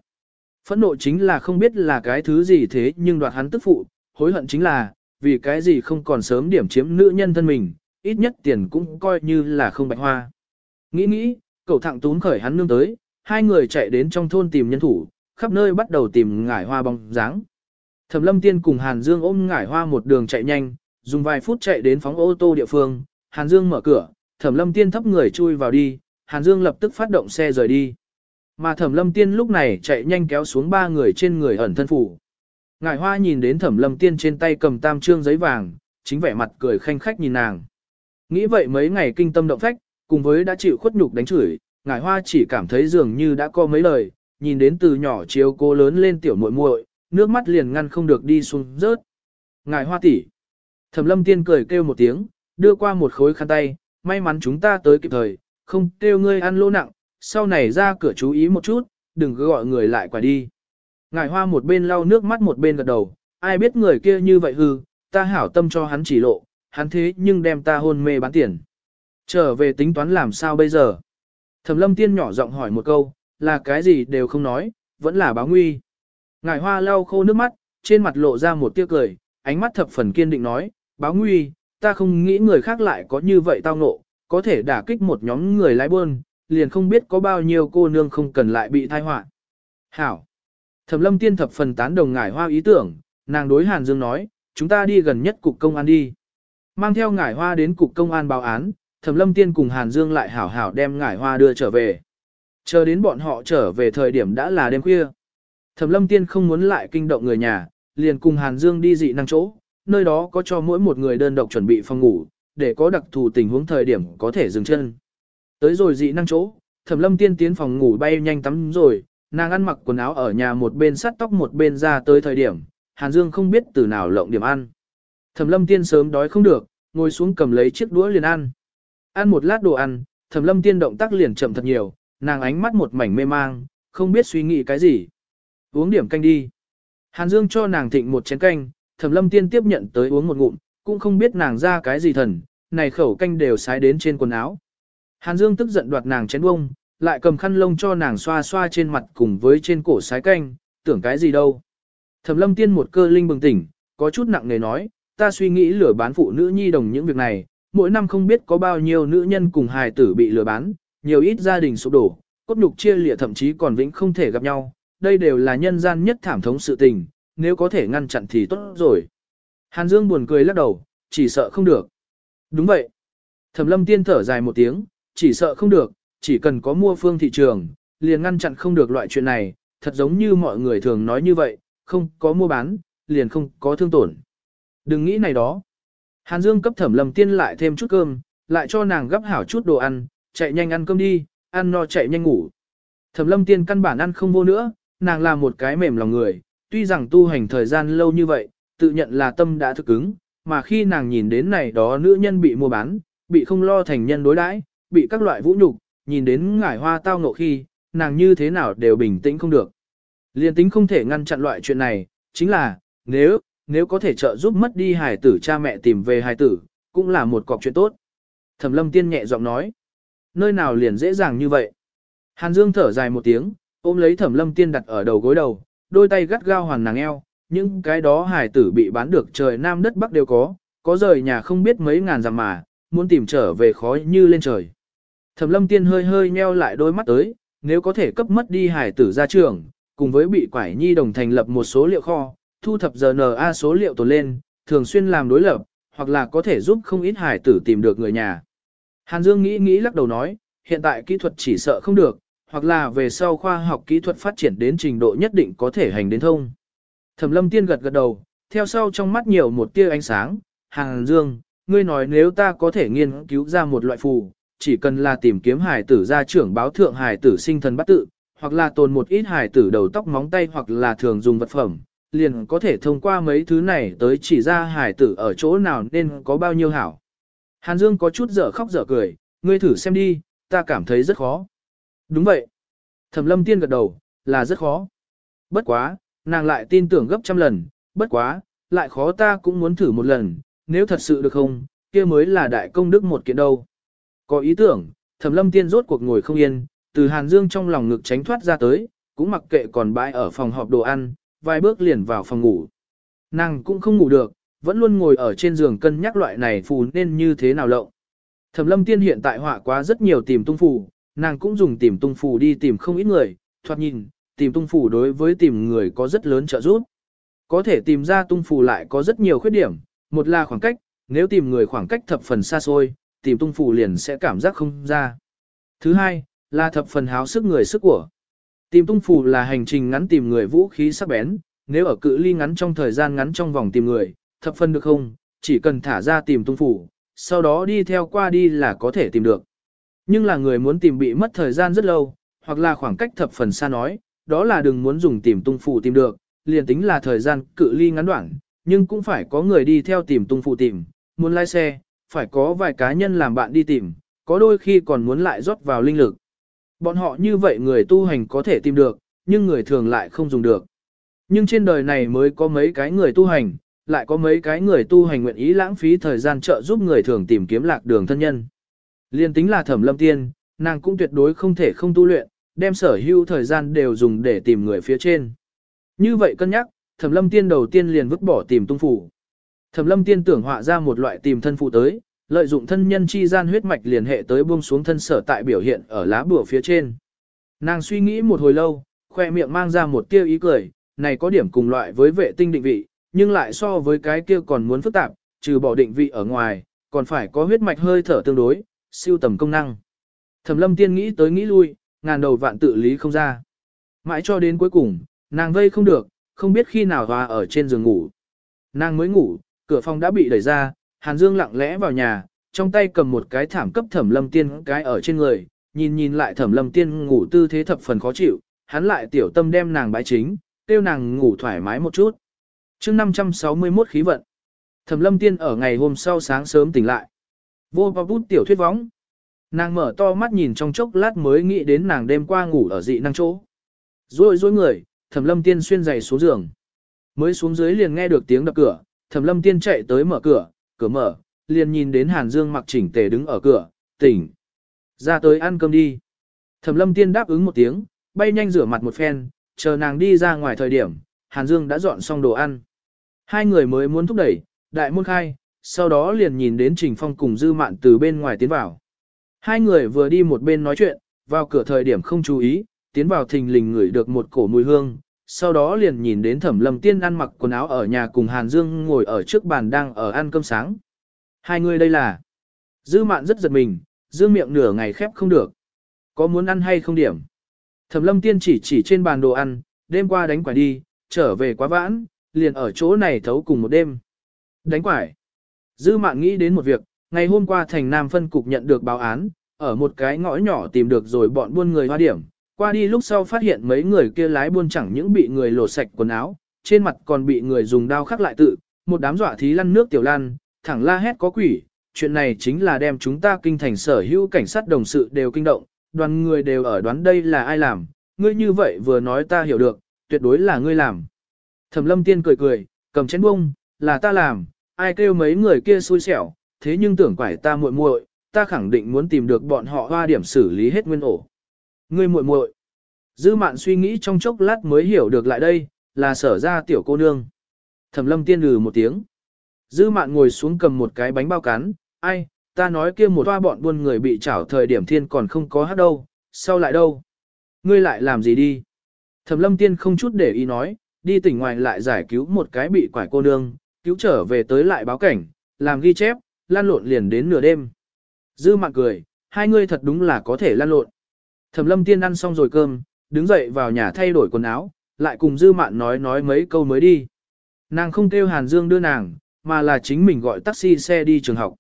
Phẫn nộ chính là không biết là cái thứ gì thế nhưng đoạt hắn tức phụ, hối hận chính là, vì cái gì không còn sớm điểm chiếm nữ nhân thân mình, ít nhất tiền cũng coi như là không bạch hoa. Nghĩ nghĩ, cậu thẳng tún khởi hắn nương tới, hai người chạy đến trong thôn tìm nhân thủ, khắp nơi bắt đầu tìm ngải hoa bóng dáng. Thẩm lâm tiên cùng Hàn Dương ôm ngải hoa một đường chạy nhanh, dùng vài phút chạy đến phóng ô tô địa phương, Hàn Dương mở cửa, Thẩm lâm tiên thấp người chui vào đi, Hàn Dương lập tức phát động xe rời đi. Mà Thẩm lâm tiên lúc này chạy nhanh kéo xuống ba người trên người ẩn thân phủ. Ngải hoa nhìn đến Thẩm lâm tiên trên tay cầm tam trương giấy vàng, chính vẻ mặt cười khanh khách nhìn nàng. Nghĩ vậy mấy ngày kinh tâm động phách, cùng với đã chịu khuất nhục đánh chửi, ngải hoa chỉ cảm thấy dường như đã có mấy lời, nhìn đến từ nhỏ chiếu cô lớn lên tiểu muội muội, nước mắt liền ngăn không được đi xuống rớt. Ngải hoa tỷ. Thẩm lâm tiên cười kêu một tiếng, đưa qua một khối khăn tay, may mắn chúng ta tới kịp thời, không kêu ngươi ăn lô nặng, sau này ra cửa chú ý một chút, đừng cứ gọi người lại quả đi. Ngải hoa một bên lau nước mắt một bên gật đầu, ai biết người kia như vậy hư, ta hảo tâm cho hắn chỉ lộ, hắn thế nhưng đem ta hôn mê bán tiền. Trở về tính toán làm sao bây giờ? Thẩm lâm tiên nhỏ giọng hỏi một câu, là cái gì đều không nói, vẫn là báo nguy. Ngải hoa lau khô nước mắt, trên mặt lộ ra một tiếc cười, ánh mắt thập phần kiên định nói, báo nguy, ta không nghĩ người khác lại có như vậy tao ngộ, có thể đả kích một nhóm người lái buôn, liền không biết có bao nhiêu cô nương không cần lại bị thai họa. Hảo. Thẩm lâm tiên thập phần tán đồng ngải hoa ý tưởng, nàng đối Hàn Dương nói, chúng ta đi gần nhất cục công an đi. Mang theo ngải hoa đến cục công an báo án, Thẩm Lâm Tiên cùng Hàn Dương lại hảo hảo đem ngải hoa đưa trở về. Chờ đến bọn họ trở về thời điểm đã là đêm khuya. Thẩm Lâm Tiên không muốn lại kinh động người nhà, liền cùng Hàn Dương đi dị năng chỗ, nơi đó có cho mỗi một người đơn độc chuẩn bị phòng ngủ, để có đặc thù tình huống thời điểm có thể dừng chân. Tới rồi dị năng chỗ, Thẩm Lâm Tiên tiến phòng ngủ bay nhanh tắm rồi, nàng ăn mặc quần áo ở nhà một bên sắt tóc một bên ra tới thời điểm, Hàn Dương không biết từ nào lộng điểm ăn. Thẩm Lâm Tiên sớm đói không được, ngồi xuống cầm lấy chiếc đũa liền ăn. Ăn một lát đồ ăn, Thẩm Lâm Tiên động tác liền chậm thật nhiều, nàng ánh mắt một mảnh mê mang, không biết suy nghĩ cái gì. Uống điểm canh đi. Hàn Dương cho nàng thịnh một chén canh, Thẩm Lâm Tiên tiếp nhận tới uống một ngụm, cũng không biết nàng ra cái gì thần, này khẩu canh đều sái đến trên quần áo. Hàn Dương tức giận đoạt nàng chén bông, lại cầm khăn lông cho nàng xoa xoa trên mặt cùng với trên cổ sái canh, tưởng cái gì đâu. Thẩm Lâm Tiên một cơ linh bừng tỉnh, có chút nặng nề nói, ta suy nghĩ lừa bán phụ nữ nhi đồng những việc này, mỗi năm không biết có bao nhiêu nữ nhân cùng hài tử bị lừa bán, nhiều ít gia đình sụp đổ, cốt nhục chia lìa thậm chí còn vĩnh không thể gặp nhau, đây đều là nhân gian nhất thảm thống sự tình, nếu có thể ngăn chặn thì tốt rồi. Hàn Dương buồn cười lắc đầu, chỉ sợ không được. Đúng vậy. Thẩm lâm tiên thở dài một tiếng, chỉ sợ không được, chỉ cần có mua phương thị trường, liền ngăn chặn không được loại chuyện này, thật giống như mọi người thường nói như vậy, không có mua bán, liền không có thương tổn. Đừng nghĩ này đó. Hàn Dương cấp thẩm lâm tiên lại thêm chút cơm, lại cho nàng gấp hảo chút đồ ăn, chạy nhanh ăn cơm đi, ăn no chạy nhanh ngủ. Thẩm lâm tiên căn bản ăn không vô nữa, nàng là một cái mềm lòng người, tuy rằng tu hành thời gian lâu như vậy, tự nhận là tâm đã thực ứng, mà khi nàng nhìn đến này đó nữ nhân bị mua bán, bị không lo thành nhân đối đãi, bị các loại vũ nhục, nhìn đến ngải hoa tao ngộ khi, nàng như thế nào đều bình tĩnh không được. Liên tính không thể ngăn chặn loại chuyện này, chính là, nếu, nếu có thể trợ giúp mất đi hài tử cha mẹ tìm về hài tử, cũng là một cọc chuyện tốt. Thẩm lâm tiên nhẹ giọng nói, nơi nào liền dễ dàng như vậy. Hàn Dương thở dài một tiếng, ôm lấy thẩm lâm tiên đặt ở đầu gối đầu, đôi tay gắt gao hoàn nàng eo, những cái đó hài tử bị bán được trời nam đất bắc đều có, có rời nhà không biết mấy ngàn dặm mà, muốn tìm trở về khói như lên trời. Thẩm lâm tiên hơi hơi nheo lại đôi mắt tới, nếu có thể cấp mất đi Hải tử ra trường, cùng với bị quải nhi đồng thành lập một số liệu kho, thu thập GNA số liệu tồn lên, thường xuyên làm đối lập, hoặc là có thể giúp không ít hải tử tìm được người nhà. Hàn Dương nghĩ nghĩ lắc đầu nói, hiện tại kỹ thuật chỉ sợ không được, hoặc là về sau khoa học kỹ thuật phát triển đến trình độ nhất định có thể hành đến thông. Thẩm lâm tiên gật gật đầu, theo sau trong mắt nhiều một tia ánh sáng, Hàn dương, ngươi nói nếu ta có thể nghiên cứu ra một loại phù, chỉ cần là tìm kiếm hải tử gia trưởng báo thượng hải tử sinh thần bắt tự, hoặc là tồn một ít hải tử đầu tóc móng tay hoặc là thường dùng vật phẩm, liền có thể thông qua mấy thứ này tới chỉ ra hải tử ở chỗ nào nên có bao nhiêu hảo. Hàn Dương có chút dở khóc dở cười, ngươi thử xem đi, ta cảm thấy rất khó. Đúng vậy. Thẩm lâm tiên gật đầu, là rất khó. Bất quá, nàng lại tin tưởng gấp trăm lần, bất quá, lại khó ta cũng muốn thử một lần, nếu thật sự được không, kia mới là đại công đức một kiện đâu. Có ý tưởng, thẩm lâm tiên rốt cuộc ngồi không yên, từ Hàn Dương trong lòng ngực tránh thoát ra tới, cũng mặc kệ còn bãi ở phòng họp đồ ăn, vài bước liền vào phòng ngủ. Nàng cũng không ngủ được, vẫn luôn ngồi ở trên giường cân nhắc loại này phù nên như thế nào lộng. Thẩm lâm tiên hiện tại họa quá rất nhiều tìm tung phù, nàng cũng dùng tìm tung phù đi tìm không ít người, thoạt nhìn, tìm tung phù đối với tìm người có rất lớn trợ giúp. Có thể tìm ra tung phù lại có rất nhiều khuyết điểm, một là khoảng cách, nếu tìm người khoảng cách thập phần xa xôi, tìm tung phù liền sẽ cảm giác không ra. Thứ hai, là thập phần háo sức người sức của. Tìm tung phù là hành trình ngắn tìm người vũ khí sắc bén, nếu ở cự ly ngắn trong thời gian ngắn trong vòng tìm người, thập phần được không, chỉ cần thả ra tìm tung phù, sau đó đi theo qua đi là có thể tìm được. Nhưng là người muốn tìm bị mất thời gian rất lâu, hoặc là khoảng cách thập phần xa nói, đó là đừng muốn dùng tìm tung phù tìm được, liền tính là thời gian cự ly ngắn đoạn, nhưng cũng phải có người đi theo tìm tung phù tìm, muốn lái xe, phải có vài cá nhân làm bạn đi tìm, có đôi khi còn muốn lại rót vào linh lực. Bọn họ như vậy người tu hành có thể tìm được, nhưng người thường lại không dùng được. Nhưng trên đời này mới có mấy cái người tu hành, lại có mấy cái người tu hành nguyện ý lãng phí thời gian trợ giúp người thường tìm kiếm lạc đường thân nhân. Liên tính là thẩm lâm tiên, nàng cũng tuyệt đối không thể không tu luyện, đem sở hữu thời gian đều dùng để tìm người phía trên. Như vậy cân nhắc, thẩm lâm tiên đầu tiên liền vứt bỏ tìm tung phủ. Thẩm lâm tiên tưởng họa ra một loại tìm thân phụ tới, lợi dụng thân nhân chi gian huyết mạch liền hệ tới buông xuống thân sở tại biểu hiện ở lá bùa phía trên. Nàng suy nghĩ một hồi lâu, khoe miệng mang ra một tia ý cười, này có điểm cùng loại với vệ tinh định vị, nhưng lại so với cái kia còn muốn phức tạp, trừ bỏ định vị ở ngoài, còn phải có huyết mạch hơi thở tương đối, siêu tầm công năng. Thẩm lâm tiên nghĩ tới nghĩ lui, ngàn đầu vạn tự lý không ra. Mãi cho đến cuối cùng, nàng vây không được, không biết khi nào hòa ở trên giường ngủ. Nàng mới ngủ, cửa phòng đã bị đẩy ra, Hàn Dương lặng lẽ vào nhà, trong tay cầm một cái thảm cấp thẩm lâm tiên cái ở trên người, nhìn nhìn lại thẩm lâm tiên ngủ tư thế thập phần khó chịu, hắn lại tiểu tâm đem nàng bái chính, tiêu nàng ngủ thoải mái một chút. chương 561 khí vận, thẩm lâm tiên ở ngày hôm sau sáng sớm tỉnh lại. Vô và bút tiểu thuyết võng. Nàng mở to mắt nhìn trong chốc lát mới nghĩ đến nàng đêm qua ngủ ở dị năng chỗ. Rồi rồi người, thẩm lâm tiên xuyên giày xuống giường. Mới xuống dưới liền nghe được tiếng đập cửa, thẩm lâm tiên chạy tới mở cửa, cửa mở, liền nhìn đến Hàn Dương mặc chỉnh tề đứng ở cửa, tỉnh. Ra tới ăn cơm đi. Thẩm lâm tiên đáp ứng một tiếng, bay nhanh rửa mặt một phen, chờ nàng đi ra ngoài thời điểm, Hàn Dương đã dọn xong đồ ăn. Hai người mới muốn thúc đẩy, đại môn khai, sau đó liền nhìn đến Trình Phong cùng Dư Mạn từ bên ngoài tiến vào. Hai người vừa đi một bên nói chuyện, vào cửa thời điểm không chú ý, tiến vào thình lình ngửi được một cổ mùi hương, sau đó liền nhìn đến Thẩm Lâm Tiên ăn mặc quần áo ở nhà cùng Hàn Dương ngồi ở trước bàn đang ở ăn cơm sáng. Hai người đây là... Dư Mạn rất giật mình, dương miệng nửa ngày khép không được. Có muốn ăn hay không điểm? Thẩm Lâm Tiên chỉ chỉ trên bàn đồ ăn, đêm qua đánh quải đi, trở về quá vãn, liền ở chỗ này thấu cùng một đêm. Đánh quải. Dư Mạn nghĩ đến một việc, ngày hôm qua thành Nam phân cục nhận được báo án, ở một cái ngõ nhỏ tìm được rồi bọn buôn người hoa điểm, qua đi lúc sau phát hiện mấy người kia lái buôn chẳng những bị người lột sạch quần áo, trên mặt còn bị người dùng dao khắc lại tự, một đám dọa thí lăn nước tiểu lan, thẳng la hét có quỷ, chuyện này chính là đem chúng ta kinh thành sở hữu cảnh sát đồng sự đều kinh động, đoàn người đều ở đoán đây là ai làm, ngươi như vậy vừa nói ta hiểu được, tuyệt đối là ngươi làm. Thẩm lâm tiên cười cười, cầm chén bông, là ta làm, ai kêu mấy người kia xui xẻo, thế nhưng tưởng quải ta muội muội, ta khẳng định muốn tìm được bọn họ hoa điểm xử lý hết nguyên ổ. Ngươi muội muội. Dư mạn suy nghĩ trong chốc lát mới hiểu được lại đây, là sở ra tiểu cô nương. Thẩm lâm tiên lừ một tiếng. Dư mạn ngồi xuống cầm một cái bánh bao cắn, ai, ta nói kia một toa bọn buôn người bị trảo thời điểm thiên còn không có hát đâu, sao lại đâu. Ngươi lại làm gì đi. Thẩm lâm tiên không chút để ý nói, đi tỉnh ngoài lại giải cứu một cái bị quải cô nương, cứu trở về tới lại báo cảnh, làm ghi chép, lan lộn liền đến nửa đêm. Dư mạn cười, hai ngươi thật đúng là có thể lan lộn. Thẩm lâm tiên ăn xong rồi cơm, đứng dậy vào nhà thay đổi quần áo, lại cùng dư mạn nói nói mấy câu mới đi. Nàng không kêu Hàn Dương đưa nàng, mà là chính mình gọi taxi xe đi trường học.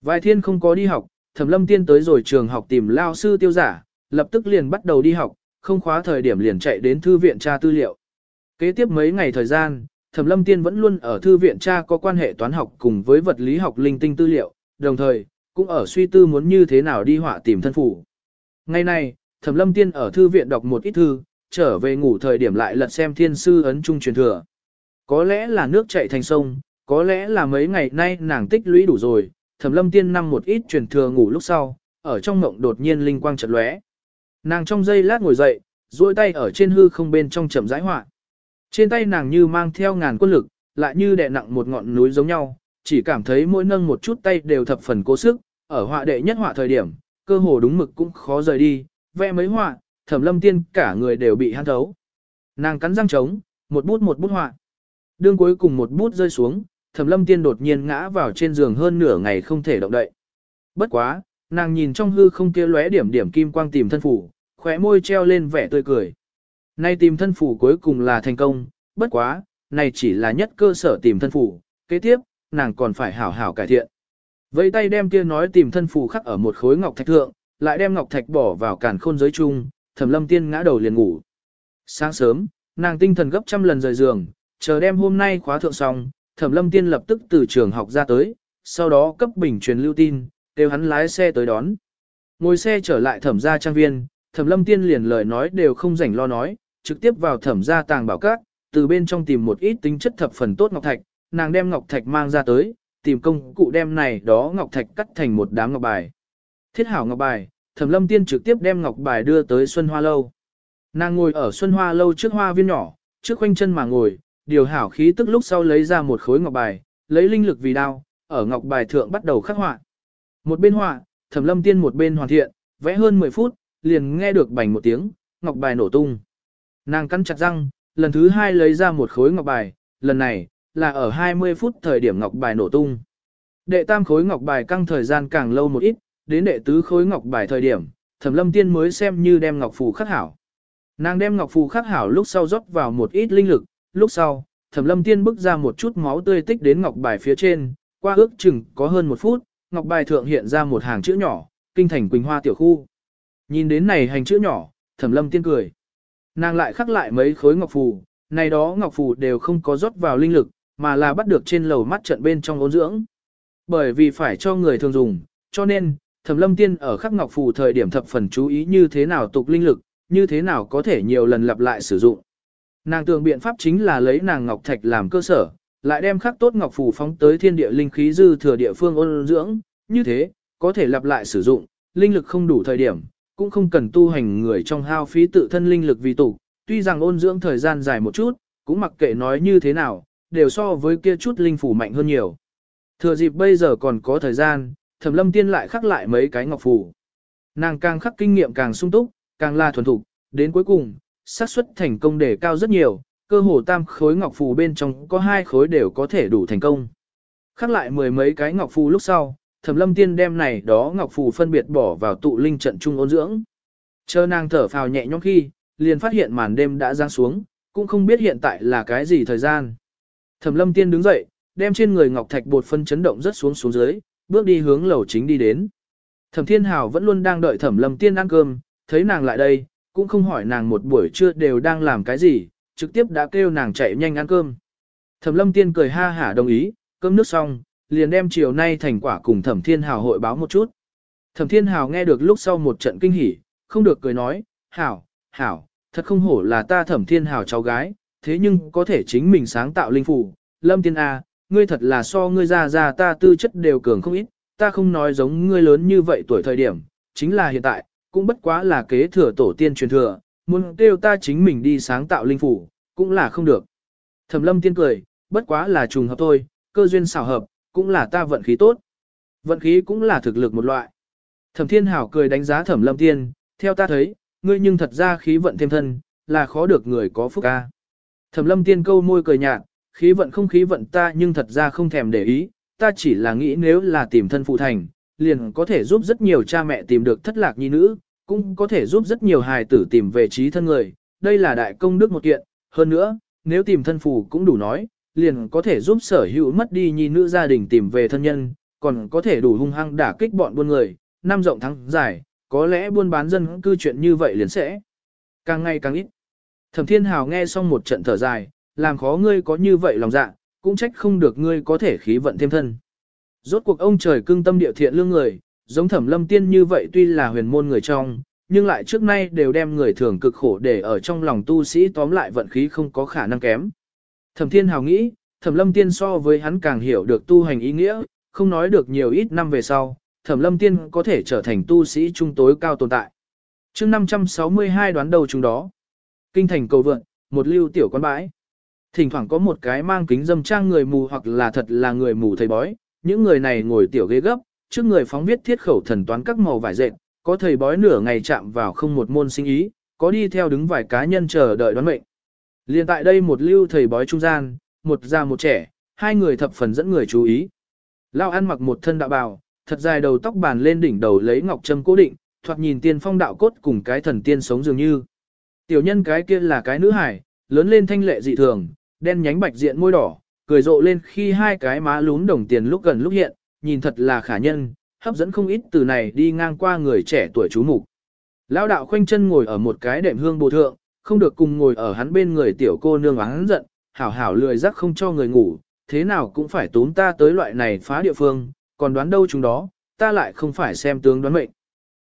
Vài thiên không có đi học, Thẩm lâm tiên tới rồi trường học tìm lao sư tiêu giả, lập tức liền bắt đầu đi học, không khóa thời điểm liền chạy đến thư viện tra tư liệu. Kế tiếp mấy ngày thời gian, Thẩm Lâm Tiên vẫn luôn ở thư viện tra có quan hệ toán học cùng với vật lý học linh tinh tư liệu, đồng thời cũng ở suy tư muốn như thế nào đi họa tìm thân phủ. Ngày nay, Thẩm Lâm Tiên ở thư viện đọc một ít thư, trở về ngủ thời điểm lại lật xem thiên sư ấn trung truyền thừa. Có lẽ là nước chảy thành sông, có lẽ là mấy ngày nay nàng tích lũy đủ rồi, Thẩm Lâm Tiên năm một ít truyền thừa ngủ lúc sau, ở trong mộng đột nhiên linh quang chợt lóe. Nàng trong giây lát ngồi dậy, duỗi tay ở trên hư không bên trong chậm rãi họa. Trên tay nàng như mang theo ngàn quân lực, lại như đè nặng một ngọn núi giống nhau, chỉ cảm thấy mỗi nâng một chút tay đều thập phần cố sức, ở họa đệ nhất họa thời điểm, cơ hồ đúng mực cũng khó rời đi, vẽ mấy họa, thẩm lâm tiên cả người đều bị hắn thấu. Nàng cắn răng trống, một bút một bút họa. Đương cuối cùng một bút rơi xuống, thẩm lâm tiên đột nhiên ngã vào trên giường hơn nửa ngày không thể động đậy. Bất quá, nàng nhìn trong hư không kia lóe điểm điểm kim quang tìm thân phủ, khóe môi treo lên vẻ tươi cười. Nay tìm thân phủ cuối cùng là thành công, bất quá, này chỉ là nhất cơ sở tìm thân phủ, kế tiếp, nàng còn phải hảo hảo cải thiện. Vây tay đem kia nói tìm thân phủ khắc ở một khối ngọc thạch thượng, lại đem ngọc thạch bỏ vào càn khôn giới chung, thẩm lâm tiên ngã đầu liền ngủ. Sáng sớm, nàng tinh thần gấp trăm lần rời giường, chờ đem hôm nay khóa thượng xong, thẩm lâm tiên lập tức từ trường học ra tới, sau đó cấp bình truyền lưu tin, kêu hắn lái xe tới đón. Ngồi xe trở lại thẩm gia trang viên, thẩm lâm tiên liền lời nói đều không rảnh lo nói, trực tiếp vào thẩm gia tàng bảo các, từ bên trong tìm một ít tính chất thập phần tốt ngọc thạch, nàng đem ngọc thạch mang ra tới, tìm công cụ đem này đó ngọc thạch cắt thành một đám ngọc bài. Thiết hảo ngọc bài, thẩm lâm tiên trực tiếp đem ngọc bài đưa tới Xuân Hoa Lâu. Nàng ngồi ở Xuân Hoa Lâu trước hoa viên nhỏ, trước khoanh chân mà ngồi, điều hảo khí tức lúc sau lấy ra một khối ngọc bài, lấy linh lực vì đao, ở ngọc bài thượng bắt đầu khắc họa. Một bên họa, thẩm lâm tiên một bên hoàn thiện, vẽ hơn 10 phút, liền nghe được bành một tiếng, ngọc bài nổ tung. Nàng cắn chặt răng, lần thứ hai lấy ra một khối ngọc bài, lần này, là ở 20 phút thời điểm ngọc bài nổ tung. Đệ tam khối ngọc bài căng thời gian càng lâu một ít, đến đệ tứ khối ngọc bài thời điểm, thẩm lâm tiên mới xem như đem ngọc phù khắc hảo. Nàng đem ngọc phù khắc hảo lúc sau rót vào một ít linh lực, lúc sau, thẩm lâm tiên bức ra một chút máu tươi tích đến ngọc bài phía trên, qua ước chừng có hơn một phút, ngọc bài thượng hiện ra một hàng chữ nhỏ, kinh thành Quỳnh Hoa tiểu khu. Nhìn đến này hành chữ nhỏ, thẩm lâm tiên cười. Nàng lại khắc lại mấy khối ngọc phù, này đó ngọc phù đều không có rót vào linh lực, mà là bắt được trên lầu mắt trận bên trong ôn dưỡng. Bởi vì phải cho người thường dùng, cho nên, thẩm lâm tiên ở khắc ngọc phù thời điểm thập phần chú ý như thế nào tục linh lực, như thế nào có thể nhiều lần lặp lại sử dụng. Nàng tường biện pháp chính là lấy nàng ngọc thạch làm cơ sở, lại đem khắc tốt ngọc phù phóng tới thiên địa linh khí dư thừa địa phương ôn dưỡng, như thế, có thể lặp lại sử dụng, linh lực không đủ thời điểm, cũng không cần tu hành người trong hao phí tự thân linh lực vì tụ, tuy rằng ôn dưỡng thời gian dài một chút, cũng mặc kệ nói như thế nào, đều so với kia chút linh phủ mạnh hơn nhiều. Thừa dịp bây giờ còn có thời gian, Thẩm Lâm Tiên lại khắc lại mấy cái ngọc phù. Nàng càng khắc kinh nghiệm càng sung túc, càng là thuần thục, đến cuối cùng, xác suất thành công đề cao rất nhiều, cơ hồ tam khối ngọc phù bên trong có hai khối đều có thể đủ thành công. Khắc lại mười mấy cái ngọc phù lúc sau, Thẩm Lâm Tiên đem này đó ngọc phù phân biệt bỏ vào tụ linh trận trung ôn dưỡng. Chờ nàng thở phào nhẹ nhõm khi, liền phát hiện màn đêm đã giáng xuống, cũng không biết hiện tại là cái gì thời gian. Thẩm Lâm Tiên đứng dậy, đem trên người ngọc thạch bột phân chấn động rất xuống xuống dưới, bước đi hướng lầu chính đi đến. Thẩm Thiên Hào vẫn luôn đang đợi Thẩm Lâm Tiên ăn cơm, thấy nàng lại đây, cũng không hỏi nàng một buổi trưa đều đang làm cái gì, trực tiếp đã kêu nàng chạy nhanh ăn cơm. Thẩm Lâm Tiên cười ha hả đồng ý, cơm nước xong, liền đem chiều nay thành quả cùng Thẩm Thiên Hào hội báo một chút. Thẩm Thiên Hào nghe được lúc sau một trận kinh hỉ, không được cười nói, hảo, hảo, thật không hổ là ta Thẩm Thiên Hào cháu gái, thế nhưng có thể chính mình sáng tạo linh phủ. Lâm Tiên A, ngươi thật là so ngươi ra ra ta tư chất đều cường không ít, ta không nói giống ngươi lớn như vậy tuổi thời điểm, chính là hiện tại, cũng bất quá là kế thừa tổ tiên truyền thừa, muốn kêu ta chính mình đi sáng tạo linh phủ, cũng là không được. Thẩm Lâm Tiên cười, bất quá là trùng hợp thôi, cơ duyên xảo hợp, cũng là ta vận khí tốt. Vận khí cũng là thực lực một loại. Thẩm Thiên Hảo cười đánh giá Thẩm Lâm Tiên, theo ta thấy, ngươi nhưng thật ra khí vận thêm thân, là khó được người có phúc ca. Thẩm Lâm Tiên câu môi cười nhạt, khí vận không khí vận ta nhưng thật ra không thèm để ý, ta chỉ là nghĩ nếu là tìm thân phụ thành, liền có thể giúp rất nhiều cha mẹ tìm được thất lạc nhi nữ, cũng có thể giúp rất nhiều hài tử tìm về trí thân người, đây là đại công đức một kiện, hơn nữa, nếu tìm thân phù cũng đủ nói, liền có thể giúp sở hữu mất đi nhi nữ gia đình tìm về thân nhân, còn có thể đủ hung hăng đả kích bọn buôn người, năm rộng thắng dài, có lẽ buôn bán dân cư chuyện như vậy liền sẽ càng ngày càng ít. Thẩm Thiên Hào nghe xong một trận thở dài, làm khó ngươi có như vậy lòng dạ, cũng trách không được ngươi có thể khí vận thêm thân. Rốt cuộc ông trời cưng tâm địa thiện lương người, giống Thẩm Lâm Tiên như vậy tuy là huyền môn người trong, nhưng lại trước nay đều đem người thường cực khổ để ở trong lòng tu sĩ tóm lại vận khí không có khả năng kém. Thẩm Thiên Hào nghĩ, Thẩm Lâm Tiên so với hắn càng hiểu được tu hành ý nghĩa, không nói được nhiều ít năm về sau, Thẩm Lâm Tiên có thể trở thành tu sĩ trung tối cao tồn tại. chương 562 đoán đầu chúng đó. Kinh thành cầu vượn, một lưu tiểu quan bãi. Thỉnh thoảng có một cái mang kính dâm trang người mù hoặc là thật là người mù thầy bói, những người này ngồi tiểu ghế gấp, trước người phóng viết thiết khẩu thần toán các màu vải dệt, có thầy bói nửa ngày chạm vào không một môn sinh ý, có đi theo đứng vài cá nhân chờ đợi đoán mệnh. Liên tại đây một lưu thầy bói trung gian, một già một trẻ, hai người thập phần dẫn người chú ý. Lao ăn mặc một thân đạo bào, thật dài đầu tóc bàn lên đỉnh đầu lấy ngọc châm cố định, thoạt nhìn tiên phong đạo cốt cùng cái thần tiên sống dường như. Tiểu nhân cái kia là cái nữ hải, lớn lên thanh lệ dị thường, đen nhánh bạch diện môi đỏ, cười rộ lên khi hai cái má lún đồng tiền lúc gần lúc hiện, nhìn thật là khả nhân, hấp dẫn không ít từ này đi ngang qua người trẻ tuổi chú mục. Lão đạo khoanh chân ngồi ở một cái đệm hương bồ thượng, không được cùng ngồi ở hắn bên người tiểu cô nương oán giận, hảo hảo lười rắc không cho người ngủ, thế nào cũng phải tốn ta tới loại này phá địa phương, còn đoán đâu chúng đó, ta lại không phải xem tướng đoán mệnh.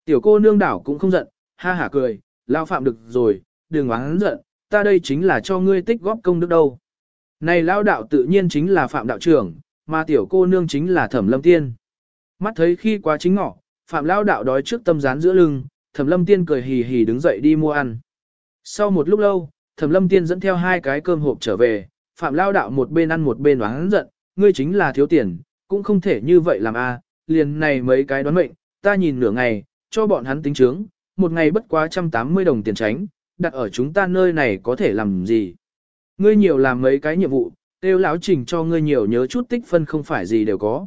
Tiểu cô nương đảo cũng không giận, ha hả cười, lao phạm được rồi, đừng oán giận, ta đây chính là cho ngươi tích góp công đức đâu. Này lao đạo tự nhiên chính là phạm đạo trưởng, mà tiểu cô nương chính là thẩm lâm tiên. Mắt thấy khi quá chính ngọ, phạm lao đạo đói trước tâm rán giữa lưng, thẩm lâm tiên cười hì hì đứng dậy đi mua ăn. Sau một lúc lâu, thẩm lâm tiên dẫn theo hai cái cơm hộp trở về, phạm lao đạo một bên ăn một bên oán giận, ngươi chính là thiếu tiền, cũng không thể như vậy làm a. liền này mấy cái đoán mệnh, ta nhìn nửa ngày, cho bọn hắn tính chứng, một ngày bất quá 180 đồng tiền tránh, đặt ở chúng ta nơi này có thể làm gì. Ngươi nhiều làm mấy cái nhiệm vụ, tiêu lão trình cho ngươi nhiều nhớ chút tích phân không phải gì đều có.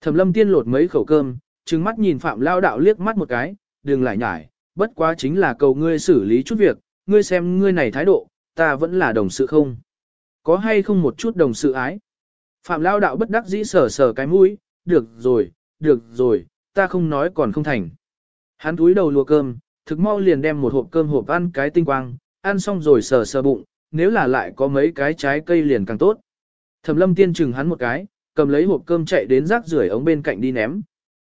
Thẩm lâm tiên lột mấy khẩu cơm, trừng mắt nhìn phạm lao đạo liếc mắt một cái, đừng lại nhải, bất quá chính là cầu ngươi xử lý chút việc, ngươi xem ngươi này thái độ, ta vẫn là đồng sự không. Có hay không một chút đồng sự ái? Phạm lao đạo bất đắc dĩ sờ sờ cái mũi, được rồi, được rồi, ta không nói còn không thành. Hắn túi đầu lùa cơm, thực mau liền đem một hộp cơm hộp ăn cái tinh quang, ăn xong rồi sờ sờ bụng, nếu là lại có mấy cái trái cây liền càng tốt. Thẩm lâm tiên chừng hắn một cái, cầm lấy hộp cơm chạy đến rác rưởi ống bên cạnh đi ném.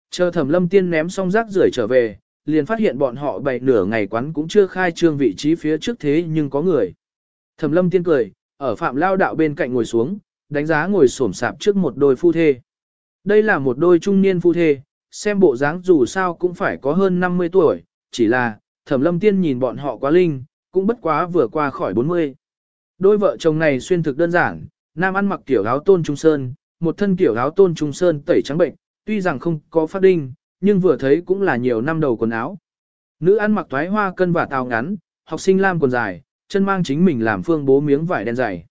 Chờ thẩm lâm tiên ném xong rác rưởi trở về, liền phát hiện bọn họ bày nửa ngày quán cũng chưa khai trương vị trí phía trước thế nhưng có người. Thẩm lâm tiên cười, ở phạm lao đạo bên cạnh ngồi xuống, đánh giá ngồi xổm sạp trước một đôi phu thê. Đây là một đôi trung niên phu thê, xem bộ dáng dù sao cũng phải có hơn 50 tuổi, chỉ là, thẩm lâm tiên nhìn bọn họ quá linh, cũng bất quá vừa qua khỏi 40. Đôi vợ chồng này xuyên thực đơn giản, nam ăn mặc kiểu áo tôn trung sơn, một thân kiểu áo tôn trung sơn tẩy trắng bệnh, tuy rằng không có phát đinh, nhưng vừa thấy cũng là nhiều năm đầu quần áo. Nữ ăn mặc thoái hoa cân và tàu ngắn, học sinh lam quần dài, chân mang chính mình làm phương bố miếng vải đen dày.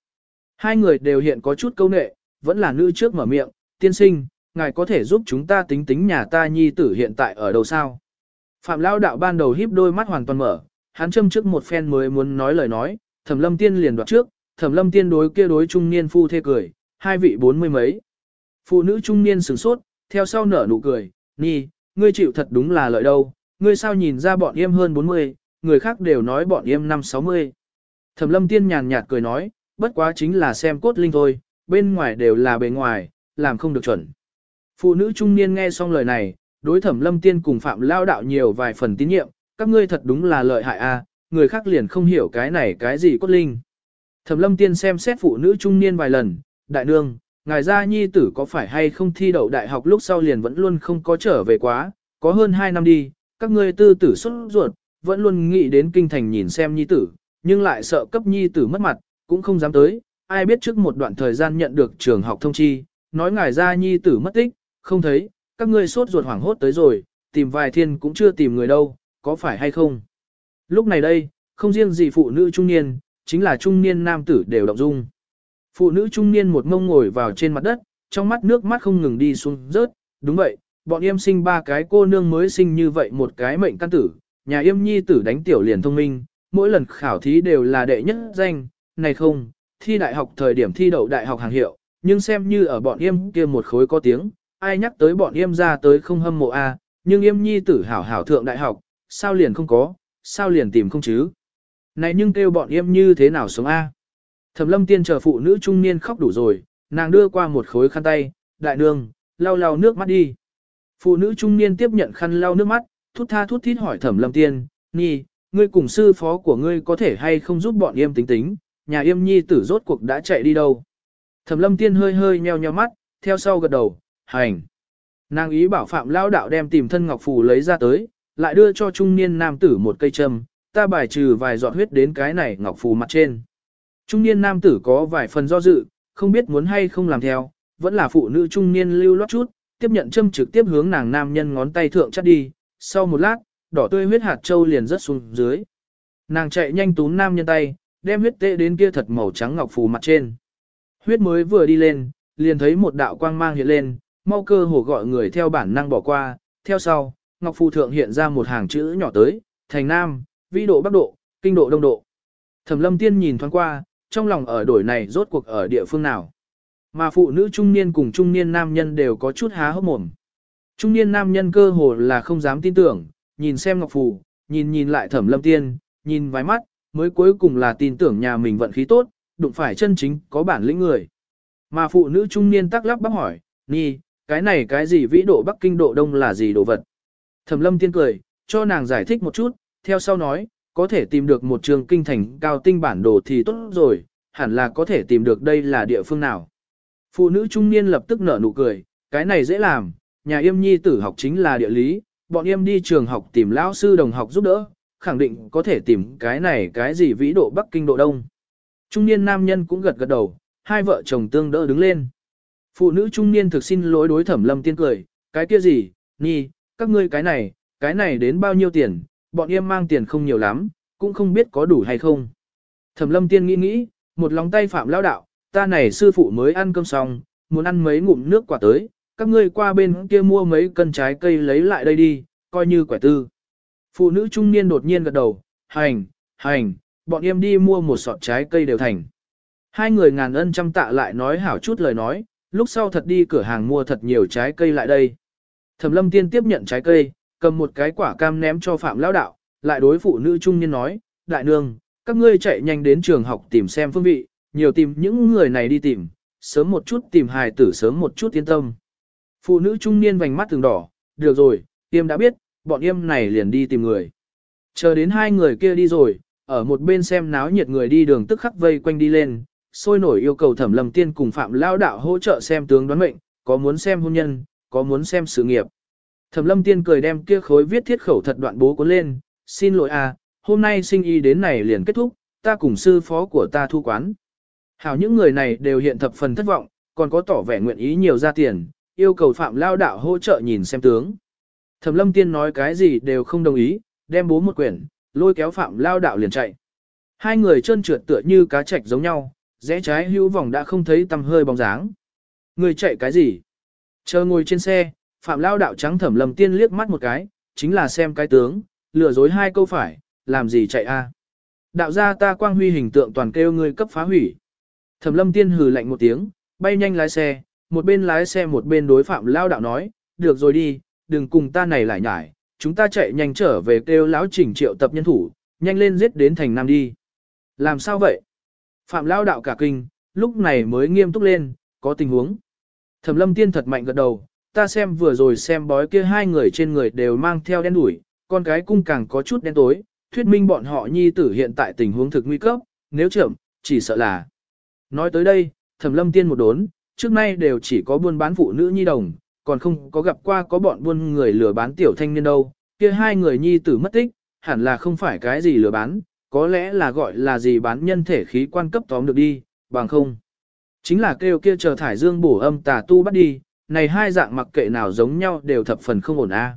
Hai người đều hiện có chút câu nệ, vẫn là nữ trước mở miệng, tiên sinh, ngài có thể giúp chúng ta tính tính nhà ta nhi tử hiện tại ở đâu sao? Phạm Lao đạo ban đầu híp đôi mắt hoàn toàn mở, hắn châm trước một phen mới muốn nói lời nói, Thẩm Lâm Tiên liền đoạt trước, Thẩm Lâm Tiên đối kia đối trung niên phu thê cười, hai vị bốn mươi mấy. Phụ nữ trung niên sửng sốt, theo sau nở nụ cười, "Nhi, ngươi chịu thật đúng là lợi đâu, ngươi sao nhìn ra bọn em hơn 40, người khác đều nói bọn em năm 60." Thẩm Lâm Tiên nhàn nhạt cười nói, "Bất quá chính là xem cốt linh thôi, bên ngoài đều là bề ngoài, làm không được chuẩn." Phụ nữ trung niên nghe xong lời này, đối thẩm lâm tiên cùng phạm lao đạo nhiều vài phần tín nhiệm, các ngươi thật đúng là lợi hại a, người khác liền không hiểu cái này cái gì cốt linh. Thẩm lâm tiên xem xét phụ nữ trung niên vài lần, đại nương, ngài gia nhi tử có phải hay không thi đậu đại học lúc sau liền vẫn luôn không có trở về quá, có hơn 2 năm đi, các ngươi tư tử xuất ruột, vẫn luôn nghĩ đến kinh thành nhìn xem nhi tử, nhưng lại sợ cấp nhi tử mất mặt, cũng không dám tới, ai biết trước một đoạn thời gian nhận được trường học thông chi, nói ngài gia nhi tử mất tích, không thấy, các ngươi sốt ruột hoảng hốt tới rồi, tìm vài thiên cũng chưa tìm người đâu, có phải hay không? Lúc này đây, không riêng gì phụ nữ trung niên, chính là trung niên nam tử đều động dung. Phụ nữ trung niên một mông ngồi vào trên mặt đất, trong mắt nước mắt không ngừng đi xuống rớt, đúng vậy, bọn em sinh ba cái cô nương mới sinh như vậy một cái mệnh căn tử, nhà yêm nhi tử đánh tiểu liền thông minh, mỗi lần khảo thí đều là đệ nhất danh, này không, thi đại học thời điểm thi đậu đại học hàng hiệu, nhưng xem như ở bọn yêm kia một khối có tiếng, ai nhắc tới bọn yêm ra tới không hâm mộ a, nhưng yêm nhi tử hảo hảo thượng đại học, sao liền không có, sao liền tìm không chứ. Này nhưng kêu bọn yêm như thế nào sống a? Thẩm lâm tiên chờ phụ nữ trung niên khóc đủ rồi, nàng đưa qua một khối khăn tay, đại nương, lau lau nước mắt đi. Phụ nữ trung niên tiếp nhận khăn lau nước mắt, thút tha thút thít hỏi thẩm lâm tiên, nhi, ngươi cùng sư phó của ngươi có thể hay không giúp bọn yêm tính tính, nhà yêm nhi tử rốt cuộc đã chạy đi đâu. Thẩm lâm tiên hơi hơi nheo nheo mắt, theo sau gật đầu, hành. Nàng ý bảo phạm lao đạo đem tìm thân ngọc phù lấy ra tới, lại đưa cho trung niên nam tử một cây châm, ta bài trừ vài giọt huyết đến cái này ngọc phù mặt trên. Trung niên nam tử có vài phần do dự, không biết muốn hay không làm theo, vẫn là phụ nữ trung niên lưu loát chút, tiếp nhận châm trực tiếp hướng nàng nam nhân ngón tay thượng chắt đi, sau một lát, đỏ tươi huyết hạt châu liền rớt xuống dưới. Nàng chạy nhanh túm nam nhân tay, đem huyết tệ đến kia thật màu trắng ngọc phù mặt trên. Huyết mới vừa đi lên, liền thấy một đạo quang mang hiện lên, mau cơ hồ gọi người theo bản năng bỏ qua, theo sau, ngọc phù thượng hiện ra một hàng chữ nhỏ tới, thành nam, vĩ độ bắc độ, kinh độ đông độ. Thẩm lâm tiên nhìn thoáng qua, trong lòng ở đổi này rốt cuộc ở địa phương nào. Mà phụ nữ trung niên cùng trung niên nam nhân đều có chút há hốc mồm. Trung niên nam nhân cơ hồ là không dám tin tưởng, nhìn xem ngọc phù, nhìn nhìn lại thẩm lâm tiên, nhìn vài mắt, mới cuối cùng là tin tưởng nhà mình vận khí tốt, đụng phải chân chính có bản lĩnh người. Mà phụ nữ trung niên tắc lắp bắp hỏi, Nhi, cái này cái gì vĩ độ Bắc Kinh độ Đông là gì đồ vật? Thẩm lâm tiên cười, cho nàng giải thích một chút, theo sau nói, có thể tìm được một trường kinh thành cao tinh bản đồ thì tốt rồi, hẳn là có thể tìm được đây là địa phương nào. Phụ nữ trung niên lập tức nở nụ cười, cái này dễ làm, nhà yêm nhi tử học chính là địa lý, bọn yêm đi trường học tìm lão sư đồng học giúp đỡ, khẳng định có thể tìm cái này cái gì vĩ độ Bắc Kinh độ Đông. Trung niên nam nhân cũng gật gật đầu, hai vợ chồng tương đỡ đứng lên. Phụ nữ trung niên thực xin lỗi đối thẩm lâm tiên cười, cái kia gì, nhi, các ngươi cái này, cái này đến bao nhiêu tiền, bọn em mang tiền không nhiều lắm, cũng không biết có đủ hay không. Thẩm lâm tiên nghĩ nghĩ, một lòng tay phạm lao đạo, ta này sư phụ mới ăn cơm xong, muốn ăn mấy ngụm nước quả tới, các ngươi qua bên kia mua mấy cân trái cây lấy lại đây đi, coi như quẻ tư. Phụ nữ trung niên đột nhiên gật đầu, hành, hành, bọn em đi mua một sọt trái cây đều thành. Hai người ngàn ân trăm tạ lại nói hảo chút lời nói, lúc sau thật đi cửa hàng mua thật nhiều trái cây lại đây. Thẩm lâm tiên tiếp nhận trái cây, cầm một cái quả cam ném cho phạm lão đạo, lại đối phụ nữ trung niên nói, đại nương, các ngươi chạy nhanh đến trường học tìm xem phương vị, nhiều tìm những người này đi tìm, sớm một chút tìm hài tử sớm một chút yên tâm. Phụ nữ trung niên vành mắt từng đỏ, được rồi, tiêm đã biết, bọn em này liền đi tìm người. Chờ đến hai người kia đi rồi, ở một bên xem náo nhiệt người đi đường tức khắc vây quanh đi lên, sôi nổi yêu cầu thẩm lầm tiên cùng phạm lao đạo hỗ trợ xem tướng đoán mệnh, có muốn xem hôn nhân, có muốn xem sự nghiệp. Thẩm lâm tiên cười đem kia khối viết thiết khẩu thật đoạn bố cuốn lên, xin lỗi à, hôm nay sinh y đến này liền kết thúc, ta cùng sư phó của ta thu quán. Hảo những người này đều hiện thập phần thất vọng, còn có tỏ vẻ nguyện ý nhiều ra tiền, yêu cầu phạm lao đạo hỗ trợ nhìn xem tướng. Thẩm lâm tiên nói cái gì đều không đồng ý, đem bố một quyển, lôi kéo phạm lao đạo liền chạy. Hai người trơn trượt tựa như cá chạch giống nhau, rẽ trái hữu vòng đã không thấy tầm hơi bóng dáng. Người chạy cái gì? Chờ ngồi trên xe, phạm lao đạo trắng thẩm lâm tiên liếc mắt một cái, chính là xem cái tướng, lừa dối hai câu phải, làm gì chạy a? Đạo gia ta quang huy hình tượng toàn kêu ngươi cấp phá hủy. Thẩm lâm tiên hừ lạnh một tiếng, bay nhanh lái xe, một bên lái xe một bên đối phạm lao đạo nói, được rồi đi, đừng cùng ta này lại nhải, chúng ta chạy nhanh trở về kêu lão chỉnh triệu tập nhân thủ, nhanh lên giết đến thành Nam đi. Làm sao vậy? Phạm lao đạo cả kinh, lúc này mới nghiêm túc lên, có tình huống. Thẩm lâm tiên thật mạnh gật đầu, ta xem vừa rồi xem bói kia hai người trên người đều mang theo đen đuổi, con cái cung càng có chút đen tối, thuyết minh bọn họ nhi tử hiện tại tình huống thực nguy cấp, nếu chậm, chỉ sợ là. Nói tới đây, thẩm lâm tiên một đốn, trước nay đều chỉ có buôn bán phụ nữ nhi đồng, còn không có gặp qua có bọn buôn người lừa bán tiểu thanh niên đâu, kia hai người nhi tử mất tích, hẳn là không phải cái gì lừa bán, có lẽ là gọi là gì bán nhân thể khí quan cấp tóm được đi, bằng không. Chính là kêu kia chờ thải dương bổ âm tà tu bắt đi, này hai dạng mặc kệ nào giống nhau đều thập phần không ổn a.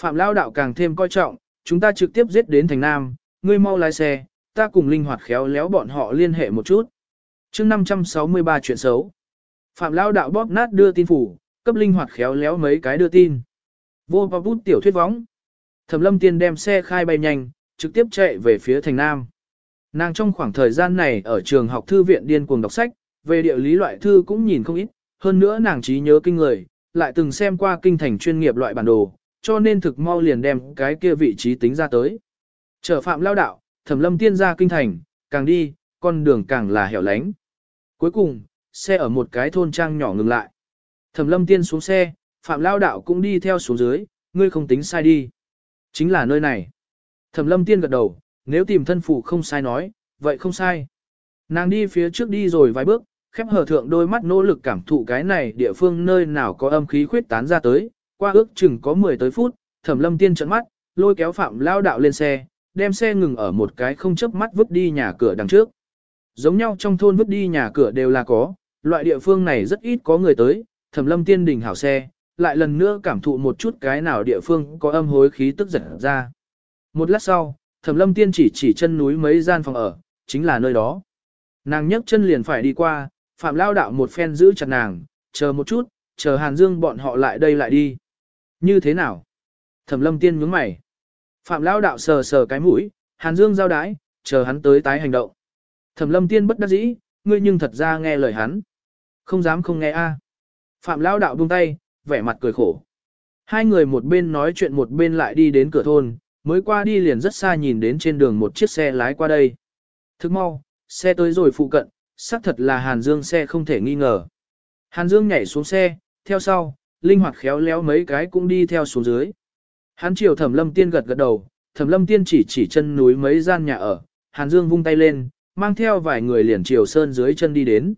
Phạm Lao đạo càng thêm coi trọng, chúng ta trực tiếp giết đến thành Nam, ngươi mau lái xe, ta cùng linh hoạt khéo léo bọn họ liên hệ một chút. chương 563 chuyện xấu. Phạm Lao đạo bóp nát đưa tin phủ, cấp linh hoạt khéo léo mấy cái đưa tin. Vô và bút tiểu thuyết vóng. Thẩm lâm tiên đem xe khai bay nhanh, trực tiếp chạy về phía thành Nam. Nàng trong khoảng thời gian này ở trường học thư viện điên cuồng đọc sách, về địa lý loại thư cũng nhìn không ít, hơn nữa nàng trí nhớ kinh người, lại từng xem qua kinh thành chuyên nghiệp loại bản đồ, cho nên thực mau liền đem cái kia vị trí tính ra tới. Trở phạm lao đạo, thẩm lâm tiên ra kinh thành, càng đi, con đường càng là hẻo lánh. Cuối cùng, xe ở một cái thôn trang nhỏ ngừng lại. Thẩm lâm tiên xuống xe, phạm lao đạo cũng đi theo xuống dưới, ngươi không tính sai đi. Chính là nơi này. Thẩm lâm tiên gật đầu, nếu tìm thân phụ không sai nói, vậy không sai. Nàng đi phía trước đi rồi vài bước, khép hờ thượng đôi mắt nỗ lực cảm thụ cái này địa phương nơi nào có âm khí khuyết tán ra tới, qua ước chừng có 10 tới phút, thẩm lâm tiên trận mắt, lôi kéo phạm lao đạo lên xe, đem xe ngừng ở một cái không chớp mắt vứt đi nhà cửa đằng trước. Giống nhau trong thôn vứt đi nhà cửa đều là có, loại địa phương này rất ít có người tới, thẩm lâm tiên đình hảo xe, lại lần nữa cảm thụ một chút cái nào địa phương có âm hối khí tức giật ra. Một lát sau, thẩm lâm tiên chỉ chỉ chân núi mấy gian phòng ở, chính là nơi đó. Nàng nhấc chân liền phải đi qua, phạm lao đạo một phen giữ chặt nàng, chờ một chút, chờ Hàn Dương bọn họ lại đây lại đi. Như thế nào? Thẩm lâm tiên nhướng mày. Phạm lao đạo sờ sờ cái mũi, Hàn Dương giao đái, chờ hắn tới tái hành động. Thẩm lâm tiên bất đắc dĩ, ngươi nhưng thật ra nghe lời hắn. Không dám không nghe a. Phạm lao đạo buông tay, vẻ mặt cười khổ. Hai người một bên nói chuyện một bên lại đi đến cửa thôn, mới qua đi liền rất xa nhìn đến trên đường một chiếc xe lái qua đây. Thức mau, xe tới rồi phụ cận, xác thật là Hàn Dương xe không thể nghi ngờ. Hàn Dương nhảy xuống xe, theo sau, linh hoạt khéo léo mấy cái cũng đi theo xuống dưới. Hắn chiều Thẩm Lâm Tiên gật gật đầu, Thẩm Lâm Tiên chỉ chỉ chân núi mấy gian nhà ở, Hàn Dương vung tay lên, mang theo vài người liền chiều sơn dưới chân đi đến.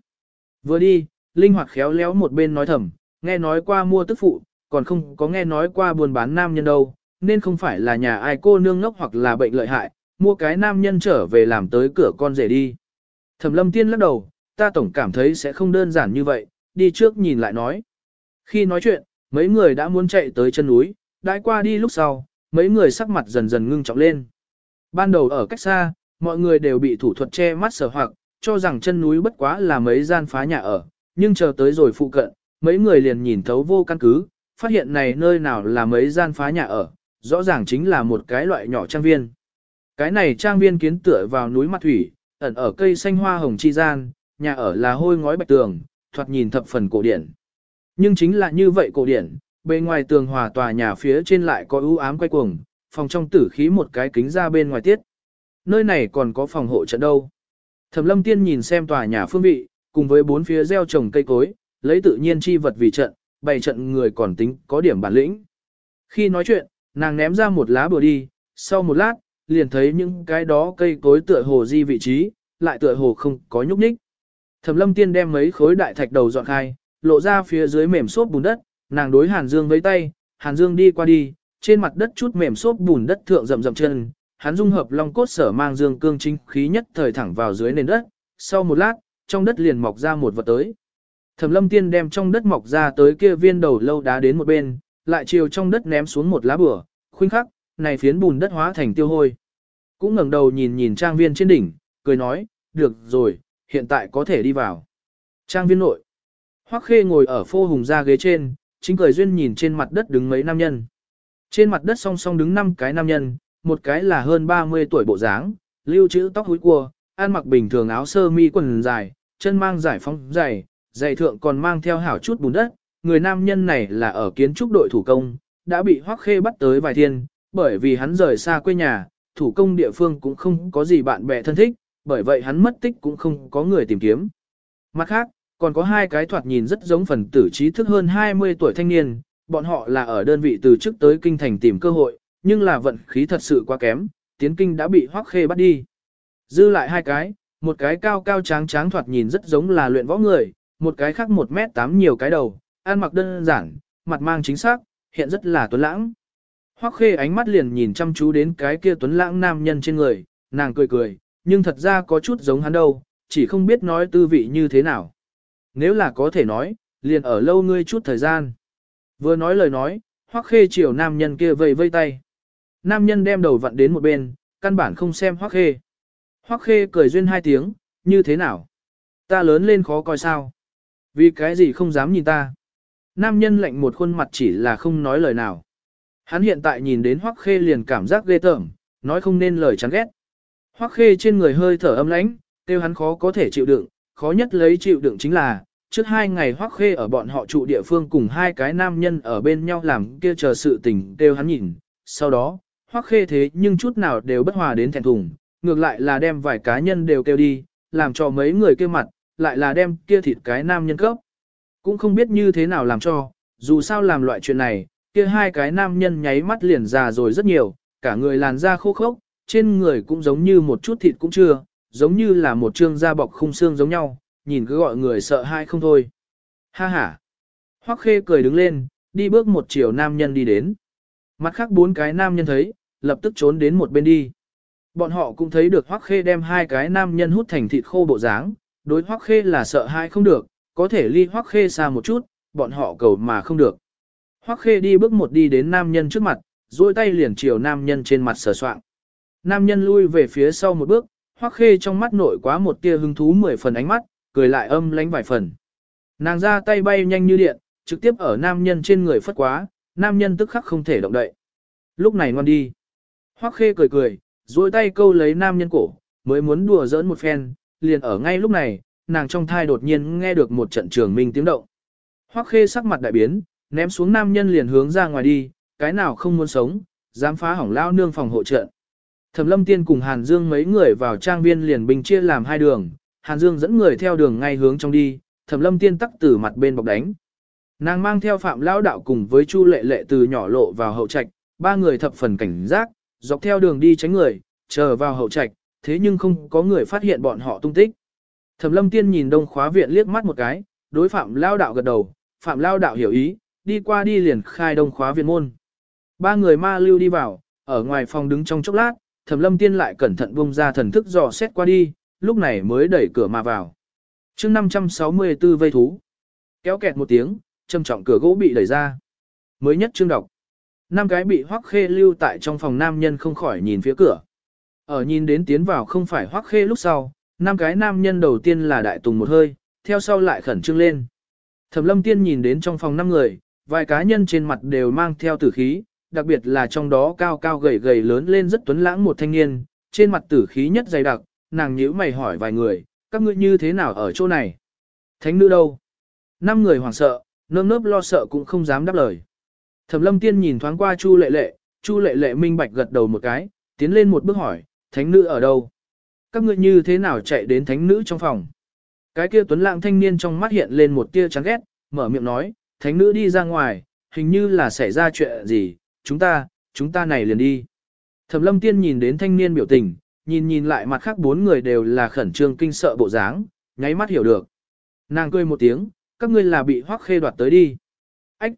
Vừa đi, linh hoạt khéo léo một bên nói thầm, nghe nói qua mua tức phụ, còn không có nghe nói qua buôn bán nam nhân đâu, nên không phải là nhà ai cô nương ngốc hoặc là bệnh lợi hại, mua cái nam nhân trở về làm tới cửa con rể đi. Thẩm lâm tiên lắc đầu, ta tổng cảm thấy sẽ không đơn giản như vậy, đi trước nhìn lại nói. Khi nói chuyện, mấy người đã muốn chạy tới chân núi, đãi qua đi lúc sau, mấy người sắc mặt dần dần ngưng trọng lên. Ban đầu ở cách xa, mọi người đều bị thủ thuật che mắt sở hoặc, cho rằng chân núi bất quá là mấy gian phá nhà ở, nhưng chờ tới rồi phụ cận, mấy người liền nhìn thấu vô căn cứ, phát hiện này nơi nào là mấy gian phá nhà ở, rõ ràng chính là một cái loại nhỏ trang viên. Cái này trang viên kiến tựa vào núi mặt thủy, ẩn ở cây xanh hoa hồng chi gian, nhà ở là hôi ngói bạch tường, thoạt nhìn thập phần cổ điển. Nhưng chính là như vậy cổ điển, bên ngoài tường hòa tòa nhà phía trên lại có ưu ám quay cuồng, phòng trong tử khí một cái kính ra bên ngoài tiết. Nơi này còn có phòng hộ trận đâu. Thẩm lâm tiên nhìn xem tòa nhà phương vị, cùng với bốn phía gieo trồng cây cối, lấy tự nhiên chi vật vì trận, bày trận người còn tính có điểm bản lĩnh. Khi nói chuyện, nàng ném ra một lá bừa đi, sau một lát, liền thấy những cái đó cây cối tựa hồ di vị trí, lại tựa hồ không có nhúc nhích. Thẩm lâm tiên đem mấy khối đại thạch đầu dọn khai, lộ ra phía dưới mềm xốp bùn đất, nàng đối Hàn Dương với tay, Hàn Dương đi qua đi, trên mặt đất chút mềm xốp bùn đất thượng rậm rậm chân, hắn dung hợp long cốt sở mang dương cương chính khí nhất thời thẳng vào dưới nền đất, sau một lát, trong đất liền mọc ra một vật tới. Thẩm lâm tiên đem trong đất mọc ra tới kia viên đầu lâu đá đến một bên, lại chiều trong đất ném xuống một lá bửa, khuynh khắc, này phiến bùn đất hóa thành tiêu hôi. Cũng ngẩng đầu nhìn nhìn trang viên trên đỉnh, cười nói, được rồi, hiện tại có thể đi vào. Trang viên nội. Hoắc khê ngồi ở phô hùng ra ghế trên, chính cười duyên nhìn trên mặt đất đứng mấy nam nhân. Trên mặt đất song song đứng năm cái nam nhân, một cái là hơn 30 tuổi bộ dáng, lưu trữ tóc húi cua, ăn mặc bình thường áo sơ mi quần dài, chân mang giải phóng dày, giày thượng còn mang theo hảo chút bùn đất. Người nam nhân này là ở kiến trúc đội thủ công, đã bị Hoắc Khê bắt tới vài thiên, bởi vì hắn rời xa quê nhà, thủ công địa phương cũng không có gì bạn bè thân thích, bởi vậy hắn mất tích cũng không có người tìm kiếm. Mặt khác, còn có hai cái thoạt nhìn rất giống phần tử trí thức hơn 20 tuổi thanh niên, bọn họ là ở đơn vị từ trước tới kinh thành tìm cơ hội, nhưng là vận khí thật sự quá kém, tiến kinh đã bị hoắc khê bắt đi. Dư lại hai cái, một cái cao cao tráng tráng thoạt nhìn rất giống là luyện võ người, một cái khác 1 mét 8 nhiều cái đầu, ăn mặc đơn giản, mặt mang chính xác, hiện rất là tuấn lãng. Hoắc khê ánh mắt liền nhìn chăm chú đến cái kia tuấn lãng nam nhân trên người, nàng cười cười, nhưng thật ra có chút giống hắn đâu, chỉ không biết nói tư vị như thế nào. Nếu là có thể nói, liền ở lâu ngươi chút thời gian. Vừa nói lời nói, Hoắc khê chiều nam nhân kia vây vây tay. Nam nhân đem đầu vặn đến một bên, căn bản không xem Hoắc khê. Hoắc khê cười duyên hai tiếng, như thế nào? Ta lớn lên khó coi sao? Vì cái gì không dám nhìn ta? Nam nhân lạnh một khuôn mặt chỉ là không nói lời nào. Hắn hiện tại nhìn đến Hoắc Khê liền cảm giác ghê tởm, nói không nên lời chán ghét. Hoắc Khê trên người hơi thở âm lãnh, tiêu hắn khó có thể chịu đựng, khó nhất lấy chịu đựng chính là, trước hai ngày Hoắc Khê ở bọn họ trụ địa phương cùng hai cái nam nhân ở bên nhau làm kia chờ sự tình tiêu hắn nhìn, sau đó, Hoắc Khê thế nhưng chút nào đều bất hòa đến thẹn thùng, ngược lại là đem vài cá nhân đều kêu đi, làm cho mấy người kia mặt, lại là đem kia thịt cái nam nhân cấp. Cũng không biết như thế nào làm cho, dù sao làm loại chuyện này, kia hai cái nam nhân nháy mắt liền già rồi rất nhiều, cả người làn da khô khốc, trên người cũng giống như một chút thịt cũng chưa, giống như là một trương da bọc khung xương giống nhau, nhìn cứ gọi người sợ hai không thôi. Ha ha. Hoắc khê cười đứng lên, đi bước một chiều nam nhân đi đến. Mặt khác bốn cái nam nhân thấy, lập tức trốn đến một bên đi. Bọn họ cũng thấy được Hoắc khê đem hai cái nam nhân hút thành thịt khô bộ dáng, đối Hoắc khê là sợ hai không được, có thể ly Hoắc khê xa một chút, bọn họ cầu mà không được. Hoắc khê đi bước một đi đến nam nhân trước mặt, duỗi tay liền chiều nam nhân trên mặt sờ soạng. Nam nhân lui về phía sau một bước, Hoắc khê trong mắt nổi quá một tia hứng thú mười phần ánh mắt, cười lại âm lánh vài phần. Nàng ra tay bay nhanh như điện, trực tiếp ở nam nhân trên người phất quá, nam nhân tức khắc không thể động đậy. Lúc này ngoan đi. Hoắc khê cười cười, duỗi tay câu lấy nam nhân cổ, mới muốn đùa giỡn một phen, liền ở ngay lúc này, nàng trong thai đột nhiên nghe được một trận trường minh tiếng động. Hoắc khê sắc mặt đại biến, ném xuống nam nhân liền hướng ra ngoài đi, cái nào không muốn sống, dám phá hỏng lao nương phòng hộ trận. Thẩm lâm tiên cùng Hàn Dương mấy người vào trang viên liền bình chia làm hai đường, Hàn Dương dẫn người theo đường ngay hướng trong đi, Thẩm lâm tiên tắc từ mặt bên bọc đánh. Nàng mang theo phạm lao đạo cùng với Chu lệ lệ từ nhỏ lộ vào hậu trạch, ba người thập phần cảnh giác, dọc theo đường đi tránh người, chờ vào hậu trạch, thế nhưng không có người phát hiện bọn họ tung tích. Thẩm lâm tiên nhìn đông khóa viện liếc mắt một cái, đối phạm lao đạo gật đầu, phạm lao đạo hiểu ý, đi qua đi liền khai đông khóa viện môn. Ba người ma lưu đi vào, ở ngoài phòng đứng trong chốc lát, thẩm lâm tiên lại cẩn thận bông ra thần thức dò xét qua đi, lúc này mới đẩy cửa mà vào. chương 564 vây thú. Kéo kẹt một tiếng, trầm trọng cửa gỗ bị đẩy ra. Mới nhất chương đọc. Năm cái bị hoắc khê lưu tại trong phòng nam nhân không khỏi nhìn phía cửa. Ở nhìn đến tiến vào không phải hoắc khê lúc sau, năm cái nam nhân đầu tiên là đại tùng một hơi, theo sau lại khẩn trương lên. Thẩm lâm tiên nhìn đến trong phòng năm người, vài cá nhân trên mặt đều mang theo tử khí, đặc biệt là trong đó cao cao gầy gầy lớn lên rất tuấn lãng một thanh niên, trên mặt tử khí nhất dày đặc, nàng nhíu mày hỏi vài người, các ngươi như thế nào ở chỗ này? Thánh nữ đâu? Năm người hoảng sợ, nơm nớp lo sợ cũng không dám đáp lời. Thẩm lâm tiên nhìn thoáng qua Chu lệ lệ, Chu lệ lệ minh bạch gật đầu một cái, tiến lên một bước hỏi, thánh nữ ở đâu? Các ngươi như thế nào chạy đến thánh nữ trong phòng? Cái kia tuấn lãng thanh niên trong mắt hiện lên một tia chán ghét, mở miệng nói, thánh nữ đi ra ngoài, hình như là xảy ra chuyện gì, chúng ta, chúng ta này liền đi. Thẩm lâm tiên nhìn đến thanh niên biểu tình, nhìn nhìn lại mặt khác bốn người đều là khẩn trương kinh sợ bộ dáng, nháy mắt hiểu được. Nàng cười một tiếng, các ngươi là bị hoắc khê đoạt tới đi. Ách!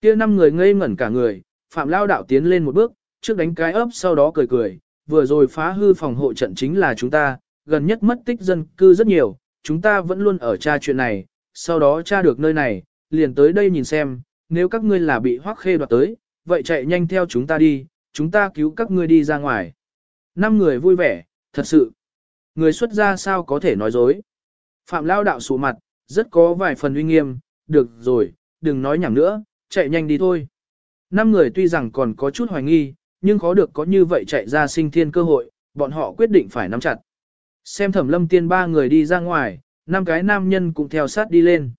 kia năm người ngây ngẩn cả người, phạm lao đạo tiến lên một bước, trước đánh cái ấp sau đó cười cười, vừa rồi phá hư phòng hộ trận chính là chúng ta, gần nhất mất tích dân cư rất nhiều, chúng ta vẫn luôn ở tra chuyện này, sau đó tra được nơi này, liền tới đây nhìn xem, nếu các ngươi là bị hoắc khê đoạt tới, vậy chạy nhanh theo chúng ta đi, chúng ta cứu các ngươi đi ra ngoài. Năm người vui vẻ, thật sự. Người xuất gia sao có thể nói dối. Phạm lao đạo sụ mặt, rất có vài phần uy nghiêm, được rồi, đừng nói nhảm nữa, chạy nhanh đi thôi. Năm người tuy rằng còn có chút hoài nghi, nhưng khó được có như vậy chạy ra sinh thiên cơ hội, bọn họ quyết định phải nắm chặt. Xem thẩm lâm tiên ba người đi ra ngoài, năm cái nam nhân cũng theo sát đi lên.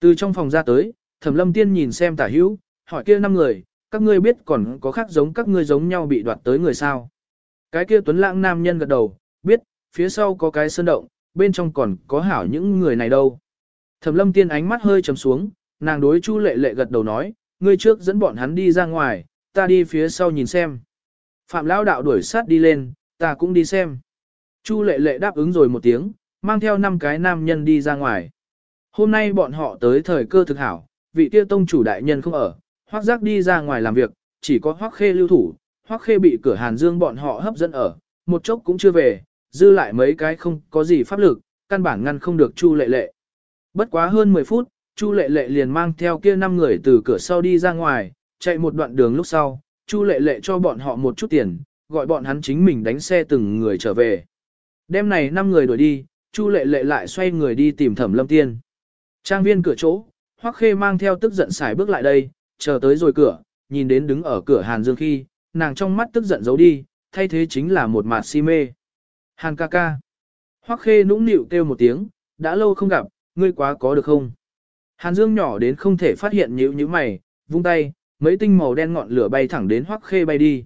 Từ trong phòng ra tới, thẩm lâm tiên nhìn xem tả hữu, hỏi kia năm người, các ngươi biết còn có khác giống các ngươi giống nhau bị đoạt tới người sao. Cái kia tuấn lãng nam nhân gật đầu, biết, phía sau có cái sơn động, bên trong còn có hảo những người này đâu. Thẩm lâm tiên ánh mắt hơi trầm xuống, nàng đối chu lệ lệ gật đầu nói, ngươi trước dẫn bọn hắn đi ra ngoài, ta đi phía sau nhìn xem. Phạm lão đạo đuổi sát đi lên, ta cũng đi xem. Chu lệ lệ đáp ứng rồi một tiếng, mang theo năm cái nam nhân đi ra ngoài. Hôm nay bọn họ tới thời cơ thực hảo, vị kia tông chủ đại nhân không ở, hoác giác đi ra ngoài làm việc, chỉ có hoác khê lưu thủ, hoác khê bị cửa hàn dương bọn họ hấp dẫn ở, một chốc cũng chưa về, dư lại mấy cái không có gì pháp lực, căn bản ngăn không được chu lệ lệ. Bất quá hơn 10 phút, chu lệ lệ liền mang theo kia 5 người từ cửa sau đi ra ngoài, chạy một đoạn đường lúc sau, chu lệ lệ cho bọn họ một chút tiền, gọi bọn hắn chính mình đánh xe từng người trở về. Đêm này 5 người đuổi đi, chu lệ lệ lại xoay người đi tìm thẩm lâm tiên. Trang viên cửa chỗ, Hoắc Khê mang theo tức giận xài bước lại đây, chờ tới rồi cửa, nhìn đến đứng ở cửa Hàn Dương khi, nàng trong mắt tức giận giấu đi, thay thế chính là một mặt si mê. Hàn ca ca. Hoắc khê nũng nịu kêu một tiếng, đã lâu không gặp, ngươi quá có được không? Hàn Dương nhỏ đến không thể phát hiện nhíu nhíu mày, vung tay, mấy tinh màu đen ngọn lửa bay thẳng đến Hoắc khê bay đi.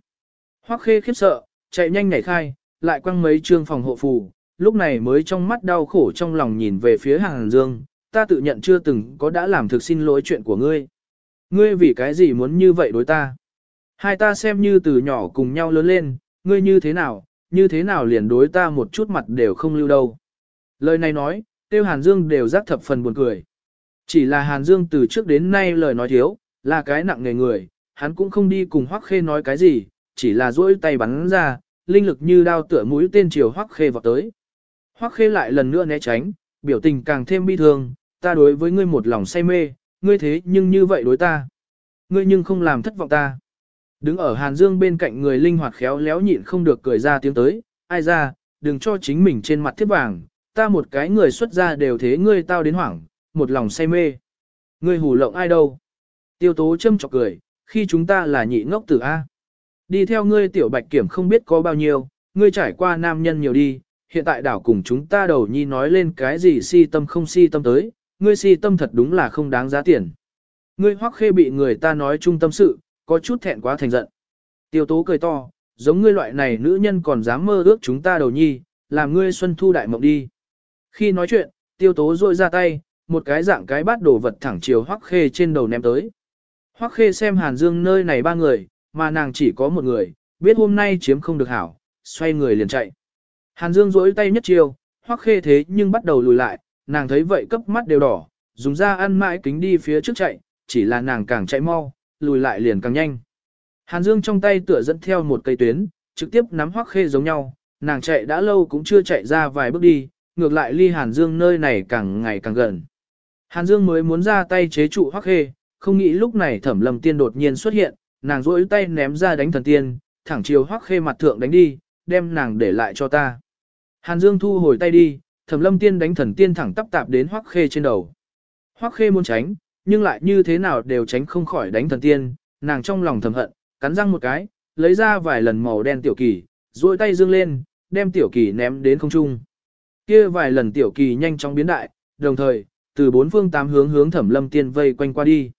Hoắc khê khiếp sợ, chạy nhanh nhảy khai, lại quăng mấy trương phòng hộ phù, lúc này mới trong mắt đau khổ trong lòng nhìn về phía Hàn Dương, ta tự nhận chưa từng có đã làm thực xin lỗi chuyện của ngươi. Ngươi vì cái gì muốn như vậy đối ta? Hai ta xem như từ nhỏ cùng nhau lớn lên, ngươi như thế nào, như thế nào liền đối ta một chút mặt đều không lưu đâu. Lời này nói, tiêu Hàn Dương đều giác thập phần buồn cười. Chỉ là Hàn Dương từ trước đến nay lời nói thiếu, là cái nặng nề người, hắn cũng không đi cùng Hoắc Khê nói cái gì, chỉ là duỗi tay bắn ra, linh lực như đao tựa mũi tên chiều Hoắc Khê vọt tới. Hoắc Khê lại lần nữa né tránh, biểu tình càng thêm bi thương, ta đối với ngươi một lòng say mê, ngươi thế nhưng như vậy đối ta. Ngươi nhưng không làm thất vọng ta. Đứng ở Hàn Dương bên cạnh người linh hoạt khéo léo nhịn không được cười ra tiếng tới, ai ra, đừng cho chính mình trên mặt thiết vàng, ta một cái người xuất ra đều thế ngươi tao đến hoảng, một lòng say mê. Ngươi hù lộng ai đâu? Tiêu tố châm chọc cười, khi chúng ta là nhị ngốc tử A. Đi theo ngươi tiểu bạch kiểm không biết có bao nhiêu, ngươi trải qua nam nhân nhiều đi, hiện tại đảo cùng chúng ta đầu nhi nói lên cái gì si tâm không si tâm tới, ngươi si tâm thật đúng là không đáng giá tiền. Ngươi hoắc khê bị người ta nói chung tâm sự, có chút thẹn quá thành giận. Tiêu tố cười to, giống ngươi loại này nữ nhân còn dám mơ ước chúng ta đầu nhi, làm ngươi xuân thu đại mộng đi. Khi nói chuyện, tiêu tố rôi ra tay, một cái dạng cái bát đổ vật thẳng chiều hoắc khê trên đầu ném tới. Hoắc khê xem Hàn Dương nơi này ba người, mà nàng chỉ có một người, biết hôm nay chiếm không được hảo, xoay người liền chạy. Hàn Dương rỗi tay nhất chiều, Hoắc khê thế nhưng bắt đầu lùi lại, nàng thấy vậy cấp mắt đều đỏ, dùng ra ăn mãi kính đi phía trước chạy, chỉ là nàng càng chạy mau, lùi lại liền càng nhanh. Hàn Dương trong tay tựa dẫn theo một cây tuyến, trực tiếp nắm hoắc khê giống nhau, nàng chạy đã lâu cũng chưa chạy ra vài bước đi, ngược lại ly Hàn Dương nơi này càng ngày càng gần. Hàn Dương mới muốn ra tay chế trụ hoắc khê, không nghĩ lúc này thẩm lầm tiên đột nhiên xuất hiện, nàng rỗi tay ném ra đánh thần tiên, thẳng chiều hoắc khê mặt thượng đánh đi, đem nàng để lại cho ta. Hàn Dương thu hồi tay đi, thẩm lâm tiên đánh thần tiên thẳng tắp tạp đến hoắc khê trên đầu. Hoắc khê muốn tránh, nhưng lại như thế nào đều tránh không khỏi đánh thần tiên, nàng trong lòng thầm hận, cắn răng một cái, lấy ra vài lần màu đen tiểu kỳ, duỗi tay dương lên, đem tiểu kỳ ném đến không trung. Kia vài lần tiểu kỳ nhanh chóng biến đại, đồng thời, từ bốn phương tám hướng hướng Thẩm Lâm Tiên vây quanh qua đi.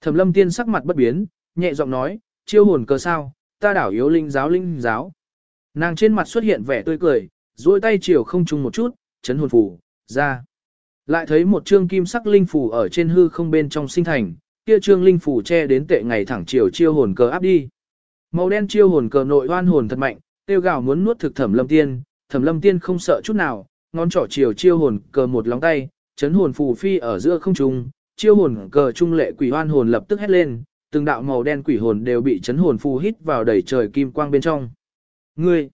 Thẩm Lâm Tiên sắc mặt bất biến, nhẹ giọng nói, chiêu hồn cơ sao, ta đảo yếu linh giáo linh giáo. Nàng trên mặt xuất hiện vẻ tươi cười, duỗi tay chiều không trung một chút, chấn hồn phủ, ra. Lại thấy một trương kim sắc linh phủ ở trên hư không bên trong sinh thành, kia trương linh phủ che đến tệ ngày thẳng chiều chiêu hồn cờ áp đi. Màu đen chiêu hồn cờ nội oan hồn thật mạnh, tiêu gào muốn nuốt thực thẩm lâm tiên, thẩm lâm tiên không sợ chút nào, ngón trỏ chiều chiêu hồn cờ một lóng tay, chấn hồn phù phi ở giữa không trung, chiêu hồn cờ trung lệ quỷ oan hồn lập tức hét lên, từng đạo màu đen quỷ hồn đều bị chấn hồn phù hít vào đầy trời kim quang bên trong. Ngươi,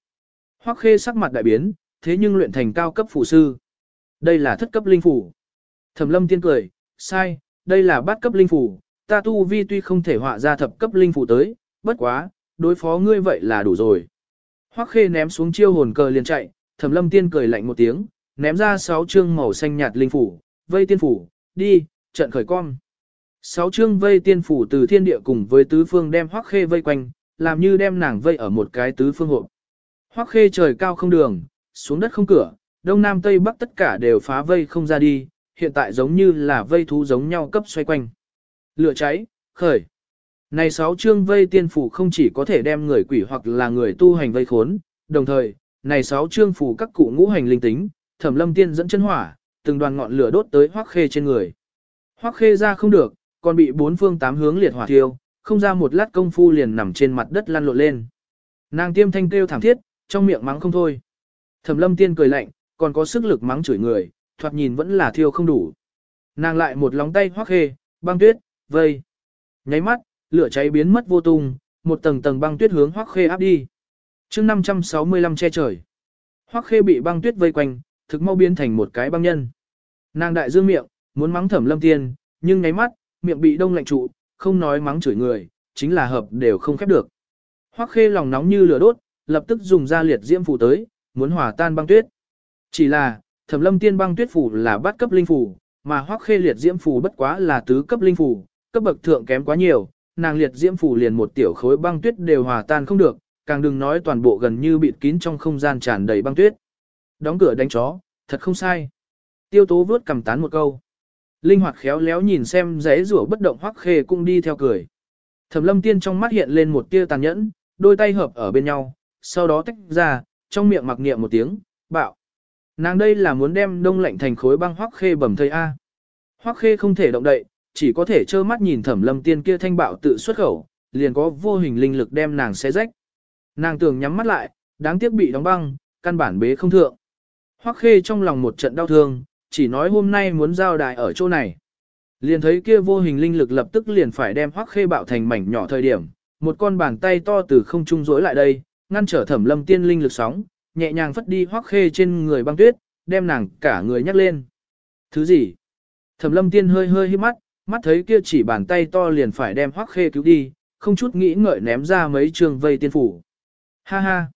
hoắc khê sắc mặt đại biến, thế nhưng luyện thành cao cấp phù sư. Đây là thất cấp linh phủ. Thẩm lâm tiên cười, sai, đây là bát cấp linh phủ, ta tu vi tuy không thể họa ra thập cấp linh phủ tới, bất quá, đối phó ngươi vậy là đủ rồi. Hoắc khê ném xuống chiêu hồn cờ liền chạy, thẩm lâm tiên cười lạnh một tiếng, ném ra sáu chương màu xanh nhạt linh phủ, vây tiên phủ, đi, trận khởi con. Sáu chương vây tiên phủ từ thiên địa cùng với tứ phương đem hoắc khê vây quanh, làm như đem nàng vây ở một cái tứ phương hộ. Hoắc khê trời cao không đường, xuống đất không cửa, đông nam tây bắc tất cả đều phá vây không ra đi, hiện tại giống như là vây thú giống nhau cấp xoay quanh. Lửa cháy, khởi. Này sáu chương vây tiên phủ không chỉ có thể đem người quỷ hoặc là người tu hành vây khốn, đồng thời, này sáu chương phủ các cụ ngũ hành linh tính, thẩm lâm tiên dẫn chân hỏa, từng đoàn ngọn lửa đốt tới hoắc khê trên người. Hoắc khê ra không được, còn bị bốn phương tám hướng liệt hỏa thiêu, không ra một lát công phu liền nằm trên mặt đất lăn lộn lên. Nàng tiêm thanh kêu thảm thiết, trong miệng mắng không thôi. Thẩm lâm tiên cười lạnh, còn có sức lực mắng chửi người, thoạt nhìn vẫn là thiêu không đủ. Nàng lại một lóng tay hoắc khê, băng tuyết, vây. Nháy mắt, lửa cháy biến mất vô tung, một tầng tầng băng tuyết hướng hoắc khê áp đi. chương 565 che trời. Hoắc khê bị băng tuyết vây quanh, thực mau biến thành một cái băng nhân. Nàng đại dương miệng, muốn mắng thẩm lâm tiên, nhưng nháy mắt, miệng bị đông lạnh trụ, không nói mắng chửi người, chính là hợp đều không khép được. Hoắc khê lòng nóng như lửa đốt, lập tức dùng ra liệt diễm phủ tới, muốn hòa tan băng tuyết. Chỉ là, Thẩm Lâm Tiên Băng Tuyết phủ là bát cấp linh phủ, mà Hoắc Khê Liệt Diễm phủ bất quá là tứ cấp linh phủ, cấp bậc thượng kém quá nhiều, nàng liệt diễm phủ liền một tiểu khối băng tuyết đều hòa tan không được, càng đừng nói toàn bộ gần như bịt kín trong không gian tràn đầy băng tuyết. Đóng cửa đánh chó, thật không sai. Tiêu tố vớt cầm tán một câu. Linh hoạt khéo léo nhìn xem giấy rủa bất động hoắc khê cũng đi theo cười. Thẩm lâm tiên trong mắt hiện lên một tia tàn nhẫn, đôi tay hợp ở bên nhau, sau đó tách ra, trong miệng mặc niệm một tiếng, bạo. Nàng đây là muốn đem đông lạnh thành khối băng hoắc khê bầm thây A. Hoắc khê không thể động đậy, chỉ có thể trơ mắt nhìn thẩm lâm tiên kia thanh bạo tự xuất khẩu, liền có vô hình linh lực đem nàng xé rách. Nàng tưởng nhắm mắt lại, đáng tiếc bị đóng băng, căn bản bế không thượng. Hoắc khê trong lòng một trận đau thương, chỉ nói hôm nay muốn giao đài ở chỗ này. Liền thấy kia vô hình linh lực lập tức liền phải đem Hoắc khê bạo thành mảnh nhỏ thời điểm, một con bàn tay to từ không trung rối lại đây, ngăn trở thẩm lâm tiên linh lực sóng, nhẹ nhàng phất đi Hoắc khê trên người băng tuyết, đem nàng cả người nhắc lên. Thứ gì? Thẩm lâm tiên hơi hơi hít mắt, mắt thấy kia chỉ bàn tay to liền phải đem Hoắc khê cứu đi, không chút nghĩ ngợi ném ra mấy trường vây tiên phủ. Ha ha!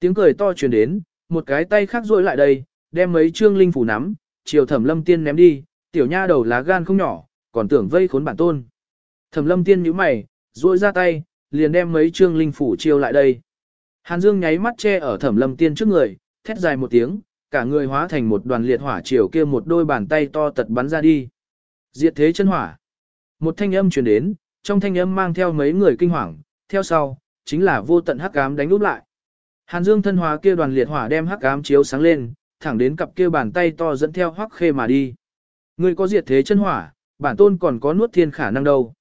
Tiếng cười to truyền đến, một cái tay khác duỗi lại đây, đem mấy trương linh phủ nắm, chiều thẩm lâm tiên ném đi, tiểu nha đầu lá gan không nhỏ, còn tưởng vây khốn bản tôn. Thẩm lâm tiên nhíu mày, duỗi ra tay, liền đem mấy trương linh phủ chiêu lại đây. Hàn Dương nháy mắt che ở thẩm lâm tiên trước người, thét dài một tiếng, cả người hóa thành một đoàn liệt hỏa chiều kia một đôi bàn tay to tật bắn ra đi. Diệt thế chân hỏa. Một thanh âm truyền đến, trong thanh âm mang theo mấy người kinh hoàng, theo sau, chính là vô tận hắc ám đánh úp lại. Hàn Dương thân hóa kia đoàn liệt hỏa đem hắc ám chiếu sáng lên, thẳng đến cặp kia bàn tay to dẫn theo hoắc khê mà đi. Người có diệt thế chân hỏa, bản tôn còn có nuốt thiên khả năng đâu.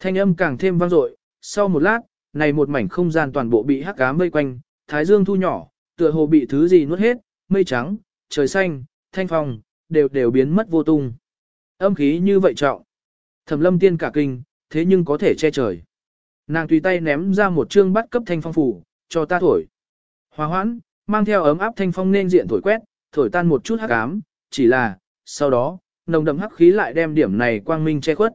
Thanh âm càng thêm vang dội, sau một lát, này một mảnh không gian toàn bộ bị hắc ám vây quanh, thái dương thu nhỏ, tựa hồ bị thứ gì nuốt hết, mây trắng, trời xanh, thanh phong, đều đều biến mất vô tung. Âm khí như vậy trọng. Thẩm lâm tiên cả kinh, thế nhưng có thể che trời. Nàng tùy tay ném ra một chương bắt cấp thanh phong phủ, cho ta thổi. Hòa hoãn, mang theo ấm áp thanh phong nên diện thổi quét, thổi tan một chút hắc ám, chỉ là, sau đó, nồng đậm hắc khí lại đem điểm này quang minh che khuất.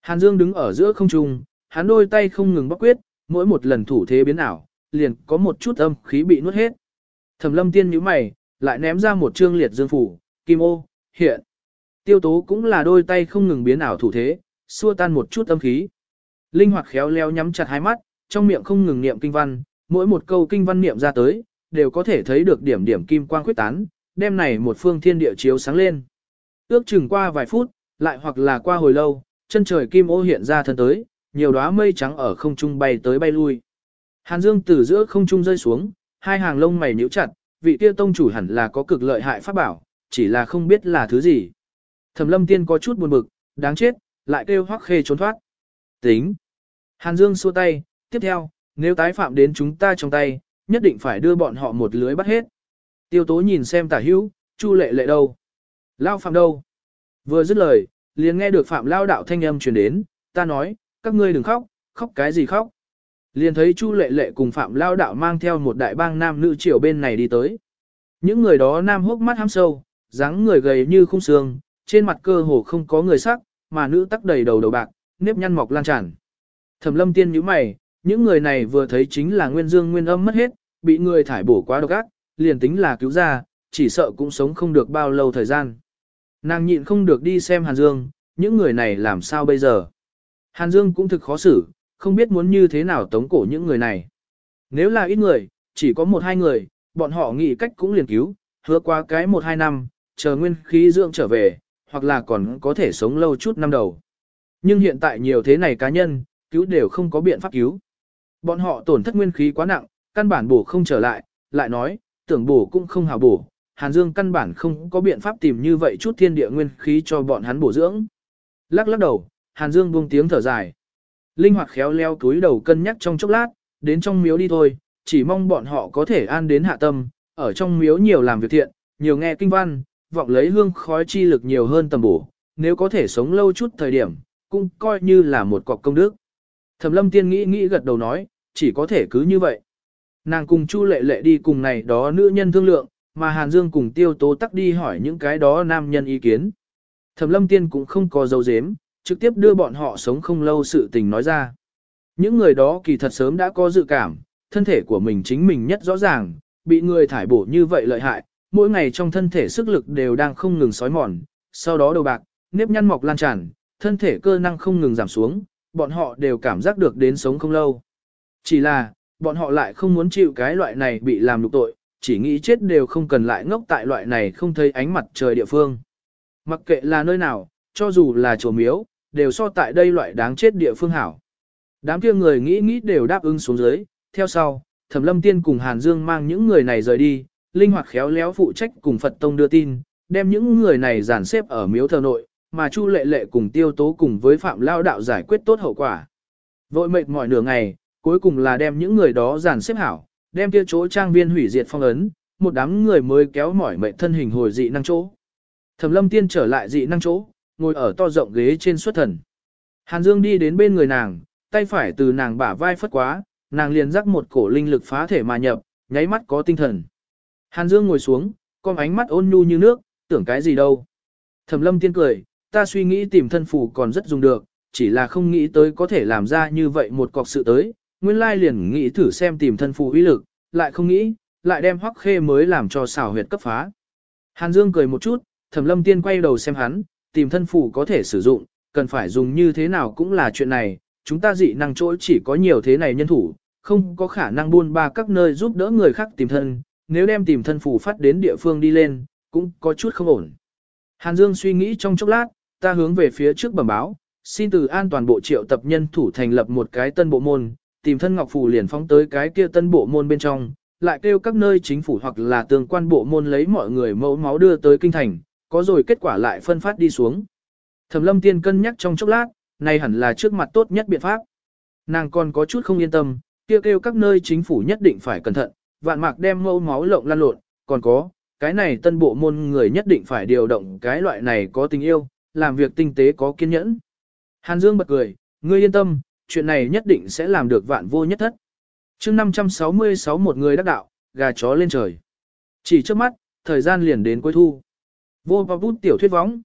Hàn Dương đứng ở giữa không trung, hắn đôi tay không ngừng bóc quyết, mỗi một lần thủ thế biến ảo, liền có một chút âm khí bị nuốt hết. Thẩm Lâm Tiên nhíu mày, lại ném ra một trương liệt dương phủ, kim ô, hiện. Tiêu tố cũng là đôi tay không ngừng biến ảo thủ thế, xua tan một chút âm khí. Linh hoạt khéo léo nhắm chặt hai mắt, trong miệng không ngừng niệm kinh văn, mỗi một câu kinh văn niệm ra tới, đều có thể thấy được điểm điểm kim quang khuyết tán, đem này một phương thiên địa chiếu sáng lên. Ước chừng qua vài phút, lại hoặc là qua hồi lâu, chân trời kim ô hiện ra thân tới, nhiều đóa mây trắng ở không trung bay tới bay lui. Hàn Dương từ giữa không trung rơi xuống, hai hàng lông mày nhíu chặt, vị kia tông chủ hẳn là có cực lợi hại pháp bảo, chỉ là không biết là thứ gì. Thẩm Lâm Tiên có chút buồn bực, đáng chết, lại kêu Hoắc Khê trốn thoát. Tính. Hàn Dương xua tay, tiếp theo, nếu tái phạm đến chúng ta trong tay, nhất định phải đưa bọn họ một lưới bắt hết. Tiêu tố nhìn xem tả hữu, chu lệ lệ đâu? Lao phạm đâu? Vừa dứt lời, liền nghe được phạm lao đạo thanh âm truyền đến, ta nói, các ngươi đừng khóc, khóc cái gì khóc? Liền thấy chu lệ lệ cùng phạm lao đạo mang theo một đại bang nam nữ triều bên này đi tới. Những người đó nam hốc mắt hăm sâu, dáng người gầy như khung xương, trên mặt cơ hồ không có người sắc, mà nữ tắc đầy đầu đầu bạc, nếp nhăn mọc lan tràn. Thẩm lâm tiên nhíu mày, những người này vừa thấy chính là nguyên dương nguyên âm mất hết, bị người thải bổ quá độc ác, liền tính là cứu ra, chỉ sợ cũng sống không được bao lâu thời gian. Nàng nhịn không được đi xem Hàn Dương, những người này làm sao bây giờ. Hàn Dương cũng thực khó xử, không biết muốn như thế nào tống cổ những người này. Nếu là ít người, chỉ có một hai người, bọn họ nghĩ cách cũng liền cứu, hứa qua cái một hai năm, chờ nguyên khí dưỡng trở về, hoặc là còn có thể sống lâu chút năm đầu. Nhưng hiện tại nhiều thế này cá nhân, cứu đều không có biện pháp cứu. Bọn họ tổn thất nguyên khí quá nặng, căn bản bổ không trở lại, lại nói, tưởng bổ cũng không hào bổ, Hàn Dương căn bản không có biện pháp tìm như vậy chút thiên địa nguyên khí cho bọn hắn bổ dưỡng. Lắc lắc đầu, Hàn Dương buông tiếng thở dài. Linh hoạt khéo leo túi đầu cân nhắc trong chốc lát, đến trong miếu đi thôi, chỉ mong bọn họ có thể an đến hạ tâm, ở trong miếu nhiều làm việc thiện, nhiều nghe kinh văn, vọng lấy hương khói chi lực nhiều hơn tầm bổ, nếu có thể sống lâu chút thời điểm, cũng coi như là một cọc công đức. Thẩm lâm tiên nghĩ nghĩ gật đầu nói, chỉ có thể cứ như vậy. Nàng cùng Chu lệ lệ đi cùng này đó nữ nhân thương lượng, mà Hàn Dương cùng tiêu tố tắc đi hỏi những cái đó nam nhân ý kiến. Thẩm lâm tiên cũng không có dấu dếm, trực tiếp đưa bọn họ sống không lâu sự tình nói ra. Những người đó kỳ thật sớm đã có dự cảm, thân thể của mình chính mình nhất rõ ràng, bị người thải bổ như vậy lợi hại, mỗi ngày trong thân thể sức lực đều đang không ngừng sói mòn, sau đó đầu bạc, nếp nhăn mọc lan tràn, thân thể cơ năng không ngừng giảm xuống, bọn họ đều cảm giác được đến sống không lâu. Chỉ là, bọn họ lại không muốn chịu cái loại này bị làm lục tội, chỉ nghĩ chết đều không cần lại ngốc tại loại này không thấy ánh mặt trời địa phương. Mặc kệ là nơi nào, cho dù là chùa miếu, đều so tại đây loại đáng chết địa phương hảo. Đám kia người nghĩ nghĩ đều đáp ứng xuống dưới, theo sau, Thẩm Lâm Tiên cùng Hàn Dương mang những người này rời đi, linh hoạt khéo léo phụ trách cùng Phật Tông đưa tin, đem những người này dàn xếp ở miếu thờ nội, mà Chu Lệ Lệ cùng Tiêu Tố cùng với Phạm Lao Đạo giải quyết tốt hậu quả. Vội mệt mỏi nửa ngày, cuối cùng là đem những người đó dàn xếp hảo, đem kia chỗ trang viên hủy diệt phong ấn, một đám người mới kéo mỏi mệt thân hình hồi dị năng chỗ. Thẩm Lâm Tiên trở lại dị năng chỗ, ngồi ở to rộng ghế trên xuất thần. Hàn Dương đi đến bên người nàng, tay phải từ nàng bả vai phất quá, nàng liền rắc một cổ linh lực phá thể mà nhập, nháy mắt có tinh thần. Hàn Dương ngồi xuống, con ánh mắt ôn nhu như nước, tưởng cái gì đâu. Thẩm Lâm Tiên cười, ta suy nghĩ tìm thân phù còn rất dùng được, chỉ là không nghĩ tới có thể làm ra như vậy một cọc sự tới, nguyên lai liền nghĩ thử xem tìm thân phù uy lực, lại không nghĩ, lại đem hoắc khê mới làm cho xảo huyệt cấp phá. Hàn Dương cười một chút, Thẩm Lâm Tiên quay đầu xem hắn, tìm thân phù có thể sử dụng, cần phải dùng như thế nào cũng là chuyện này, chúng ta dị năng chỗ chỉ có nhiều thế này nhân thủ, không có khả năng buôn ba các nơi giúp đỡ người khác tìm thân, nếu đem tìm thân phù phát đến địa phương đi lên, cũng có chút không ổn. Hàn Dương suy nghĩ trong chốc lát, ta hướng về phía trước bẩm báo, xin từ an toàn bộ triệu tập nhân thủ thành lập một cái tân bộ môn, tìm thân ngọc phù liền phóng tới cái kia tân bộ môn bên trong, lại kêu các nơi chính phủ hoặc là tương quan bộ môn lấy mọi người mẫu máu đưa tới kinh thành, có rồi kết quả lại phân phát đi xuống. Thẩm lâm tiên cân nhắc trong chốc lát, này hẳn là trước mặt tốt nhất biện pháp. Nàng còn có chút không yên tâm, kêu kêu các nơi chính phủ nhất định phải cẩn thận, vạn mạc đem mẫu máu lộng lan lộn, còn có, cái này tân bộ môn người nhất định phải điều động cái loại này có tình yêu, làm việc tinh tế có kiên nhẫn. Hàn Dương bật cười, ngươi yên tâm, chuyện này nhất định sẽ làm được vạn vô nhất thất. chương 566 một người đắc đạo, gà chó lên trời. Chỉ trước mắt, thời gian liền đến cuối thu. Vô và bút tiểu thuyết võng.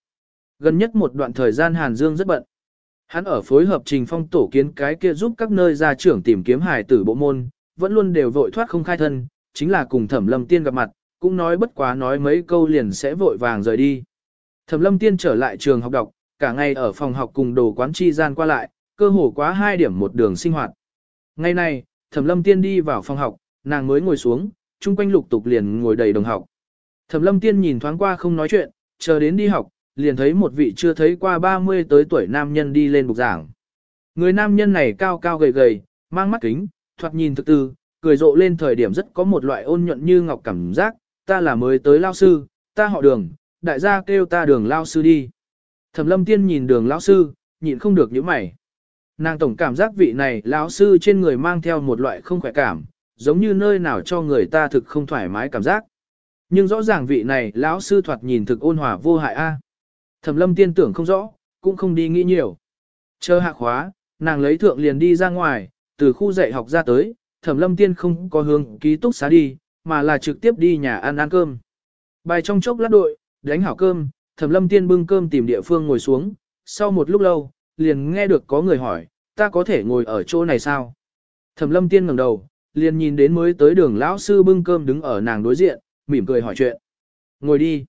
Gần nhất một đoạn thời gian Hàn Dương rất bận. Hắn ở phối hợp trình phong tổ kiến cái kia giúp các nơi gia trưởng tìm kiếm hài tử bộ môn, vẫn luôn đều vội thoát không khai thân, chính là cùng thẩm lâm tiên gặp mặt, cũng nói bất quá nói mấy câu liền sẽ vội vàng rời đi. Thẩm lâm tiên trở lại trường học đọc, cả ngày ở phòng học cùng đồ quán chi gian qua lại, cơ hồ quá hai điểm một đường sinh hoạt. Ngày này, thẩm lâm tiên đi vào phòng học, nàng mới ngồi xuống, chung quanh lục tục liền ngồi đầy đồng học. Thẩm lâm tiên nhìn thoáng qua không nói chuyện, chờ đến đi học, liền thấy một vị chưa thấy qua 30 tới tuổi nam nhân đi lên bục giảng. Người nam nhân này cao cao gầy gầy, mang mắt kính, thoạt nhìn thực tư, cười rộ lên thời điểm rất có một loại ôn nhuận như ngọc cảm giác, ta là mới tới lao sư, ta họ đường, đại gia kêu ta đường lao sư đi. Thẩm lâm tiên nhìn đường lao sư, nhịn không được những mày. Nàng tổng cảm giác vị này lão sư trên người mang theo một loại không khỏe cảm, giống như nơi nào cho người ta thực không thoải mái cảm giác. Nhưng rõ ràng vị này lão sư thoạt nhìn thực ôn hòa vô hại a. Thẩm lâm tiên tưởng không rõ, cũng không đi nghĩ nhiều. Chờ hạ khóa, nàng lấy thượng liền đi ra ngoài, từ khu dạy học ra tới, thẩm lâm tiên không có hướng ký túc xá đi, mà là trực tiếp đi nhà ăn ăn cơm. Bài trong chốc lát đội, đánh hảo cơm, thẩm lâm tiên bưng cơm tìm địa phương ngồi xuống, sau một lúc lâu, liền nghe được có người hỏi, ta có thể ngồi ở chỗ này sao? Thẩm lâm tiên ngẩng đầu, liền nhìn đến mới tới đường lão sư bưng cơm đứng ở nàng đối diện, mỉm cười hỏi chuyện. Ngồi đi.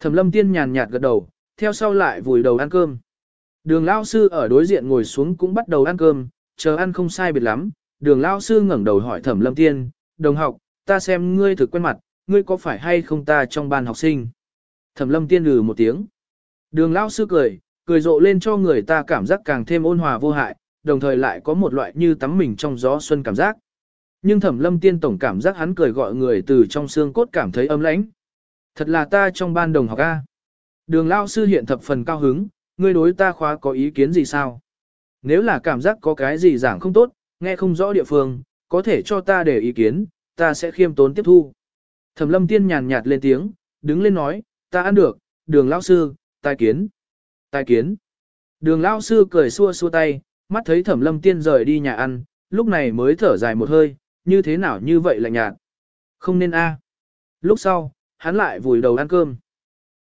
Thẩm lâm tiên nhàn nhạt gật đầu, theo sau lại vùi đầu ăn cơm. Đường lão sư ở đối diện ngồi xuống cũng bắt đầu ăn cơm, chờ ăn không sai biệt lắm. Đường lão sư ngẩng đầu hỏi thẩm lâm tiên, đồng học, ta xem ngươi thực quen mặt, ngươi có phải hay không ta trong ban học sinh? Thẩm lâm tiên lừ một tiếng. Đường lão sư cười, cười rộ lên cho người ta cảm giác càng thêm ôn hòa vô hại, đồng thời lại có một loại như tắm mình trong gió xuân cảm giác. Nhưng thẩm lâm tiên tổng cảm giác hắn cười gọi người từ trong xương cốt cảm thấy ấm lãnh. Thật là ta trong ban đồng học A. Đường lao sư hiện thập phần cao hứng, ngươi đối ta khóa có ý kiến gì sao? Nếu là cảm giác có cái gì giảng không tốt, nghe không rõ địa phương, có thể cho ta để ý kiến, ta sẽ khiêm tốn tiếp thu. Thẩm lâm tiên nhàn nhạt lên tiếng, đứng lên nói, ta ăn được, đường lao sư, tai kiến. Tai kiến. Đường lao sư cười xua xua tay, mắt thấy thẩm lâm tiên rời đi nhà ăn, lúc này mới thở dài một hơi, như thế nào như vậy lạnh nhạt. Không nên a. Lúc sau, hắn lại vùi đầu ăn cơm.